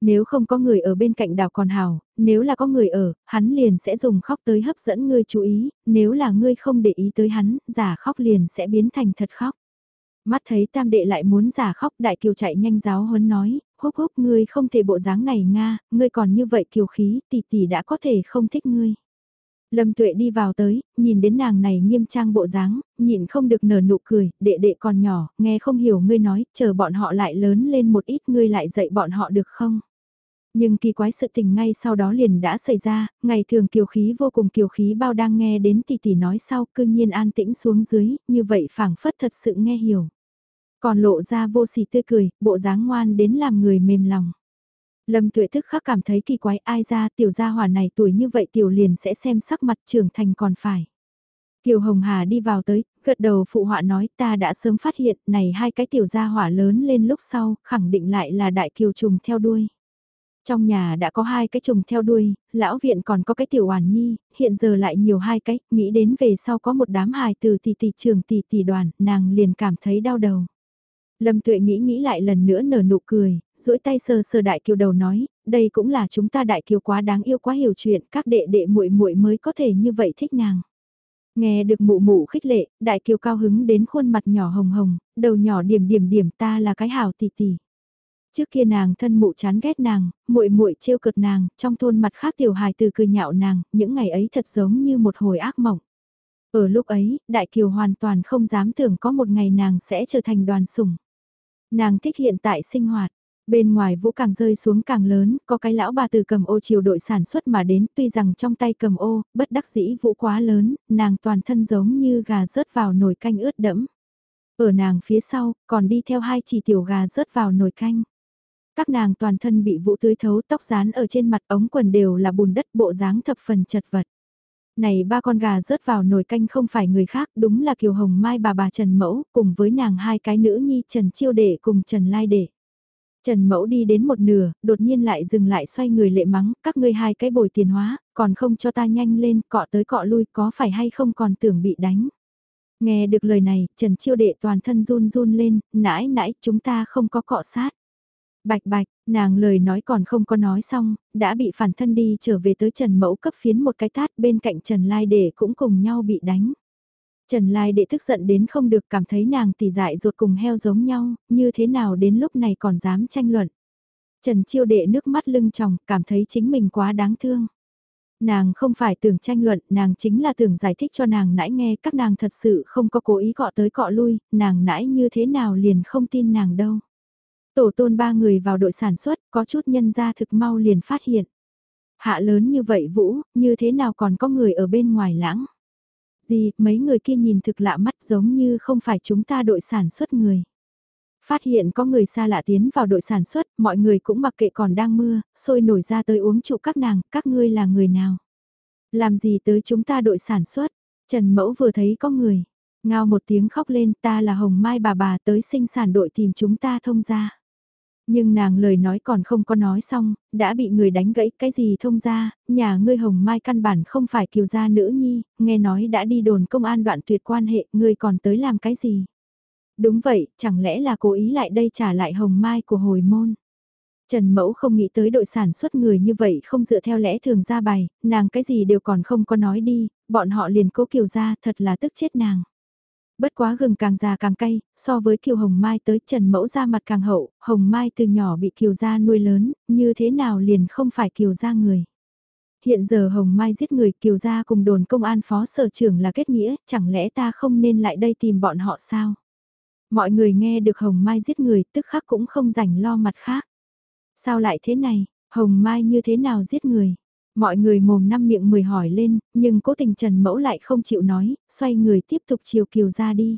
Nếu không có người ở bên cạnh đảo còn hào, nếu là có người ở, hắn liền sẽ dùng khóc tới hấp dẫn ngươi chú ý, nếu là ngươi không để ý tới hắn, giả khóc liền sẽ biến thành thật khóc. Mắt thấy tam đệ lại muốn giả khóc đại kiều chạy nhanh giáo huấn nói, húc húc ngươi không thể bộ dáng này nga, ngươi còn như vậy kiều khí tỷ tỷ đã có thể không thích ngươi. Lâm tuệ đi vào tới, nhìn đến nàng này nghiêm trang bộ dáng, nhịn không được nở nụ cười, đệ đệ còn nhỏ, nghe không hiểu ngươi nói, chờ bọn họ lại lớn lên một ít ngươi lại dạy bọn họ được không? Nhưng kỳ quái sự tình ngay sau đó liền đã xảy ra, ngày thường kiều khí vô cùng kiều khí bao đang nghe đến tỷ tỷ nói sau cư nhiên an tĩnh xuống dưới, như vậy phảng phất thật sự nghe hiểu. Còn lộ ra vô sỉ tươi cười, bộ dáng ngoan đến làm người mềm lòng. Lâm tuệ thức khắc cảm thấy kỳ quái ai ra tiểu gia hỏa này tuổi như vậy tiểu liền sẽ xem sắc mặt trưởng thành còn phải. Kiều Hồng Hà đi vào tới, gật đầu phụ họa nói ta đã sớm phát hiện này hai cái tiểu gia hỏa lớn lên lúc sau, khẳng định lại là đại kiều trùng theo đuôi. Trong nhà đã có hai cái trùng theo đuôi, lão viện còn có cái tiểu hoàn nhi, hiện giờ lại nhiều hai cái, nghĩ đến về sau có một đám hài từ tỷ tỷ trường tỷ tỷ đoàn, nàng liền cảm thấy đau đầu. Lâm Tuệ nghĩ nghĩ lại lần nữa nở nụ cười, duỗi tay sờ sờ đại kiều đầu nói, đây cũng là chúng ta đại kiều quá đáng yêu quá hiểu chuyện, các đệ đệ muội muội mới có thể như vậy thích nàng. Nghe được mụ mụ khích lệ, đại kiều cao hứng đến khuôn mặt nhỏ hồng hồng, đầu nhỏ điểm điểm điểm ta là cái hảo tỷ tỷ. Trước kia nàng thân mụ chán ghét nàng, muội muội trêu cợt nàng, trong thôn mặt khác tiểu hài từ cười nhạo nàng, những ngày ấy thật giống như một hồi ác mộng. Ở lúc ấy, Đại Kiều hoàn toàn không dám tưởng có một ngày nàng sẽ trở thành đoàn sủng. Nàng thích hiện tại sinh hoạt. Bên ngoài vũ càng rơi xuống càng lớn, có cái lão bà từ cầm ô chiều đội sản xuất mà đến tuy rằng trong tay cầm ô, bất đắc dĩ vũ quá lớn, nàng toàn thân giống như gà rớt vào nồi canh ướt đẫm. Ở nàng phía sau, còn đi theo hai chỉ tiểu gà rớt vào nồi canh. Các nàng toàn thân bị vũ tưới thấu tóc rán ở trên mặt ống quần đều là bùn đất bộ dáng thập phần chật vật. Này ba con gà rớt vào nồi canh không phải người khác, đúng là Kiều Hồng Mai bà bà Trần Mẫu, cùng với nàng hai cái nữ nhi Trần Chiêu Đệ cùng Trần Lai Đệ. Trần Mẫu đi đến một nửa, đột nhiên lại dừng lại xoay người lệ mắng, các ngươi hai cái bồi tiền hóa, còn không cho ta nhanh lên, cọ tới cọ lui, có phải hay không còn tưởng bị đánh. Nghe được lời này, Trần Chiêu Đệ toàn thân run run lên, nãi nãi, chúng ta không có cọ sát. Bạch bạch, nàng lời nói còn không có nói xong, đã bị phản thân đi trở về tới Trần Mẫu cấp phiến một cái tát bên cạnh Trần Lai Đệ cũng cùng nhau bị đánh. Trần Lai Đệ tức giận đến không được cảm thấy nàng tỷ dại ruột cùng heo giống nhau, như thế nào đến lúc này còn dám tranh luận. Trần Chiêu Đệ nước mắt lưng tròng, cảm thấy chính mình quá đáng thương. Nàng không phải tưởng tranh luận, nàng chính là tưởng giải thích cho nàng nãy nghe các nàng thật sự không có cố ý cọ tới cọ lui, nàng nãy như thế nào liền không tin nàng đâu. Tổ tôn ba người vào đội sản xuất, có chút nhân ra thực mau liền phát hiện. Hạ lớn như vậy Vũ, như thế nào còn có người ở bên ngoài lãng? Gì, mấy người kia nhìn thực lạ mắt giống như không phải chúng ta đội sản xuất người. Phát hiện có người xa lạ tiến vào đội sản xuất, mọi người cũng mặc kệ còn đang mưa, sôi nổi ra tới uống trụ các nàng, các ngươi là người nào? Làm gì tới chúng ta đội sản xuất? Trần Mẫu vừa thấy có người, ngao một tiếng khóc lên ta là Hồng Mai bà bà tới sinh sản đội tìm chúng ta thông ra. Nhưng nàng lời nói còn không có nói xong, đã bị người đánh gãy cái gì thông ra, nhà ngươi hồng mai căn bản không phải kiều gia nữ nhi, nghe nói đã đi đồn công an đoạn tuyệt quan hệ, ngươi còn tới làm cái gì? Đúng vậy, chẳng lẽ là cố ý lại đây trả lại hồng mai của hồi môn? Trần Mẫu không nghĩ tới đội sản xuất người như vậy không dựa theo lẽ thường ra bài, nàng cái gì đều còn không có nói đi, bọn họ liền cố kiều ra thật là tức chết nàng. Bất quá gừng càng già càng cay, so với Kiều Hồng Mai tới Trần Mẫu ra mặt càng hậu, Hồng Mai từ nhỏ bị Kiều gia nuôi lớn, như thế nào liền không phải Kiều gia người. Hiện giờ Hồng Mai giết người Kiều gia cùng đồn công an phó sở trưởng là kết nghĩa, chẳng lẽ ta không nên lại đây tìm bọn họ sao? Mọi người nghe được Hồng Mai giết người tức khắc cũng không rảnh lo mặt khác. Sao lại thế này, Hồng Mai như thế nào giết người? Mọi người mồm năm miệng mười hỏi lên, nhưng cố tình Trần Mẫu lại không chịu nói, xoay người tiếp tục chiều Kiều ra đi.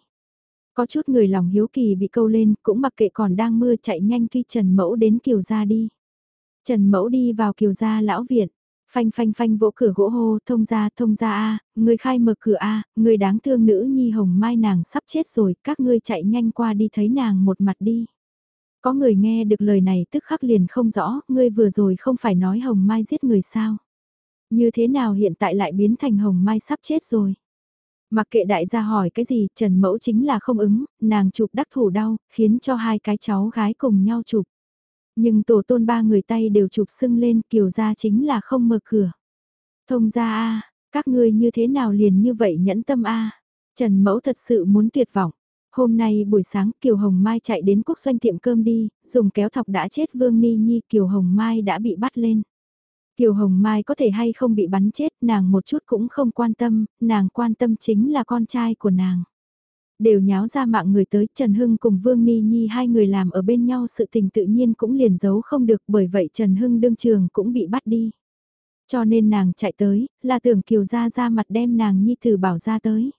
Có chút người lòng hiếu kỳ bị câu lên, cũng mặc kệ còn đang mưa chạy nhanh tuy Trần Mẫu đến Kiều Gia đi. Trần Mẫu đi vào Kiều Gia lão viện, phanh phanh phanh vỗ cửa gỗ hô, thông ra, thông ra a, người khai mở cửa a, người đáng thương nữ nhi hồng mai nàng sắp chết rồi, các ngươi chạy nhanh qua đi thấy nàng một mặt đi. Có người nghe được lời này tức khắc liền không rõ, ngươi vừa rồi không phải nói hồng mai giết người sao. Như thế nào hiện tại lại biến thành hồng mai sắp chết rồi. Mặc kệ đại gia hỏi cái gì, Trần Mẫu chính là không ứng, nàng chụp đắc thủ đau, khiến cho hai cái cháu gái cùng nhau chụp. Nhưng tổ tôn ba người tay đều chụp sưng lên, kiều ra chính là không mở cửa. Thông ra a các ngươi như thế nào liền như vậy nhẫn tâm a Trần Mẫu thật sự muốn tuyệt vọng. Hôm nay buổi sáng Kiều Hồng Mai chạy đến quốc doanh tiệm cơm đi, dùng kéo thọc đã chết Vương Ni Nhi Kiều Hồng Mai đã bị bắt lên. Kiều Hồng Mai có thể hay không bị bắn chết, nàng một chút cũng không quan tâm, nàng quan tâm chính là con trai của nàng. Đều nháo ra mạng người tới, Trần Hưng cùng Vương Ni Nhi hai người làm ở bên nhau sự tình tự nhiên cũng liền giấu không được bởi vậy Trần Hưng đương trường cũng bị bắt đi. Cho nên nàng chạy tới, là tưởng Kiều ra ra mặt đem nàng Nhi Tử bảo ra tới.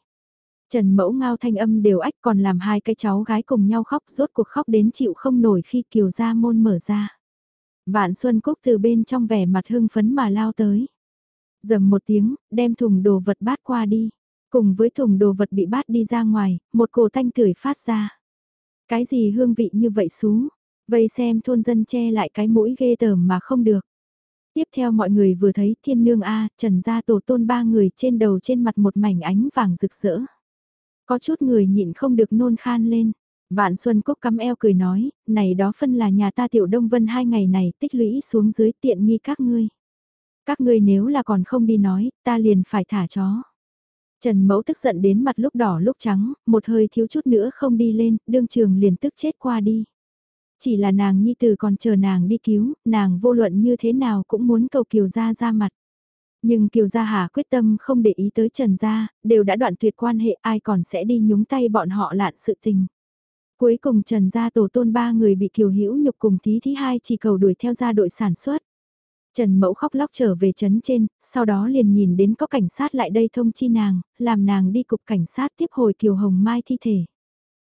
Trần Mẫu ngao thanh âm đều ách còn làm hai cái cháu gái cùng nhau khóc rốt cuộc khóc đến chịu không nổi khi Kiều ra môn mở ra. Vạn Xuân Cúc từ bên trong vẻ mặt hưng phấn mà lao tới. Dầm một tiếng, đem thùng đồ vật bát qua đi. Cùng với thùng đồ vật bị bát đi ra ngoài, một cổ thanh tửi phát ra. Cái gì hương vị như vậy xú? vậy xem thôn dân che lại cái mũi ghê tởm mà không được. Tiếp theo mọi người vừa thấy thiên nương A, trần gia tổ tôn ba người trên đầu trên mặt một mảnh ánh vàng rực rỡ. Có chút người nhịn không được nôn khan lên. Vạn Xuân Cúc cắm eo cười nói, này đó phân là nhà ta tiểu Đông Vân hai ngày này tích lũy xuống dưới tiện nghi các ngươi. Các ngươi nếu là còn không đi nói, ta liền phải thả chó. Trần Mẫu tức giận đến mặt lúc đỏ lúc trắng, một hơi thiếu chút nữa không đi lên, đương trường liền tức chết qua đi. Chỉ là nàng nhi tử còn chờ nàng đi cứu, nàng vô luận như thế nào cũng muốn cầu Kiều Gia ra mặt. Nhưng Kiều Gia Hà quyết tâm không để ý tới Trần Gia, đều đã đoạn tuyệt quan hệ ai còn sẽ đi nhúng tay bọn họ lạn sự tình. Cuối cùng Trần Gia tổ tôn ba người bị Kiều Hữu nhục cùng thí thí hai chỉ cầu đuổi theo ra đội sản xuất. Trần Mẫu khóc lóc trở về trấn trên, sau đó liền nhìn đến có cảnh sát lại đây thông chi nàng, làm nàng đi cục cảnh sát tiếp hồi Kiều Hồng Mai thi thể.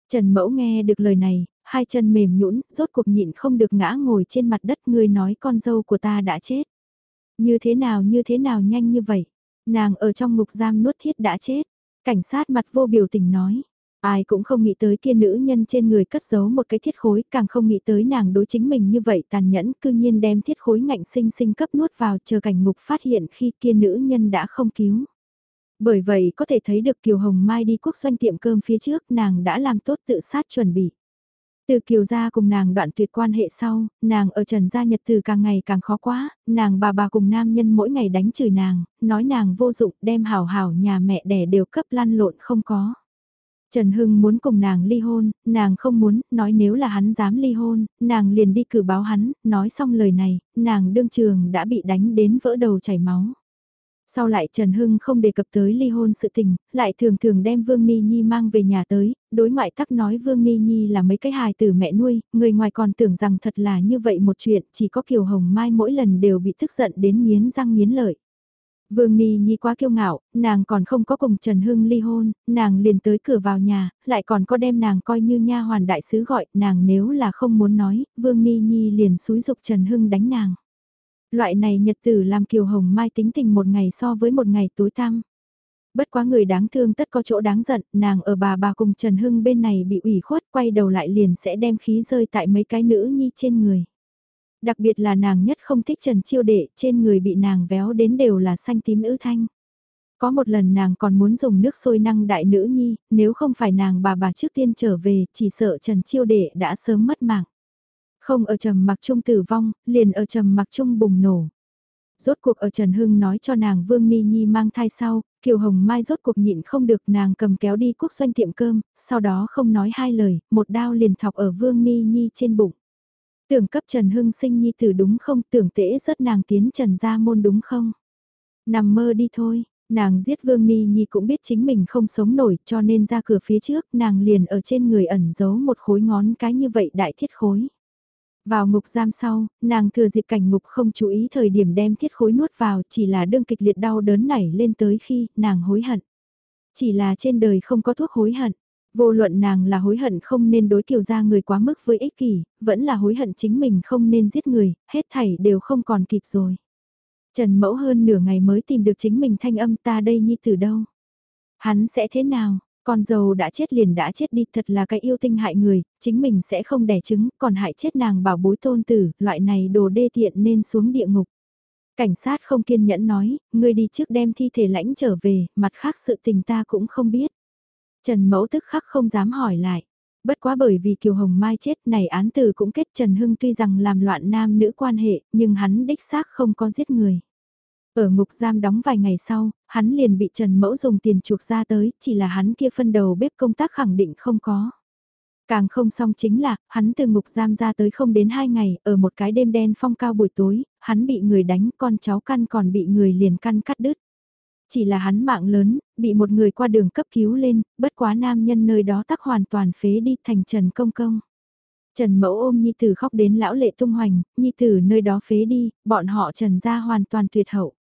Trần Mẫu nghe được lời này, hai chân mềm nhũn, rốt cuộc nhịn không được ngã ngồi trên mặt đất người nói con dâu của ta đã chết. Như thế nào như thế nào nhanh như vậy, nàng ở trong ngục giam nuốt thiết đã chết. Cảnh sát mặt vô biểu tình nói, Ai cũng không nghĩ tới kia nữ nhân trên người cất giấu một cái thiết khối, càng không nghĩ tới nàng đối chính mình như vậy tàn nhẫn, cư nhiên đem thiết khối ngạnh sinh sinh cấp nuốt vào chờ cảnh ngục phát hiện khi kia nữ nhân đã không cứu. Bởi vậy có thể thấy được Kiều Hồng Mai đi quốc doanh tiệm cơm phía trước nàng đã làm tốt tự sát chuẩn bị. Từ Kiều gia cùng nàng đoạn tuyệt quan hệ sau, nàng ở Trần gia nhật từ càng ngày càng khó quá, nàng bà bà cùng nam nhân mỗi ngày đánh chửi nàng, nói nàng vô dụng đem hảo hảo nhà mẹ đẻ đều cấp lăn lộn không có. Trần Hưng muốn cùng nàng ly hôn, nàng không muốn, nói nếu là hắn dám ly hôn, nàng liền đi cử báo hắn, nói xong lời này, nàng đương trường đã bị đánh đến vỡ đầu chảy máu. Sau lại Trần Hưng không đề cập tới ly hôn sự tình, lại thường thường đem Vương Ni Nhi mang về nhà tới, đối ngoại tắc nói Vương Ni Nhi là mấy cái hài từ mẹ nuôi, người ngoài còn tưởng rằng thật là như vậy một chuyện, chỉ có Kiều Hồng Mai mỗi lần đều bị tức giận đến nghiến răng nghiến lợi. Vương Ni Nhi quá kiêu ngạo, nàng còn không có cùng Trần Hưng ly hôn, nàng liền tới cửa vào nhà, lại còn có đem nàng coi như nha hoàn đại sứ gọi, nàng nếu là không muốn nói, Vương Ni Nhi liền xúi dục Trần Hưng đánh nàng. Loại này nhật tử làm Kiều Hồng Mai tính tình một ngày so với một ngày tối tăm. Bất quá người đáng thương tất có chỗ đáng giận, nàng ở bà bà cùng Trần Hưng bên này bị ủy khuất quay đầu lại liền sẽ đem khí rơi tại mấy cái nữ nhi trên người. Đặc biệt là nàng nhất không thích Trần Chiêu Đệ, trên người bị nàng véo đến đều là xanh tím ứ thanh. Có một lần nàng còn muốn dùng nước sôi năng đại nữ nhi, nếu không phải nàng bà bà trước tiên trở về, chỉ sợ Trần Chiêu Đệ đã sớm mất mạng. Không ở trầm mặc trung tử vong, liền ở trầm mặc trung bùng nổ. Rốt cuộc ở Trần Hưng nói cho nàng Vương Ni Nhi mang thai sau, Kiều Hồng Mai rốt cuộc nhịn không được nàng cầm kéo đi quốc doanh tiệm cơm, sau đó không nói hai lời, một đao liền thọc ở Vương Ni Nhi trên bụng. Tưởng cấp Trần Hưng sinh nhi tử đúng không, tưởng tễ rất nàng tiến Trần ra môn đúng không? Nằm mơ đi thôi, nàng giết Vương Ni Nhi cũng biết chính mình không sống nổi cho nên ra cửa phía trước nàng liền ở trên người ẩn giấu một khối ngón cái như vậy đại thiết khối. Vào ngục giam sau, nàng thừa dịp cảnh ngục không chú ý thời điểm đem thiết khối nuốt vào chỉ là đương kịch liệt đau đớn nảy lên tới khi nàng hối hận. Chỉ là trên đời không có thuốc hối hận, Vô luận nàng là hối hận không nên đối kiều gia người quá mức với ích kỷ, vẫn là hối hận chính mình không nên giết người, hết thảy đều không còn kịp rồi. Trần Mẫu hơn nửa ngày mới tìm được chính mình thanh âm ta đây như từ đâu. Hắn sẽ thế nào, con dâu đã chết liền đã chết đi thật là cái yêu tinh hại người, chính mình sẽ không đẻ trứng, còn hại chết nàng bảo bối tôn tử, loại này đồ đê tiện nên xuống địa ngục. Cảnh sát không kiên nhẫn nói, ngươi đi trước đem thi thể lãnh trở về, mặt khác sự tình ta cũng không biết. Trần Mẫu tức khắc không dám hỏi lại. Bất quá bởi vì Kiều Hồng Mai chết này án từ cũng kết Trần Hưng tuy rằng làm loạn nam nữ quan hệ, nhưng hắn đích xác không có giết người. Ở ngục giam đóng vài ngày sau, hắn liền bị Trần Mẫu dùng tiền chuộc ra tới, chỉ là hắn kia phân đầu bếp công tác khẳng định không có. Càng không xong chính là, hắn từ ngục giam ra tới không đến hai ngày, ở một cái đêm đen phong cao buổi tối, hắn bị người đánh, con cháu căn còn bị người liền căn cắt đứt. Chỉ là hắn mạng lớn, bị một người qua đường cấp cứu lên, bất quá nam nhân nơi đó tắc hoàn toàn phế đi thành Trần Công Công. Trần Mẫu ôm Nhi Tử khóc đến lão lệ tung hoành, Nhi Tử nơi đó phế đi, bọn họ Trần ra hoàn toàn tuyệt hậu.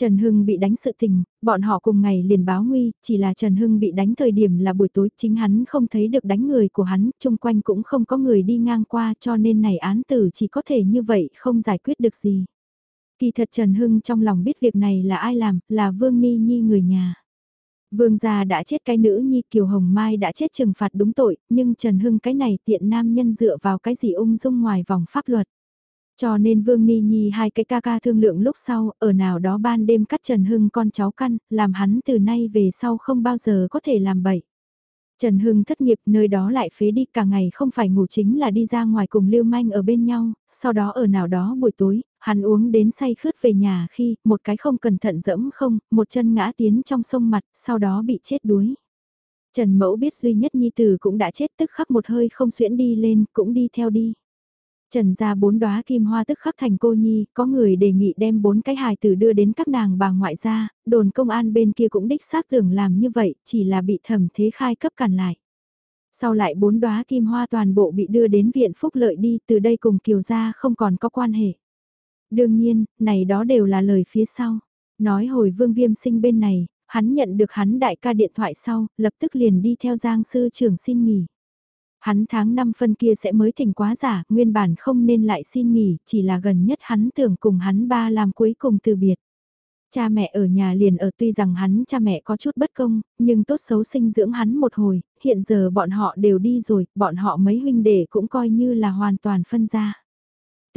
Trần Hưng bị đánh sự tình, bọn họ cùng ngày liền báo nguy, chỉ là Trần Hưng bị đánh thời điểm là buổi tối chính hắn không thấy được đánh người của hắn, chung quanh cũng không có người đi ngang qua cho nên này án tử chỉ có thể như vậy không giải quyết được gì. Kỳ thật Trần Hưng trong lòng biết việc này là ai làm, là Vương Ni Nhi người nhà. Vương gia đã chết cái nữ nhi Kiều Hồng Mai đã chết trừng phạt đúng tội, nhưng Trần Hưng cái này tiện nam nhân dựa vào cái gì ung dung ngoài vòng pháp luật. Cho nên Vương Ni Nhi hai cái ca ca thương lượng lúc sau, ở nào đó ban đêm cắt Trần Hưng con cháu căn, làm hắn từ nay về sau không bao giờ có thể làm bậy. Trần Hưng thất nghiệp nơi đó lại phế đi cả ngày không phải ngủ chính là đi ra ngoài cùng Lưu Manh ở bên nhau, sau đó ở nào đó buổi tối, hắn uống đến say khướt về nhà khi một cái không cẩn thận dẫm không, một chân ngã tiến trong sông mặt, sau đó bị chết đuối. Trần Mẫu biết duy nhất Nhi Tử cũng đã chết tức khắc một hơi không xuyễn đi lên, cũng đi theo đi. Trần ra bốn đóa kim hoa tức khắc thành cô nhi, có người đề nghị đem bốn cái hài tử đưa đến các nàng bà ngoại gia, đồn công an bên kia cũng đích xác tưởng làm như vậy, chỉ là bị thẩm thế khai cấp cản lại. Sau lại bốn đóa kim hoa toàn bộ bị đưa đến viện phúc lợi đi, từ đây cùng kiều gia không còn có quan hệ. Đương nhiên, này đó đều là lời phía sau. Nói hồi vương viêm sinh bên này, hắn nhận được hắn đại ca điện thoại sau, lập tức liền đi theo giang sư trưởng xin nghỉ. Hắn tháng 5 phân kia sẽ mới thỉnh quá giả, nguyên bản không nên lại xin nghỉ, chỉ là gần nhất hắn tưởng cùng hắn ba làm cuối cùng từ biệt. Cha mẹ ở nhà liền ở tuy rằng hắn cha mẹ có chút bất công, nhưng tốt xấu sinh dưỡng hắn một hồi, hiện giờ bọn họ đều đi rồi, bọn họ mấy huynh đệ cũng coi như là hoàn toàn phân ra.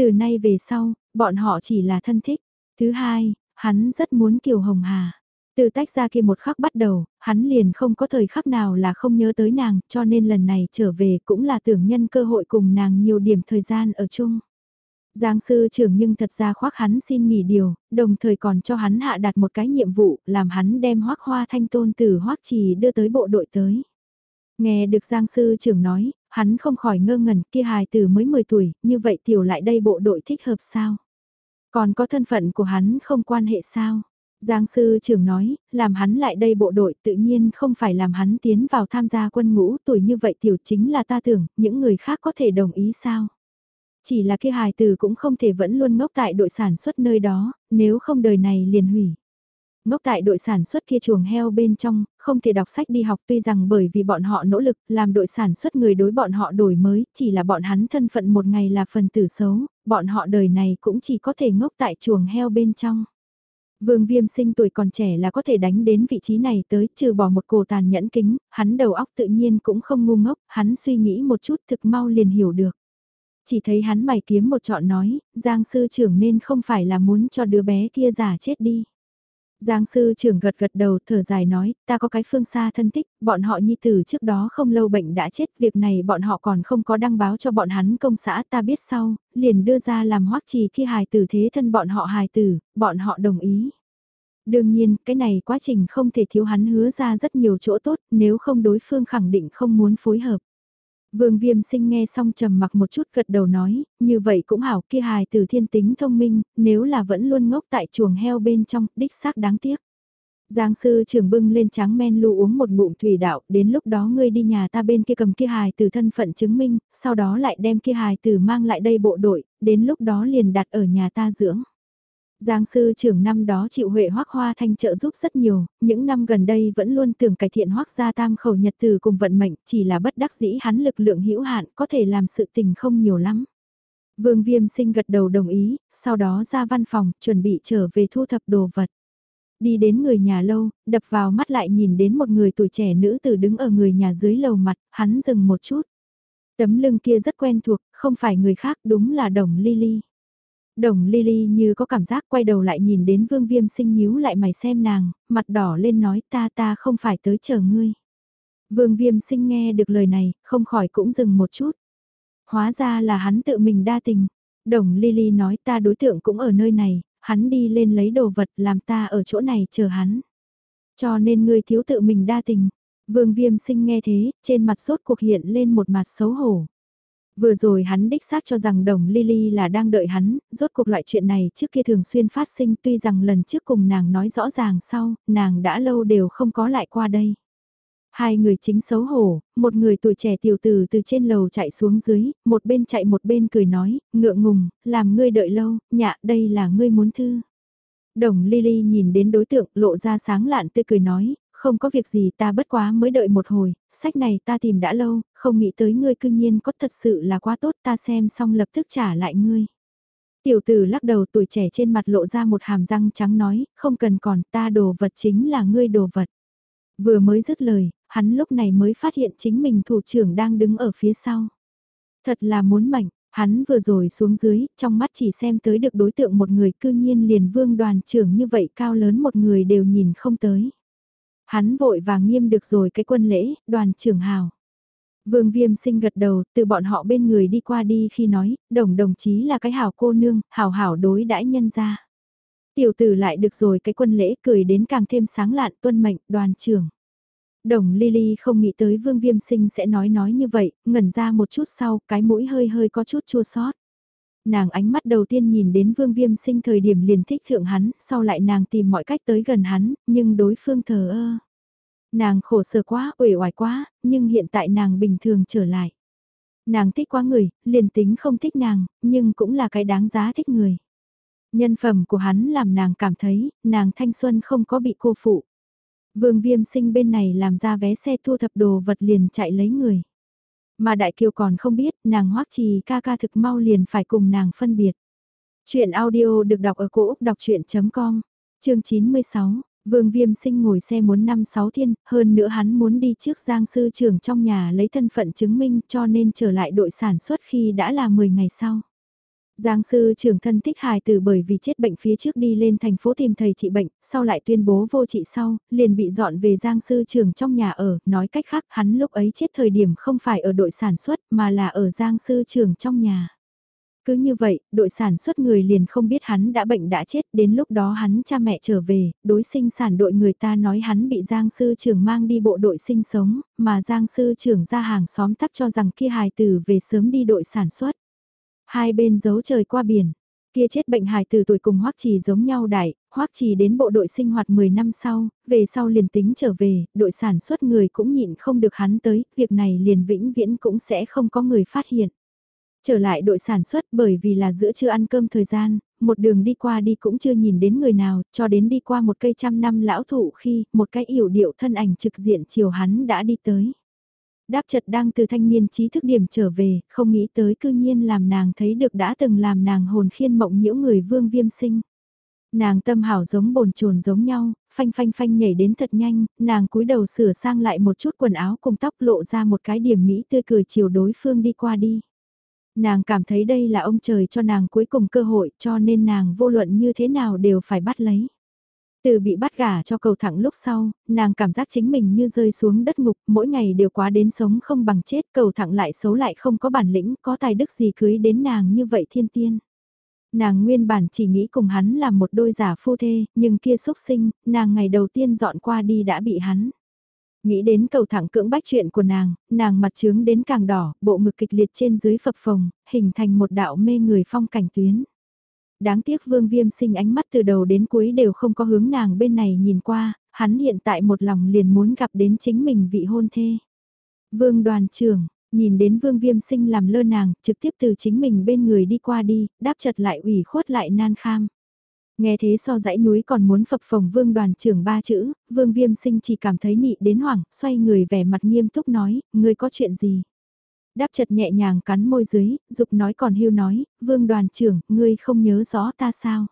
Từ nay về sau, bọn họ chỉ là thân thích. Thứ hai, hắn rất muốn Kiều Hồng Hà. Từ tách ra kia một khắc bắt đầu, hắn liền không có thời khắc nào là không nhớ tới nàng, cho nên lần này trở về cũng là tưởng nhân cơ hội cùng nàng nhiều điểm thời gian ở chung. Giang sư trưởng nhưng thật ra khoác hắn xin nghỉ điều, đồng thời còn cho hắn hạ đặt một cái nhiệm vụ, làm hắn đem hoác hoa thanh tôn từ hoác trì đưa tới bộ đội tới. Nghe được Giang sư trưởng nói, hắn không khỏi ngơ ngẩn kia hài từ mới 10 tuổi, như vậy tiểu lại đây bộ đội thích hợp sao? Còn có thân phận của hắn không quan hệ sao? Giang sư trưởng nói, làm hắn lại đây bộ đội tự nhiên không phải làm hắn tiến vào tham gia quân ngũ tuổi như vậy tiểu chính là ta tưởng, những người khác có thể đồng ý sao? Chỉ là kia hài từ cũng không thể vẫn luôn ngốc tại đội sản xuất nơi đó, nếu không đời này liền hủy. Ngốc tại đội sản xuất kia chuồng heo bên trong, không thể đọc sách đi học tuy rằng bởi vì bọn họ nỗ lực làm đội sản xuất người đối bọn họ đổi mới, chỉ là bọn hắn thân phận một ngày là phần tử xấu, bọn họ đời này cũng chỉ có thể ngốc tại chuồng heo bên trong. Vương viêm sinh tuổi còn trẻ là có thể đánh đến vị trí này tới, trừ bỏ một cổ tàn nhẫn kính, hắn đầu óc tự nhiên cũng không ngu ngốc, hắn suy nghĩ một chút thực mau liền hiểu được. Chỉ thấy hắn mày kiếm một chọn nói, Giang sư trưởng nên không phải là muốn cho đứa bé kia giả chết đi. Giang sư trưởng gật gật đầu thở dài nói, ta có cái phương xa thân thích, bọn họ nhi tử trước đó không lâu bệnh đã chết, việc này bọn họ còn không có đăng báo cho bọn hắn công xã ta biết sau, liền đưa ra làm hoắc trì khi hài tử thế thân bọn họ hài tử, bọn họ đồng ý. Đương nhiên, cái này quá trình không thể thiếu hắn hứa ra rất nhiều chỗ tốt, nếu không đối phương khẳng định không muốn phối hợp. Vương viêm sinh nghe xong trầm mặc một chút gật đầu nói, như vậy cũng hảo kia hài từ thiên tính thông minh, nếu là vẫn luôn ngốc tại chuồng heo bên trong, đích xác đáng tiếc. Giang sư trưởng bưng lên tráng men lu uống một ngụm thủy đạo, đến lúc đó ngươi đi nhà ta bên kia cầm kia hài từ thân phận chứng minh, sau đó lại đem kia hài từ mang lại đây bộ đội, đến lúc đó liền đặt ở nhà ta dưỡng. Giang sư trưởng năm đó chịu Huệ Hoắc Hoa Thanh trợ giúp rất nhiều, những năm gần đây vẫn luôn tưởng cải thiện Hoắc gia tam khẩu nhật từ cùng vận mệnh, chỉ là bất đắc dĩ hắn lực lượng hữu hạn, có thể làm sự tình không nhiều lắm. Vương Viêm sinh gật đầu đồng ý, sau đó ra văn phòng, chuẩn bị trở về thu thập đồ vật. Đi đến người nhà lâu, đập vào mắt lại nhìn đến một người tuổi trẻ nữ tử đứng ở người nhà dưới lầu mặt, hắn dừng một chút. Tấm lưng kia rất quen thuộc, không phải người khác đúng là đồng Lily. Đồng Lily như có cảm giác quay đầu lại nhìn đến vương viêm sinh nhíu lại mày xem nàng, mặt đỏ lên nói ta ta không phải tới chờ ngươi. Vương viêm sinh nghe được lời này, không khỏi cũng dừng một chút. Hóa ra là hắn tự mình đa tình. Đồng Lily nói ta đối tượng cũng ở nơi này, hắn đi lên lấy đồ vật làm ta ở chỗ này chờ hắn. Cho nên ngươi thiếu tự mình đa tình. Vương viêm sinh nghe thế, trên mặt sốt cuộc hiện lên một mặt xấu hổ. Vừa rồi hắn đích xác cho rằng đồng Lily là đang đợi hắn, rốt cuộc loại chuyện này trước kia thường xuyên phát sinh tuy rằng lần trước cùng nàng nói rõ ràng sau, nàng đã lâu đều không có lại qua đây. Hai người chính xấu hổ, một người tuổi trẻ tiểu tử từ trên lầu chạy xuống dưới, một bên chạy một bên cười nói, ngượng ngùng, làm ngươi đợi lâu, nhạ đây là ngươi muốn thư. Đồng Lily nhìn đến đối tượng lộ ra sáng lạn tươi cười nói, không có việc gì ta bất quá mới đợi một hồi, sách này ta tìm đã lâu, không nghĩ tới ngươi cương nhiên có thật sự là quá tốt ta xem xong lập tức trả lại ngươi. Tiểu tử lắc đầu tuổi trẻ trên mặt lộ ra một hàm răng trắng nói, không cần còn ta đồ vật chính là ngươi đồ vật. Vừa mới dứt lời, hắn lúc này mới phát hiện chính mình thủ trưởng đang đứng ở phía sau. Thật là muốn mảnh, hắn vừa rồi xuống dưới, trong mắt chỉ xem tới được đối tượng một người cư nhiên liền vương đoàn trưởng như vậy cao lớn một người đều nhìn không tới. Hắn vội và nghiêm được rồi cái quân lễ, đoàn trưởng hào. Vương Viêm sinh gật đầu, từ bọn họ bên người đi qua đi khi nói, đồng đồng chí là cái hảo cô nương, hảo hảo đối đãi nhân ra. Tiểu tử lại được rồi cái quân lễ cười đến càng thêm sáng lạn tuân mệnh đoàn trưởng. Đồng Lily không nghĩ tới Vương Viêm Sinh sẽ nói nói như vậy, ngẩn ra một chút sau, cái mũi hơi hơi có chút chua sót. Nàng ánh mắt đầu tiên nhìn đến Vương Viêm Sinh thời điểm liền thích thượng hắn, sau lại nàng tìm mọi cách tới gần hắn, nhưng đối phương thờ ơ. Nàng khổ sở quá, uể oải quá, nhưng hiện tại nàng bình thường trở lại. Nàng thích quá người, liền tính không thích nàng, nhưng cũng là cái đáng giá thích người. Nhân phẩm của hắn làm nàng cảm thấy, nàng thanh xuân không có bị cô phụ. Vương viêm sinh bên này làm ra vé xe thu thập đồ vật liền chạy lấy người. Mà Đại Kiều còn không biết, nàng hoắc trì ca ca thực mau liền phải cùng nàng phân biệt. Chuyện audio được đọc ở cổ Úc đọc chuyện.com, chương 96. Vương Viêm Sinh ngồi xe muốn năm sáu thiên, hơn nữa hắn muốn đi trước Giang Sư trưởng trong nhà lấy thân phận chứng minh cho nên trở lại đội sản xuất khi đã là 10 ngày sau. Giang sư trưởng thân thích hài tử bởi vì chết bệnh phía trước đi lên thành phố tìm thầy trị bệnh, sau lại tuyên bố vô trị sau, liền bị dọn về Giang sư trưởng trong nhà ở, nói cách khác hắn lúc ấy chết thời điểm không phải ở đội sản xuất mà là ở Giang sư trưởng trong nhà. Cứ như vậy, đội sản xuất người liền không biết hắn đã bệnh đã chết, đến lúc đó hắn cha mẹ trở về, đối sinh sản đội người ta nói hắn bị Giang sư trưởng mang đi bộ đội sinh sống, mà Giang sư trưởng ra hàng xóm tắc cho rằng kia hài tử về sớm đi đội sản xuất. Hai bên giấu trời qua biển. Kia chết bệnh hài từ tuổi cùng Hoắc Trì giống nhau đại, Hoắc Trì đến bộ đội sinh hoạt 10 năm sau, về sau liền tính trở về, đội sản xuất người cũng nhịn không được hắn tới, việc này liền vĩnh viễn cũng sẽ không có người phát hiện. Trở lại đội sản xuất bởi vì là giữa chưa ăn cơm thời gian, một đường đi qua đi cũng chưa nhìn đến người nào, cho đến đi qua một cây trăm năm lão thụ khi một cái yểu điệu thân ảnh trực diện chiều hắn đã đi tới. Đáp chật đang từ thanh niên trí thức điểm trở về, không nghĩ tới cư nhiên làm nàng thấy được đã từng làm nàng hồn khiên mộng nhiễu người vương viêm sinh. Nàng tâm hảo giống bồn chồn giống nhau, phanh phanh phanh nhảy đến thật nhanh, nàng cúi đầu sửa sang lại một chút quần áo cùng tóc lộ ra một cái điểm mỹ tươi cười chiều đối phương đi qua đi. Nàng cảm thấy đây là ông trời cho nàng cuối cùng cơ hội cho nên nàng vô luận như thế nào đều phải bắt lấy. Từ bị bắt gả cho cầu thẳng lúc sau, nàng cảm giác chính mình như rơi xuống đất ngục, mỗi ngày đều quá đến sống không bằng chết, cầu thẳng lại xấu lại không có bản lĩnh, có tài đức gì cưới đến nàng như vậy thiên tiên. Nàng nguyên bản chỉ nghĩ cùng hắn là một đôi giả phu thê, nhưng kia xúc sinh, nàng ngày đầu tiên dọn qua đi đã bị hắn. Nghĩ đến cầu thẳng cưỡng bách chuyện của nàng, nàng mặt trướng đến càng đỏ, bộ ngực kịch liệt trên dưới phập phồng, hình thành một đạo mê người phong cảnh tuyến đáng tiếc vương viêm sinh ánh mắt từ đầu đến cuối đều không có hướng nàng bên này nhìn qua, hắn hiện tại một lòng liền muốn gặp đến chính mình vị hôn thê. Vương đoàn trưởng, nhìn đến vương viêm sinh làm lơ nàng, trực tiếp từ chính mình bên người đi qua đi, đáp chật lại ủy khuất lại nan kham. Nghe thế so dãy núi còn muốn phập phồng vương đoàn trưởng ba chữ, vương viêm sinh chỉ cảm thấy nị đến hoảng, xoay người vẻ mặt nghiêm túc nói, ngươi có chuyện gì? Đáp chật nhẹ nhàng cắn môi dưới, dục nói còn hưu nói, vương đoàn trưởng, ngươi không nhớ rõ ta sao?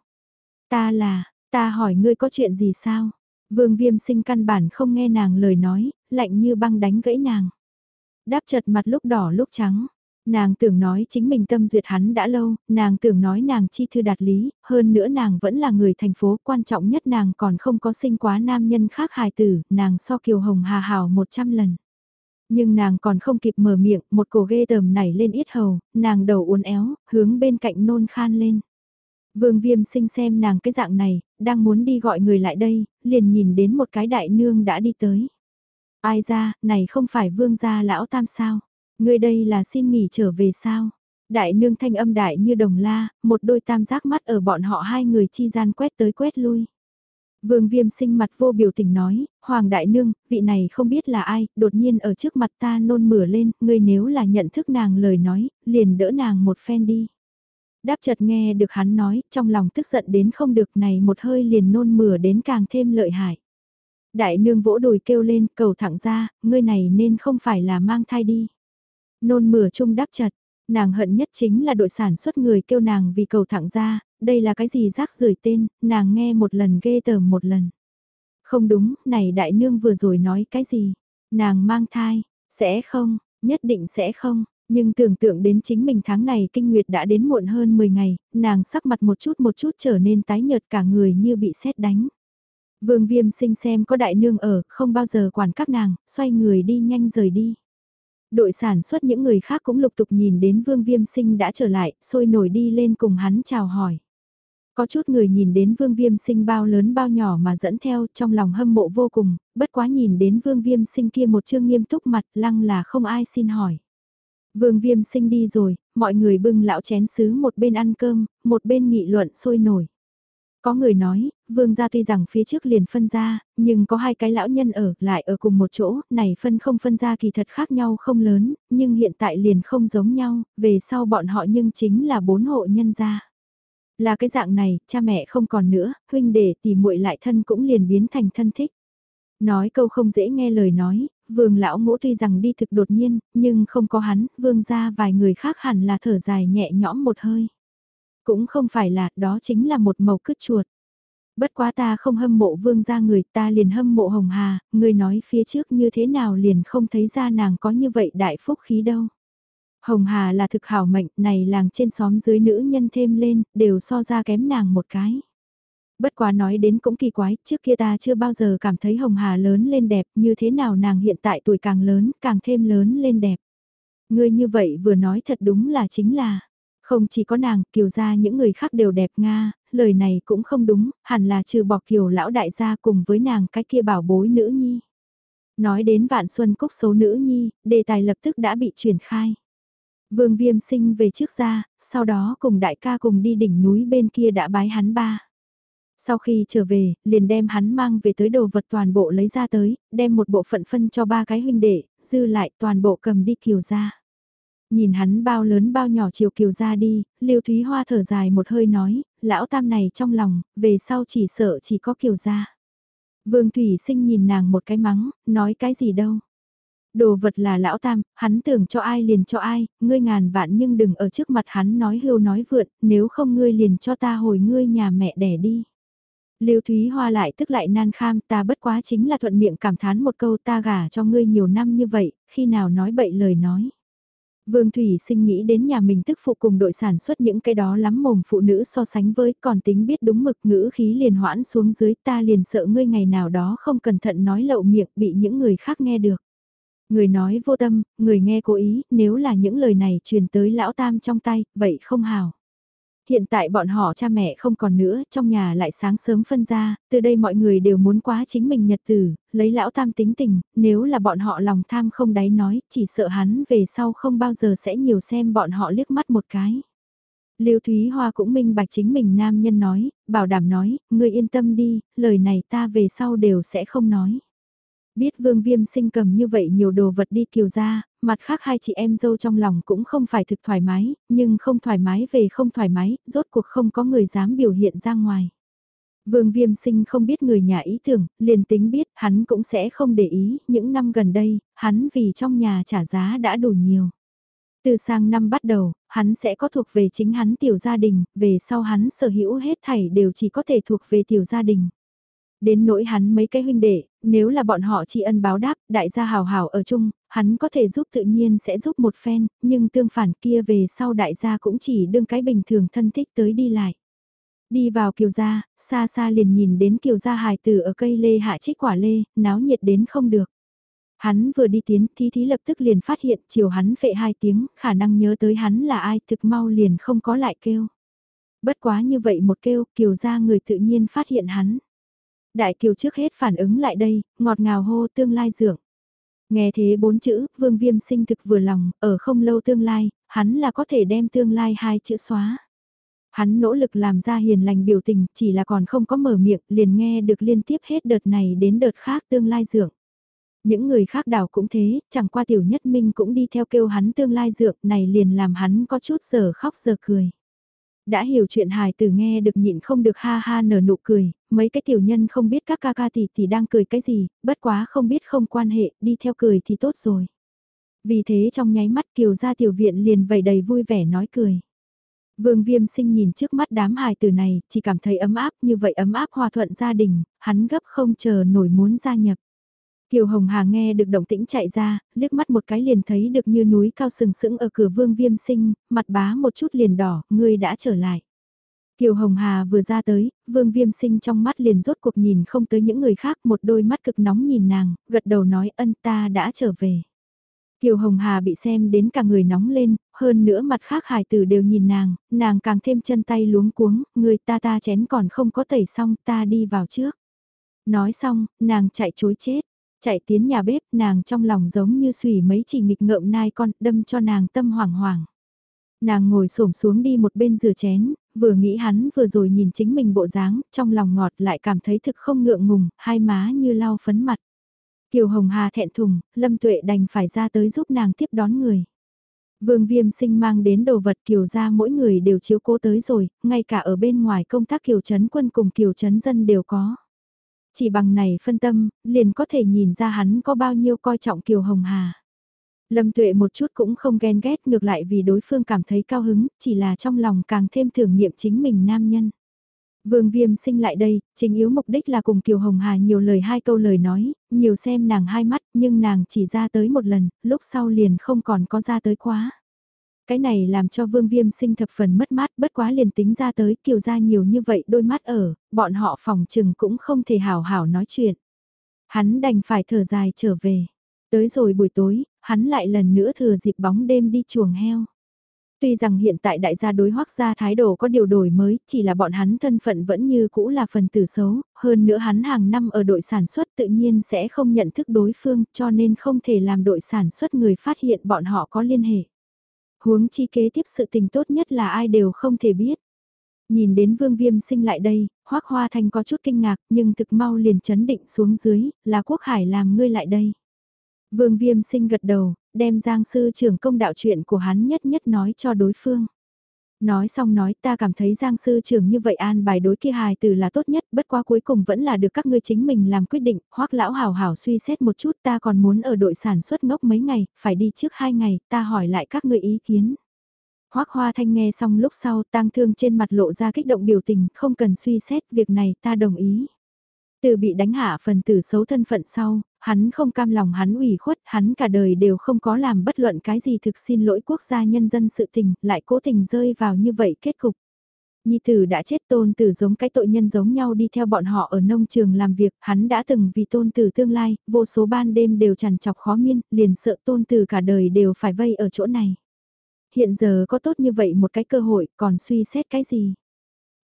Ta là, ta hỏi ngươi có chuyện gì sao? Vương viêm sinh căn bản không nghe nàng lời nói, lạnh như băng đánh gãy nàng. Đáp chật mặt lúc đỏ lúc trắng. Nàng tưởng nói chính mình tâm duyệt hắn đã lâu, nàng tưởng nói nàng chi thư đạt lý, hơn nữa nàng vẫn là người thành phố, quan trọng nhất nàng còn không có sinh quá nam nhân khác hài tử, nàng so kiều hồng hà hào 100 lần. Nhưng nàng còn không kịp mở miệng, một cổ ghê tởm nảy lên ít hầu, nàng đầu uốn éo, hướng bên cạnh nôn khan lên. Vương viêm sinh xem nàng cái dạng này, đang muốn đi gọi người lại đây, liền nhìn đến một cái đại nương đã đi tới. Ai ra, này không phải vương gia lão tam sao? Người đây là xin nghỉ trở về sao? Đại nương thanh âm đại như đồng la, một đôi tam giác mắt ở bọn họ hai người chi gian quét tới quét lui. Vương viêm sinh mặt vô biểu tình nói, Hoàng đại nương, vị này không biết là ai, đột nhiên ở trước mặt ta nôn mửa lên, ngươi nếu là nhận thức nàng lời nói, liền đỡ nàng một phen đi. Đáp chợt nghe được hắn nói, trong lòng tức giận đến không được này một hơi liền nôn mửa đến càng thêm lợi hại. Đại nương vỗ đùi kêu lên, cầu thẳng ra, ngươi này nên không phải là mang thai đi. Nôn mửa chung đáp chật, nàng hận nhất chính là đội sản xuất người kêu nàng vì cầu thẳng ra, đây là cái gì rác rưởi tên, nàng nghe một lần ghê tởm một lần. Không đúng, này đại nương vừa rồi nói cái gì? Nàng mang thai, sẽ không, nhất định sẽ không, nhưng tưởng tượng đến chính mình tháng này kinh nguyệt đã đến muộn hơn 10 ngày, nàng sắc mặt một chút một chút trở nên tái nhợt cả người như bị sét đánh. Vương viêm sinh xem có đại nương ở, không bao giờ quản các nàng, xoay người đi nhanh rời đi. Đội sản xuất những người khác cũng lục tục nhìn đến vương viêm sinh đã trở lại, sôi nổi đi lên cùng hắn chào hỏi. Có chút người nhìn đến vương viêm sinh bao lớn bao nhỏ mà dẫn theo trong lòng hâm mộ vô cùng, bất quá nhìn đến vương viêm sinh kia một chương nghiêm túc mặt lăng là không ai xin hỏi. Vương viêm sinh đi rồi, mọi người bưng lão chén sứ một bên ăn cơm, một bên nghị luận sôi nổi. Có người nói, vương gia tuy rằng phía trước liền phân ra, nhưng có hai cái lão nhân ở, lại ở cùng một chỗ, này phân không phân ra kỳ thật khác nhau không lớn, nhưng hiện tại liền không giống nhau, về sau bọn họ nhưng chính là bốn hộ nhân gia. Là cái dạng này, cha mẹ không còn nữa, huynh đệ tỷ muội lại thân cũng liền biến thành thân thích. Nói câu không dễ nghe lời nói, vương lão ngũ tuy rằng đi thực đột nhiên, nhưng không có hắn, vương gia vài người khác hẳn là thở dài nhẹ nhõm một hơi. Cũng không phải là, đó chính là một màu cứt chuột. Bất quá ta không hâm mộ vương gia người ta liền hâm mộ hồng hà, người nói phía trước như thế nào liền không thấy ra nàng có như vậy đại phúc khí đâu. Hồng Hà là thực hảo mệnh, này làng trên xóm dưới nữ nhân thêm lên, đều so ra kém nàng một cái. Bất quá nói đến cũng kỳ quái, trước kia ta chưa bao giờ cảm thấy Hồng Hà lớn lên đẹp, như thế nào nàng hiện tại tuổi càng lớn, càng thêm lớn lên đẹp. Ngươi như vậy vừa nói thật đúng là chính là, không chỉ có nàng, kiều gia những người khác đều đẹp Nga, lời này cũng không đúng, hẳn là trừ bỏ kiều lão đại gia cùng với nàng cái kia bảo bối nữ nhi. Nói đến vạn xuân cúc số nữ nhi, đề tài lập tức đã bị truyền khai. Vương viêm sinh về trước ra, sau đó cùng đại ca cùng đi đỉnh núi bên kia đã bái hắn ba. Sau khi trở về, liền đem hắn mang về tới đồ vật toàn bộ lấy ra tới, đem một bộ phận phân cho ba cái huynh đệ, dư lại toàn bộ cầm đi kiều ra. Nhìn hắn bao lớn bao nhỏ chiều kiều ra đi, Lưu Thúy Hoa thở dài một hơi nói, lão tam này trong lòng, về sau chỉ sợ chỉ có kiều ra. Vương Thủy Sinh nhìn nàng một cái mắng, nói cái gì đâu. Đồ vật là lão tam, hắn tưởng cho ai liền cho ai, ngươi ngàn vạn nhưng đừng ở trước mặt hắn nói hưu nói vượn, nếu không ngươi liền cho ta hồi ngươi nhà mẹ đẻ đi. Lưu Thúy Hoa lại tức lại nan kham ta bất quá chính là thuận miệng cảm thán một câu ta gả cho ngươi nhiều năm như vậy, khi nào nói bậy lời nói. Vương Thủy sinh nghĩ đến nhà mình tức phụ cùng đội sản xuất những cái đó lắm mồm phụ nữ so sánh với còn tính biết đúng mực ngữ khí liền hoãn xuống dưới ta liền sợ ngươi ngày nào đó không cẩn thận nói lậu miệng bị những người khác nghe được. Người nói vô tâm, người nghe cố ý, nếu là những lời này truyền tới lão tam trong tay, vậy không hào. Hiện tại bọn họ cha mẹ không còn nữa, trong nhà lại sáng sớm phân ra, từ đây mọi người đều muốn quá chính mình nhật tử, lấy lão tam tính tình, nếu là bọn họ lòng tham không đáy nói, chỉ sợ hắn về sau không bao giờ sẽ nhiều xem bọn họ liếc mắt một cái. Lưu Thúy Hoa cũng minh bạch chính mình nam nhân nói, bảo đảm nói, ngươi yên tâm đi, lời này ta về sau đều sẽ không nói. Biết vương viêm sinh cầm như vậy nhiều đồ vật đi kiều ra, mặt khác hai chị em dâu trong lòng cũng không phải thực thoải mái, nhưng không thoải mái về không thoải mái, rốt cuộc không có người dám biểu hiện ra ngoài. Vương Viêm Sinh không biết người nhà ý tưởng, liền tính biết hắn cũng sẽ không để ý, những năm gần đây, hắn vì trong nhà trả giá đã đủ nhiều. Từ sang năm bắt đầu, hắn sẽ có thuộc về chính hắn tiểu gia đình, về sau hắn sở hữu hết thảy đều chỉ có thể thuộc về tiểu gia đình. Đến nỗi hắn mấy cái huynh đệ, nếu là bọn họ tri ân báo đáp, đại gia hào hào ở chung, hắn có thể giúp tự nhiên sẽ giúp một phen, nhưng tương phản kia về sau đại gia cũng chỉ đương cái bình thường thân thích tới đi lại. Đi vào kiều gia, xa xa liền nhìn đến kiều gia hài tử ở cây lê hạ trích quả lê, náo nhiệt đến không được. Hắn vừa đi tiến, thí thí lập tức liền phát hiện chiều hắn phệ hai tiếng, khả năng nhớ tới hắn là ai thực mau liền không có lại kêu. Bất quá như vậy một kêu, kiều gia người tự nhiên phát hiện hắn. Đại kiều trước hết phản ứng lại đây, ngọt ngào hô tương lai dưỡng. Nghe thế bốn chữ, vương viêm sinh thực vừa lòng, ở không lâu tương lai, hắn là có thể đem tương lai hai chữ xóa. Hắn nỗ lực làm ra hiền lành biểu tình, chỉ là còn không có mở miệng, liền nghe được liên tiếp hết đợt này đến đợt khác tương lai dưỡng. Những người khác đảo cũng thế, chẳng qua tiểu nhất minh cũng đi theo kêu hắn tương lai dược này liền làm hắn có chút giờ khóc giờ cười. Đã hiểu chuyện hài từ nghe được nhịn không được ha ha nở nụ cười, mấy cái tiểu nhân không biết các ca ca tỷ tỷ đang cười cái gì, bất quá không biết không quan hệ, đi theo cười thì tốt rồi. Vì thế trong nháy mắt kiều ra tiểu viện liền vầy đầy vui vẻ nói cười. Vương Viêm Sinh nhìn trước mắt đám hài từ này, chỉ cảm thấy ấm áp như vậy ấm áp hòa thuận gia đình, hắn gấp không chờ nổi muốn gia nhập. Kiều Hồng Hà nghe được động tĩnh chạy ra, liếc mắt một cái liền thấy được như núi cao sừng sững ở cửa Vương Viêm Sinh, mặt bá một chút liền đỏ, ngươi đã trở lại. Kiều Hồng Hà vừa ra tới, Vương Viêm Sinh trong mắt liền rốt cuộc nhìn không tới những người khác, một đôi mắt cực nóng nhìn nàng, gật đầu nói ân ta đã trở về. Kiều Hồng Hà bị xem đến cả người nóng lên, hơn nữa mặt khác hài tử đều nhìn nàng, nàng càng thêm chân tay luống cuống, người ta ta chén còn không có tẩy xong ta đi vào trước. Nói xong, nàng chạy chối chết, chạy tiến nhà bếp nàng trong lòng giống như xùy mấy chỉ nghịch ngợm nai con đâm cho nàng tâm hoảng hoảng. Nàng ngồi xổm xuống đi một bên rửa chén, vừa nghĩ hắn vừa rồi nhìn chính mình bộ dáng, trong lòng ngọt lại cảm thấy thực không ngượng ngùng, hai má như lau phấn mặt. Kiều Hồng Hà thẹn thùng, Lâm Tuệ đành phải ra tới giúp nàng tiếp đón người. Vương Viêm sinh mang đến đồ vật Kiều ra mỗi người đều chiếu cố tới rồi, ngay cả ở bên ngoài công tác Kiều Trấn quân cùng Kiều Trấn dân đều có. Chỉ bằng này phân tâm, liền có thể nhìn ra hắn có bao nhiêu coi trọng Kiều Hồng Hà. Lâm Tuệ một chút cũng không ghen ghét ngược lại vì đối phương cảm thấy cao hứng, chỉ là trong lòng càng thêm thưởng niệm chính mình nam nhân. Vương Viêm sinh lại đây, chính yếu mục đích là cùng Kiều Hồng Hà nhiều lời hai câu lời nói, nhiều xem nàng hai mắt, nhưng nàng chỉ ra tới một lần, lúc sau liền không còn có ra tới quá. Cái này làm cho Vương Viêm sinh thập phần mất mát, bất quá liền tính ra tới Kiều ra nhiều như vậy đôi mắt ở, bọn họ phòng trừng cũng không thể hảo hảo nói chuyện. Hắn đành phải thở dài trở về. Tới rồi buổi tối, hắn lại lần nữa thừa dịp bóng đêm đi chuồng heo. Tuy rằng hiện tại đại gia đối hoác gia thái độ có điều đổi mới, chỉ là bọn hắn thân phận vẫn như cũ là phần tử xấu, hơn nữa hắn hàng năm ở đội sản xuất tự nhiên sẽ không nhận thức đối phương cho nên không thể làm đội sản xuất người phát hiện bọn họ có liên hệ. Huống chi kế tiếp sự tình tốt nhất là ai đều không thể biết. Nhìn đến vương viêm sinh lại đây, hoác hoa thanh có chút kinh ngạc nhưng thực mau liền chấn định xuống dưới, là quốc hải làm ngươi lại đây. Vương viêm sinh gật đầu, đem giang sư trưởng công đạo chuyện của hắn nhất nhất nói cho đối phương. Nói xong nói ta cảm thấy giang sư trưởng như vậy an bài đối kia hài từ là tốt nhất, bất quá cuối cùng vẫn là được các ngươi chính mình làm quyết định, hoắc lão hảo hảo suy xét một chút ta còn muốn ở đội sản xuất ngốc mấy ngày, phải đi trước hai ngày, ta hỏi lại các ngươi ý kiến. Hoắc Hoa Thanh nghe xong lúc sau tang thương trên mặt lộ ra kích động biểu tình, không cần suy xét việc này ta đồng ý. Từ bị đánh hạ phần tử xấu thân phận sau, hắn không cam lòng hắn ủy khuất, hắn cả đời đều không có làm bất luận cái gì thực xin lỗi quốc gia nhân dân sự tình, lại cố tình rơi vào như vậy kết cục. Nhi tử đã chết tôn tử giống cái tội nhân giống nhau đi theo bọn họ ở nông trường làm việc, hắn đã từng vì tôn tử tương lai, vô số ban đêm đều chằn chọc khó miên, liền sợ tôn tử cả đời đều phải vây ở chỗ này. Hiện giờ có tốt như vậy một cái cơ hội, còn suy xét cái gì?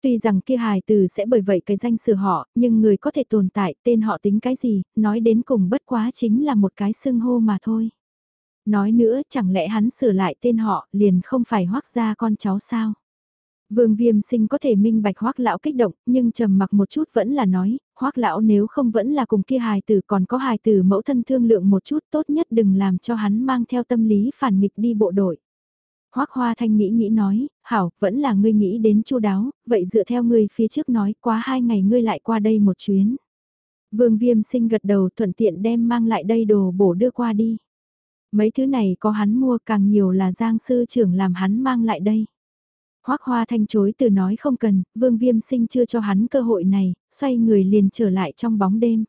Tuy rằng kia hài từ sẽ bởi vậy cái danh sửa họ, nhưng người có thể tồn tại tên họ tính cái gì, nói đến cùng bất quá chính là một cái xưng hô mà thôi. Nói nữa chẳng lẽ hắn sửa lại tên họ liền không phải hoác ra con cháu sao? Vương Viêm Sinh có thể minh bạch Hoắc lão kích động, nhưng trầm mặc một chút vẫn là nói, Hoắc lão nếu không vẫn là cùng kia hài tử còn có hài tử mẫu thân thương lượng một chút, tốt nhất đừng làm cho hắn mang theo tâm lý phản nghịch đi bộ đội. Hoắc Hoa Thanh nghĩ nghĩ nói, hảo, vẫn là ngươi nghĩ đến chu đáo, vậy dựa theo ngươi phía trước nói, quá hai ngày ngươi lại qua đây một chuyến. Vương Viêm sinh gật đầu thuận tiện đem mang lại đây đồ bổ đưa qua đi. Mấy thứ này có hắn mua càng nhiều là Giang sư trưởng làm hắn mang lại đây. Hoắc Hoa Thanh chối từ nói không cần, Vương Viêm sinh chưa cho hắn cơ hội này, xoay người liền trở lại trong bóng đêm.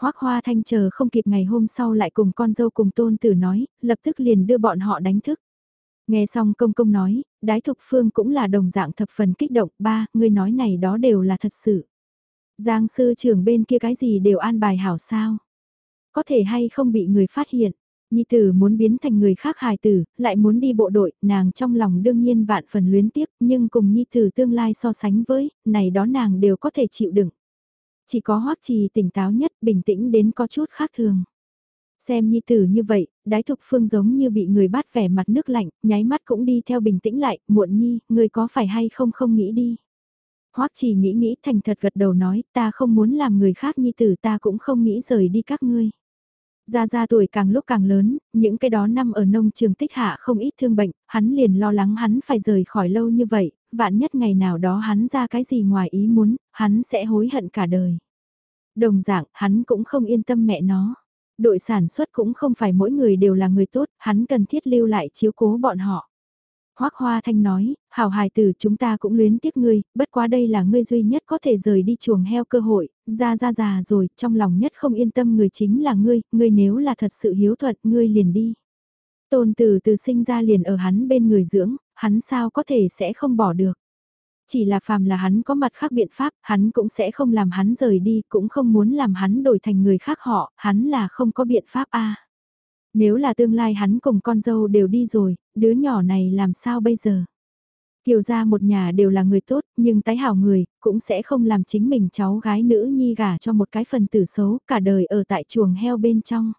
Hoắc Hoa Thanh chờ không kịp ngày hôm sau lại cùng con dâu cùng tôn tử nói, lập tức liền đưa bọn họ đánh thức. Nghe xong công công nói, đái thục phương cũng là đồng dạng thập phần kích động, ba, người nói này đó đều là thật sự. Giang sư trưởng bên kia cái gì đều an bài hảo sao. Có thể hay không bị người phát hiện. Nhi tử muốn biến thành người khác hài tử, lại muốn đi bộ đội, nàng trong lòng đương nhiên vạn phần luyến tiếc, nhưng cùng Nhi tử tương lai so sánh với, này đó nàng đều có thể chịu đựng. Chỉ có hoắc trì tỉnh táo nhất, bình tĩnh đến có chút khác thường. Xem Nhi tử như vậy, đái thục phương giống như bị người bắt vẻ mặt nước lạnh, nháy mắt cũng đi theo bình tĩnh lại, muộn Nhi, người có phải hay không không nghĩ đi. Hoắc Trì nghĩ nghĩ thành thật gật đầu nói, ta không muốn làm người khác nhi tử ta cũng không nghĩ rời đi các ngươi. Gia Gia tuổi càng lúc càng lớn, những cái đó năm ở nông trường tích hạ không ít thương bệnh, hắn liền lo lắng hắn phải rời khỏi lâu như vậy, vạn nhất ngày nào đó hắn ra cái gì ngoài ý muốn, hắn sẽ hối hận cả đời. Đồng dạng, hắn cũng không yên tâm mẹ nó. Đội sản xuất cũng không phải mỗi người đều là người tốt, hắn cần thiết lưu lại chiếu cố bọn họ. Hoác Hoa Thanh nói, hảo hài tử chúng ta cũng luyến tiếc ngươi, bất quá đây là ngươi duy nhất có thể rời đi chuồng heo cơ hội, ra ra già rồi, trong lòng nhất không yên tâm người chính là ngươi, ngươi nếu là thật sự hiếu thuận, ngươi liền đi. Tôn tử từ sinh ra liền ở hắn bên người dưỡng, hắn sao có thể sẽ không bỏ được. Chỉ là phàm là hắn có mặt khác biện pháp, hắn cũng sẽ không làm hắn rời đi, cũng không muốn làm hắn đổi thành người khác họ, hắn là không có biện pháp a. Nếu là tương lai hắn cùng con dâu đều đi rồi, đứa nhỏ này làm sao bây giờ? Kiều gia một nhà đều là người tốt, nhưng tái hảo người, cũng sẽ không làm chính mình cháu gái nữ nhi gả cho một cái phần tử xấu, cả đời ở tại chuồng heo bên trong.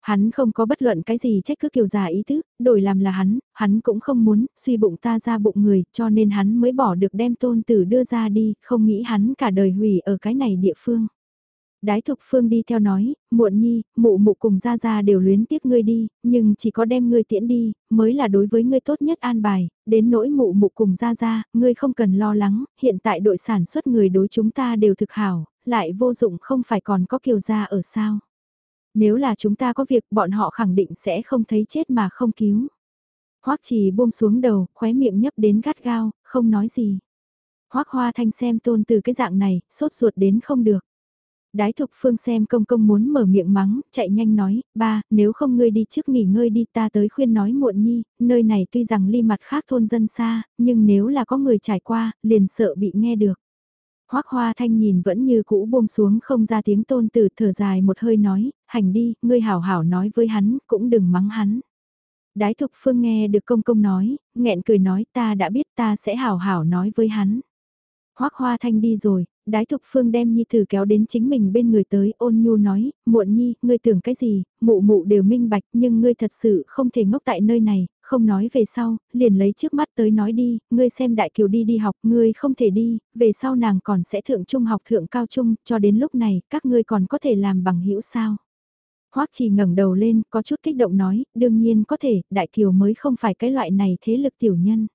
Hắn không có bất luận cái gì trách cứ kiều già ý tứ, đổi làm là hắn, hắn cũng không muốn, suy bụng ta ra bụng người, cho nên hắn mới bỏ được đem tôn tử đưa ra đi, không nghĩ hắn cả đời hủy ở cái này địa phương. Đái thục phương đi theo nói, muộn nhi, mụ mụ cùng ra ra đều luyến tiếc ngươi đi, nhưng chỉ có đem ngươi tiễn đi, mới là đối với ngươi tốt nhất an bài, đến nỗi mụ mụ cùng ra ra, ngươi không cần lo lắng, hiện tại đội sản xuất người đối chúng ta đều thực hảo, lại vô dụng không phải còn có kiều gia ở sao. Nếu là chúng ta có việc bọn họ khẳng định sẽ không thấy chết mà không cứu. Hoắc trì buông xuống đầu, khóe miệng nhấp đến gắt gao, không nói gì. Hoắc hoa thanh xem tôn từ cái dạng này, sốt ruột đến không được. Đái thục phương xem công công muốn mở miệng mắng, chạy nhanh nói, ba, nếu không ngươi đi trước nghỉ ngơi đi ta tới khuyên nói muộn nhi, nơi này tuy rằng ly mặt khác thôn dân xa, nhưng nếu là có người trải qua, liền sợ bị nghe được. Hoác hoa thanh nhìn vẫn như cũ buông xuống không ra tiếng tôn từ thở dài một hơi nói, hành đi, ngươi hảo hảo nói với hắn, cũng đừng mắng hắn. Đái thục phương nghe được công công nói, nghẹn cười nói ta đã biết ta sẽ hảo hảo nói với hắn. Hoác hoa thanh đi rồi, đái thục phương đem nhi thử kéo đến chính mình bên người tới ôn nhu nói, muộn nhi, ngươi tưởng cái gì, mụ mụ đều minh bạch nhưng ngươi thật sự không thể ngốc tại nơi này, không nói về sau, liền lấy trước mắt tới nói đi, ngươi xem đại kiều đi đi học, ngươi không thể đi, về sau nàng còn sẽ thượng trung học thượng cao trung, cho đến lúc này, các ngươi còn có thể làm bằng hữu sao. Hoắc chỉ ngẩng đầu lên, có chút kích động nói, đương nhiên có thể, đại kiều mới không phải cái loại này thế lực tiểu nhân.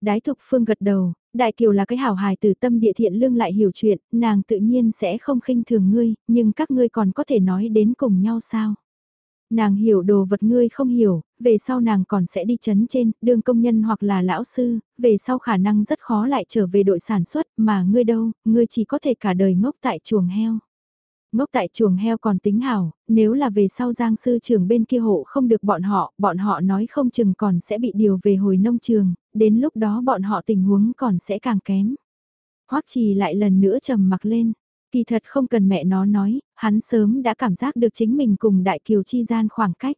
Đái thục phương gật đầu, Đại Kiều là cái hảo hài từ tâm địa thiện lương lại hiểu chuyện, nàng tự nhiên sẽ không khinh thường ngươi, nhưng các ngươi còn có thể nói đến cùng nhau sao? Nàng hiểu đồ vật ngươi không hiểu, về sau nàng còn sẽ đi chấn trên, đương công nhân hoặc là lão sư, về sau khả năng rất khó lại trở về đội sản xuất, mà ngươi đâu, ngươi chỉ có thể cả đời ngốc tại chuồng heo. Ngốc tại chuồng heo còn tính hảo, nếu là về sau giang sư trường bên kia hộ không được bọn họ, bọn họ nói không chừng còn sẽ bị điều về hồi nông trường, đến lúc đó bọn họ tình huống còn sẽ càng kém. Hoắc trì lại lần nữa trầm mặc lên, kỳ thật không cần mẹ nó nói, hắn sớm đã cảm giác được chính mình cùng Đại Kiều chi gian khoảng cách.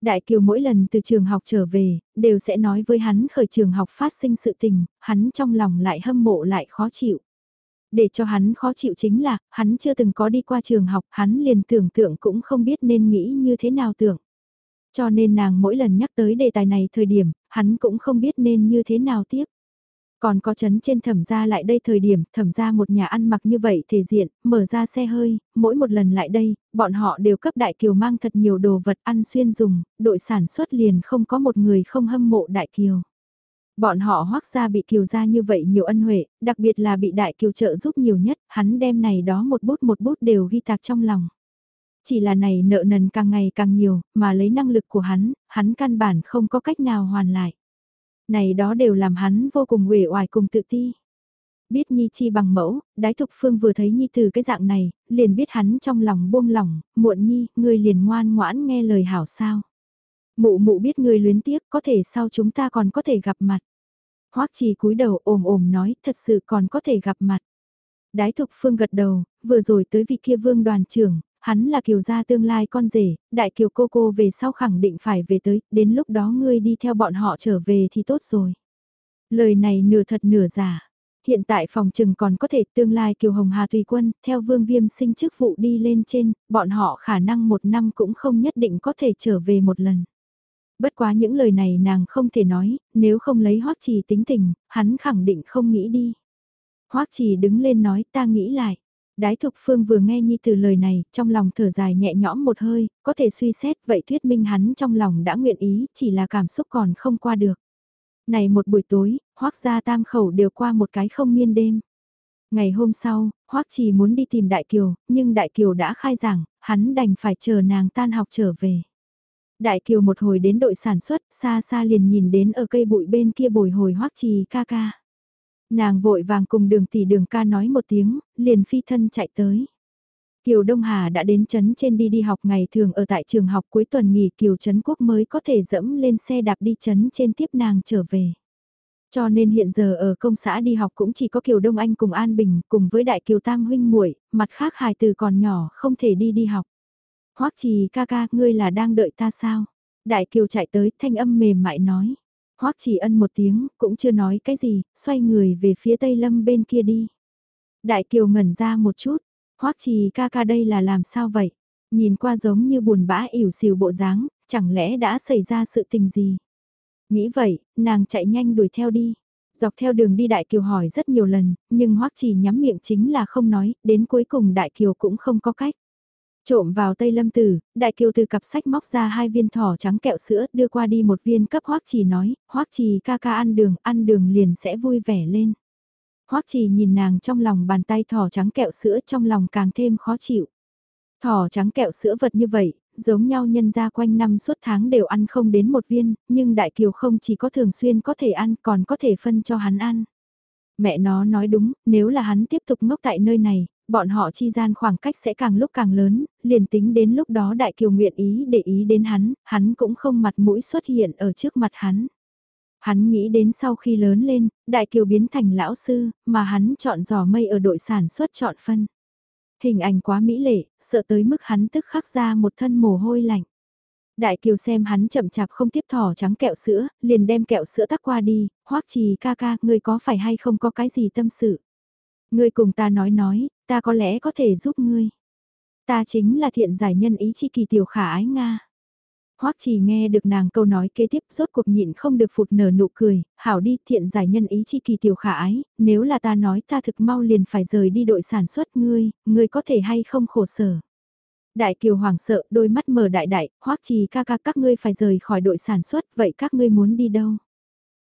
Đại Kiều mỗi lần từ trường học trở về, đều sẽ nói với hắn khởi trường học phát sinh sự tình, hắn trong lòng lại hâm mộ lại khó chịu. Để cho hắn khó chịu chính là, hắn chưa từng có đi qua trường học, hắn liền tưởng tượng cũng không biết nên nghĩ như thế nào tưởng. Cho nên nàng mỗi lần nhắc tới đề tài này thời điểm, hắn cũng không biết nên như thế nào tiếp. Còn có chấn trên thẩm gia lại đây thời điểm, thẩm gia một nhà ăn mặc như vậy thể diện, mở ra xe hơi, mỗi một lần lại đây, bọn họ đều cấp đại kiều mang thật nhiều đồ vật ăn xuyên dùng, đội sản xuất liền không có một người không hâm mộ đại kiều. Bọn họ hoác ra bị kiều ra như vậy nhiều ân huệ, đặc biệt là bị đại kiều trợ giúp nhiều nhất, hắn đem này đó một bút một bút đều ghi tạc trong lòng. Chỉ là này nợ nần càng ngày càng nhiều, mà lấy năng lực của hắn, hắn căn bản không có cách nào hoàn lại. Này đó đều làm hắn vô cùng uể oải cùng tự ti. Biết Nhi Chi bằng mẫu, đái thục phương vừa thấy Nhi từ cái dạng này, liền biết hắn trong lòng buông lỏng, muộn Nhi, ngươi liền ngoan ngoãn nghe lời hảo sao. Mụ mụ biết ngươi luyến tiếc, có thể sau chúng ta còn có thể gặp mặt. Hoắc trì cúi đầu ồm ồm nói, thật sự còn có thể gặp mặt. Đái thục phương gật đầu, vừa rồi tới vị kia vương đoàn trưởng, hắn là kiều gia tương lai con rể, đại kiều cô cô về sau khẳng định phải về tới, đến lúc đó ngươi đi theo bọn họ trở về thì tốt rồi. Lời này nửa thật nửa giả. Hiện tại phòng trừng còn có thể tương lai kiều hồng hà tùy quân, theo vương viêm sinh chức vụ đi lên trên, bọn họ khả năng một năm cũng không nhất định có thể trở về một lần. Bất quá những lời này nàng không thể nói, nếu không lấy hoắc trì tính tình, hắn khẳng định không nghĩ đi. hoắc trì đứng lên nói ta nghĩ lại. Đái Thục Phương vừa nghe Nhi từ lời này, trong lòng thở dài nhẹ nhõm một hơi, có thể suy xét vậy thuyết minh hắn trong lòng đã nguyện ý, chỉ là cảm xúc còn không qua được. Này một buổi tối, hoác gia tam khẩu đều qua một cái không miên đêm. Ngày hôm sau, hoác chỉ muốn đi tìm Đại Kiều, nhưng Đại Kiều đã khai giảng, hắn đành phải chờ nàng tan học trở về. Đại Kiều một hồi đến đội sản xuất, xa xa liền nhìn đến ở cây bụi bên kia bồi hồi hoác trì ca ca. Nàng vội vàng cùng đường tỷ đường ca nói một tiếng, liền phi thân chạy tới. Kiều Đông Hà đã đến chấn trên đi đi học ngày thường ở tại trường học cuối tuần nghỉ Kiều Trấn Quốc mới có thể dẫm lên xe đạp đi chấn trên tiếp nàng trở về. Cho nên hiện giờ ở công xã đi học cũng chỉ có Kiều Đông Anh cùng An Bình cùng với Đại Kiều Tam huynh muội mặt khác hài từ còn nhỏ không thể đi đi học. Hoắc trì ca ca, ngươi là đang đợi ta sao? Đại Kiều chạy tới thanh âm mềm mại nói. Hoắc chỉ ân một tiếng, cũng chưa nói cái gì, xoay người về phía Tây Lâm bên kia đi. Đại Kiều ngẩn ra một chút, Hoắc trì ca ca đây là làm sao vậy? Nhìn qua giống như buồn bã ỉu xìu bộ dáng, chẳng lẽ đã xảy ra sự tình gì? Nghĩ vậy, nàng chạy nhanh đuổi theo đi. Dọc theo đường đi Đại Kiều hỏi rất nhiều lần, nhưng Hoắc trì nhắm miệng chính là không nói, đến cuối cùng Đại Kiều cũng không có cách. Trộm vào Tây Lâm Tử, Đại Kiều từ cặp sách móc ra hai viên thỏ trắng kẹo sữa đưa qua đi một viên cấp Hoắc Trì nói, Hoắc Trì ca ca ăn đường, ăn đường liền sẽ vui vẻ lên. Hoắc Trì nhìn nàng trong lòng bàn tay thỏ trắng kẹo sữa trong lòng càng thêm khó chịu. Thỏ trắng kẹo sữa vật như vậy, giống nhau nhân ra quanh năm suốt tháng đều ăn không đến một viên, nhưng Đại Kiều không chỉ có thường xuyên có thể ăn còn có thể phân cho hắn ăn. Mẹ nó nói đúng, nếu là hắn tiếp tục ngốc tại nơi này, bọn họ chi gian khoảng cách sẽ càng lúc càng lớn, liền tính đến lúc đó Đại Kiều nguyện ý để ý đến hắn, hắn cũng không mặt mũi xuất hiện ở trước mặt hắn. Hắn nghĩ đến sau khi lớn lên, Đại Kiều biến thành lão sư, mà hắn chọn giò mây ở đội sản xuất chọn phân. Hình ảnh quá mỹ lệ, sợ tới mức hắn tức khắc ra một thân mồ hôi lạnh. Đại Kiều xem hắn chậm chạp không tiếp thỏ trắng kẹo sữa, liền đem kẹo sữa tắc qua đi, hoắc trì ca ca, ngươi có phải hay không có cái gì tâm sự. Ngươi cùng ta nói nói, ta có lẽ có thể giúp ngươi. Ta chính là thiện giải nhân ý chi kỳ tiểu khả ái Nga. Hoắc chỉ nghe được nàng câu nói kế tiếp rốt cuộc nhịn không được phụt nở nụ cười, hảo đi thiện giải nhân ý chi kỳ tiểu khả ái, nếu là ta nói ta thực mau liền phải rời đi đội sản xuất ngươi, ngươi có thể hay không khổ sở. Đại kiều hoàng sợ, đôi mắt mở đại đại, hoắc trì ca ca các ngươi phải rời khỏi đội sản xuất, vậy các ngươi muốn đi đâu?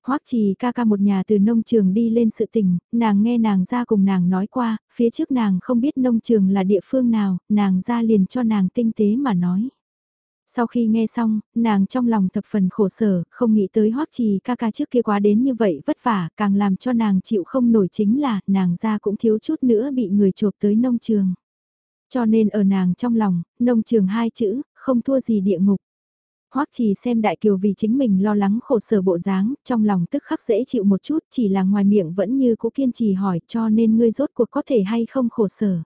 Hoắc trì ca ca một nhà từ nông trường đi lên sự tình, nàng nghe nàng ra cùng nàng nói qua, phía trước nàng không biết nông trường là địa phương nào, nàng ra liền cho nàng tinh tế mà nói. Sau khi nghe xong, nàng trong lòng thập phần khổ sở, không nghĩ tới hoắc trì ca ca trước kia quá đến như vậy vất vả, càng làm cho nàng chịu không nổi chính là nàng ra cũng thiếu chút nữa bị người chộp tới nông trường. Cho nên ở nàng trong lòng, nông trường hai chữ, không thua gì địa ngục. Hoắc Trì xem Đại Kiều vì chính mình lo lắng khổ sở bộ dáng, trong lòng tức khắc dễ chịu một chút, chỉ là ngoài miệng vẫn như cũ kiên trì hỏi cho nên ngươi rốt cuộc có thể hay không khổ sở.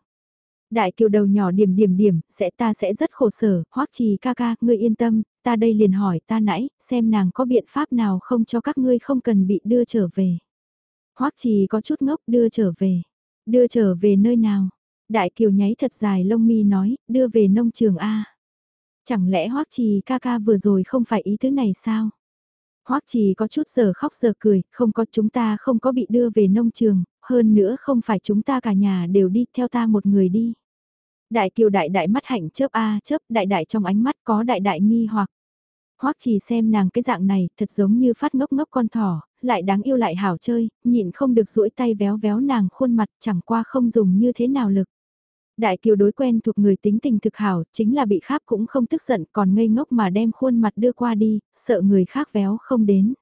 Đại Kiều đầu nhỏ điểm điểm điểm, sẽ ta sẽ rất khổ sở, Hoắc Trì ca ca, ngươi yên tâm, ta đây liền hỏi ta nãy, xem nàng có biện pháp nào không cho các ngươi không cần bị đưa trở về. Hoắc Trì có chút ngốc đưa trở về. Đưa trở về nơi nào? Đại Kiều nháy thật dài lông mi nói, đưa về nông trường A. Chẳng lẽ hoắc trì ca ca vừa rồi không phải ý thứ này sao? Hoắc Trì có chút giờ khóc giờ cười, không có chúng ta không có bị đưa về nông trường, hơn nữa không phải chúng ta cả nhà đều đi theo ta một người đi. Đại kiều đại đại mắt hạnh chớp a chớp đại đại trong ánh mắt có đại đại nghi hoặc. Hoắc Trì xem nàng cái dạng này, thật giống như phát ngốc ngốc con thỏ, lại đáng yêu lại hảo chơi, nhịn không được duỗi tay véo véo nàng khuôn mặt chẳng qua không dùng như thế nào lực. Đại kiều đối quen thuộc người tính tình thực hảo, chính là bị khác cũng không tức giận còn ngây ngốc mà đem khuôn mặt đưa qua đi, sợ người khác véo không đến.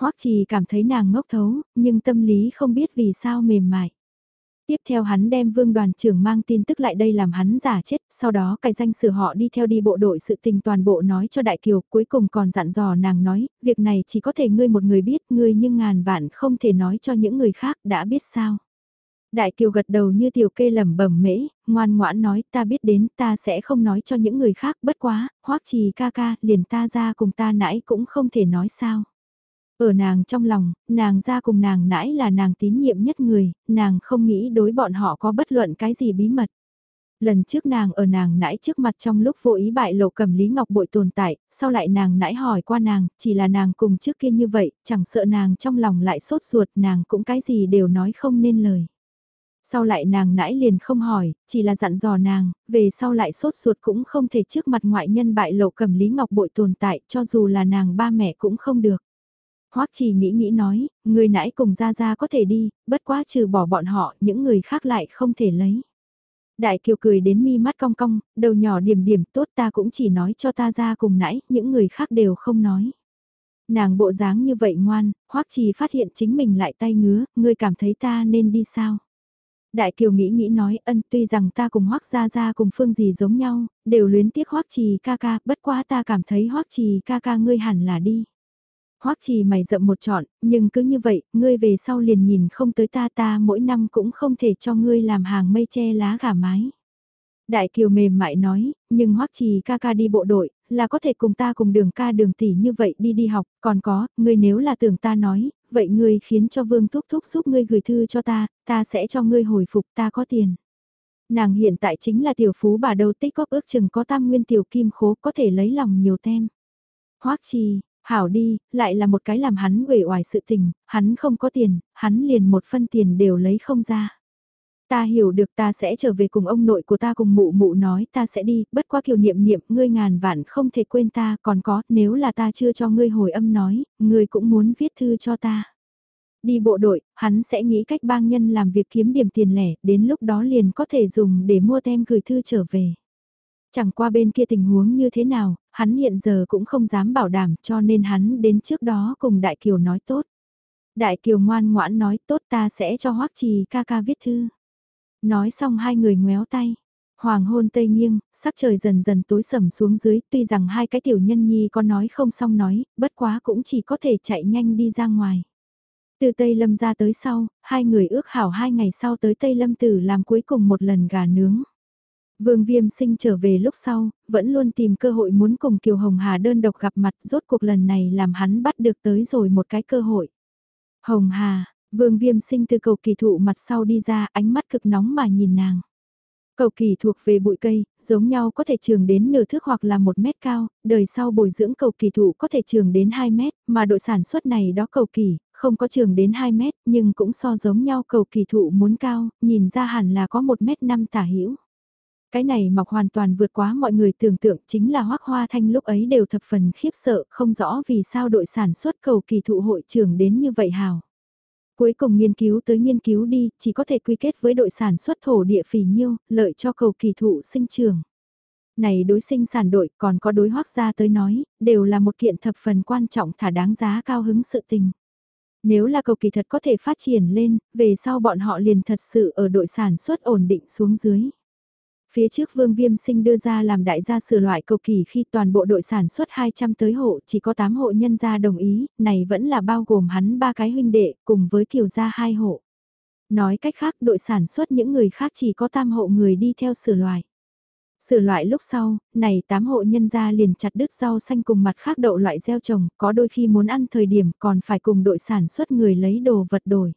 Hoắc Trì cảm thấy nàng ngốc thấu, nhưng tâm lý không biết vì sao mềm mại. Tiếp theo hắn đem vương đoàn trưởng mang tin tức lại đây làm hắn giả chết, sau đó cài danh sửa họ đi theo đi bộ đội sự tình toàn bộ nói cho Đại Kiều, cuối cùng còn dặn dò nàng nói, việc này chỉ có thể ngươi một người biết, ngươi nhưng ngàn vạn không thể nói cho những người khác, đã biết sao. Đại Kiều gật đầu như tiểu kê lẩm bẩm mễ, ngoan ngoãn nói ta biết đến ta sẽ không nói cho những người khác bất quá, hoắc trì ca ca liền ta ra cùng ta nãy cũng không thể nói sao. Ở nàng trong lòng, nàng ra cùng nàng nãy là nàng tín nhiệm nhất người, nàng không nghĩ đối bọn họ có bất luận cái gì bí mật. Lần trước nàng ở nàng nãy trước mặt trong lúc vô ý bại lộ cầm Lý Ngọc bội tồn tại, sau lại nàng nãy hỏi qua nàng, chỉ là nàng cùng trước kia như vậy, chẳng sợ nàng trong lòng lại sốt ruột nàng cũng cái gì đều nói không nên lời. Sau lại nàng nãi liền không hỏi, chỉ là dặn dò nàng, về sau lại sốt ruột cũng không thể trước mặt ngoại nhân bại lộ cầm Lý Ngọc bội tồn tại cho dù là nàng ba mẹ cũng không được. Hoắc chỉ nghĩ nghĩ nói, người nãi cùng ra ra có thể đi, bất quá trừ bỏ bọn họ, những người khác lại không thể lấy. Đại kiều cười đến mi mắt cong cong, đầu nhỏ điểm điểm tốt ta cũng chỉ nói cho ta ra cùng nãy, những người khác đều không nói. Nàng bộ dáng như vậy ngoan, Hoắc Trì phát hiện chính mình lại tay ngứa, ngươi cảm thấy ta nên đi sao? Đại Kiều nghĩ nghĩ nói ân tuy rằng ta cùng Hoắc Gia Gia cùng phương gì giống nhau, đều luyến tiếc Hoắc Trì ca ca, bất quá ta cảm thấy Hoắc Trì ca ca ngươi hẳn là đi. Hoắc Trì mày rậm một trọn, nhưng cứ như vậy, ngươi về sau liền nhìn không tới ta ta mỗi năm cũng không thể cho ngươi làm hàng mây che lá gà mái. Đại Kiều mềm mại nói, nhưng Hoắc Trì ca ca đi bộ đội, là có thể cùng ta cùng đường ca đường tỷ như vậy đi đi học, còn có, ngươi nếu là tưởng ta nói, vậy ngươi khiến cho Vương Thúc Thúc giúp ngươi gửi thư cho ta, ta sẽ cho ngươi hồi phục ta có tiền. Nàng hiện tại chính là tiểu phú bà đầu tích góp ước chừng có tam nguyên tiểu kim khố có thể lấy lòng nhiều tem. Hoắc Trì, hảo đi, lại là một cái làm hắn uể oải sự tình, hắn không có tiền, hắn liền một phân tiền đều lấy không ra. Ta hiểu được ta sẽ trở về cùng ông nội của ta cùng mụ mụ nói ta sẽ đi, bất quá kiều niệm niệm ngươi ngàn vạn không thể quên ta, còn có, nếu là ta chưa cho ngươi hồi âm nói, ngươi cũng muốn viết thư cho ta. Đi bộ đội, hắn sẽ nghĩ cách bang nhân làm việc kiếm điểm tiền lẻ, đến lúc đó liền có thể dùng để mua tem gửi thư trở về. Chẳng qua bên kia tình huống như thế nào, hắn hiện giờ cũng không dám bảo đảm cho nên hắn đến trước đó cùng Đại Kiều nói tốt. Đại Kiều ngoan ngoãn nói tốt ta sẽ cho Hoắc Trì ca ca viết thư. Nói xong hai người ngoéo tay. Hoàng hôn tây nghiêng, sắc trời dần dần tối sầm xuống dưới, tuy rằng hai cái tiểu nhân nhi có nói không xong nói, bất quá cũng chỉ có thể chạy nhanh đi ra ngoài. Từ Tây Lâm ra tới sau, hai người ước hảo hai ngày sau tới Tây Lâm Tử làm cuối cùng một lần gà nướng. Vương Viêm sinh trở về lúc sau, vẫn luôn tìm cơ hội muốn cùng Kiều Hồng Hà đơn độc gặp mặt rốt cuộc lần này làm hắn bắt được tới rồi một cái cơ hội. Hồng Hà, Vương Viêm sinh từ cầu kỳ thụ mặt sau đi ra ánh mắt cực nóng mà nhìn nàng. Cầu kỳ thuộc về bụi cây, giống nhau có thể trường đến nửa thước hoặc là một mét cao, đời sau bồi dưỡng cầu kỳ thụ có thể trường đến 2 mét, mà đội sản xuất này đó cầu kỳ, không có trường đến 2 mét, nhưng cũng so giống nhau cầu kỳ thụ muốn cao, nhìn ra hẳn là có 1 mét 5 tả hữu cái này mọc hoàn toàn vượt quá mọi người tưởng tượng chính là hoác hoa thanh lúc ấy đều thập phần khiếp sợ không rõ vì sao đội sản xuất cầu kỳ thụ hội trường đến như vậy hào. Cuối cùng nghiên cứu tới nghiên cứu đi, chỉ có thể quy kết với đội sản xuất thổ địa phì nhiêu, lợi cho cầu kỳ thụ sinh trường. Này đối sinh sản đội còn có đối hoác gia tới nói, đều là một kiện thập phần quan trọng thả đáng giá cao hứng sự tình. Nếu là cầu kỳ thật có thể phát triển lên, về sau bọn họ liền thật sự ở đội sản xuất ổn định xuống dưới. Phía trước Vương Viêm Sinh đưa ra làm đại gia sửa loại cầu kỳ khi toàn bộ đội sản xuất 200 tới hộ chỉ có 8 hộ nhân gia đồng ý, này vẫn là bao gồm hắn ba cái huynh đệ cùng với kiều gia hai hộ. Nói cách khác đội sản xuất những người khác chỉ có tam hộ người đi theo sửa loại. Sửa loại lúc sau, này tám hộ nhân gia liền chặt đứt rau xanh cùng mặt khác đậu loại gieo trồng, có đôi khi muốn ăn thời điểm còn phải cùng đội sản xuất người lấy đồ vật đổi.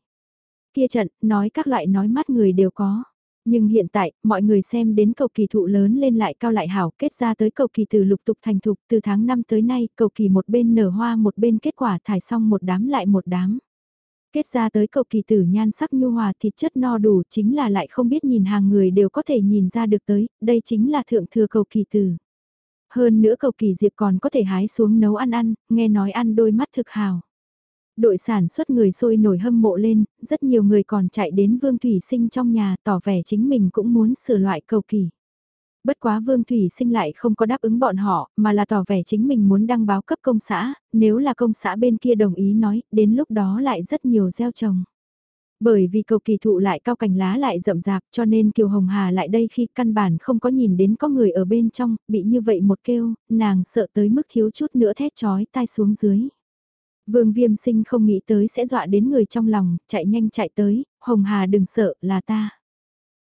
Kia trận, nói các loại nói mắt người đều có. Nhưng hiện tại, mọi người xem đến cầu kỳ thụ lớn lên lại cao lại hảo, kết ra tới cầu kỳ từ lục tục thành thục, từ tháng 5 tới nay, cầu kỳ một bên nở hoa một bên kết quả thải xong một đám lại một đám. Kết ra tới cầu kỳ tử nhan sắc nhu hòa thịt chất no đủ chính là lại không biết nhìn hàng người đều có thể nhìn ra được tới, đây chính là thượng thừa cầu kỳ tử. Hơn nữa cầu kỳ diệp còn có thể hái xuống nấu ăn ăn, nghe nói ăn đôi mắt thực hào. Đội sản xuất người sôi nổi hâm mộ lên, rất nhiều người còn chạy đến Vương Thủy Sinh trong nhà tỏ vẻ chính mình cũng muốn sửa loại cầu kỳ. Bất quá Vương Thủy Sinh lại không có đáp ứng bọn họ, mà là tỏ vẻ chính mình muốn đăng báo cấp công xã, nếu là công xã bên kia đồng ý nói, đến lúc đó lại rất nhiều gieo trồng. Bởi vì cầu kỳ thụ lại cao cành lá lại rậm rạp cho nên Kiều Hồng Hà lại đây khi căn bản không có nhìn đến có người ở bên trong, bị như vậy một kêu, nàng sợ tới mức thiếu chút nữa thét chói tai xuống dưới. Vương Viêm Sinh không nghĩ tới sẽ dọa đến người trong lòng, chạy nhanh chạy tới, Hồng Hà đừng sợ, là ta.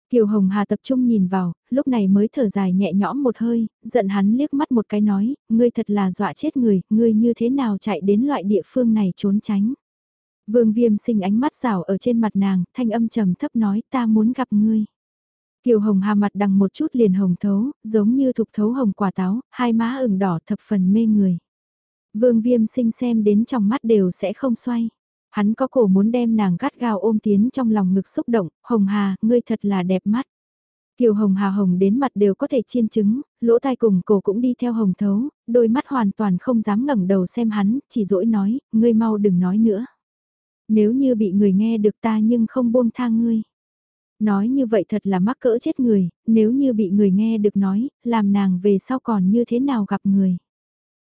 Kiều Hồng Hà tập trung nhìn vào, lúc này mới thở dài nhẹ nhõm một hơi, giận hắn liếc mắt một cái nói, ngươi thật là dọa chết người, ngươi như thế nào chạy đến loại địa phương này trốn tránh. Vương Viêm sinh ánh mắt rảo ở trên mặt nàng, thanh âm trầm thấp nói ta muốn gặp ngươi. Kiều Hồng Hà mặt đằng một chút liền hồng thấu, giống như thục thấu hồng quả táo, hai má ửng đỏ thập phần mê người. Vương Viêm sinh xem đến trong mắt đều sẽ không xoay. Hắn có cổ muốn đem nàng gắt gao ôm tiến trong lòng ngực xúc động, Hồng Hà, ngươi thật là đẹp mắt. Kiều Hồng Hà Hồng đến mặt đều có thể chiên trứng, lỗ tai cùng cổ cũng đi theo Hồng thấu, đôi mắt hoàn toàn không dám ngẩng đầu xem hắn, chỉ dỗi nói, ngươi mau đừng nói nữa. Nếu như bị người nghe được ta nhưng không buông tha ngươi. Nói như vậy thật là mắc cỡ chết người, nếu như bị người nghe được nói, làm nàng về sau còn như thế nào gặp người.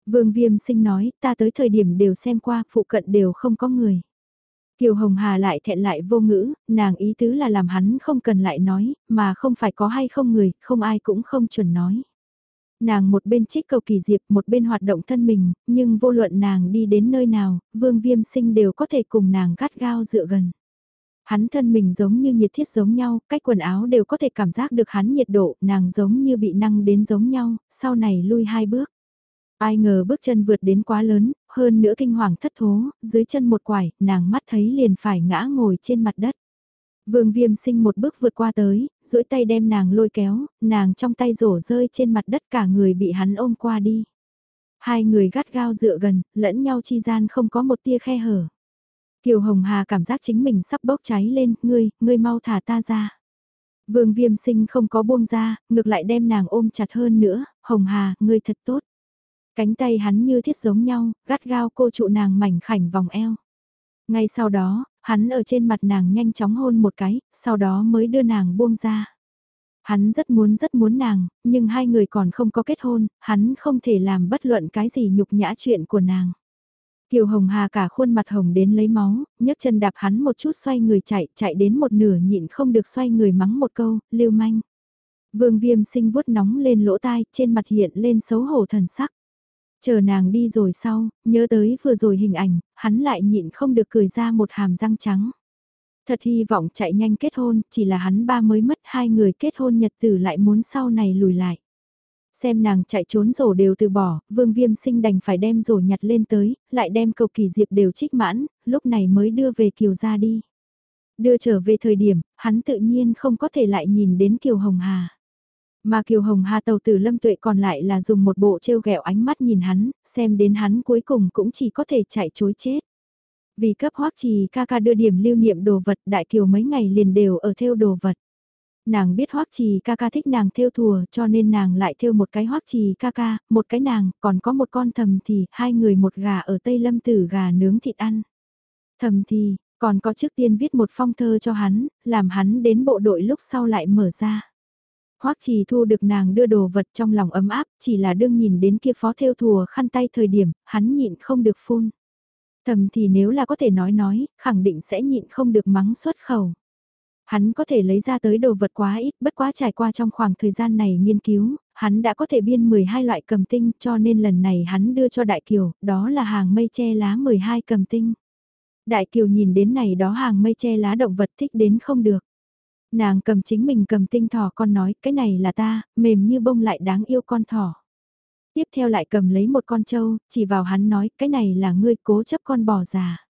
Vương Viêm sinh nói, ta tới thời điểm đều xem qua, phụ cận đều không có người. Kiều Hồng Hà lại thẹn lại vô ngữ, nàng ý tứ là làm hắn không cần lại nói, mà không phải có hay không người, không ai cũng không chuẩn nói. Nàng một bên trích cầu kỳ diệp, một bên hoạt động thân mình, nhưng vô luận nàng đi đến nơi nào, vương viêm sinh đều có thể cùng nàng gắt gao dựa gần. Hắn thân mình giống như nhiệt thiết giống nhau, cách quần áo đều có thể cảm giác được hắn nhiệt độ, nàng giống như bị năng đến giống nhau, sau này lui hai bước. Ai ngờ bước chân vượt đến quá lớn, hơn nữa kinh hoàng thất thố, dưới chân một quải, nàng mắt thấy liền phải ngã ngồi trên mặt đất. Vương viêm sinh một bước vượt qua tới, duỗi tay đem nàng lôi kéo, nàng trong tay rổ rơi trên mặt đất cả người bị hắn ôm qua đi. Hai người gắt gao dựa gần, lẫn nhau chi gian không có một tia khe hở. Kiều Hồng Hà cảm giác chính mình sắp bốc cháy lên, ngươi, ngươi mau thả ta ra. Vương viêm sinh không có buông ra, ngược lại đem nàng ôm chặt hơn nữa, Hồng Hà, ngươi thật tốt. Cánh tay hắn như thiết giống nhau, gắt gao cô trụ nàng mảnh khảnh vòng eo. Ngay sau đó, hắn ở trên mặt nàng nhanh chóng hôn một cái, sau đó mới đưa nàng buông ra. Hắn rất muốn rất muốn nàng, nhưng hai người còn không có kết hôn, hắn không thể làm bất luận cái gì nhục nhã chuyện của nàng. Kiều Hồng Hà cả khuôn mặt hồng đến lấy máu, nhấc chân đạp hắn một chút xoay người chạy, chạy đến một nửa nhịn không được xoay người mắng một câu, lưu manh. Vương viêm sinh vuốt nóng lên lỗ tai, trên mặt hiện lên xấu hổ thần sắc. Chờ nàng đi rồi sau, nhớ tới vừa rồi hình ảnh, hắn lại nhịn không được cười ra một hàm răng trắng. Thật hy vọng chạy nhanh kết hôn, chỉ là hắn ba mới mất hai người kết hôn nhật tử lại muốn sau này lùi lại. Xem nàng chạy trốn rổ đều từ bỏ, vương viêm sinh đành phải đem rổ nhặt lên tới, lại đem cầu kỳ diệp đều trích mãn, lúc này mới đưa về Kiều ra đi. Đưa trở về thời điểm, hắn tự nhiên không có thể lại nhìn đến Kiều Hồng Hà. Mà Kiều Hồng Hà tàu tử lâm tuệ còn lại là dùng một bộ trêu ghẹo ánh mắt nhìn hắn, xem đến hắn cuối cùng cũng chỉ có thể chạy chối chết. Vì cấp hoắc trì ca ca đưa điểm lưu niệm đồ vật đại kiều mấy ngày liền đều ở theo đồ vật. Nàng biết hoắc trì ca ca thích nàng theo thùa cho nên nàng lại theo một cái hoắc trì ca ca, một cái nàng, còn có một con thầm thì hai người một gà ở Tây Lâm tử gà nướng thịt ăn. Thầm thì, còn có trước tiên viết một phong thơ cho hắn, làm hắn đến bộ đội lúc sau lại mở ra. Hoắc Trì thu được nàng đưa đồ vật trong lòng ấm áp, chỉ là đương nhìn đến kia phó theo thùa khăn tay thời điểm, hắn nhịn không được phun. Thầm thì nếu là có thể nói nói, khẳng định sẽ nhịn không được mắng xuất khẩu. Hắn có thể lấy ra tới đồ vật quá ít, bất quá trải qua trong khoảng thời gian này nghiên cứu, hắn đã có thể biên 12 loại cầm tinh cho nên lần này hắn đưa cho Đại Kiều, đó là hàng mây che lá 12 cầm tinh. Đại Kiều nhìn đến này đó hàng mây che lá động vật thích đến không được. Nàng cầm chính mình cầm tinh thỏ con nói, cái này là ta, mềm như bông lại đáng yêu con thỏ. Tiếp theo lại cầm lấy một con trâu, chỉ vào hắn nói, cái này là ngươi cố chấp con bò già.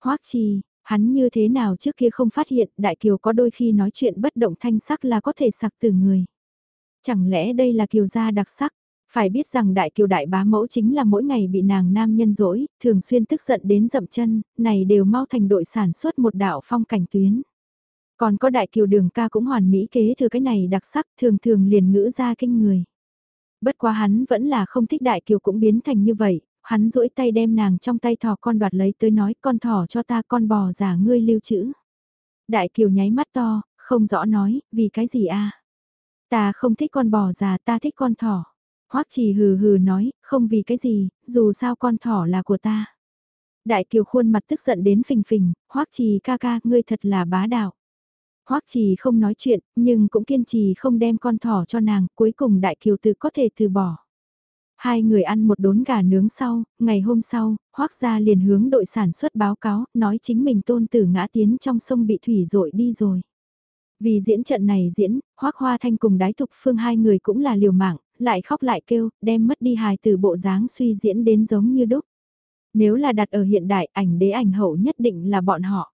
Hoắc chi, Hắn như thế nào trước kia không phát hiện Đại Kiều có đôi khi nói chuyện bất động thanh sắc là có thể sặc từ người. Chẳng lẽ đây là Kiều gia đặc sắc? Phải biết rằng Đại Kiều Đại Bá Mẫu chính là mỗi ngày bị nàng nam nhân dỗi, thường xuyên tức giận đến dậm chân, này đều mau thành đội sản xuất một đạo phong cảnh tuyến. Còn có Đại Kiều Đường ca cũng hoàn mỹ kế thừa cái này đặc sắc thường thường liền ngữ ra kinh người. Bất quá hắn vẫn là không thích Đại Kiều cũng biến thành như vậy, hắn duỗi tay đem nàng trong tay thỏ con đoạt lấy tới nói con thỏ cho ta con bò giả ngươi lưu trữ. Đại Kiều nháy mắt to, không rõ nói, vì cái gì a? Ta không thích con bò già ta thích con thỏ. Hoắc trì hừ hừ nói, không vì cái gì, dù sao con thỏ là của ta. Đại kiều khuôn mặt tức giận đến phình phình, Hoắc trì ca ca, ngươi thật là bá đạo. Hoắc trì không nói chuyện, nhưng cũng kiên trì không đem con thỏ cho nàng, cuối cùng đại kiều tử có thể từ bỏ. Hai người ăn một đốn gà nướng sau, ngày hôm sau, Hoắc gia liền hướng đội sản xuất báo cáo, nói chính mình tôn tử ngã tiến trong sông bị thủy dội đi rồi. Vì diễn trận này diễn, Hoắc Hoa Thanh cùng Đái Thục Phương hai người cũng là liều mạng, lại khóc lại kêu, đem mất đi hài từ bộ dáng suy diễn đến giống như đúc. Nếu là đặt ở hiện đại, ảnh đế ảnh hậu nhất định là bọn họ.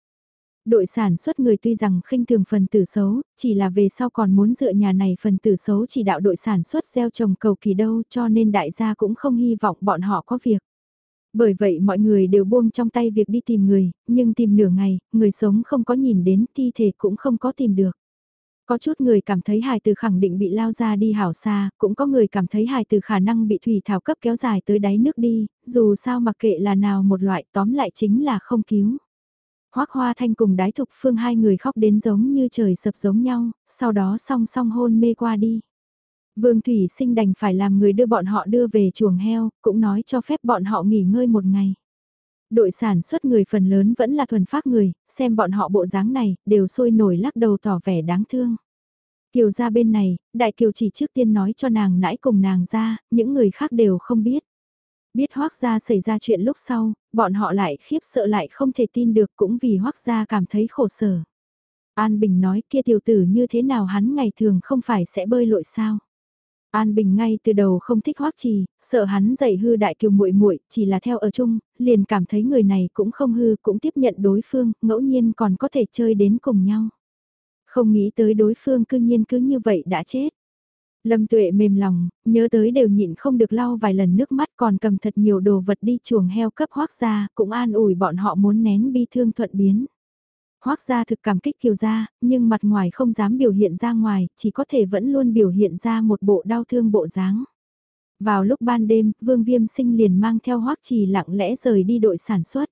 Đội sản xuất người tuy rằng khinh thường phần tử xấu, chỉ là về sau còn muốn dựa nhà này phần tử xấu chỉ đạo đội sản xuất gieo trồng cầu kỳ đâu cho nên đại gia cũng không hy vọng bọn họ có việc. Bởi vậy mọi người đều buông trong tay việc đi tìm người, nhưng tìm nửa ngày, người sống không có nhìn đến, thi thể cũng không có tìm được. Có chút người cảm thấy hài từ khẳng định bị lao ra đi hảo xa, cũng có người cảm thấy hài từ khả năng bị thủy thảo cấp kéo dài tới đáy nước đi, dù sao mặc kệ là nào một loại tóm lại chính là không cứu. Hoác Hoa Thanh cùng đái thục phương hai người khóc đến giống như trời sập giống nhau, sau đó song song hôn mê qua đi. Vương Thủy Sinh đành phải làm người đưa bọn họ đưa về chuồng heo, cũng nói cho phép bọn họ nghỉ ngơi một ngày. Đội sản xuất người phần lớn vẫn là thuần phát người, xem bọn họ bộ dáng này, đều sôi nổi lắc đầu tỏ vẻ đáng thương. Kiều ra bên này, Đại Kiều chỉ trước tiên nói cho nàng nãy cùng nàng ra, những người khác đều không biết. Biết hoác gia xảy ra chuyện lúc sau, bọn họ lại khiếp sợ lại không thể tin được cũng vì hoác gia cảm thấy khổ sở. An Bình nói kia tiểu tử như thế nào hắn ngày thường không phải sẽ bơi lội sao. An Bình ngay từ đầu không thích Hoắc Trì, sợ hắn dạy hư đại kiều muội muội, chỉ là theo ở chung, liền cảm thấy người này cũng không hư, cũng tiếp nhận đối phương, ngẫu nhiên còn có thể chơi đến cùng nhau. Không nghĩ tới đối phương cư nhiên cứ như vậy đã chết. Lâm Tuệ mềm lòng, nhớ tới đều nhịn không được lau vài lần nước mắt còn cầm thật nhiều đồ vật đi chuồng heo cấp Hoắc gia, cũng an ủi bọn họ muốn nén bi thương thuận biến. Hoác gia thực cảm kích kiều gia, nhưng mặt ngoài không dám biểu hiện ra ngoài, chỉ có thể vẫn luôn biểu hiện ra một bộ đau thương bộ dáng. Vào lúc ban đêm, Vương Viêm Sinh liền mang theo Hoác Trì lặng lẽ rời đi đội sản xuất.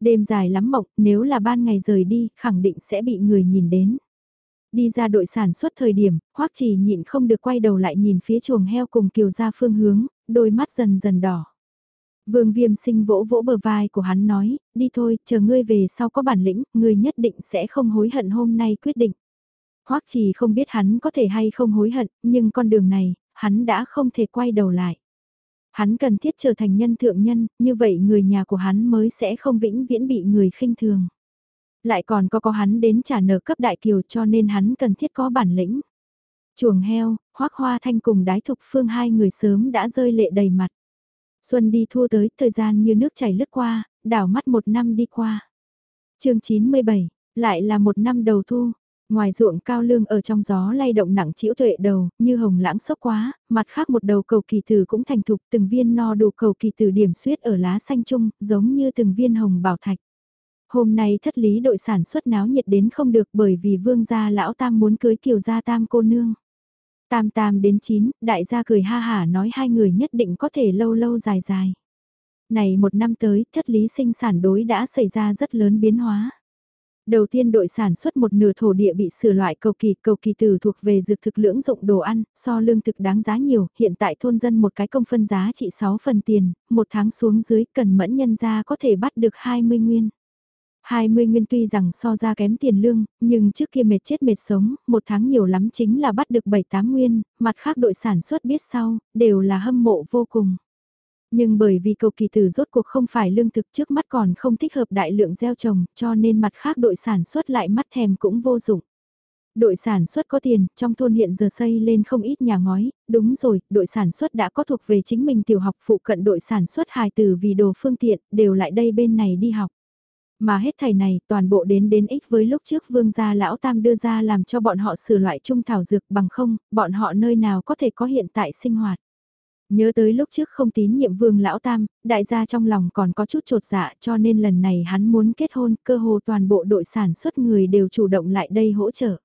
Đêm dài lắm mộng, nếu là ban ngày rời đi, khẳng định sẽ bị người nhìn đến. Đi ra đội sản xuất thời điểm, Hoắc Trì nhịn không được quay đầu lại nhìn phía chuồng heo cùng Kiều gia phương hướng, đôi mắt dần dần đỏ. Vương viêm sinh vỗ vỗ bờ vai của hắn nói, đi thôi, chờ ngươi về sau có bản lĩnh, ngươi nhất định sẽ không hối hận hôm nay quyết định. Hoắc chỉ không biết hắn có thể hay không hối hận, nhưng con đường này, hắn đã không thể quay đầu lại. Hắn cần thiết trở thành nhân thượng nhân, như vậy người nhà của hắn mới sẽ không vĩnh viễn bị người khinh thường. Lại còn có có hắn đến trả nợ cấp đại kiều cho nên hắn cần thiết có bản lĩnh. Chuồng heo, hoắc hoa thanh cùng đái thục phương hai người sớm đã rơi lệ đầy mặt. Xuân đi thua tới, thời gian như nước chảy lướt qua, đảo mắt một năm đi qua. chương 97, lại là một năm đầu thu. Ngoài ruộng cao lương ở trong gió lay động nặng chĩu tuệ đầu, như hồng lãng sốc quá, mặt khác một đầu cầu kỳ tử cũng thành thục từng viên no đủ cầu kỳ tử điểm suyết ở lá xanh chung giống như từng viên hồng bảo thạch. Hôm nay thất lý đội sản xuất náo nhiệt đến không được bởi vì vương gia lão tam muốn cưới kiều gia tam cô nương. Tam tam đến chín, đại gia cười ha hả nói hai người nhất định có thể lâu lâu dài dài. Này một năm tới, thất lý sinh sản đối đã xảy ra rất lớn biến hóa. Đầu tiên đội sản xuất một nửa thổ địa bị sửa loại cầu kỳ, cầu kỳ từ thuộc về dược thực lưỡng dụng đồ ăn, so lương thực đáng giá nhiều, hiện tại thôn dân một cái công phân giá trị 6 phần tiền, một tháng xuống dưới cần mẫn nhân ra có thể bắt được 20 nguyên. 20 nguyên tuy rằng so ra kém tiền lương, nhưng trước kia mệt chết mệt sống, một tháng nhiều lắm chính là bắt được 7-8 nguyên, mặt khác đội sản xuất biết sau, đều là hâm mộ vô cùng. Nhưng bởi vì cầu kỳ tử rốt cuộc không phải lương thực trước mắt còn không thích hợp đại lượng gieo trồng, cho nên mặt khác đội sản xuất lại mắt thèm cũng vô dụng. Đội sản xuất có tiền, trong thôn hiện giờ xây lên không ít nhà ngói, đúng rồi, đội sản xuất đã có thuộc về chính mình tiểu học phụ cận đội sản xuất hài tử vì đồ phương tiện, đều lại đây bên này đi học. Mà hết thầy này toàn bộ đến đến ích với lúc trước vương gia lão tam đưa ra làm cho bọn họ sửa loại trung thảo dược bằng không, bọn họ nơi nào có thể có hiện tại sinh hoạt. Nhớ tới lúc trước không tín nhiệm vương lão tam, đại gia trong lòng còn có chút trột dạ cho nên lần này hắn muốn kết hôn, cơ hồ toàn bộ đội sản xuất người đều chủ động lại đây hỗ trợ.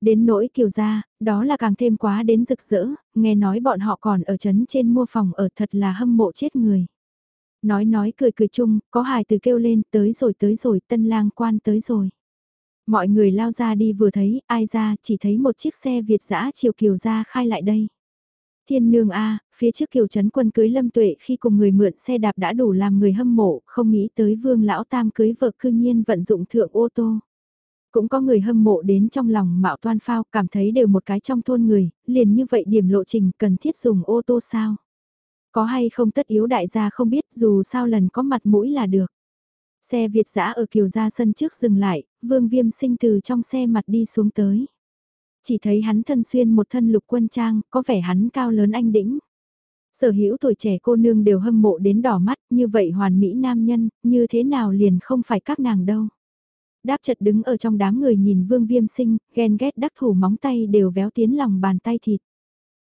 Đến nỗi kiều gia, đó là càng thêm quá đến rực rỡ, nghe nói bọn họ còn ở trấn trên mua phòng ở thật là hâm mộ chết người. Nói nói cười cười chung, có hài từ kêu lên tới rồi tới rồi tân lang quan tới rồi. Mọi người lao ra đi vừa thấy, ai ra chỉ thấy một chiếc xe Việt dã chiều kiều ra khai lại đây. Thiên nương A, phía trước kiều trấn quân cưới lâm tuệ khi cùng người mượn xe đạp đã đủ làm người hâm mộ, không nghĩ tới vương lão tam cưới vợ cư nhiên vận dụng thượng ô tô. Cũng có người hâm mộ đến trong lòng mạo toan phao cảm thấy đều một cái trong thôn người, liền như vậy điểm lộ trình cần thiết dùng ô tô sao. Có hay không tất yếu đại gia không biết dù sao lần có mặt mũi là được. Xe Việt giã ở kiều gia sân trước dừng lại, vương viêm sinh từ trong xe mặt đi xuống tới. Chỉ thấy hắn thân xuyên một thân lục quân trang, có vẻ hắn cao lớn anh đĩnh. Sở hữu tuổi trẻ cô nương đều hâm mộ đến đỏ mắt, như vậy hoàn mỹ nam nhân, như thế nào liền không phải các nàng đâu. Đáp chật đứng ở trong đám người nhìn vương viêm sinh, ghen ghét đắc thủ móng tay đều véo tiến lòng bàn tay thịt.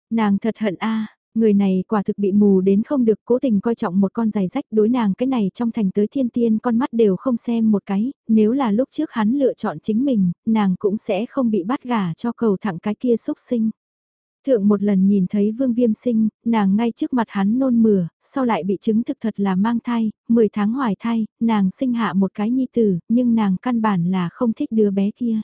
Nàng thật hận a Người này quả thực bị mù đến không được cố tình coi trọng một con giày rách đối nàng cái này trong thành tới thiên tiên con mắt đều không xem một cái, nếu là lúc trước hắn lựa chọn chính mình, nàng cũng sẽ không bị bắt gà cho cầu thẳng cái kia xúc sinh. Thượng một lần nhìn thấy vương viêm sinh, nàng ngay trước mặt hắn nôn mửa, sau lại bị chứng thực thật là mang thai, 10 tháng hoài thai, nàng sinh hạ một cái nhi tử, nhưng nàng căn bản là không thích đứa bé kia.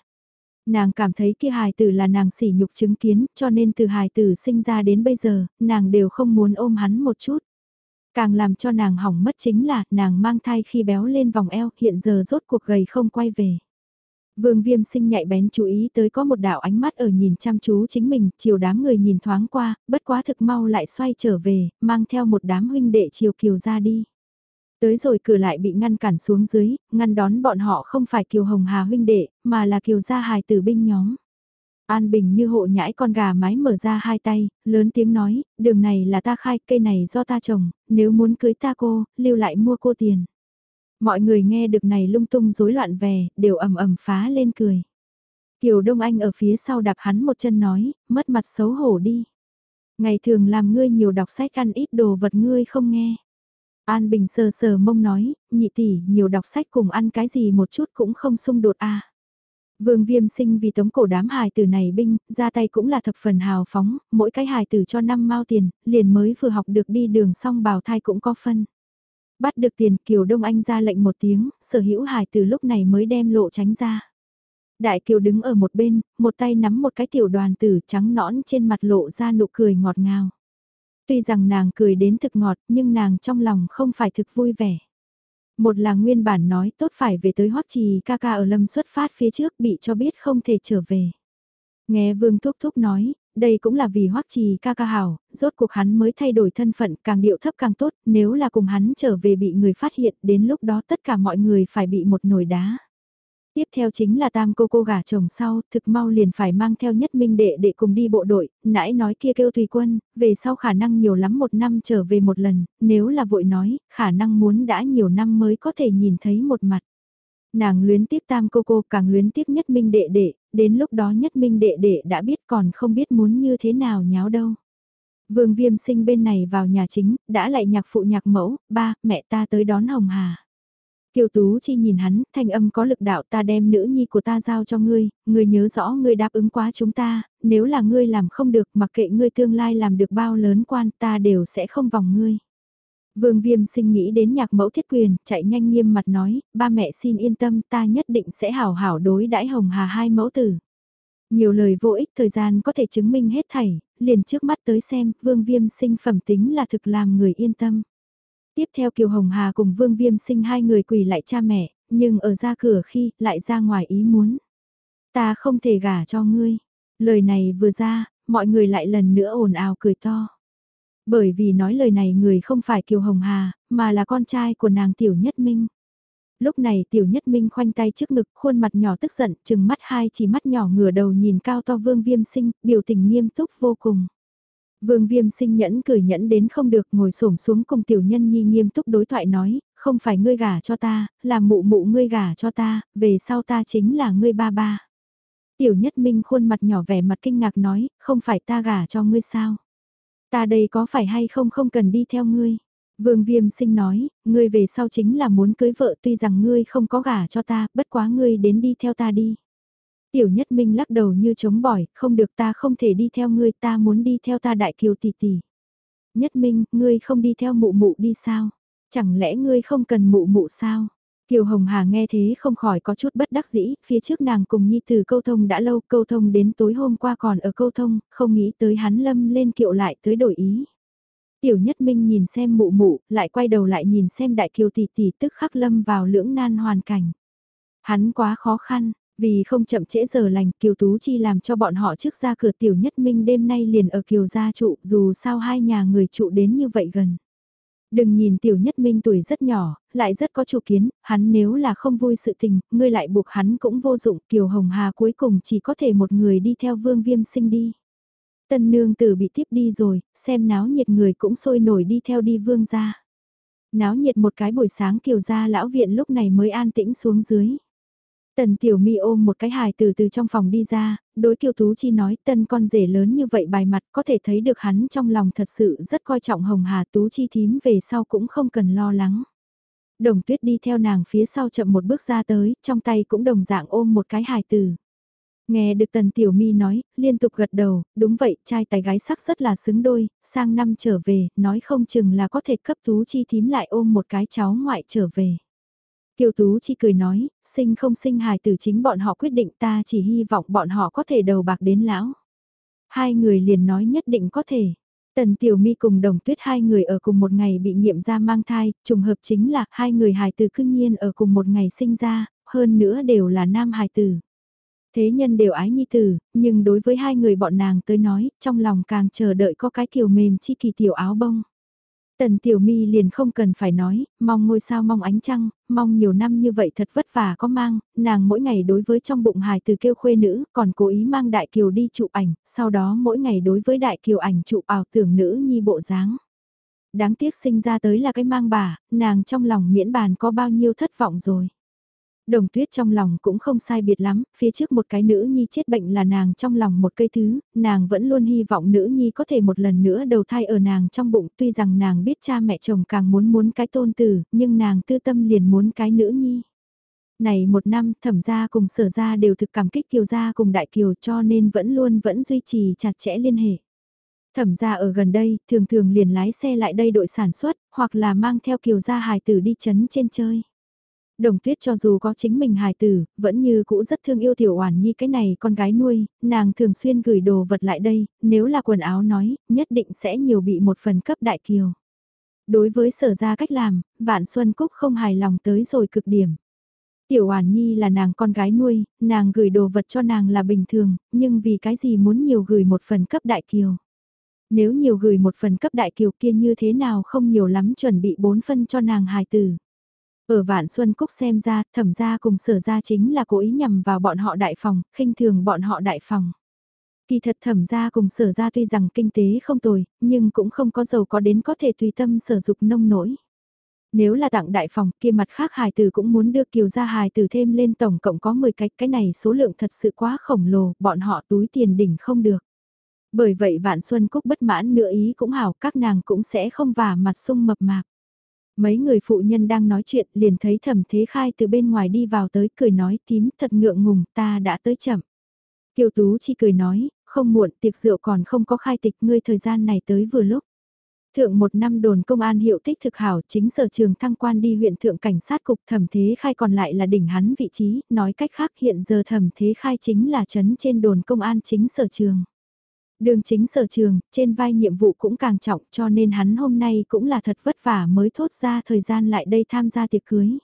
Nàng cảm thấy kia hài tử là nàng sỉ nhục chứng kiến, cho nên từ hài tử sinh ra đến bây giờ, nàng đều không muốn ôm hắn một chút. Càng làm cho nàng hỏng mất chính là nàng mang thai khi béo lên vòng eo, hiện giờ rốt cuộc gầy không quay về. Vương viêm sinh nhạy bén chú ý tới có một đạo ánh mắt ở nhìn chăm chú chính mình, chiều đám người nhìn thoáng qua, bất quá thực mau lại xoay trở về, mang theo một đám huynh đệ chiều kiều ra đi. Tới rồi cửa lại bị ngăn cản xuống dưới, ngăn đón bọn họ không phải Kiều Hồng Hà huynh đệ, mà là Kiều gia hài tử binh nhóm. An Bình như hộ nhãi con gà mái mở ra hai tay, lớn tiếng nói, đường này là ta khai, cây này do ta trồng, nếu muốn cưới ta cô, lưu lại mua cô tiền. Mọi người nghe được này lung tung rối loạn về, đều ầm ầm phá lên cười. Kiều Đông Anh ở phía sau đạp hắn một chân nói, mất mặt xấu hổ đi. Ngày thường làm ngươi nhiều đọc sách ăn ít đồ vật ngươi không nghe. An Bình sờ sờ mông nói, nhị tỷ, nhiều đọc sách cùng ăn cái gì một chút cũng không xung đột a. Vương viêm sinh vì tống cổ đám hài tử này binh, ra tay cũng là thập phần hào phóng, mỗi cái hài tử cho năm mao tiền, liền mới vừa học được đi đường xong bào thai cũng có phân. Bắt được tiền Kiều Đông Anh ra lệnh một tiếng, sở hữu hài tử lúc này mới đem lộ tránh ra. Đại Kiều đứng ở một bên, một tay nắm một cái tiểu đoàn tử trắng nõn trên mặt lộ ra nụ cười ngọt ngào. Tuy rằng nàng cười đến thực ngọt nhưng nàng trong lòng không phải thực vui vẻ. Một là nguyên bản nói tốt phải về tới hót Trì ca ca ở lâm xuất phát phía trước bị cho biết không thể trở về. Nghe Vương Thúc Thúc nói, đây cũng là vì Hoắc Trì ca ca hảo, rốt cuộc hắn mới thay đổi thân phận càng điệu thấp càng tốt, nếu là cùng hắn trở về bị người phát hiện đến lúc đó tất cả mọi người phải bị một nồi đá. Tiếp theo chính là tam cô cô gả chồng sau, thực mau liền phải mang theo nhất minh đệ để cùng đi bộ đội, nãy nói kia kêu tùy quân, về sau khả năng nhiều lắm một năm trở về một lần, nếu là vội nói, khả năng muốn đã nhiều năm mới có thể nhìn thấy một mặt. Nàng luyến tiếc tam cô cô càng luyến tiếc nhất minh đệ đệ, đến lúc đó nhất minh đệ đệ đã biết còn không biết muốn như thế nào nháo đâu. Vương viêm sinh bên này vào nhà chính, đã lại nhạc phụ nhạc mẫu, ba, mẹ ta tới đón Hồng Hà. Kiều Tú Chi nhìn hắn, thanh âm có lực đạo ta đem nữ nhi của ta giao cho ngươi, ngươi nhớ rõ ngươi đáp ứng quá chúng ta, nếu là ngươi làm không được mặc kệ ngươi tương lai làm được bao lớn quan ta đều sẽ không vòng ngươi. Vương Viêm sinh nghĩ đến nhạc mẫu thiết quyền, chạy nhanh nghiêm mặt nói, ba mẹ xin yên tâm ta nhất định sẽ hảo hảo đối đãi hồng hà hai mẫu tử. Nhiều lời vô ích thời gian có thể chứng minh hết thảy, liền trước mắt tới xem, vương viêm sinh phẩm tính là thực làm người yên tâm. Tiếp theo Kiều Hồng Hà cùng Vương Viêm sinh hai người quỳ lại cha mẹ, nhưng ở ra cửa khi lại ra ngoài ý muốn. Ta không thể gả cho ngươi. Lời này vừa ra, mọi người lại lần nữa ồn ào cười to. Bởi vì nói lời này người không phải Kiều Hồng Hà, mà là con trai của nàng Tiểu Nhất Minh. Lúc này Tiểu Nhất Minh khoanh tay trước ngực, khuôn mặt nhỏ tức giận, chừng mắt hai chỉ mắt nhỏ ngửa đầu nhìn cao to Vương Viêm Sinh, biểu tình nghiêm túc vô cùng. Vương viêm sinh nhẫn cười nhẫn đến không được ngồi xổm xuống cùng tiểu nhân nhi nghiêm túc đối thoại nói, không phải ngươi gả cho ta, là mụ mụ ngươi gả cho ta, về sau ta chính là ngươi ba ba. Tiểu nhất minh khuôn mặt nhỏ vẻ mặt kinh ngạc nói, không phải ta gả cho ngươi sao? Ta đây có phải hay không không cần đi theo ngươi? Vương Viêm sinh nói, ngươi về sau chính là muốn cưới vợ tuy rằng ngươi không có gả cho ta, bất quá ngươi đến đi theo ta đi. Tiểu Nhất Minh lắc đầu như chống bỏi, không được ta không thể đi theo ngươi ta muốn đi theo ta đại kiều tỷ tỷ. Nhất Minh, ngươi không đi theo mụ mụ đi sao? Chẳng lẽ ngươi không cần mụ mụ sao? Kiều Hồng Hà nghe thế không khỏi có chút bất đắc dĩ, phía trước nàng cùng Nhi từ câu thông đã lâu, câu thông đến tối hôm qua còn ở câu thông, không nghĩ tới hắn lâm lên kiệu lại tới đổi ý. Tiểu Nhất Minh nhìn xem mụ mụ, lại quay đầu lại nhìn xem đại kiều tỷ tỷ tức khắc lâm vào lưỡng nan hoàn cảnh. Hắn quá khó khăn, vì không chậm trễ giờ lành Kiều Tú Chi làm cho bọn họ trước ra cửa Tiểu Nhất Minh đêm nay liền ở Kiều gia trụ dù sao hai nhà người trụ đến như vậy gần. Đừng nhìn Tiểu Nhất Minh tuổi rất nhỏ, lại rất có chủ kiến, hắn nếu là không vui sự tình, ngươi lại buộc hắn cũng vô dụng Kiều Hồng Hà cuối cùng chỉ có thể một người đi theo Vương Viêm sinh đi. Tân nương tử bị tiếp đi rồi, xem náo nhiệt người cũng sôi nổi đi theo đi vương gia Náo nhiệt một cái buổi sáng kiều gia lão viện lúc này mới an tĩnh xuống dưới. Tần Tiểu Mi ôm một cái hài từ từ trong phòng đi ra, đối Kiều Tú Chi nói tân con rể lớn như vậy bài mặt có thể thấy được hắn trong lòng thật sự rất coi trọng Hồng Hà Tú Chi thím về sau cũng không cần lo lắng. Đồng tuyết đi theo nàng phía sau chậm một bước ra tới, trong tay cũng đồng dạng ôm một cái hài từ. Nghe được Tần Tiểu Mi nói, liên tục gật đầu, đúng vậy, trai tài gái sắc rất là xứng đôi, sang năm trở về, nói không chừng là có thể cấp Tú Chi thím lại ôm một cái cháu ngoại trở về. Kiều Tú Chi cười nói, sinh không sinh hài tử chính bọn họ quyết định ta chỉ hy vọng bọn họ có thể đầu bạc đến lão. Hai người liền nói nhất định có thể. Tần Tiểu Mi cùng Đồng Tuyết hai người ở cùng một ngày bị nghiệm ra mang thai, trùng hợp chính là hai người hài tử cương nhiên ở cùng một ngày sinh ra, hơn nữa đều là nam hài tử. Thế nhân đều ái nhi tử, nhưng đối với hai người bọn nàng tới nói, trong lòng càng chờ đợi có cái kiều mềm chi kỳ tiểu áo bông. Tần Tiểu Mi liền không cần phải nói, mong ngôi sao mong ánh trăng, mong nhiều năm như vậy thật vất vả có mang, nàng mỗi ngày đối với trong bụng hài từ kêu khuê nữ, còn cố ý mang đại kiều đi chụp ảnh, sau đó mỗi ngày đối với đại kiều ảnh chụp ảo tưởng nữ nhi bộ dáng. Đáng tiếc sinh ra tới là cái mang bà, nàng trong lòng miễn bàn có bao nhiêu thất vọng rồi. Đồng tuyết trong lòng cũng không sai biệt lắm, phía trước một cái nữ nhi chết bệnh là nàng trong lòng một cây thứ, nàng vẫn luôn hy vọng nữ nhi có thể một lần nữa đầu thai ở nàng trong bụng tuy rằng nàng biết cha mẹ chồng càng muốn muốn cái tôn tử, nhưng nàng tư tâm liền muốn cái nữ nhi. Này một năm thẩm gia cùng sở gia đều thực cảm kích kiều gia cùng đại kiều cho nên vẫn luôn vẫn duy trì chặt chẽ liên hệ. Thẩm gia ở gần đây, thường thường liền lái xe lại đây đội sản xuất, hoặc là mang theo kiều gia hài tử đi chấn trên chơi. Đồng tuyết cho dù có chính mình hài tử, vẫn như cũ rất thương yêu tiểu oản nhi cái này con gái nuôi, nàng thường xuyên gửi đồ vật lại đây, nếu là quần áo nói, nhất định sẽ nhiều bị một phần cấp đại kiều. Đối với sở ra cách làm, Vạn Xuân Cúc không hài lòng tới rồi cực điểm. Tiểu Oản Nhi là nàng con gái nuôi, nàng gửi đồ vật cho nàng là bình thường, nhưng vì cái gì muốn nhiều gửi một phần cấp đại kiều. Nếu nhiều gửi một phần cấp đại kiều kia như thế nào không nhiều lắm chuẩn bị bốn phân cho nàng hài tử. Ở Vạn Xuân Cúc xem ra, thẩm gia cùng sở gia chính là cố ý nhằm vào bọn họ đại phòng, khinh thường bọn họ đại phòng. Kỳ thật thẩm gia cùng sở gia tuy rằng kinh tế không tồi, nhưng cũng không có giàu có đến có thể tùy tâm sở dục nông nổi. Nếu là tặng đại phòng kia mặt khác hài tử cũng muốn đưa kiều gia hài tử thêm lên tổng cộng có 10 cái, cái này số lượng thật sự quá khổng lồ, bọn họ túi tiền đỉnh không được. Bởi vậy Vạn Xuân Cúc bất mãn nữa ý cũng hảo, các nàng cũng sẽ không vả mặt sung mập mạp. Mấy người phụ nhân đang nói chuyện liền thấy thẩm thế khai từ bên ngoài đi vào tới cười nói tím thật ngượng ngùng ta đã tới chậm. Kiều Tú chỉ cười nói, không muộn tiệc rượu còn không có khai tịch ngươi thời gian này tới vừa lúc. Thượng một năm đồn công an hiệu tích thực hảo chính sở trường thăng quan đi huyện thượng cảnh sát cục thẩm thế khai còn lại là đỉnh hắn vị trí, nói cách khác hiện giờ thẩm thế khai chính là chấn trên đồn công an chính sở trường. Đường chính sở trường, trên vai nhiệm vụ cũng càng trọng cho nên hắn hôm nay cũng là thật vất vả mới thốt ra thời gian lại đây tham gia tiệc cưới.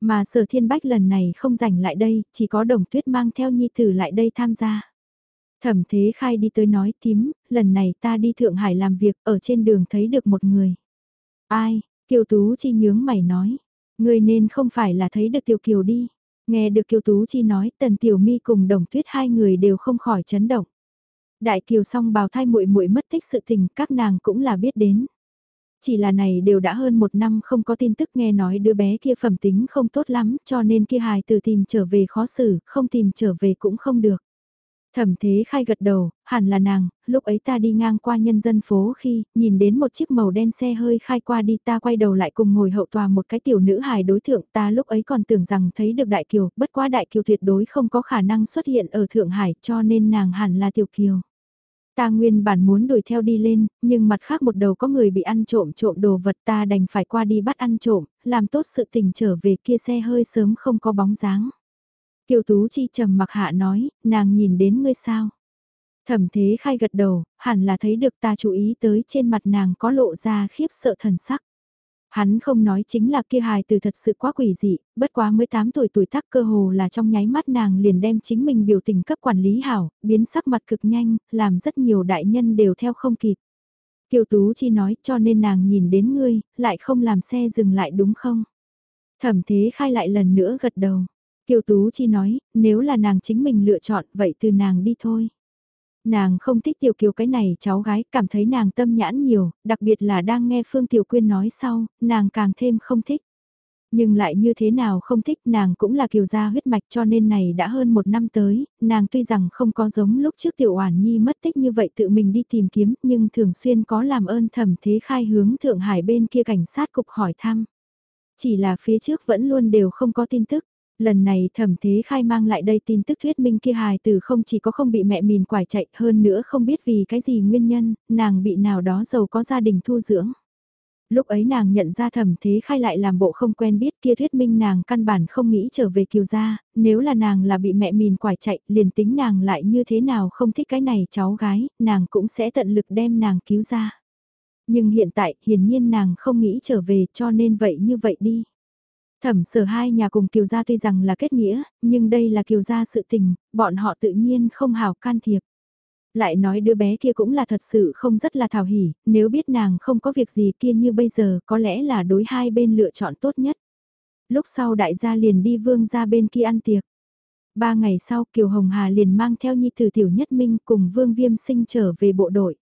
Mà sở thiên bách lần này không rảnh lại đây, chỉ có đồng tuyết mang theo nhi tử lại đây tham gia. Thẩm thế khai đi tới nói tím, lần này ta đi Thượng Hải làm việc ở trên đường thấy được một người. Ai, Kiều Tú Chi nhướng mày nói, người nên không phải là thấy được Tiểu Kiều đi. Nghe được Kiều Tú Chi nói Tần Tiểu Mi cùng Đồng Tuyết hai người đều không khỏi chấn động. Đại kiều song bào thai muội muội mất tích sự tình các nàng cũng là biết đến. Chỉ là này đều đã hơn một năm không có tin tức nghe nói đứa bé kia phẩm tính không tốt lắm cho nên kia hài từ tìm trở về khó xử, không tìm trở về cũng không được. Thẩm thế khai gật đầu, hẳn là nàng, lúc ấy ta đi ngang qua nhân dân phố khi, nhìn đến một chiếc màu đen xe hơi khai qua đi ta quay đầu lại cùng ngồi hậu tòa một cái tiểu nữ hài đối thượng ta lúc ấy còn tưởng rằng thấy được Đại Kiều, bất quá Đại Kiều tuyệt đối không có khả năng xuất hiện ở Thượng Hải cho nên nàng hẳn là Tiểu Kiều. Ta nguyên bản muốn đuổi theo đi lên, nhưng mặt khác một đầu có người bị ăn trộm trộm đồ vật ta đành phải qua đi bắt ăn trộm, làm tốt sự tình trở về kia xe hơi sớm không có bóng dáng. Kiều Tú Chi trầm mặc hạ nói, nàng nhìn đến ngươi sao? Thẩm thế khai gật đầu, hẳn là thấy được ta chú ý tới trên mặt nàng có lộ ra khiếp sợ thần sắc. Hắn không nói chính là kia hài từ thật sự quá quỷ dị, bất quá mới 8 tuổi tuổi tác cơ hồ là trong nháy mắt nàng liền đem chính mình biểu tình cấp quản lý hảo, biến sắc mặt cực nhanh, làm rất nhiều đại nhân đều theo không kịp. Kiều Tú Chi nói cho nên nàng nhìn đến ngươi, lại không làm xe dừng lại đúng không? Thẩm thế khai lại lần nữa gật đầu. Kiều Tú Chi nói, nếu là nàng chính mình lựa chọn vậy từ nàng đi thôi. Nàng không thích Tiểu Kiều cái này cháu gái, cảm thấy nàng tâm nhãn nhiều, đặc biệt là đang nghe Phương Tiểu Quyên nói sau, nàng càng thêm không thích. Nhưng lại như thế nào không thích nàng cũng là kiều gia huyết mạch cho nên này đã hơn một năm tới, nàng tuy rằng không có giống lúc trước tiểu oản nhi mất tích như vậy tự mình đi tìm kiếm nhưng thường xuyên có làm ơn thẩm thế khai hướng Thượng Hải bên kia cảnh sát cục hỏi thăm. Chỉ là phía trước vẫn luôn đều không có tin tức. Lần này thẩm thế khai mang lại đây tin tức thuyết minh kia hài từ không chỉ có không bị mẹ mìn quải chạy hơn nữa không biết vì cái gì nguyên nhân, nàng bị nào đó giàu có gia đình thu dưỡng. Lúc ấy nàng nhận ra thẩm thế khai lại làm bộ không quen biết kia thuyết minh nàng căn bản không nghĩ trở về kiều gia, nếu là nàng là bị mẹ mìn quải chạy liền tính nàng lại như thế nào không thích cái này cháu gái, nàng cũng sẽ tận lực đem nàng cứu ra. Nhưng hiện tại hiển nhiên nàng không nghĩ trở về cho nên vậy như vậy đi. Thẩm sở hai nhà cùng Kiều Gia tuy rằng là kết nghĩa, nhưng đây là Kiều Gia sự tình, bọn họ tự nhiên không hào can thiệp. Lại nói đứa bé kia cũng là thật sự không rất là thảo hỉ, nếu biết nàng không có việc gì kia như bây giờ có lẽ là đối hai bên lựa chọn tốt nhất. Lúc sau đại gia liền đi vương ra bên kia ăn tiệc. Ba ngày sau Kiều Hồng Hà liền mang theo nhi tử tiểu nhất minh cùng vương viêm sinh trở về bộ đội.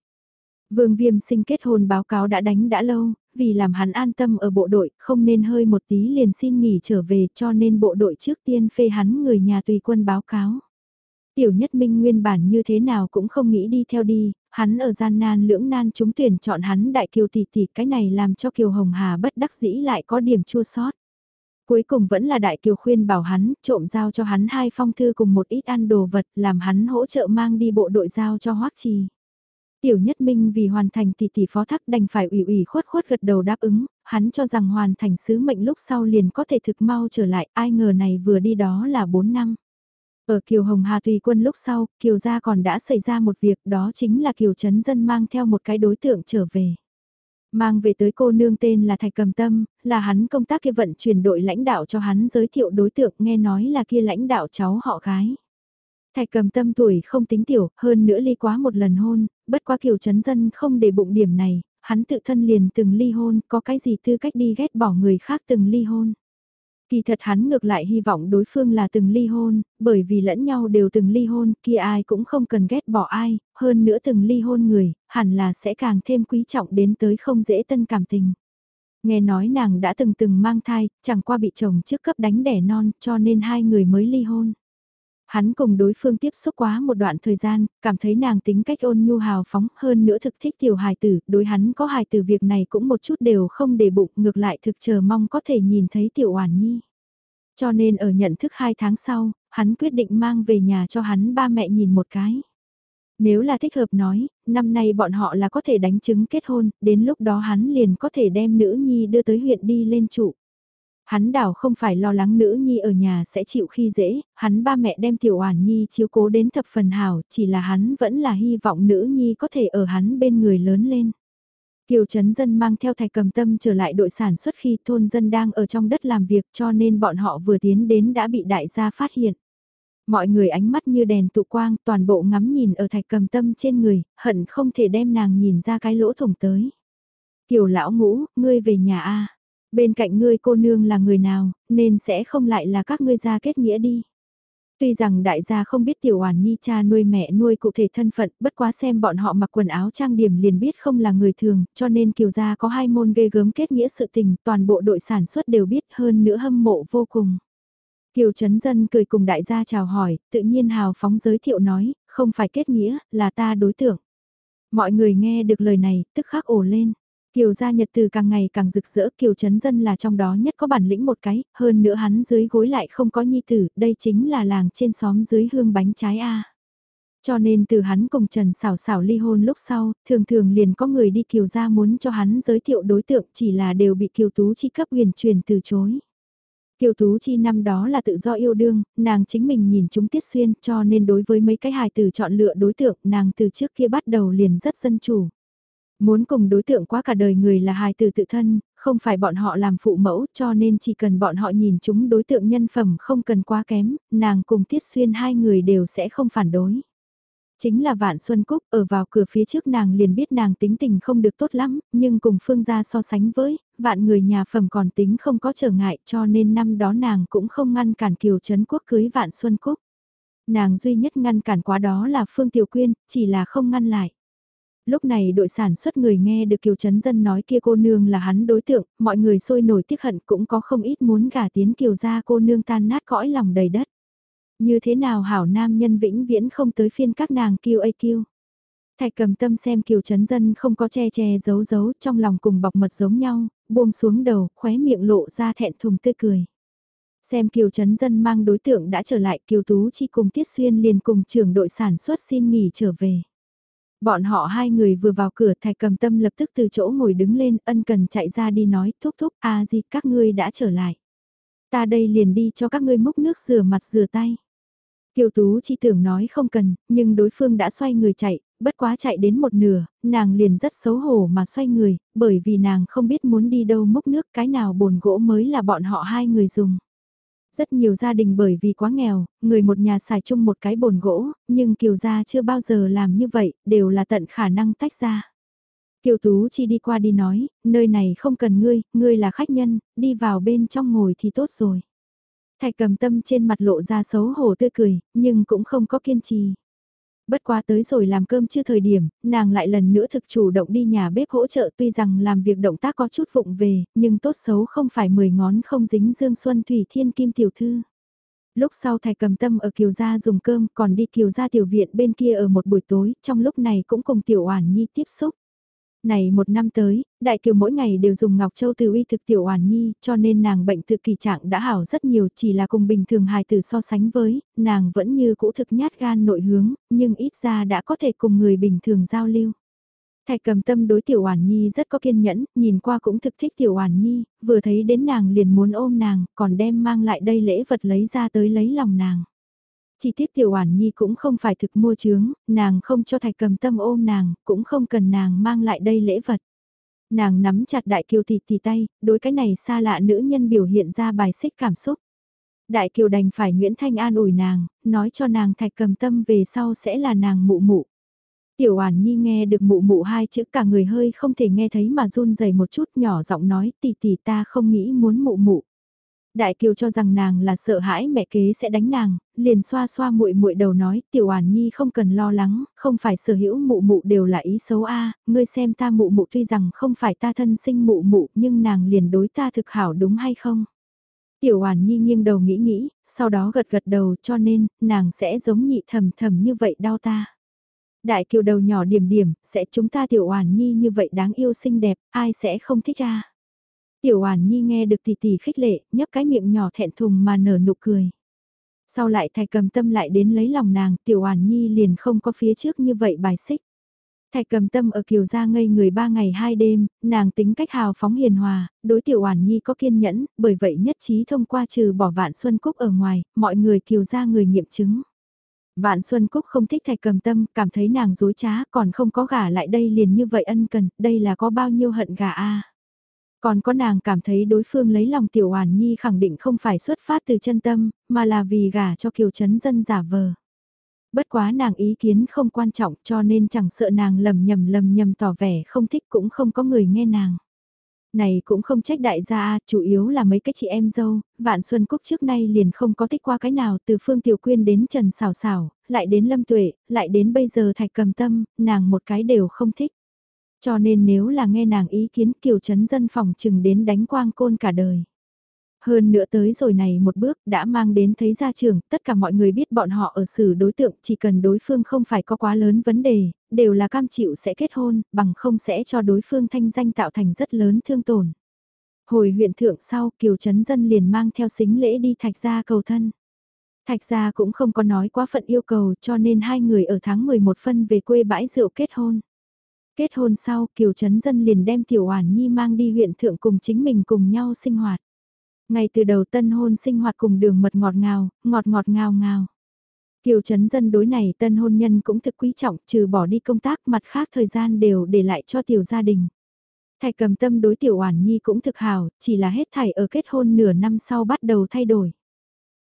Vương Viêm sinh kết hôn báo cáo đã đánh đã lâu, vì làm hắn an tâm ở bộ đội, không nên hơi một tí liền xin nghỉ trở về cho nên bộ đội trước tiên phê hắn người nhà tùy quân báo cáo. Tiểu nhất minh nguyên bản như thế nào cũng không nghĩ đi theo đi, hắn ở gian nan lưỡng nan chúng tuyển chọn hắn đại kiều tỷ tỷ cái này làm cho kiều hồng hà bất đắc dĩ lại có điểm chua sót. Cuối cùng vẫn là đại kiều khuyên bảo hắn, trộm giao cho hắn hai phong thư cùng một ít ăn đồ vật làm hắn hỗ trợ mang đi bộ đội giao cho hoắc trì. Tiểu Nhất Minh vì hoàn thành tỷ tỷ phó thác đành phải ủy ủy khuất khuất gật đầu đáp ứng, hắn cho rằng hoàn thành sứ mệnh lúc sau liền có thể thực mau trở lại, ai ngờ này vừa đi đó là 4 năm. Ở Kiều Hồng Hà tùy quân lúc sau, Kiều gia còn đã xảy ra một việc đó chính là Kiều Trấn Dân mang theo một cái đối tượng trở về. Mang về tới cô nương tên là Thạch Cầm Tâm, là hắn công tác kia vận chuyển đội lãnh đạo cho hắn giới thiệu đối tượng nghe nói là kia lãnh đạo cháu họ gái. Thạch cầm tâm tuổi không tính tiểu, hơn nữa ly quá một lần hôn, bất quá kiểu chấn dân không để bụng điểm này, hắn tự thân liền từng ly hôn, có cái gì tư cách đi ghét bỏ người khác từng ly hôn. Kỳ thật hắn ngược lại hy vọng đối phương là từng ly hôn, bởi vì lẫn nhau đều từng ly hôn, kia ai cũng không cần ghét bỏ ai, hơn nữa từng ly hôn người, hẳn là sẽ càng thêm quý trọng đến tới không dễ tân cảm tình. Nghe nói nàng đã từng từng mang thai, chẳng qua bị chồng trước cấp đánh đẻ non cho nên hai người mới ly hôn. Hắn cùng đối phương tiếp xúc quá một đoạn thời gian, cảm thấy nàng tính cách ôn nhu hào phóng hơn nữa thực thích tiểu hài tử, đối hắn có hài tử việc này cũng một chút đều không để bụng ngược lại thực chờ mong có thể nhìn thấy tiểu oản nhi. Cho nên ở nhận thức hai tháng sau, hắn quyết định mang về nhà cho hắn ba mẹ nhìn một cái. Nếu là thích hợp nói, năm nay bọn họ là có thể đánh chứng kết hôn, đến lúc đó hắn liền có thể đem nữ nhi đưa tới huyện đi lên trụ. Hắn đảo không phải lo lắng nữ nhi ở nhà sẽ chịu khi dễ, hắn ba mẹ đem tiểu oản nhi chiếu cố đến thập phần hảo, chỉ là hắn vẫn là hy vọng nữ nhi có thể ở hắn bên người lớn lên. Kiều Trấn Dân mang theo thạch cầm tâm trở lại đội sản xuất khi thôn dân đang ở trong đất làm việc cho nên bọn họ vừa tiến đến đã bị đại gia phát hiện. Mọi người ánh mắt như đèn tụ quang toàn bộ ngắm nhìn ở thạch cầm tâm trên người, hận không thể đem nàng nhìn ra cái lỗ thủng tới. Kiều lão ngũ, ngươi về nhà a Bên cạnh ngươi cô nương là người nào, nên sẽ không lại là các ngươi gia kết nghĩa đi. Tuy rằng đại gia không biết tiểu oản nhi cha nuôi mẹ nuôi cụ thể thân phận, bất quá xem bọn họ mặc quần áo trang điểm liền biết không là người thường, cho nên kiều gia có hai môn ghê gớm kết nghĩa sự tình, toàn bộ đội sản xuất đều biết hơn nữa hâm mộ vô cùng. Kiều Trấn Dân cười cùng đại gia chào hỏi, tự nhiên hào phóng giới thiệu nói, không phải kết nghĩa, là ta đối tượng. Mọi người nghe được lời này, tức khắc ổ lên. Kiều gia nhật từ càng ngày càng rực rỡ, Kiều Trấn Dân là trong đó nhất có bản lĩnh một cái, hơn nữa hắn dưới gối lại không có nhi tử, đây chính là làng trên xóm dưới hương bánh trái A. Cho nên từ hắn cùng Trần Sảo Sảo ly hôn lúc sau, thường thường liền có người đi Kiều gia muốn cho hắn giới thiệu đối tượng chỉ là đều bị Kiều Tú chi cấp huyền truyền từ chối. Kiều Tú Chi năm đó là tự do yêu đương, nàng chính mình nhìn chúng tiết xuyên cho nên đối với mấy cái hài tử chọn lựa đối tượng nàng từ trước kia bắt đầu liền rất dân chủ. Muốn cùng đối tượng quá cả đời người là hài từ tự thân, không phải bọn họ làm phụ mẫu cho nên chỉ cần bọn họ nhìn chúng đối tượng nhân phẩm không cần quá kém, nàng cùng tiết xuyên hai người đều sẽ không phản đối. Chính là Vạn Xuân Cúc ở vào cửa phía trước nàng liền biết nàng tính tình không được tốt lắm, nhưng cùng Phương gia so sánh với, vạn người nhà phẩm còn tính không có trở ngại cho nên năm đó nàng cũng không ngăn cản Kiều Trấn Quốc cưới Vạn Xuân Cúc. Nàng duy nhất ngăn cản quá đó là Phương Tiểu Quyên, chỉ là không ngăn lại. Lúc này đội sản xuất người nghe được Kiều Trấn Dân nói kia cô nương là hắn đối tượng, mọi người sôi nổi tiếc hận cũng có không ít muốn gả tiến Kiều ra cô nương tan nát cõi lòng đầy đất. Như thế nào hảo nam nhân vĩnh viễn không tới phiên các nàng kiêu ây kiêu. Thạch cầm tâm xem kiều chấn dân không có che che giấu giấu trong lòng cùng bọc mật giống nhau, buông xuống đầu, khóe miệng lộ ra thẹn thùng tươi cười. Xem kiều chấn dân mang đối tượng đã trở lại kiều tú chi cùng tiết xuyên liền cùng trưởng đội sản xuất xin nghỉ trở về. Bọn họ hai người vừa vào cửa thạch cầm tâm lập tức từ chỗ ngồi đứng lên ân cần chạy ra đi nói thúc thúc a gì các ngươi đã trở lại. Ta đây liền đi cho các ngươi múc nước rửa mặt rửa tay. Kiều Tú chỉ tưởng nói không cần, nhưng đối phương đã xoay người chạy, bất quá chạy đến một nửa, nàng liền rất xấu hổ mà xoay người, bởi vì nàng không biết muốn đi đâu múc nước cái nào bồn gỗ mới là bọn họ hai người dùng. Rất nhiều gia đình bởi vì quá nghèo, người một nhà xài chung một cái bồn gỗ, nhưng Kiều gia chưa bao giờ làm như vậy, đều là tận khả năng tách ra. Kiều Tú chỉ đi qua đi nói, nơi này không cần ngươi, ngươi là khách nhân, đi vào bên trong ngồi thì tốt rồi. Thạch cầm tâm trên mặt lộ ra xấu hổ tươi cười, nhưng cũng không có kiên trì. Bất quá tới rồi làm cơm chưa thời điểm, nàng lại lần nữa thực chủ động đi nhà bếp hỗ trợ tuy rằng làm việc động tác có chút vụng về, nhưng tốt xấu không phải mười ngón không dính dương xuân thủy thiên kim tiểu thư. Lúc sau thạch cầm tâm ở kiều gia dùng cơm còn đi kiều gia tiểu viện bên kia ở một buổi tối, trong lúc này cũng cùng tiểu oản nhi tiếp xúc. Này một năm tới, Đại Kiều mỗi ngày đều dùng Ngọc Châu từ uy thực tiểu oản nhi, cho nên nàng bệnh tự kỳ trạng đã hảo rất nhiều chỉ là cùng bình thường hài tử so sánh với, nàng vẫn như cũ thực nhát gan nội hướng, nhưng ít ra đã có thể cùng người bình thường giao lưu. Thạch cầm tâm đối tiểu oản nhi rất có kiên nhẫn, nhìn qua cũng thực thích tiểu oản nhi, vừa thấy đến nàng liền muốn ôm nàng, còn đem mang lại đây lễ vật lấy ra tới lấy lòng nàng. Chỉ tiếc tiểu oản nhi cũng không phải thực mua chướng, nàng không cho thạch cầm tâm ôm nàng, cũng không cần nàng mang lại đây lễ vật. Nàng nắm chặt đại kiều thịt thì tay, đối cái này xa lạ nữ nhân biểu hiện ra bài xích cảm xúc. Đại kiều đành phải Nguyễn Thanh an ủi nàng, nói cho nàng thạch cầm tâm về sau sẽ là nàng mụ mụ. Tiểu Oản Nhi nghe được mụ mụ hai chữ cả người hơi không thể nghe thấy mà run rẩy một chút nhỏ giọng nói tỷ tỷ ta không nghĩ muốn mụ mụ. Đại Kiều cho rằng nàng là sợ hãi mẹ kế sẽ đánh nàng, liền xoa xoa muội muội đầu nói, "Tiểu Oản Nhi không cần lo lắng, không phải sở hữu mụ mụ đều là ý xấu a, ngươi xem ta mụ mụ tuy rằng không phải ta thân sinh mụ mụ, nhưng nàng liền đối ta thực hảo đúng hay không?" Tiểu Oản Nhi nghiêng đầu nghĩ nghĩ, sau đó gật gật đầu, cho nên nàng sẽ giống nhị thầm thầm như vậy đau ta. Đại Kiều đầu nhỏ điểm điểm, sẽ chúng ta Tiểu Oản Nhi như vậy đáng yêu xinh đẹp, ai sẽ không thích a? Tiểu Oản Nhi nghe được tỷ tỷ khích lệ, nhấp cái miệng nhỏ thẹn thùng mà nở nụ cười. Sau lại thạch cầm tâm lại đến lấy lòng nàng, Tiểu Oản Nhi liền không có phía trước như vậy bài xích. Thạch cầm tâm ở kiều gia ngây người ba ngày hai đêm, nàng tính cách hào phóng hiền hòa, đối tiểu oản nhi có kiên nhẫn, bởi vậy nhất trí thông qua trừ bỏ vạn xuân cúc ở ngoài, mọi người kiều gia người nghiệm chứng. Vạn Xuân Cúc không thích thạch cầm tâm, cảm thấy nàng dối trá, còn không có gả lại đây liền như vậy ân cần, đây là có bao nhiêu hận gả a còn có nàng cảm thấy đối phương lấy lòng Tiểu Hoàn Nhi khẳng định không phải xuất phát từ chân tâm, mà là vì gả cho Kiều chấn Dân giả vờ. Bất quá nàng ý kiến không quan trọng cho nên chẳng sợ nàng lầm nhầm lầm nhầm tỏ vẻ không thích cũng không có người nghe nàng. Này cũng không trách đại gia, chủ yếu là mấy cái chị em dâu, Vạn Xuân Cúc trước nay liền không có thích qua cái nào từ Phương Tiểu Quyên đến Trần Sảo Sảo, lại đến Lâm Tuệ, lại đến bây giờ Thạch Cầm Tâm, nàng một cái đều không thích. Cho nên nếu là nghe nàng ý kiến Kiều Trấn Dân phòng chừng đến đánh quang côn cả đời. Hơn nữa tới rồi này một bước đã mang đến thấy gia trưởng, tất cả mọi người biết bọn họ ở xử đối tượng chỉ cần đối phương không phải có quá lớn vấn đề, đều là cam chịu sẽ kết hôn, bằng không sẽ cho đối phương thanh danh tạo thành rất lớn thương tổn. Hồi huyện thượng sau Kiều Trấn Dân liền mang theo xính lễ đi thạch gia cầu thân. Thạch gia cũng không có nói quá phận yêu cầu cho nên hai người ở tháng 11 phân về quê bãi rượu kết hôn. Kết hôn sau Kiều Trấn Dân liền đem Tiểu Oản Nhi mang đi huyện thượng cùng chính mình cùng nhau sinh hoạt. Ngay từ đầu tân hôn sinh hoạt cùng đường mật ngọt ngào, ngọt ngọt ngào ngào. Kiều Trấn Dân đối này tân hôn nhân cũng thực quý trọng, trừ bỏ đi công tác mặt khác thời gian đều để lại cho tiểu gia đình. Thạch cầm tâm đối tiểu oản nhi cũng thực hào, chỉ là hết thảy ở kết hôn nửa năm sau bắt đầu thay đổi.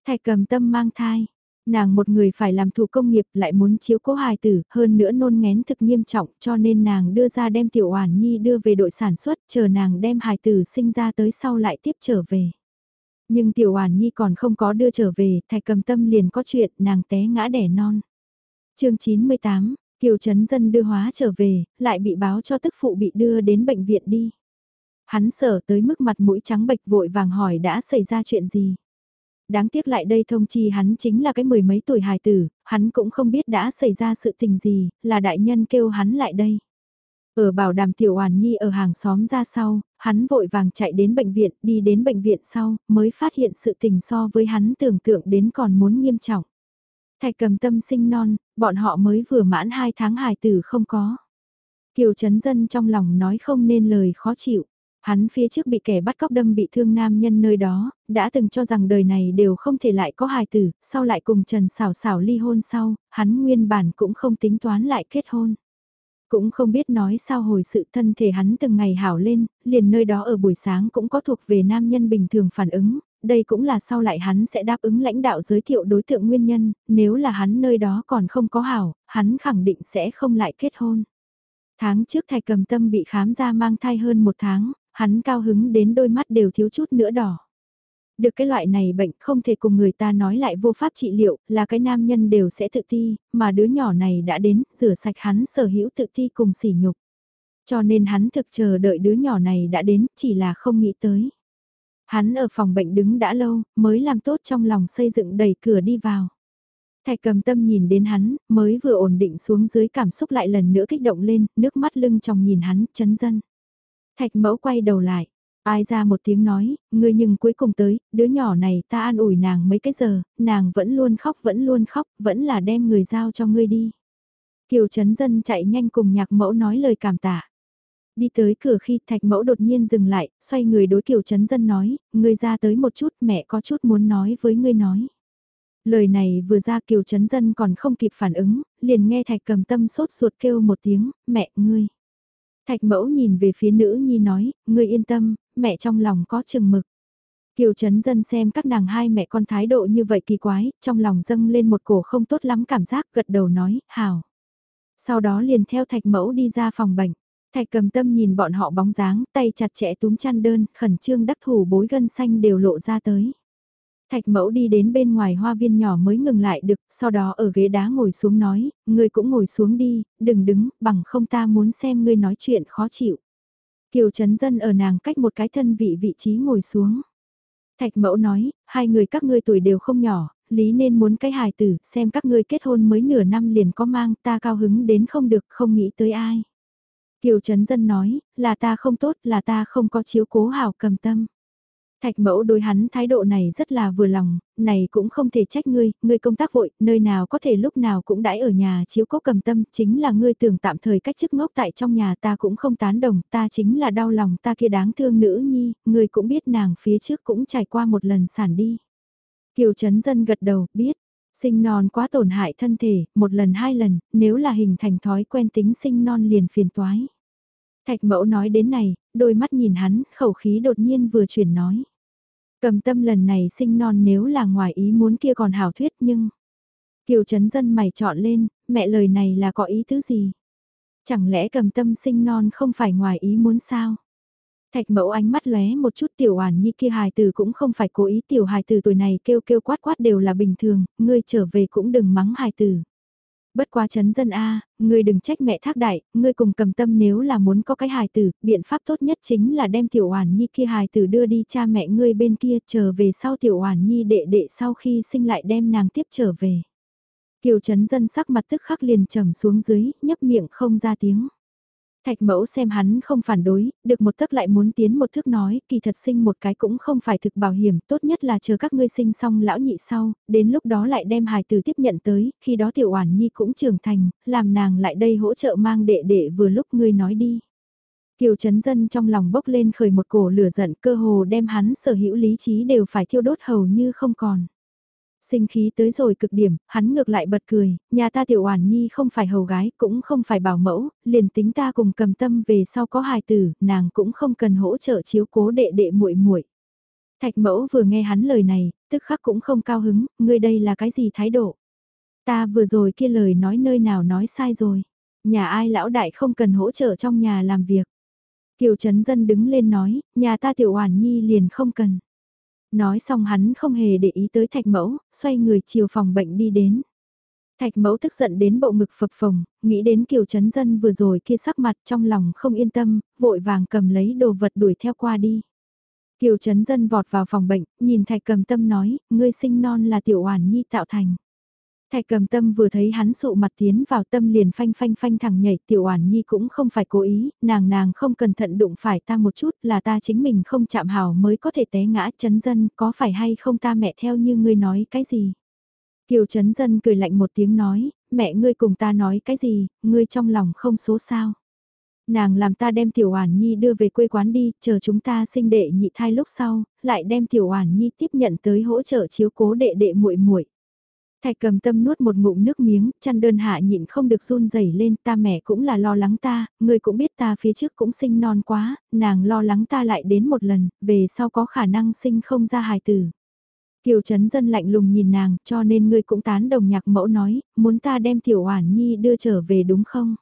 Thạch cầm tâm mang thai, nàng một người phải làm thủ công nghiệp lại muốn chiếu cố hài tử, hơn nữa nôn ngén thực nghiêm trọng cho nên nàng đưa ra đem tiểu oản nhi đưa về đội sản xuất, chờ nàng đem hài tử sinh ra tới sau lại tiếp trở về. Nhưng tiểu oản nhi còn không có đưa trở về, thạch cầm tâm liền có chuyện, nàng té ngã đẻ non. chương 98, Kiều Trấn Dân đưa hóa trở về, lại bị báo cho tức phụ bị đưa đến bệnh viện đi. Hắn sở tới mức mặt mũi trắng bệch vội vàng hỏi đã xảy ra chuyện gì. Đáng tiếc lại đây thông chi hắn chính là cái mười mấy tuổi hài tử, hắn cũng không biết đã xảy ra sự tình gì, là đại nhân kêu hắn lại đây. Ở bảo đảm tiểu hoàn nhi ở hàng xóm ra sau, hắn vội vàng chạy đến bệnh viện, đi đến bệnh viện sau, mới phát hiện sự tình so với hắn tưởng tượng đến còn muốn nghiêm trọng. Thạch cầm tâm sinh non, bọn họ mới vừa mãn hai tháng hài tử không có. Kiều Trấn Dân trong lòng nói không nên lời khó chịu. Hắn phía trước bị kẻ bắt cóc đâm bị thương nam nhân nơi đó, đã từng cho rằng đời này đều không thể lại có hài tử, sau lại cùng Trần Sảo Sảo ly hôn sau, hắn nguyên bản cũng không tính toán lại kết hôn. Cũng không biết nói sao hồi sự thân thể hắn từng ngày hảo lên, liền nơi đó ở buổi sáng cũng có thuộc về nam nhân bình thường phản ứng, đây cũng là sau lại hắn sẽ đáp ứng lãnh đạo giới thiệu đối tượng nguyên nhân, nếu là hắn nơi đó còn không có hảo, hắn khẳng định sẽ không lại kết hôn. Tháng trước thạch cầm tâm bị khám ra mang thai hơn một tháng, hắn cao hứng đến đôi mắt đều thiếu chút nữa đỏ. Được cái loại này bệnh không thể cùng người ta nói lại vô pháp trị liệu, là cái nam nhân đều sẽ tự ti, mà đứa nhỏ này đã đến, rửa sạch hắn sở hữu tự ti cùng sỉ nhục. Cho nên hắn thực chờ đợi đứa nhỏ này đã đến, chỉ là không nghĩ tới. Hắn ở phòng bệnh đứng đã lâu, mới làm tốt trong lòng xây dựng đẩy cửa đi vào. Thạch cầm tâm nhìn đến hắn, mới vừa ổn định xuống dưới cảm xúc lại lần nữa kích động lên, nước mắt lưng trong nhìn hắn, chấn dân. Thạch mẫu quay đầu lại, Ai ra một tiếng nói, ngươi nhưng cuối cùng tới, đứa nhỏ này ta an ủi nàng mấy cái giờ, nàng vẫn luôn khóc vẫn luôn khóc, vẫn là đem người giao cho ngươi đi. Kiều Trấn Dân chạy nhanh cùng nhạc mẫu nói lời cảm tạ. Đi tới cửa khi thạch mẫu đột nhiên dừng lại, xoay người đối Kiều Trấn Dân nói, ngươi ra tới một chút mẹ có chút muốn nói với ngươi nói. Lời này vừa ra Kiều Trấn Dân còn không kịp phản ứng, liền nghe thạch cầm tâm sốt ruột kêu một tiếng, mẹ ngươi. Thạch mẫu nhìn về phía nữ nhi nói, ngươi yên tâm, mẹ trong lòng có chừng mực. Kiều Trấn Dân xem các nàng hai mẹ con thái độ như vậy kỳ quái, trong lòng dâng lên một cổ không tốt lắm cảm giác gật đầu nói, hào. Sau đó liền theo thạch mẫu đi ra phòng bệnh. Thạch cầm tâm nhìn bọn họ bóng dáng, tay chặt chẽ túm chăn đơn, khẩn trương đắc thủ bối gân xanh đều lộ ra tới. Thạch mẫu đi đến bên ngoài hoa viên nhỏ mới ngừng lại được, sau đó ở ghế đá ngồi xuống nói, ngươi cũng ngồi xuống đi, đừng đứng, bằng không ta muốn xem ngươi nói chuyện khó chịu. Kiều Trấn Dân ở nàng cách một cái thân vị vị trí ngồi xuống. Thạch mẫu nói, hai người các ngươi tuổi đều không nhỏ, lý nên muốn cái hài tử, xem các ngươi kết hôn mới nửa năm liền có mang, ta cao hứng đến không được, không nghĩ tới ai. Kiều Trấn Dân nói, là ta không tốt, là ta không có chiếu cố hảo cầm tâm. Thạch mẫu đối hắn thái độ này rất là vừa lòng, này cũng không thể trách ngươi, ngươi công tác vội, nơi nào có thể lúc nào cũng đãi ở nhà chiếu cố cầm tâm, chính là ngươi tưởng tạm thời cách chức ngốc tại trong nhà ta cũng không tán đồng, ta chính là đau lòng ta kia đáng thương nữ nhi, ngươi cũng biết nàng phía trước cũng trải qua một lần sản đi. Kiều Trấn Dân gật đầu, biết, sinh non quá tổn hại thân thể, một lần hai lần, nếu là hình thành thói quen tính sinh non liền phiền toái. Thạch mẫu nói đến này, đôi mắt nhìn hắn, khẩu khí đột nhiên vừa chuyển nói. Cầm tâm lần này sinh non nếu là ngoài ý muốn kia còn hảo thuyết nhưng... Kiều Trấn Dân mày chọn lên, mẹ lời này là có ý thứ gì? Chẳng lẽ cầm tâm sinh non không phải ngoài ý muốn sao? Thạch mẫu ánh mắt lóe một chút tiểu oản nhi kia hài từ cũng không phải cố ý tiểu hài từ tuổi này kêu kêu quát quát đều là bình thường, ngươi trở về cũng đừng mắng hài từ. Bất quá chấn dân A, ngươi đừng trách mẹ thác đại, ngươi cùng cầm tâm nếu là muốn có cái hài tử, biện pháp tốt nhất chính là đem tiểu hoàn nhi kia hài tử đưa đi cha mẹ ngươi bên kia trở về sau tiểu hoàn nhi đệ đệ sau khi sinh lại đem nàng tiếp trở về. Kiều chấn dân sắc mặt tức khắc liền trầm xuống dưới, nhấp miệng không ra tiếng. Thạch mẫu xem hắn không phản đối, được một thức lại muốn tiến một thức nói, kỳ thật sinh một cái cũng không phải thực bảo hiểm, tốt nhất là chờ các ngươi sinh xong lão nhị sau, đến lúc đó lại đem hài tử tiếp nhận tới, khi đó tiểu oản nhi cũng trưởng thành, làm nàng lại đây hỗ trợ mang đệ đệ vừa lúc ngươi nói đi. Kiều chấn dân trong lòng bốc lên khởi một cổ lửa giận cơ hồ đem hắn sở hữu lý trí đều phải thiêu đốt hầu như không còn. Sinh khí tới rồi cực điểm, hắn ngược lại bật cười, nhà ta tiểu oản nhi không phải hầu gái, cũng không phải bảo mẫu, liền tính ta cùng cầm tâm về sau có hài tử, nàng cũng không cần hỗ trợ chiếu cố đệ đệ muội muội. Thạch mẫu vừa nghe hắn lời này, tức khắc cũng không cao hứng, ngươi đây là cái gì thái độ? Ta vừa rồi kia lời nói nơi nào nói sai rồi. Nhà ai lão đại không cần hỗ trợ trong nhà làm việc. Kiều Trấn Dân đứng lên nói, nhà ta tiểu oản nhi liền không cần. Nói xong hắn không hề để ý tới thạch mẫu, xoay người chiều phòng bệnh đi đến. Thạch mẫu tức giận đến bộ ngực phập phồng, nghĩ đến kiều chấn dân vừa rồi kia sắc mặt trong lòng không yên tâm, vội vàng cầm lấy đồ vật đuổi theo qua đi. Kiều chấn dân vọt vào phòng bệnh, nhìn thạch cầm tâm nói, ngươi sinh non là tiểu oản nhi tạo thành. Thạch cầm tâm vừa thấy hắn sụ mặt tiến vào tâm liền phanh phanh phanh thẳng nhảy tiểu oản nhi cũng không phải cố ý, nàng nàng không cẩn thận đụng phải ta một chút là ta chính mình không chạm hào mới có thể té ngã chấn dân có phải hay không ta mẹ theo như ngươi nói cái gì. Kiều chấn dân cười lạnh một tiếng nói, mẹ ngươi cùng ta nói cái gì, ngươi trong lòng không số sao. Nàng làm ta đem tiểu oản nhi đưa về quê quán đi, chờ chúng ta sinh đệ nhị thai lúc sau, lại đem tiểu oản nhi tiếp nhận tới hỗ trợ chiếu cố đệ đệ muội muội Thạch cầm tâm nuốt một ngụm nước miếng, chăn đơn hạ nhịn không được run rẩy lên, ta mẹ cũng là lo lắng ta, người cũng biết ta phía trước cũng sinh non quá, nàng lo lắng ta lại đến một lần, về sau có khả năng sinh không ra hài tử. Kiều Trấn Dân lạnh lùng nhìn nàng, cho nên ngươi cũng tán đồng nhạc mẫu nói, muốn ta đem Tiểu Oản Nhi đưa trở về đúng không?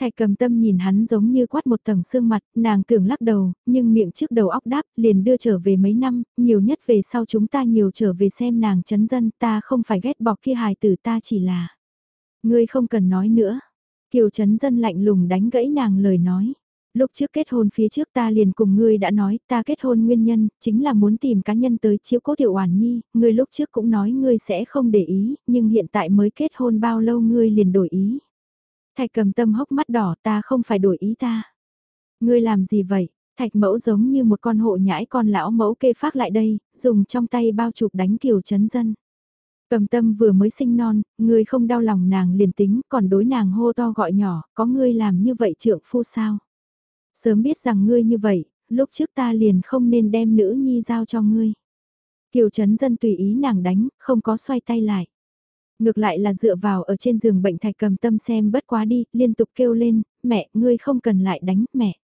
Thạch cầm tâm nhìn hắn giống như quát một tầng xương mặt, nàng tưởng lắc đầu, nhưng miệng trước đầu óc đáp, liền đưa trở về mấy năm, nhiều nhất về sau chúng ta nhiều trở về xem nàng chấn dân, ta không phải ghét bỏ kia hài tử ta chỉ là. Ngươi không cần nói nữa. Kiều chấn dân lạnh lùng đánh gãy nàng lời nói. Lúc trước kết hôn phía trước ta liền cùng ngươi đã nói ta kết hôn nguyên nhân, chính là muốn tìm cá nhân tới chiếu cố tiểu oản nhi, ngươi lúc trước cũng nói ngươi sẽ không để ý, nhưng hiện tại mới kết hôn bao lâu ngươi liền đổi ý. Thạch cầm tâm hốc mắt đỏ ta không phải đổi ý ta. Ngươi làm gì vậy? Thạch mẫu giống như một con hộ nhãi con lão mẫu kê phát lại đây, dùng trong tay bao chụp đánh kiều chấn dân. Cầm tâm vừa mới sinh non, ngươi không đau lòng nàng liền tính, còn đối nàng hô to gọi nhỏ, có ngươi làm như vậy trượng phu sao? Sớm biết rằng ngươi như vậy, lúc trước ta liền không nên đem nữ nhi giao cho ngươi. Kiều chấn dân tùy ý nàng đánh, không có xoay tay lại. Ngược lại là dựa vào ở trên giường bệnh thạch cầm tâm xem bất quá đi, liên tục kêu lên, mẹ, ngươi không cần lại đánh, mẹ.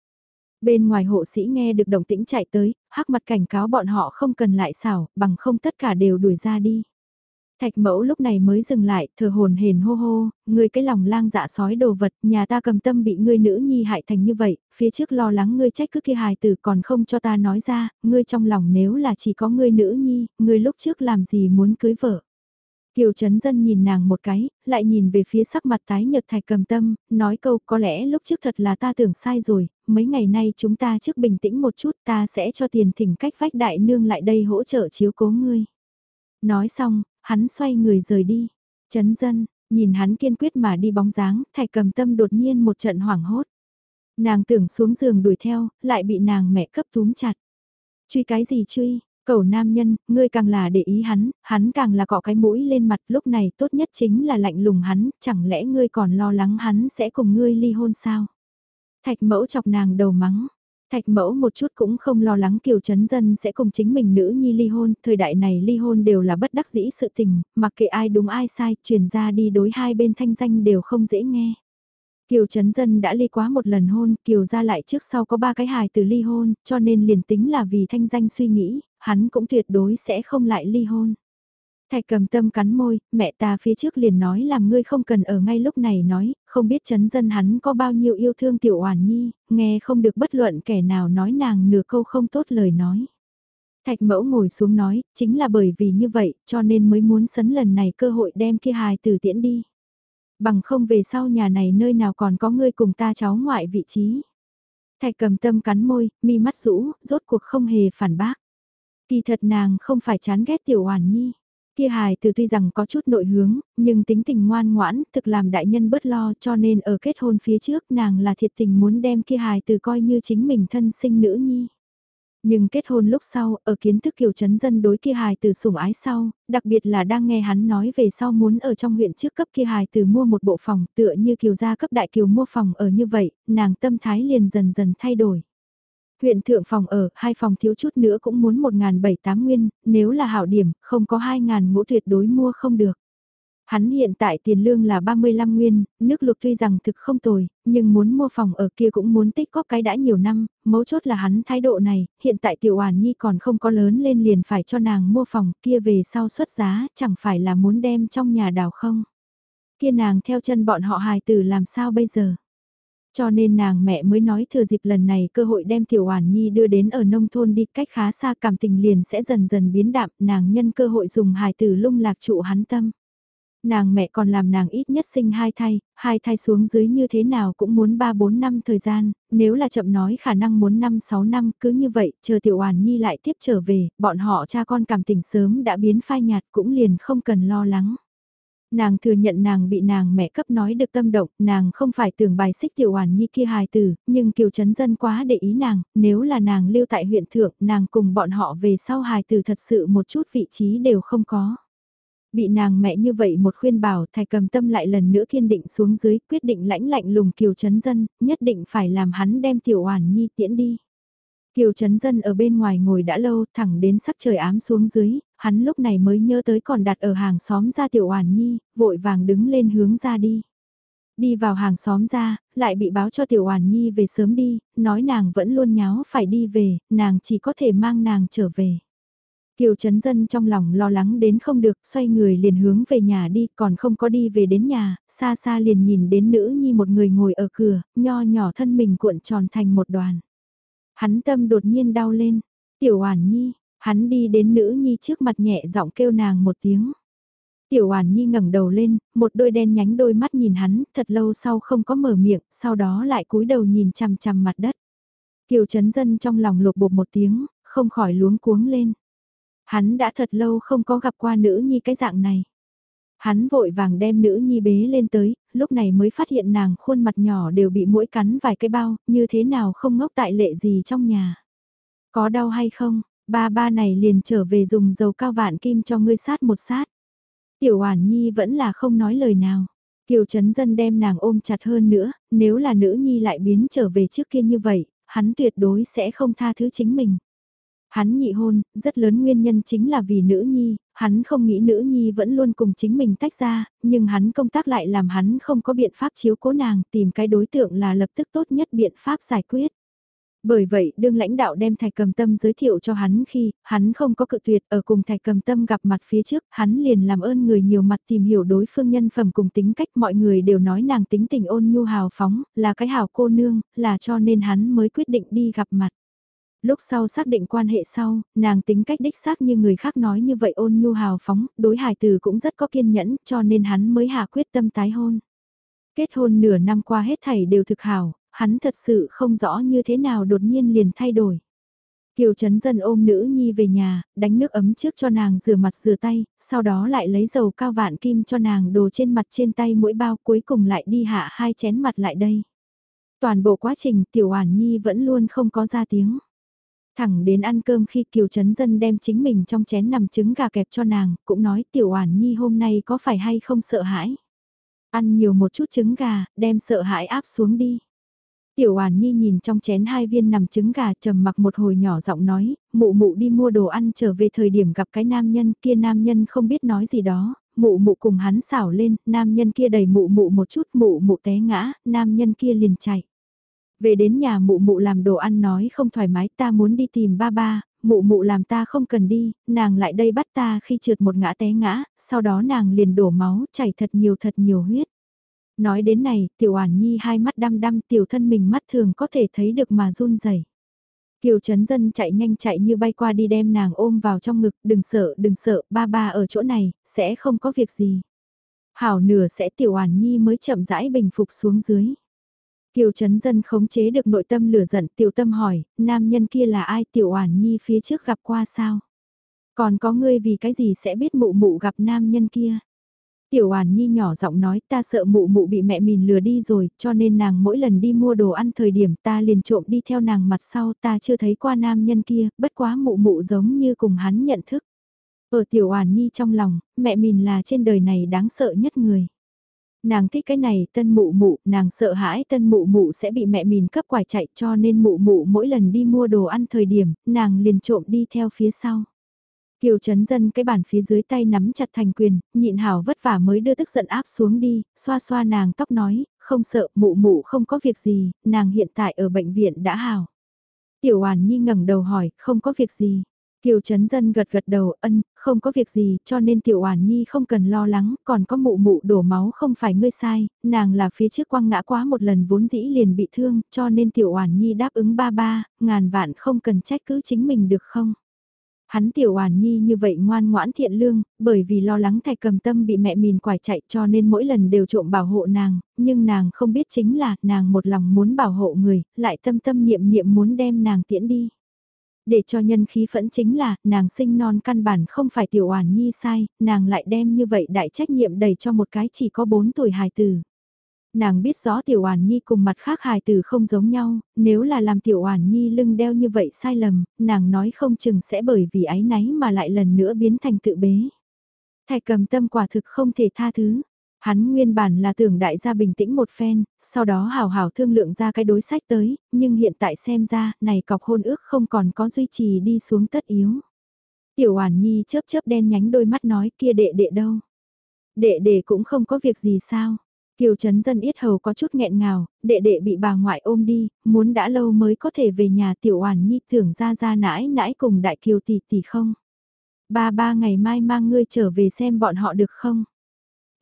Bên ngoài hộ sĩ nghe được động tĩnh chạy tới, hắc mặt cảnh cáo bọn họ không cần lại xảo, bằng không tất cả đều đuổi ra đi. Thạch mẫu lúc này mới dừng lại, thờ hồn hền hô hô, ngươi cái lòng lang dạ sói đồ vật, nhà ta cầm tâm bị ngươi nữ nhi hại thành như vậy, phía trước lo lắng ngươi trách cứ kia hài tử còn không cho ta nói ra, ngươi trong lòng nếu là chỉ có ngươi nữ nhi, ngươi lúc trước làm gì muốn cưới vợ. Kiều Trấn Dân nhìn nàng một cái, lại nhìn về phía sắc mặt tái nhợt thạch cầm tâm, nói câu có lẽ lúc trước thật là ta tưởng sai rồi, mấy ngày nay chúng ta trước bình tĩnh một chút ta sẽ cho tiền thỉnh cách vách đại nương lại đây hỗ trợ chiếu cố ngươi. Nói xong, hắn xoay người rời đi. Trấn Dân, nhìn hắn kiên quyết mà đi bóng dáng, thạch cầm tâm đột nhiên một trận hoảng hốt. Nàng tưởng xuống giường đuổi theo, lại bị nàng mẹ cấp túm chặt. Truy cái gì truy, Cầu nam nhân, ngươi càng là để ý hắn, hắn càng là cọ cái mũi lên mặt lúc này tốt nhất chính là lạnh lùng hắn, chẳng lẽ ngươi còn lo lắng hắn sẽ cùng ngươi ly hôn sao? Thạch mẫu chọc nàng đầu mắng. Thạch mẫu một chút cũng không lo lắng kiều chấn dân sẽ cùng chính mình nữ nhi ly hôn, thời đại này ly hôn đều là bất đắc dĩ sự tình, mặc kệ ai đúng ai sai, truyền ra đi đối hai bên thanh danh đều không dễ nghe. Kiều Trấn Dân đã ly quá một lần hôn, Kiều ra lại trước sau có ba cái hài từ ly hôn, cho nên liền tính là vì thanh danh suy nghĩ, hắn cũng tuyệt đối sẽ không lại ly hôn. Thạch cầm tâm cắn môi, mẹ ta phía trước liền nói làm ngươi không cần ở ngay lúc này nói, không biết chấn dân hắn có bao nhiêu yêu thương tiểu oản nhi, nghe không được bất luận kẻ nào nói nàng nửa câu không tốt lời nói. Thạch mẫu ngồi xuống nói, chính là bởi vì như vậy, cho nên mới muốn sấn lần này cơ hội đem kia hài tử tiễn đi. Bằng không về sau nhà này nơi nào còn có ngươi cùng ta cháu ngoại vị trí. Thạch cầm tâm cắn môi, mi mắt rũ, rốt cuộc không hề phản bác. Kỳ thật nàng không phải chán ghét tiểu hoàn nhi. Kia hài từ tuy rằng có chút nội hướng, nhưng tính tình ngoan ngoãn, thực làm đại nhân bớt lo cho nên ở kết hôn phía trước nàng là thiệt tình muốn đem kia hài từ coi như chính mình thân sinh nữ nhi. Nhưng kết hôn lúc sau, ở kiến thức kiều chấn dân đối kia hài từ sủng ái sau, đặc biệt là đang nghe hắn nói về sau muốn ở trong huyện trước cấp kia hài từ mua một bộ phòng tựa như kiều gia cấp đại kiều mua phòng ở như vậy, nàng tâm thái liền dần dần thay đổi. Huyện thượng phòng ở, hai phòng thiếu chút nữa cũng muốn 1.708 nguyên, nếu là hảo điểm, không có 2.000 ngũ tuyệt đối mua không được. Hắn hiện tại tiền lương là 35 nguyên, nước lục tuy rằng thực không tồi, nhưng muốn mua phòng ở kia cũng muốn tích góp cái đã nhiều năm, mấu chốt là hắn thái độ này, hiện tại tiểu oản nhi còn không có lớn lên liền phải cho nàng mua phòng kia về sau xuất giá, chẳng phải là muốn đem trong nhà đào không. Kia nàng theo chân bọn họ hài tử làm sao bây giờ. Cho nên nàng mẹ mới nói thừa dịp lần này cơ hội đem Tiểu Hoàn Nhi đưa đến ở nông thôn đi cách khá xa cảm tình liền sẽ dần dần biến đạm, nàng nhân cơ hội dùng hài tử lung lạc trụ hắn tâm. Nàng mẹ còn làm nàng ít nhất sinh hai thai, hai thai xuống dưới như thế nào cũng muốn 3-4 năm thời gian, nếu là chậm nói khả năng muốn 5-6 năm, cứ như vậy, chờ Tiểu Hoàn Nhi lại tiếp trở về, bọn họ cha con cảm tình sớm đã biến phai nhạt cũng liền không cần lo lắng. Nàng thừa nhận nàng bị nàng mẹ cấp nói được tâm động, nàng không phải tưởng bài xích tiểu hoàn nhi kia hài tử, nhưng kiều chấn dân quá để ý nàng, nếu là nàng lưu tại huyện thượng, nàng cùng bọn họ về sau hài tử thật sự một chút vị trí đều không có. Bị nàng mẹ như vậy một khuyên bảo thầy cầm tâm lại lần nữa kiên định xuống dưới quyết định lãnh lạnh lùng kiều chấn dân, nhất định phải làm hắn đem tiểu hoàn nhi tiễn đi. Kiều Trấn Dân ở bên ngoài ngồi đã lâu, thẳng đến sắc trời ám xuống dưới, hắn lúc này mới nhớ tới còn đặt ở hàng xóm ra tiểu hoàn nhi, vội vàng đứng lên hướng ra đi. Đi vào hàng xóm ra, lại bị báo cho tiểu hoàn nhi về sớm đi, nói nàng vẫn luôn nháo phải đi về, nàng chỉ có thể mang nàng trở về. Kiều Trấn Dân trong lòng lo lắng đến không được, xoay người liền hướng về nhà đi, còn không có đi về đến nhà, xa xa liền nhìn đến nữ nhi một người ngồi ở cửa, nho nhỏ thân mình cuộn tròn thành một đoàn. Hắn tâm đột nhiên đau lên. Tiểu Hoàn Nhi, hắn đi đến nữ nhi trước mặt nhẹ giọng kêu nàng một tiếng. Tiểu Hoàn Nhi ngẩng đầu lên, một đôi đen nhánh đôi mắt nhìn hắn, thật lâu sau không có mở miệng, sau đó lại cúi đầu nhìn chằm chằm mặt đất. Kiều Trấn Dân trong lòng lột bột một tiếng, không khỏi luống cuống lên. Hắn đã thật lâu không có gặp qua nữ nhi cái dạng này. Hắn vội vàng đem nữ nhi bế lên tới, lúc này mới phát hiện nàng khuôn mặt nhỏ đều bị mũi cắn vài cái bao, như thế nào không ngốc tại lệ gì trong nhà. Có đau hay không, ba ba này liền trở về dùng dầu cao vạn kim cho ngươi sát một sát. Tiểu Hoàn Nhi vẫn là không nói lời nào. Kiều Trấn Dân đem nàng ôm chặt hơn nữa, nếu là nữ nhi lại biến trở về trước kia như vậy, hắn tuyệt đối sẽ không tha thứ chính mình. Hắn nhị hôn, rất lớn nguyên nhân chính là vì nữ nhi, hắn không nghĩ nữ nhi vẫn luôn cùng chính mình tách ra, nhưng hắn công tác lại làm hắn không có biện pháp chiếu cố nàng, tìm cái đối tượng là lập tức tốt nhất biện pháp giải quyết. Bởi vậy, đương lãnh đạo đem Thạch Cầm Tâm giới thiệu cho hắn khi, hắn không có cự tuyệt ở cùng Thạch Cầm Tâm gặp mặt phía trước, hắn liền làm ơn người nhiều mặt tìm hiểu đối phương nhân phẩm cùng tính cách mọi người đều nói nàng tính tình ôn nhu hào phóng, là cái hào cô nương, là cho nên hắn mới quyết định đi gặp mặt lúc sau xác định quan hệ sau, nàng tính cách đích xác như người khác nói như vậy ôn nhu hào phóng, đối hài từ cũng rất có kiên nhẫn cho nên hắn mới hạ quyết tâm tái hôn. Kết hôn nửa năm qua hết thảy đều thực hảo, hắn thật sự không rõ như thế nào đột nhiên liền thay đổi. Kiều Trấn Dân ôm nữ nhi về nhà, đánh nước ấm trước cho nàng rửa mặt rửa tay, sau đó lại lấy dầu cao vạn kim cho nàng đồ trên mặt trên tay mỗi bao cuối cùng lại đi hạ hai chén mặt lại đây. Toàn bộ quá trình Tiểu Hoàn Nhi vẫn luôn không có ra tiếng. Thẳng đến ăn cơm khi Kiều Trấn Dân đem chính mình trong chén nằm trứng gà kẹp cho nàng, cũng nói Tiểu Oản Nhi hôm nay có phải hay không sợ hãi. Ăn nhiều một chút trứng gà, đem sợ hãi áp xuống đi. Tiểu Oản Nhi nhìn trong chén hai viên nằm trứng gà trầm mặc một hồi nhỏ giọng nói, mụ mụ đi mua đồ ăn trở về thời điểm gặp cái nam nhân kia nam nhân không biết nói gì đó, mụ mụ cùng hắn xảo lên, nam nhân kia đẩy mụ mụ một chút mụ mụ té ngã, nam nhân kia liền chạy. Về đến nhà mụ mụ làm đồ ăn nói không thoải mái ta muốn đi tìm ba ba, mụ mụ làm ta không cần đi, nàng lại đây bắt ta khi trượt một ngã té ngã, sau đó nàng liền đổ máu, chảy thật nhiều thật nhiều huyết. Nói đến này, tiểu oản nhi hai mắt đăm đăm tiểu thân mình mắt thường có thể thấy được mà run rẩy. Kiều Trấn Dân chạy nhanh chạy như bay qua đi đem nàng ôm vào trong ngực, đừng sợ, đừng sợ, ba ba ở chỗ này, sẽ không có việc gì. Hảo nửa sẽ tiểu oản nhi mới chậm rãi bình phục xuống dưới. Kiều Trấn Dân khống chế được nội tâm lửa giận tiểu tâm hỏi, nam nhân kia là ai tiểu oản nhi phía trước gặp qua sao? Còn có ngươi vì cái gì sẽ biết mụ mụ gặp nam nhân kia? Tiểu Oản Nhi nhỏ giọng nói ta sợ mụ mụ bị mẹ mình lừa đi rồi, cho nên nàng mỗi lần đi mua đồ ăn thời điểm ta liền trộm đi theo nàng mặt sau ta chưa thấy qua nam nhân kia, bất quá mụ mụ giống như cùng hắn nhận thức. Ở Tiểu Oản Nhi trong lòng, mẹ mình là trên đời này đáng sợ nhất người. Nàng thích cái này tân mụ mụ, nàng sợ hãi tân mụ mụ sẽ bị mẹ mìn cấp quải chạy cho nên mụ mụ mỗi lần đi mua đồ ăn thời điểm, nàng liền trộm đi theo phía sau. Kiều Trấn Dân cái bàn phía dưới tay nắm chặt thành quyền, nhịn hảo vất vả mới đưa tức giận áp xuống đi, xoa xoa nàng tóc nói, không sợ, mụ mụ không có việc gì, nàng hiện tại ở bệnh viện đã hảo. Tiểu Hoàn Nhi ngẩng đầu hỏi, không có việc gì. Kiều Trấn Dân gật gật đầu, ân, không có việc gì, cho nên Tiểu Hoàn Nhi không cần lo lắng, còn có mụ mụ đổ máu không phải ngươi sai, nàng là phía trước quăng ngã quá một lần vốn dĩ liền bị thương, cho nên Tiểu Hoàn Nhi đáp ứng ba ba, ngàn vạn không cần trách cứ chính mình được không? Hắn tiểu hoàn nhi như vậy ngoan ngoãn thiện lương, bởi vì lo lắng thạch cầm tâm bị mẹ mìn quải chạy cho nên mỗi lần đều trộm bảo hộ nàng, nhưng nàng không biết chính là nàng một lòng muốn bảo hộ người, lại tâm tâm niệm niệm muốn đem nàng tiễn đi. Để cho nhân khí phẫn chính là, nàng sinh non căn bản không phải tiểu oản nhi sai, nàng lại đem như vậy đại trách nhiệm đẩy cho một cái chỉ có 4 tuổi hài tử. Nàng biết rõ Tiểu Oản Nhi cùng mặt khác hài tử không giống nhau, nếu là làm Tiểu Oản Nhi lưng đeo như vậy sai lầm, nàng nói không chừng sẽ bởi vì ái náy mà lại lần nữa biến thành tự bế. Thạch cầm tâm quả thực không thể tha thứ. Hắn nguyên bản là tưởng đại gia bình tĩnh một phen, sau đó hào hào thương lượng ra cái đối sách tới, nhưng hiện tại xem ra, này cọc hôn ước không còn có duy trì đi xuống tất yếu. Tiểu Oản Nhi chớp chớp đen nhánh đôi mắt nói kia đệ đệ đâu. Đệ đệ cũng không có việc gì sao. Kiều Trấn Dân ít hầu có chút nghẹn ngào, đệ đệ bị bà ngoại ôm đi, muốn đã lâu mới có thể về nhà tiểu oản nhi tưởng ra ra nãi nãi cùng đại kiều tỷ tỷ không. Ba ba ngày mai mang ngươi trở về xem bọn họ được không?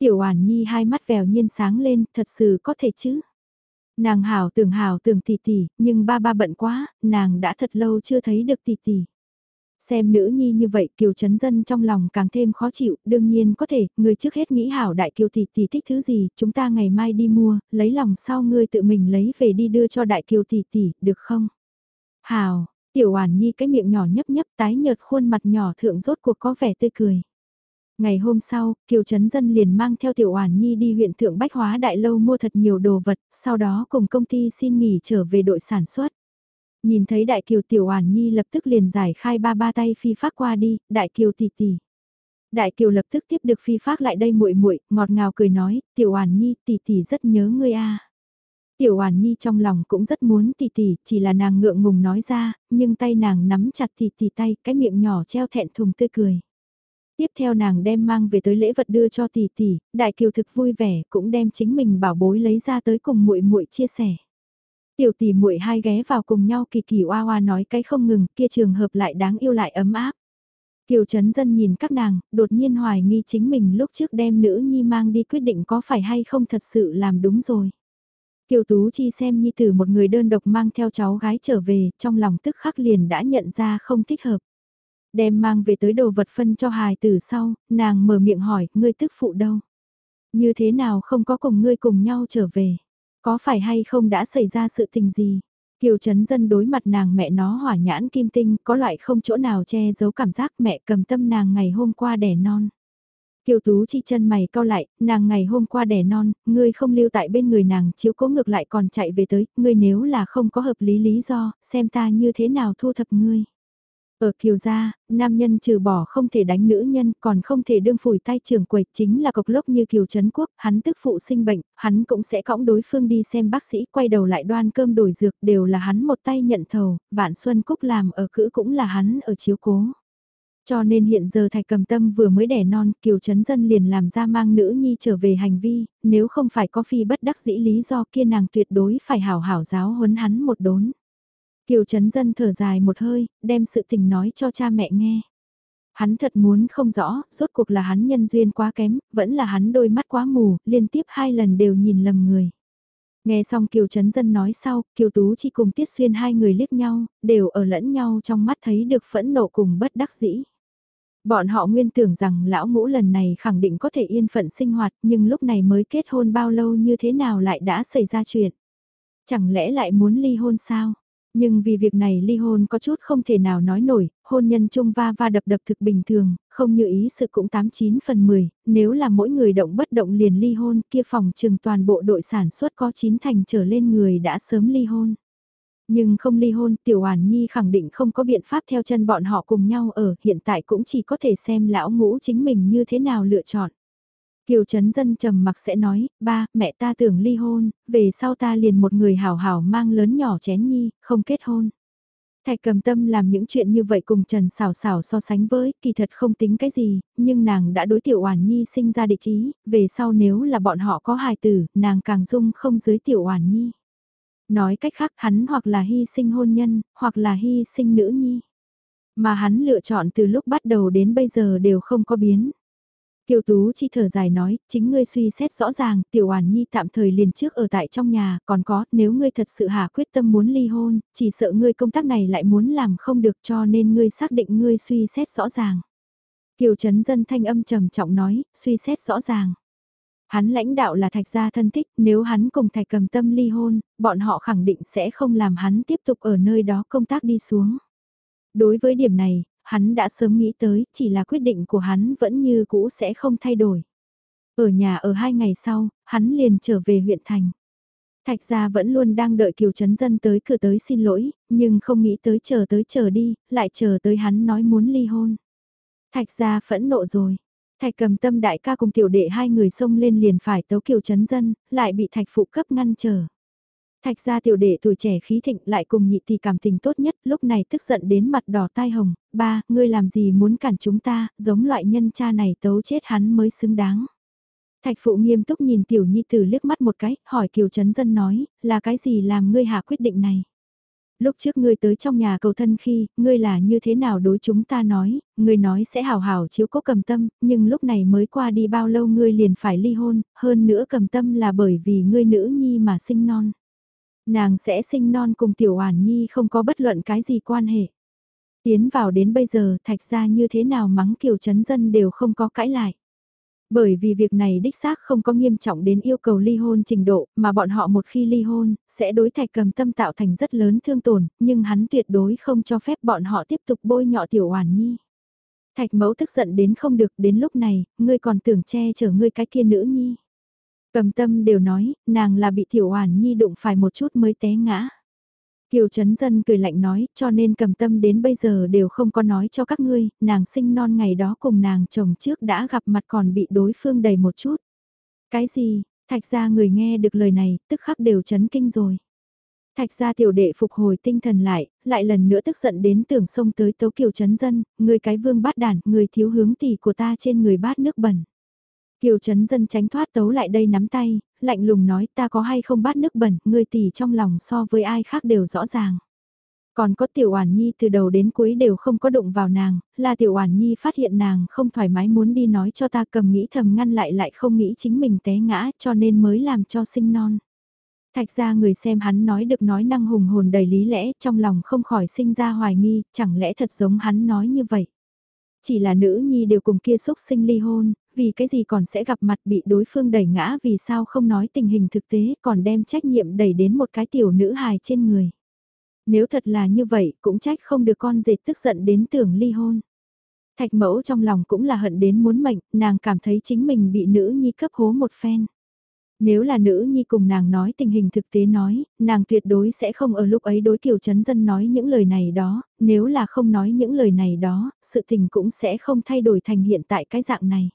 Tiểu oản nhi hai mắt vèo nhiên sáng lên, thật sự có thể chứ? Nàng hảo tưởng hảo tưởng tỷ tỷ, nhưng ba ba bận quá, nàng đã thật lâu chưa thấy được tỷ tỷ. Xem nữ nhi như vậy kiều chấn dân trong lòng càng thêm khó chịu, đương nhiên có thể, người trước hết nghĩ hảo đại kiều tỷ tỷ thích thứ gì, chúng ta ngày mai đi mua, lấy lòng sau ngươi tự mình lấy về đi đưa cho đại kiều tỷ tỷ, được không? Hảo, tiểu hoàn nhi cái miệng nhỏ nhấp nhấp tái nhợt khuôn mặt nhỏ thượng rốt cuộc có vẻ tươi cười. Ngày hôm sau, Kiều Trấn Dân liền mang theo Tiểu Oản Nhi đi huyện Thượng Bách Hóa Đại Lâu mua thật nhiều đồ vật, sau đó cùng công ty xin nghỉ trở về đội sản xuất. Nhìn thấy Đại Kiều Tiểu Oản Nhi lập tức liền giải khai ba ba tay phi phát qua đi, Đại Kiều tỷ tỷ. Đại Kiều lập tức tiếp được phi phát lại đây muội muội, ngọt ngào cười nói, Tiểu Oản Nhi tỷ tỷ rất nhớ ngươi a. Tiểu Oản Nhi trong lòng cũng rất muốn tỷ tỷ, chỉ là nàng ngượng ngùng nói ra, nhưng tay nàng nắm chặt tỷ tỷ tay, cái miệng nhỏ treo thẹn thùng tươi cười. Tiếp theo nàng đem mang về tới lễ vật đưa cho tỷ tỷ, Đại Kiều thực vui vẻ, cũng đem chính mình bảo bối lấy ra tới cùng muội muội chia sẻ. Tiểu tỷ muội hai ghé vào cùng nhau kỳ kỳ oa oa nói cái không ngừng, kia trường hợp lại đáng yêu lại ấm áp. Kiều Trấn Dân nhìn các nàng, đột nhiên hoài nghi chính mình lúc trước đem nữ nhi mang đi quyết định có phải hay không thật sự làm đúng rồi. Kiều Tú Chi xem nhi tử một người đơn độc mang theo cháu gái trở về, trong lòng tức khắc liền đã nhận ra không thích hợp. Đem mang về tới đồ vật phân cho hài tử sau, nàng mở miệng hỏi, ngươi tức phụ đâu? Như thế nào không có cùng ngươi cùng nhau trở về? Có phải hay không đã xảy ra sự tình gì? Kiều Trấn Dân đối mặt nàng mẹ nó hỏa nhãn kim tinh, có loại không chỗ nào che giấu cảm giác mẹ cầm tâm nàng ngày hôm qua đẻ non. Kiều Tú chi chân mày cau lại, nàng ngày hôm qua đẻ non, ngươi không lưu tại bên người nàng chiếu cố ngược lại còn chạy về tới, ngươi nếu là không có hợp lý lý do, xem ta như thế nào thu thập ngươi. Ở kiều gia, nam nhân trừ bỏ không thể đánh nữ nhân còn không thể đương phủi tay trường quầy chính là cộc lốc như kiều trấn quốc, hắn tức phụ sinh bệnh, hắn cũng sẽ cõng đối phương đi xem bác sĩ quay đầu lại đoan cơm đổi dược đều là hắn một tay nhận thầu, vạn xuân cúc làm ở cữ cũng là hắn ở chiếu cố. Cho nên hiện giờ thạch cầm tâm vừa mới đẻ non, kiều trấn dân liền làm ra mang nữ nhi trở về hành vi, nếu không phải có phi bất đắc dĩ lý do kia nàng tuyệt đối phải hảo hảo giáo huấn hắn một đốn. Kiều Trấn Dân thở dài một hơi, đem sự tình nói cho cha mẹ nghe. Hắn thật muốn không rõ, rốt cuộc là hắn nhân duyên quá kém, vẫn là hắn đôi mắt quá mù, liên tiếp hai lần đều nhìn lầm người. Nghe xong Kiều Trấn Dân nói sau, Kiều Tú chỉ cùng Tiết Xuyên hai người liếc nhau, đều ở lẫn nhau trong mắt thấy được phẫn nộ cùng bất đắc dĩ. Bọn họ nguyên tưởng rằng lão ngũ lần này khẳng định có thể yên phận sinh hoạt nhưng lúc này mới kết hôn bao lâu như thế nào lại đã xảy ra chuyện. Chẳng lẽ lại muốn ly hôn sao? Nhưng vì việc này ly hôn có chút không thể nào nói nổi, hôn nhân chung va va đập đập thực bình thường, không như ý sự cũng 89 phần 10, nếu là mỗi người động bất động liền ly hôn kia phòng trừng toàn bộ đội sản xuất có 9 thành trở lên người đã sớm ly hôn. Nhưng không ly hôn, Tiểu Hoàn Nhi khẳng định không có biện pháp theo chân bọn họ cùng nhau ở, hiện tại cũng chỉ có thể xem lão ngũ chính mình như thế nào lựa chọn. Kiều Trấn Dân trầm mặc sẽ nói, ba, mẹ ta tưởng ly hôn, về sau ta liền một người hảo hảo mang lớn nhỏ chén nhi, không kết hôn. Thạch cầm tâm làm những chuyện như vậy cùng Trần xảo xảo so sánh với, kỳ thật không tính cái gì, nhưng nàng đã đối tiểu Oản Nhi sinh ra địch ý, về sau nếu là bọn họ có hài tử, nàng càng dung không dưới tiểu Oản Nhi. Nói cách khác hắn hoặc là hy sinh hôn nhân, hoặc là hy sinh nữ nhi. Mà hắn lựa chọn từ lúc bắt đầu đến bây giờ đều không có biến. Tiểu Tú chi thở dài nói, chính ngươi suy xét rõ ràng, tiểu hoàn nhi tạm thời liền trước ở tại trong nhà, còn có, nếu ngươi thật sự hạ quyết tâm muốn ly hôn, chỉ sợ ngươi công tác này lại muốn làm không được cho nên ngươi xác định ngươi suy xét rõ ràng. Kiều Trấn Dân thanh âm trầm trọng nói, suy xét rõ ràng. Hắn lãnh đạo là thạch gia thân thích, nếu hắn cùng thạch cầm tâm ly hôn, bọn họ khẳng định sẽ không làm hắn tiếp tục ở nơi đó công tác đi xuống. Đối với điểm này, hắn đã sớm nghĩ tới, chỉ là quyết định của hắn vẫn như cũ sẽ không thay đổi. Ở nhà ở hai ngày sau, hắn liền trở về huyện thành. Thạch gia vẫn luôn đang đợi Kiều Trấn Dân tới cửa tới xin lỗi, nhưng không nghĩ tới chờ tới chờ đi, lại chờ tới hắn nói muốn ly hôn. Thạch gia phẫn nộ rồi. Thạch cầm tâm đại ca cùng tiểu đệ hai người xông lên liền phải tấu Kiều Trấn Dân, lại bị thạch phụ cấp ngăn trở. Thạch gia tiểu đệ tuổi trẻ khí thịnh lại cùng nhị tỷ cảm tình tốt nhất, lúc này tức giận đến mặt đỏ tai hồng, ba, ngươi làm gì muốn cản chúng ta, giống loại nhân cha này tấu chết hắn mới xứng đáng. Thạch phụ nghiêm túc nhìn tiểu nhi tử liếc mắt một cái, hỏi kiều chấn dân nói, là cái gì làm ngươi hạ quyết định này? Lúc trước ngươi tới trong nhà cầu thân khi, ngươi là như thế nào đối chúng ta nói, ngươi nói sẽ hào hào chiếu cố cầm tâm, nhưng lúc này mới qua đi bao lâu ngươi liền phải ly hôn, hơn nữa cầm tâm là bởi vì ngươi nữ nhi mà sinh non. Nàng sẽ sinh non cùng tiểu hoàn nhi không có bất luận cái gì quan hệ. Tiến vào đến bây giờ thạch ra như thế nào mắng kiều chấn dân đều không có cãi lại. Bởi vì việc này đích xác không có nghiêm trọng đến yêu cầu ly hôn trình độ, mà bọn họ một khi ly hôn, sẽ đối thạch cầm tâm tạo thành rất lớn thương tổn, nhưng hắn tuyệt đối không cho phép bọn họ tiếp tục bôi nhọ tiểu hoàn nhi. Thạch mẫu tức giận đến không được, đến lúc này, ngươi còn tưởng che chở ngươi cái kia nữ nhi. Cầm tâm đều nói, nàng là bị tiểu hoàn nhi đụng phải một chút mới té ngã. Kiều Trấn Dân cười lạnh nói, cho nên cầm tâm đến bây giờ đều không có nói cho các ngươi, nàng sinh non ngày đó cùng nàng chồng trước đã gặp mặt còn bị đối phương đầy một chút. Cái gì, thạch ra người nghe được lời này, tức khắc đều chấn kinh rồi. Thạch gia tiểu đệ phục hồi tinh thần lại, lại lần nữa tức giận đến tưởng sông tới tấu kiều chấn dân, người cái vương bát đản, người thiếu hướng tỷ của ta trên người bát nước bẩn. Kiều Trấn Dân tránh thoát tấu lại đây nắm tay, lạnh lùng nói ta có hay không bát nước bẩn, người tỷ trong lòng so với ai khác đều rõ ràng. Còn có tiểu oản nhi từ đầu đến cuối đều không có đụng vào nàng, là tiểu oản nhi phát hiện nàng không thoải mái muốn đi nói cho ta cầm nghĩ thầm ngăn lại lại không nghĩ chính mình té ngã cho nên mới làm cho sinh non. Thạch ra người xem hắn nói được nói năng hùng hồn đầy lý lẽ trong lòng không khỏi sinh ra hoài nghi, chẳng lẽ thật giống hắn nói như vậy. Chỉ là nữ nhi đều cùng kia xúc sinh ly hôn, vì cái gì còn sẽ gặp mặt bị đối phương đẩy ngã vì sao không nói tình hình thực tế còn đem trách nhiệm đẩy đến một cái tiểu nữ hài trên người. Nếu thật là như vậy cũng trách không được con dệt tức giận đến tưởng ly hôn. Thạch mẫu trong lòng cũng là hận đến muốn mệnh, nàng cảm thấy chính mình bị nữ nhi cấp hố một phen. Nếu là nữ nhi cùng nàng nói tình hình thực tế nói, nàng tuyệt đối sẽ không ở lúc ấy đối kiều chấn dân nói những lời này đó, nếu là không nói những lời này đó, sự tình cũng sẽ không thay đổi thành hiện tại cái dạng này.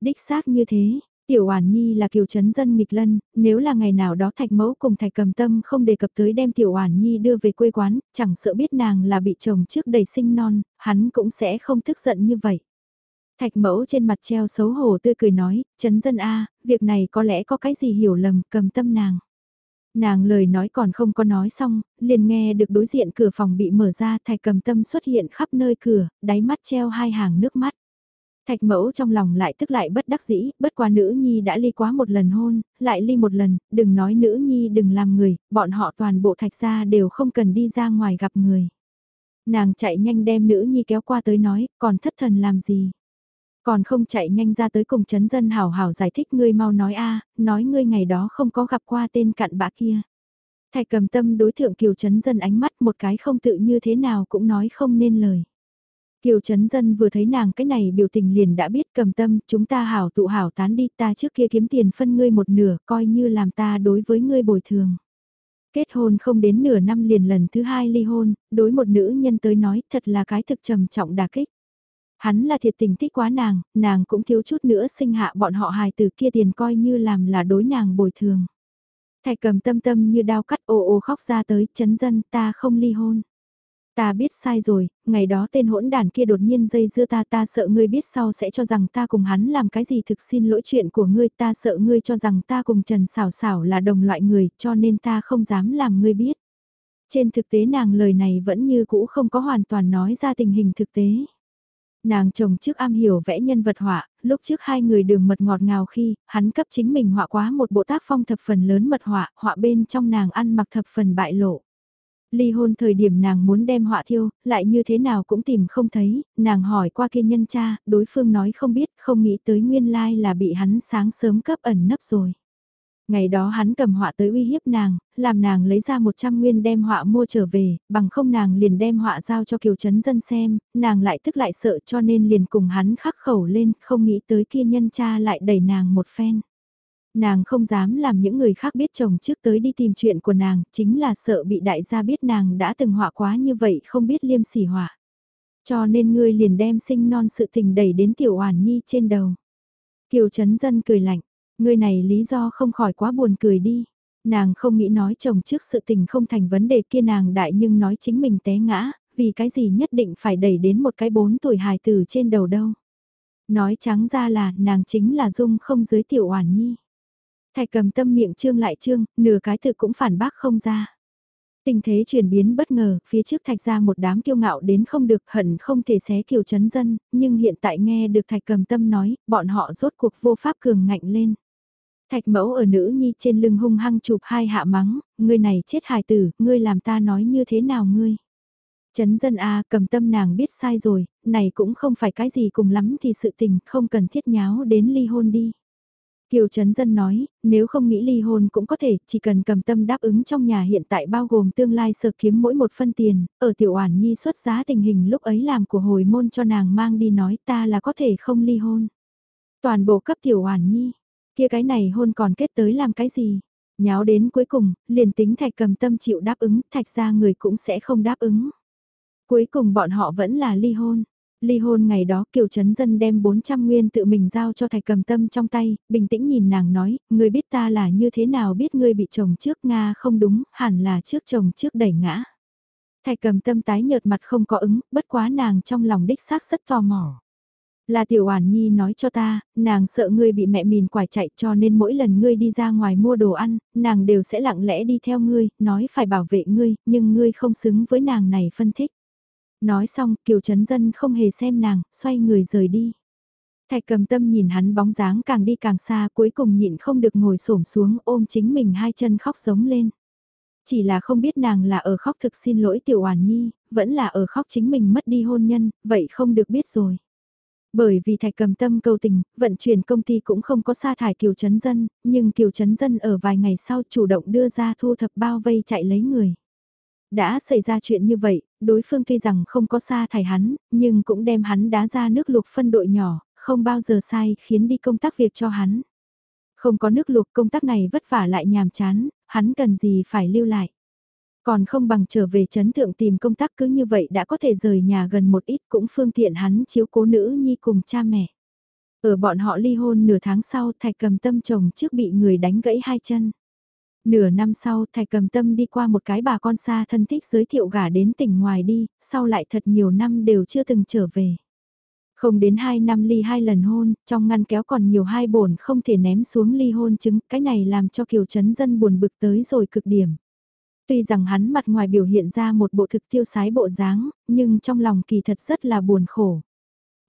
Đích xác như thế, Tiểu Oản Nhi là kiều chấn dân nghịch lân, nếu là ngày nào đó Thạch Mẫu cùng Thạch Cầm Tâm không đề cập tới đem Tiểu Oản Nhi đưa về quê quán, chẳng sợ biết nàng là bị chồng trước đầy sinh non, hắn cũng sẽ không tức giận như vậy. Thạch Mẫu trên mặt treo xấu hổ tươi cười nói, chấn dân a, việc này có lẽ có cái gì hiểu lầm, cầm tâm nàng. Nàng lời nói còn không có nói xong, liền nghe được đối diện cửa phòng bị mở ra thạch cầm tâm xuất hiện khắp nơi cửa, đáy mắt treo hai hàng nước mắt. Thạch mẫu trong lòng lại tức lại bất đắc dĩ, bất quá nữ nhi đã ly quá một lần hôn, lại ly một lần, đừng nói nữ nhi đừng làm người, bọn họ toàn bộ thạch gia đều không cần đi ra ngoài gặp người. Nàng chạy nhanh đem nữ nhi kéo qua tới nói, còn thất thần làm gì. Còn không chạy nhanh ra tới cùng chấn dân hảo hảo giải thích ngươi mau nói a nói ngươi ngày đó không có gặp qua tên cặn bã kia. Thạch cầm tâm đối thượng kiều chấn dân ánh mắt một cái không tự như thế nào cũng nói không nên lời. Kiều Trấn Dân vừa thấy nàng cái này biểu tình liền đã biết cầm tâm, chúng ta hảo tụ hảo tán đi, ta trước kia kiếm tiền phân ngươi một nửa, coi như làm ta đối với ngươi bồi thường. Kết hôn không đến nửa năm liền lần thứ hai ly hôn, đối một nữ nhân tới nói thật là cái thực trầm trọng đà kích. Hắn là thiệt tình thích quá nàng, nàng cũng thiếu chút nữa sinh hạ bọn họ hài từ kia tiền coi như làm là đối nàng bồi thường. Thạch cầm tâm tâm như đao cắt ồ ồ khóc ra tới, chấn dân ta không ly hôn. Ta biết sai rồi, ngày đó tên hỗn đàn kia đột nhiên dây dưa ta ta sợ ngươi biết sau sẽ cho rằng ta cùng hắn làm cái gì thực xin lỗi chuyện của ngươi ta sợ ngươi cho rằng ta cùng Trần Sảo Sảo là đồng loại người cho nên ta không dám làm ngươi biết. Trên thực tế nàng lời này vẫn như cũ không có hoàn toàn nói ra tình hình thực tế. Nàng chồng trước am hiểu vẽ nhân vật họa, lúc trước hai người đường mật ngọt ngào khi, hắn cấp chính mình họa quá một bộ tác phong thập phần lớn mật họa, họa bên trong nàng ăn mặc thập phần bại lộ. Ly hôn thời điểm nàng muốn đem họa thiêu, lại như thế nào cũng tìm không thấy, nàng hỏi qua kia nhân cha, đối phương nói không biết, không nghĩ tới nguyên lai là bị hắn sáng sớm cấp ẩn nấp rồi. Ngày đó hắn cầm họa tới uy hiếp nàng, làm nàng lấy ra 100 nguyên đem họa mua trở về, bằng không nàng liền đem họa giao cho Kiều Trấn Dân xem, nàng lại tức lại sợ cho nên liền cùng hắn khắc khẩu lên, không nghĩ tới kia nhân cha lại đẩy nàng một phen. Nàng không dám làm những người khác biết chồng trước tới đi tìm chuyện của nàng, chính là sợ bị đại gia biết nàng đã từng họa quá như vậy không biết liêm sỉ họa. Cho nên ngươi liền đem sinh non sự tình đẩy đến tiểu oản nhi trên đầu. Kiều Trấn Dân cười lạnh, ngươi này lý do không khỏi quá buồn cười đi. Nàng không nghĩ nói chồng trước sự tình không thành vấn đề kia nàng đại nhưng nói chính mình té ngã, vì cái gì nhất định phải đẩy đến một cái bốn tuổi hài tử trên đầu đâu. Nói trắng ra là nàng chính là dung không dưới tiểu oản nhi. Thạch cầm tâm miệng trương lại trương, nửa cái tự cũng phản bác không ra. Tình thế chuyển biến bất ngờ, phía trước thạch ra một đám kiêu ngạo đến không được hận không thể xé kiều chấn dân, nhưng hiện tại nghe được thạch cầm tâm nói, bọn họ rốt cuộc vô pháp cường ngạnh lên. Thạch mẫu ở nữ nhi trên lưng hung hăng chụp hai hạ mắng, ngươi này chết hài tử, ngươi làm ta nói như thế nào ngươi. Chấn dân a cầm tâm nàng biết sai rồi, này cũng không phải cái gì cùng lắm thì sự tình không cần thiết nháo đến ly hôn đi. Kiều Trấn Dân nói, nếu không nghĩ ly hôn cũng có thể, chỉ cần cầm tâm đáp ứng trong nhà hiện tại bao gồm tương lai sở kiếm mỗi một phân tiền, ở tiểu oản nhi xuất giá tình hình lúc ấy làm của hồi môn cho nàng mang đi nói ta là có thể không ly hôn. Toàn bộ cấp tiểu oản nhi, kia cái này hôn còn kết tới làm cái gì? Nháo đến cuối cùng, liền tính thạch cầm tâm chịu đáp ứng, thạch ra người cũng sẽ không đáp ứng. Cuối cùng bọn họ vẫn là ly hôn. Ly hôn ngày đó Kiều Trấn Dân đem 400 nguyên tự mình giao cho thạch cầm tâm trong tay, bình tĩnh nhìn nàng nói, ngươi biết ta là như thế nào biết ngươi bị chồng trước Nga không đúng, hẳn là trước chồng trước đẩy ngã. Thạch cầm tâm tái nhợt mặt không có ứng, bất quá nàng trong lòng đích xác rất tò mò. Là tiểu oản nhi nói cho ta, nàng sợ ngươi bị mẹ mìn quải chạy cho nên mỗi lần ngươi đi ra ngoài mua đồ ăn, nàng đều sẽ lặng lẽ đi theo ngươi, nói phải bảo vệ ngươi, nhưng ngươi không xứng với nàng này phân thích. Nói xong, Kiều Trấn Dân không hề xem nàng, xoay người rời đi. Thạch cầm tâm nhìn hắn bóng dáng càng đi càng xa cuối cùng nhịn không được ngồi xổm xuống ôm chính mình hai chân khóc giống lên. Chỉ là không biết nàng là ở khóc thực xin lỗi tiểu oản nhi, vẫn là ở khóc chính mình mất đi hôn nhân, vậy không được biết rồi. Bởi vì thạch cầm tâm cầu tình, vận chuyển công ty cũng không có sa thải Kiều Trấn Dân, nhưng Kiều Trấn Dân ở vài ngày sau chủ động đưa ra thu thập bao vây chạy lấy người. Đã xảy ra chuyện như vậy, đối phương tuy rằng không có xa thải hắn, nhưng cũng đem hắn đá ra nước lục phân đội nhỏ, không bao giờ sai khiến đi công tác việc cho hắn. Không có nước lục công tác này vất vả lại nhàm chán, hắn cần gì phải lưu lại. Còn không bằng trở về chấn thượng tìm công tác cứ như vậy đã có thể rời nhà gần một ít cũng phương tiện hắn chiếu cố nữ nhi cùng cha mẹ. Ở bọn họ ly hôn nửa tháng sau thạch cầm tâm chồng trước bị người đánh gãy hai chân. Nửa năm sau thạch cầm tâm đi qua một cái bà con xa thân thích giới thiệu gả đến tỉnh ngoài đi, sau lại thật nhiều năm đều chưa từng trở về. Không đến 2 năm ly hai lần hôn, trong ngăn kéo còn nhiều hai bổn không thể ném xuống ly hôn chứng, cái này làm cho Kiều chấn Dân buồn bực tới rồi cực điểm. Tuy rằng hắn mặt ngoài biểu hiện ra một bộ thực tiêu sái bộ dáng, nhưng trong lòng kỳ thật rất là buồn khổ.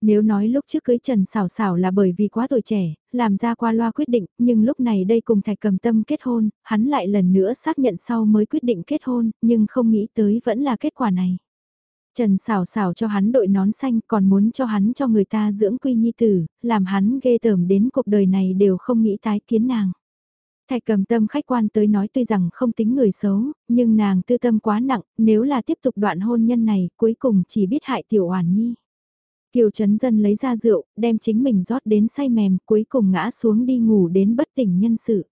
Nếu nói lúc trước cưới Trần Sảo Sảo là bởi vì quá tuổi trẻ, làm ra qua loa quyết định, nhưng lúc này đây cùng Thạch Cầm Tâm kết hôn, hắn lại lần nữa xác nhận sau mới quyết định kết hôn, nhưng không nghĩ tới vẫn là kết quả này. Trần Sảo Sảo cho hắn đội nón xanh còn muốn cho hắn cho người ta dưỡng quy nhi tử, làm hắn ghê tởm đến cuộc đời này đều không nghĩ tái kiến nàng. Thạch cầm tâm khách quan tới nói tuy rằng không tính người xấu, nhưng nàng tư tâm quá nặng, nếu là tiếp tục đoạn hôn nhân này, cuối cùng chỉ biết hại tiểu oản nhi. Kiều Trấn Dân lấy ra rượu, đem chính mình rót đến say mềm, cuối cùng ngã xuống đi ngủ đến bất tỉnh nhân sự.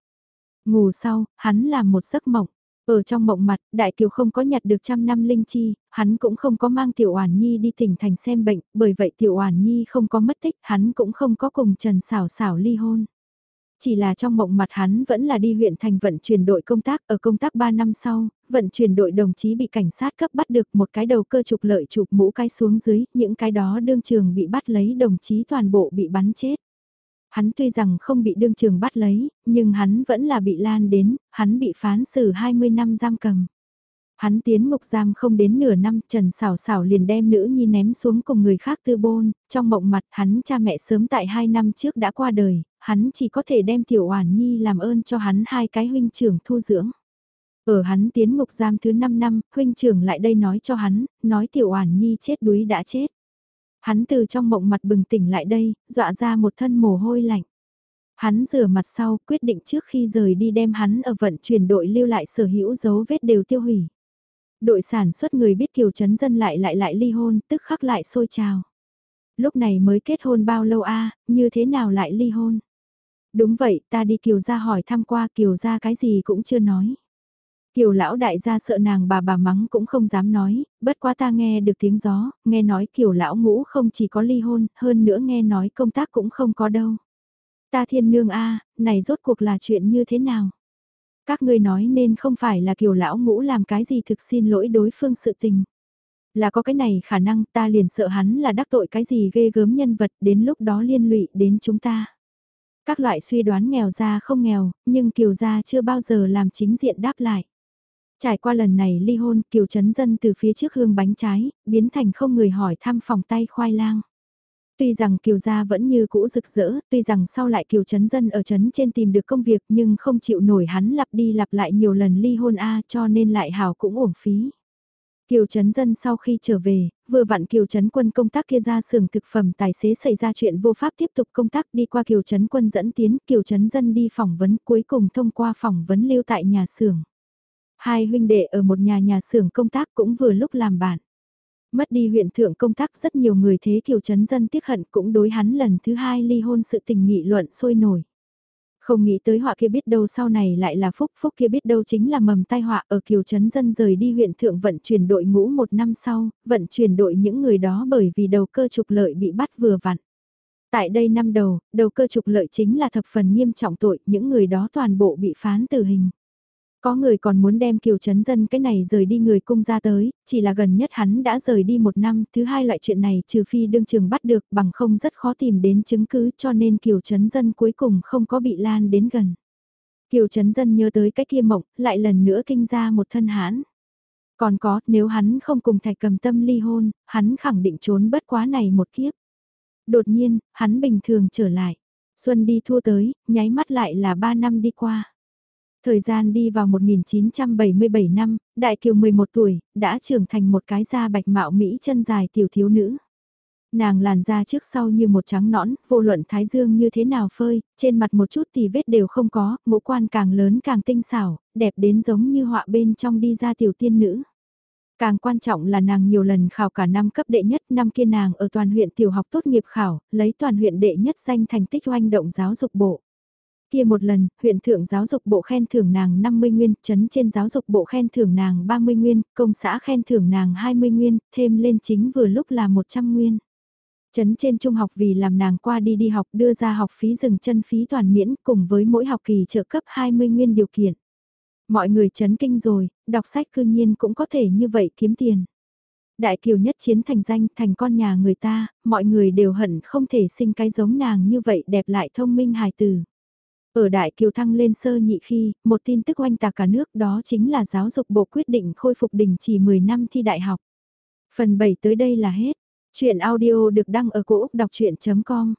Ngủ sau, hắn làm một giấc mộng. Ở trong mộng mặt, Đại Kiều không có nhặt được trăm năm linh chi, hắn cũng không có mang Tiểu Oản Nhi đi tỉnh thành xem bệnh, bởi vậy Tiểu Oản Nhi không có mất tích, hắn cũng không có cùng Trần Sảo Sảo ly hôn. Chỉ là trong mộng mặt hắn vẫn là đi huyện thành vận chuyển đội công tác, ở công tác 3 năm sau, vận chuyển đội đồng chí bị cảnh sát cấp bắt được một cái đầu cơ trục lợi chụp mũ cái xuống dưới, những cái đó đương trường bị bắt lấy đồng chí toàn bộ bị bắn chết. Hắn tuy rằng không bị đương trường bắt lấy, nhưng hắn vẫn là bị lan đến, hắn bị phán xử 20 năm giam cầm. Hắn tiến ngục giam không đến nửa năm, Trần Sảo Sảo liền đem nữ nhi ném xuống cùng người khác tư bôn, trong mộng mặt hắn cha mẹ sớm tại hai năm trước đã qua đời, hắn chỉ có thể đem tiểu oản nhi làm ơn cho hắn hai cái huynh trưởng thu dưỡng. Ở hắn tiến ngục giam thứ 5 năm, huynh trưởng lại đây nói cho hắn, nói tiểu oản nhi chết đuối đã chết. Hắn từ trong mộng mặt bừng tỉnh lại đây, dọa ra một thân mồ hôi lạnh. Hắn rửa mặt sau, quyết định trước khi rời đi đem hắn ở vận chuyển đội lưu lại sở hữu dấu vết đều tiêu hủy. Đội sản xuất người biết Kiều chấn Dân lại lại lại ly hôn, tức khắc lại sôi trào. Lúc này mới kết hôn bao lâu a như thế nào lại ly hôn? Đúng vậy, ta đi Kiều gia hỏi thăm qua Kiều gia cái gì cũng chưa nói. Kiều lão đại gia sợ nàng bà bà mắng cũng không dám nói, bất quá ta nghe được tiếng gió, nghe nói Kiều lão ngũ không chỉ có ly hôn, hơn nữa nghe nói công tác cũng không có đâu. Ta thiên nương a này rốt cuộc là chuyện như thế nào? Các ngươi nói nên không phải là Kiều lão ngũ làm cái gì thực xin lỗi đối phương sự tình. Là có cái này khả năng ta liền sợ hắn là đắc tội cái gì ghê gớm nhân vật đến lúc đó liên lụy đến chúng ta. Các loại suy đoán nghèo ra không nghèo, nhưng Kiều gia chưa bao giờ làm chính diện đáp lại. Trải qua lần này ly hôn, Kiều Trấn Dân từ phía trước hương bánh trái, biến thành không người hỏi thăm phòng tay khoai lang. Tuy rằng Kiều Gia vẫn như cũ rực rỡ, tuy rằng sau lại Kiều Trấn Dân ở trấn trên tìm được công việc nhưng không chịu nổi hắn lặp đi lặp lại nhiều lần ly hôn A cho nên lại hào cũng uổng phí. Kiều Trấn Dân sau khi trở về, vừa vặn Kiều Trấn Quân công tác kia ra xưởng thực phẩm tài xế xảy ra chuyện vô pháp tiếp tục công tác đi qua Kiều Trấn Quân dẫn tiến Kiều Trấn Dân đi phỏng vấn cuối cùng thông qua phỏng vấn lưu tại nhà xưởng. Hai huynh đệ ở một nhà nhà xưởng công tác cũng vừa lúc làm bạn. Mất đi huyện thượng công tác rất nhiều người thế Kiều Trấn Dân tiếc hận cũng đối hắn lần thứ hai ly hôn sự tình nghị luận sôi nổi. Không nghĩ tới họa kia biết đâu sau này lại là phúc, phúc kia biết đâu chính là mầm tai họa ở Kiều Trấn Dân rời đi huyện thượng vận chuyển đội ngũ một năm sau, vận chuyển đội những người đó bởi vì đầu cơ trục lợi bị bắt vừa vặn. Tại đây năm đầu, đầu cơ trục lợi chính là thập phần nghiêm trọng tội, những người đó toàn bộ bị phán tử hình. Có người còn muốn đem Kiều Trấn Dân cái này rời đi người cung ra tới, chỉ là gần nhất hắn đã rời đi một năm, thứ hai loại chuyện này trừ phi đương trường bắt được bằng không rất khó tìm đến chứng cứ cho nên Kiều Trấn Dân cuối cùng không có bị lan đến gần. Kiều Trấn Dân nhớ tới cái kia mộng, lại lần nữa kinh ra một thân hãn. Còn có, nếu hắn không cùng thạch cầm tâm ly hôn, hắn khẳng định trốn bất quá này một kiếp. Đột nhiên, hắn bình thường trở lại. Xuân đi thua tới, nháy mắt lại là ba năm đi qua. Thời gian đi vào 1977 năm, Đại Kiều 11 tuổi, đã trưởng thành một cái da bạch mạo Mỹ chân dài tiểu thiếu nữ. Nàng làn da trước sau như một trắng nõn, vô luận thái dương như thế nào phơi, trên mặt một chút thì vết đều không có, ngũ quan càng lớn càng tinh xảo, đẹp đến giống như họa bên trong đi ra tiểu tiên nữ. Càng quan trọng là nàng nhiều lần khảo cả năm cấp đệ nhất năm kia nàng ở toàn huyện tiểu học tốt nghiệp khảo, lấy toàn huyện đệ nhất danh thành tích oanh động giáo dục bộ. Kia một lần, huyện thượng giáo dục bộ khen thưởng nàng 50 nguyên, chấn trên giáo dục bộ khen thưởng nàng 30 nguyên, công xã khen thưởng nàng 20 nguyên, thêm lên chính vừa lúc là 100 nguyên. Chấn trên trung học vì làm nàng qua đi đi học đưa ra học phí dừng chân phí toàn miễn cùng với mỗi học kỳ trợ cấp 20 nguyên điều kiện. Mọi người chấn kinh rồi, đọc sách cư nhiên cũng có thể như vậy kiếm tiền. Đại kiều nhất chiến thành danh thành con nhà người ta, mọi người đều hận không thể sinh cái giống nàng như vậy đẹp lại thông minh hài tử ở Đại Kiều Thăng lên sơ nhị khi, một tin tức oanh tạc cả nước đó chính là giáo dục bộ quyết định khôi phục đình chỉ 10 năm thi đại học. Phần 7 tới đây là hết. Chuyện audio được đăng ở cổ Úc đọc chuyện.com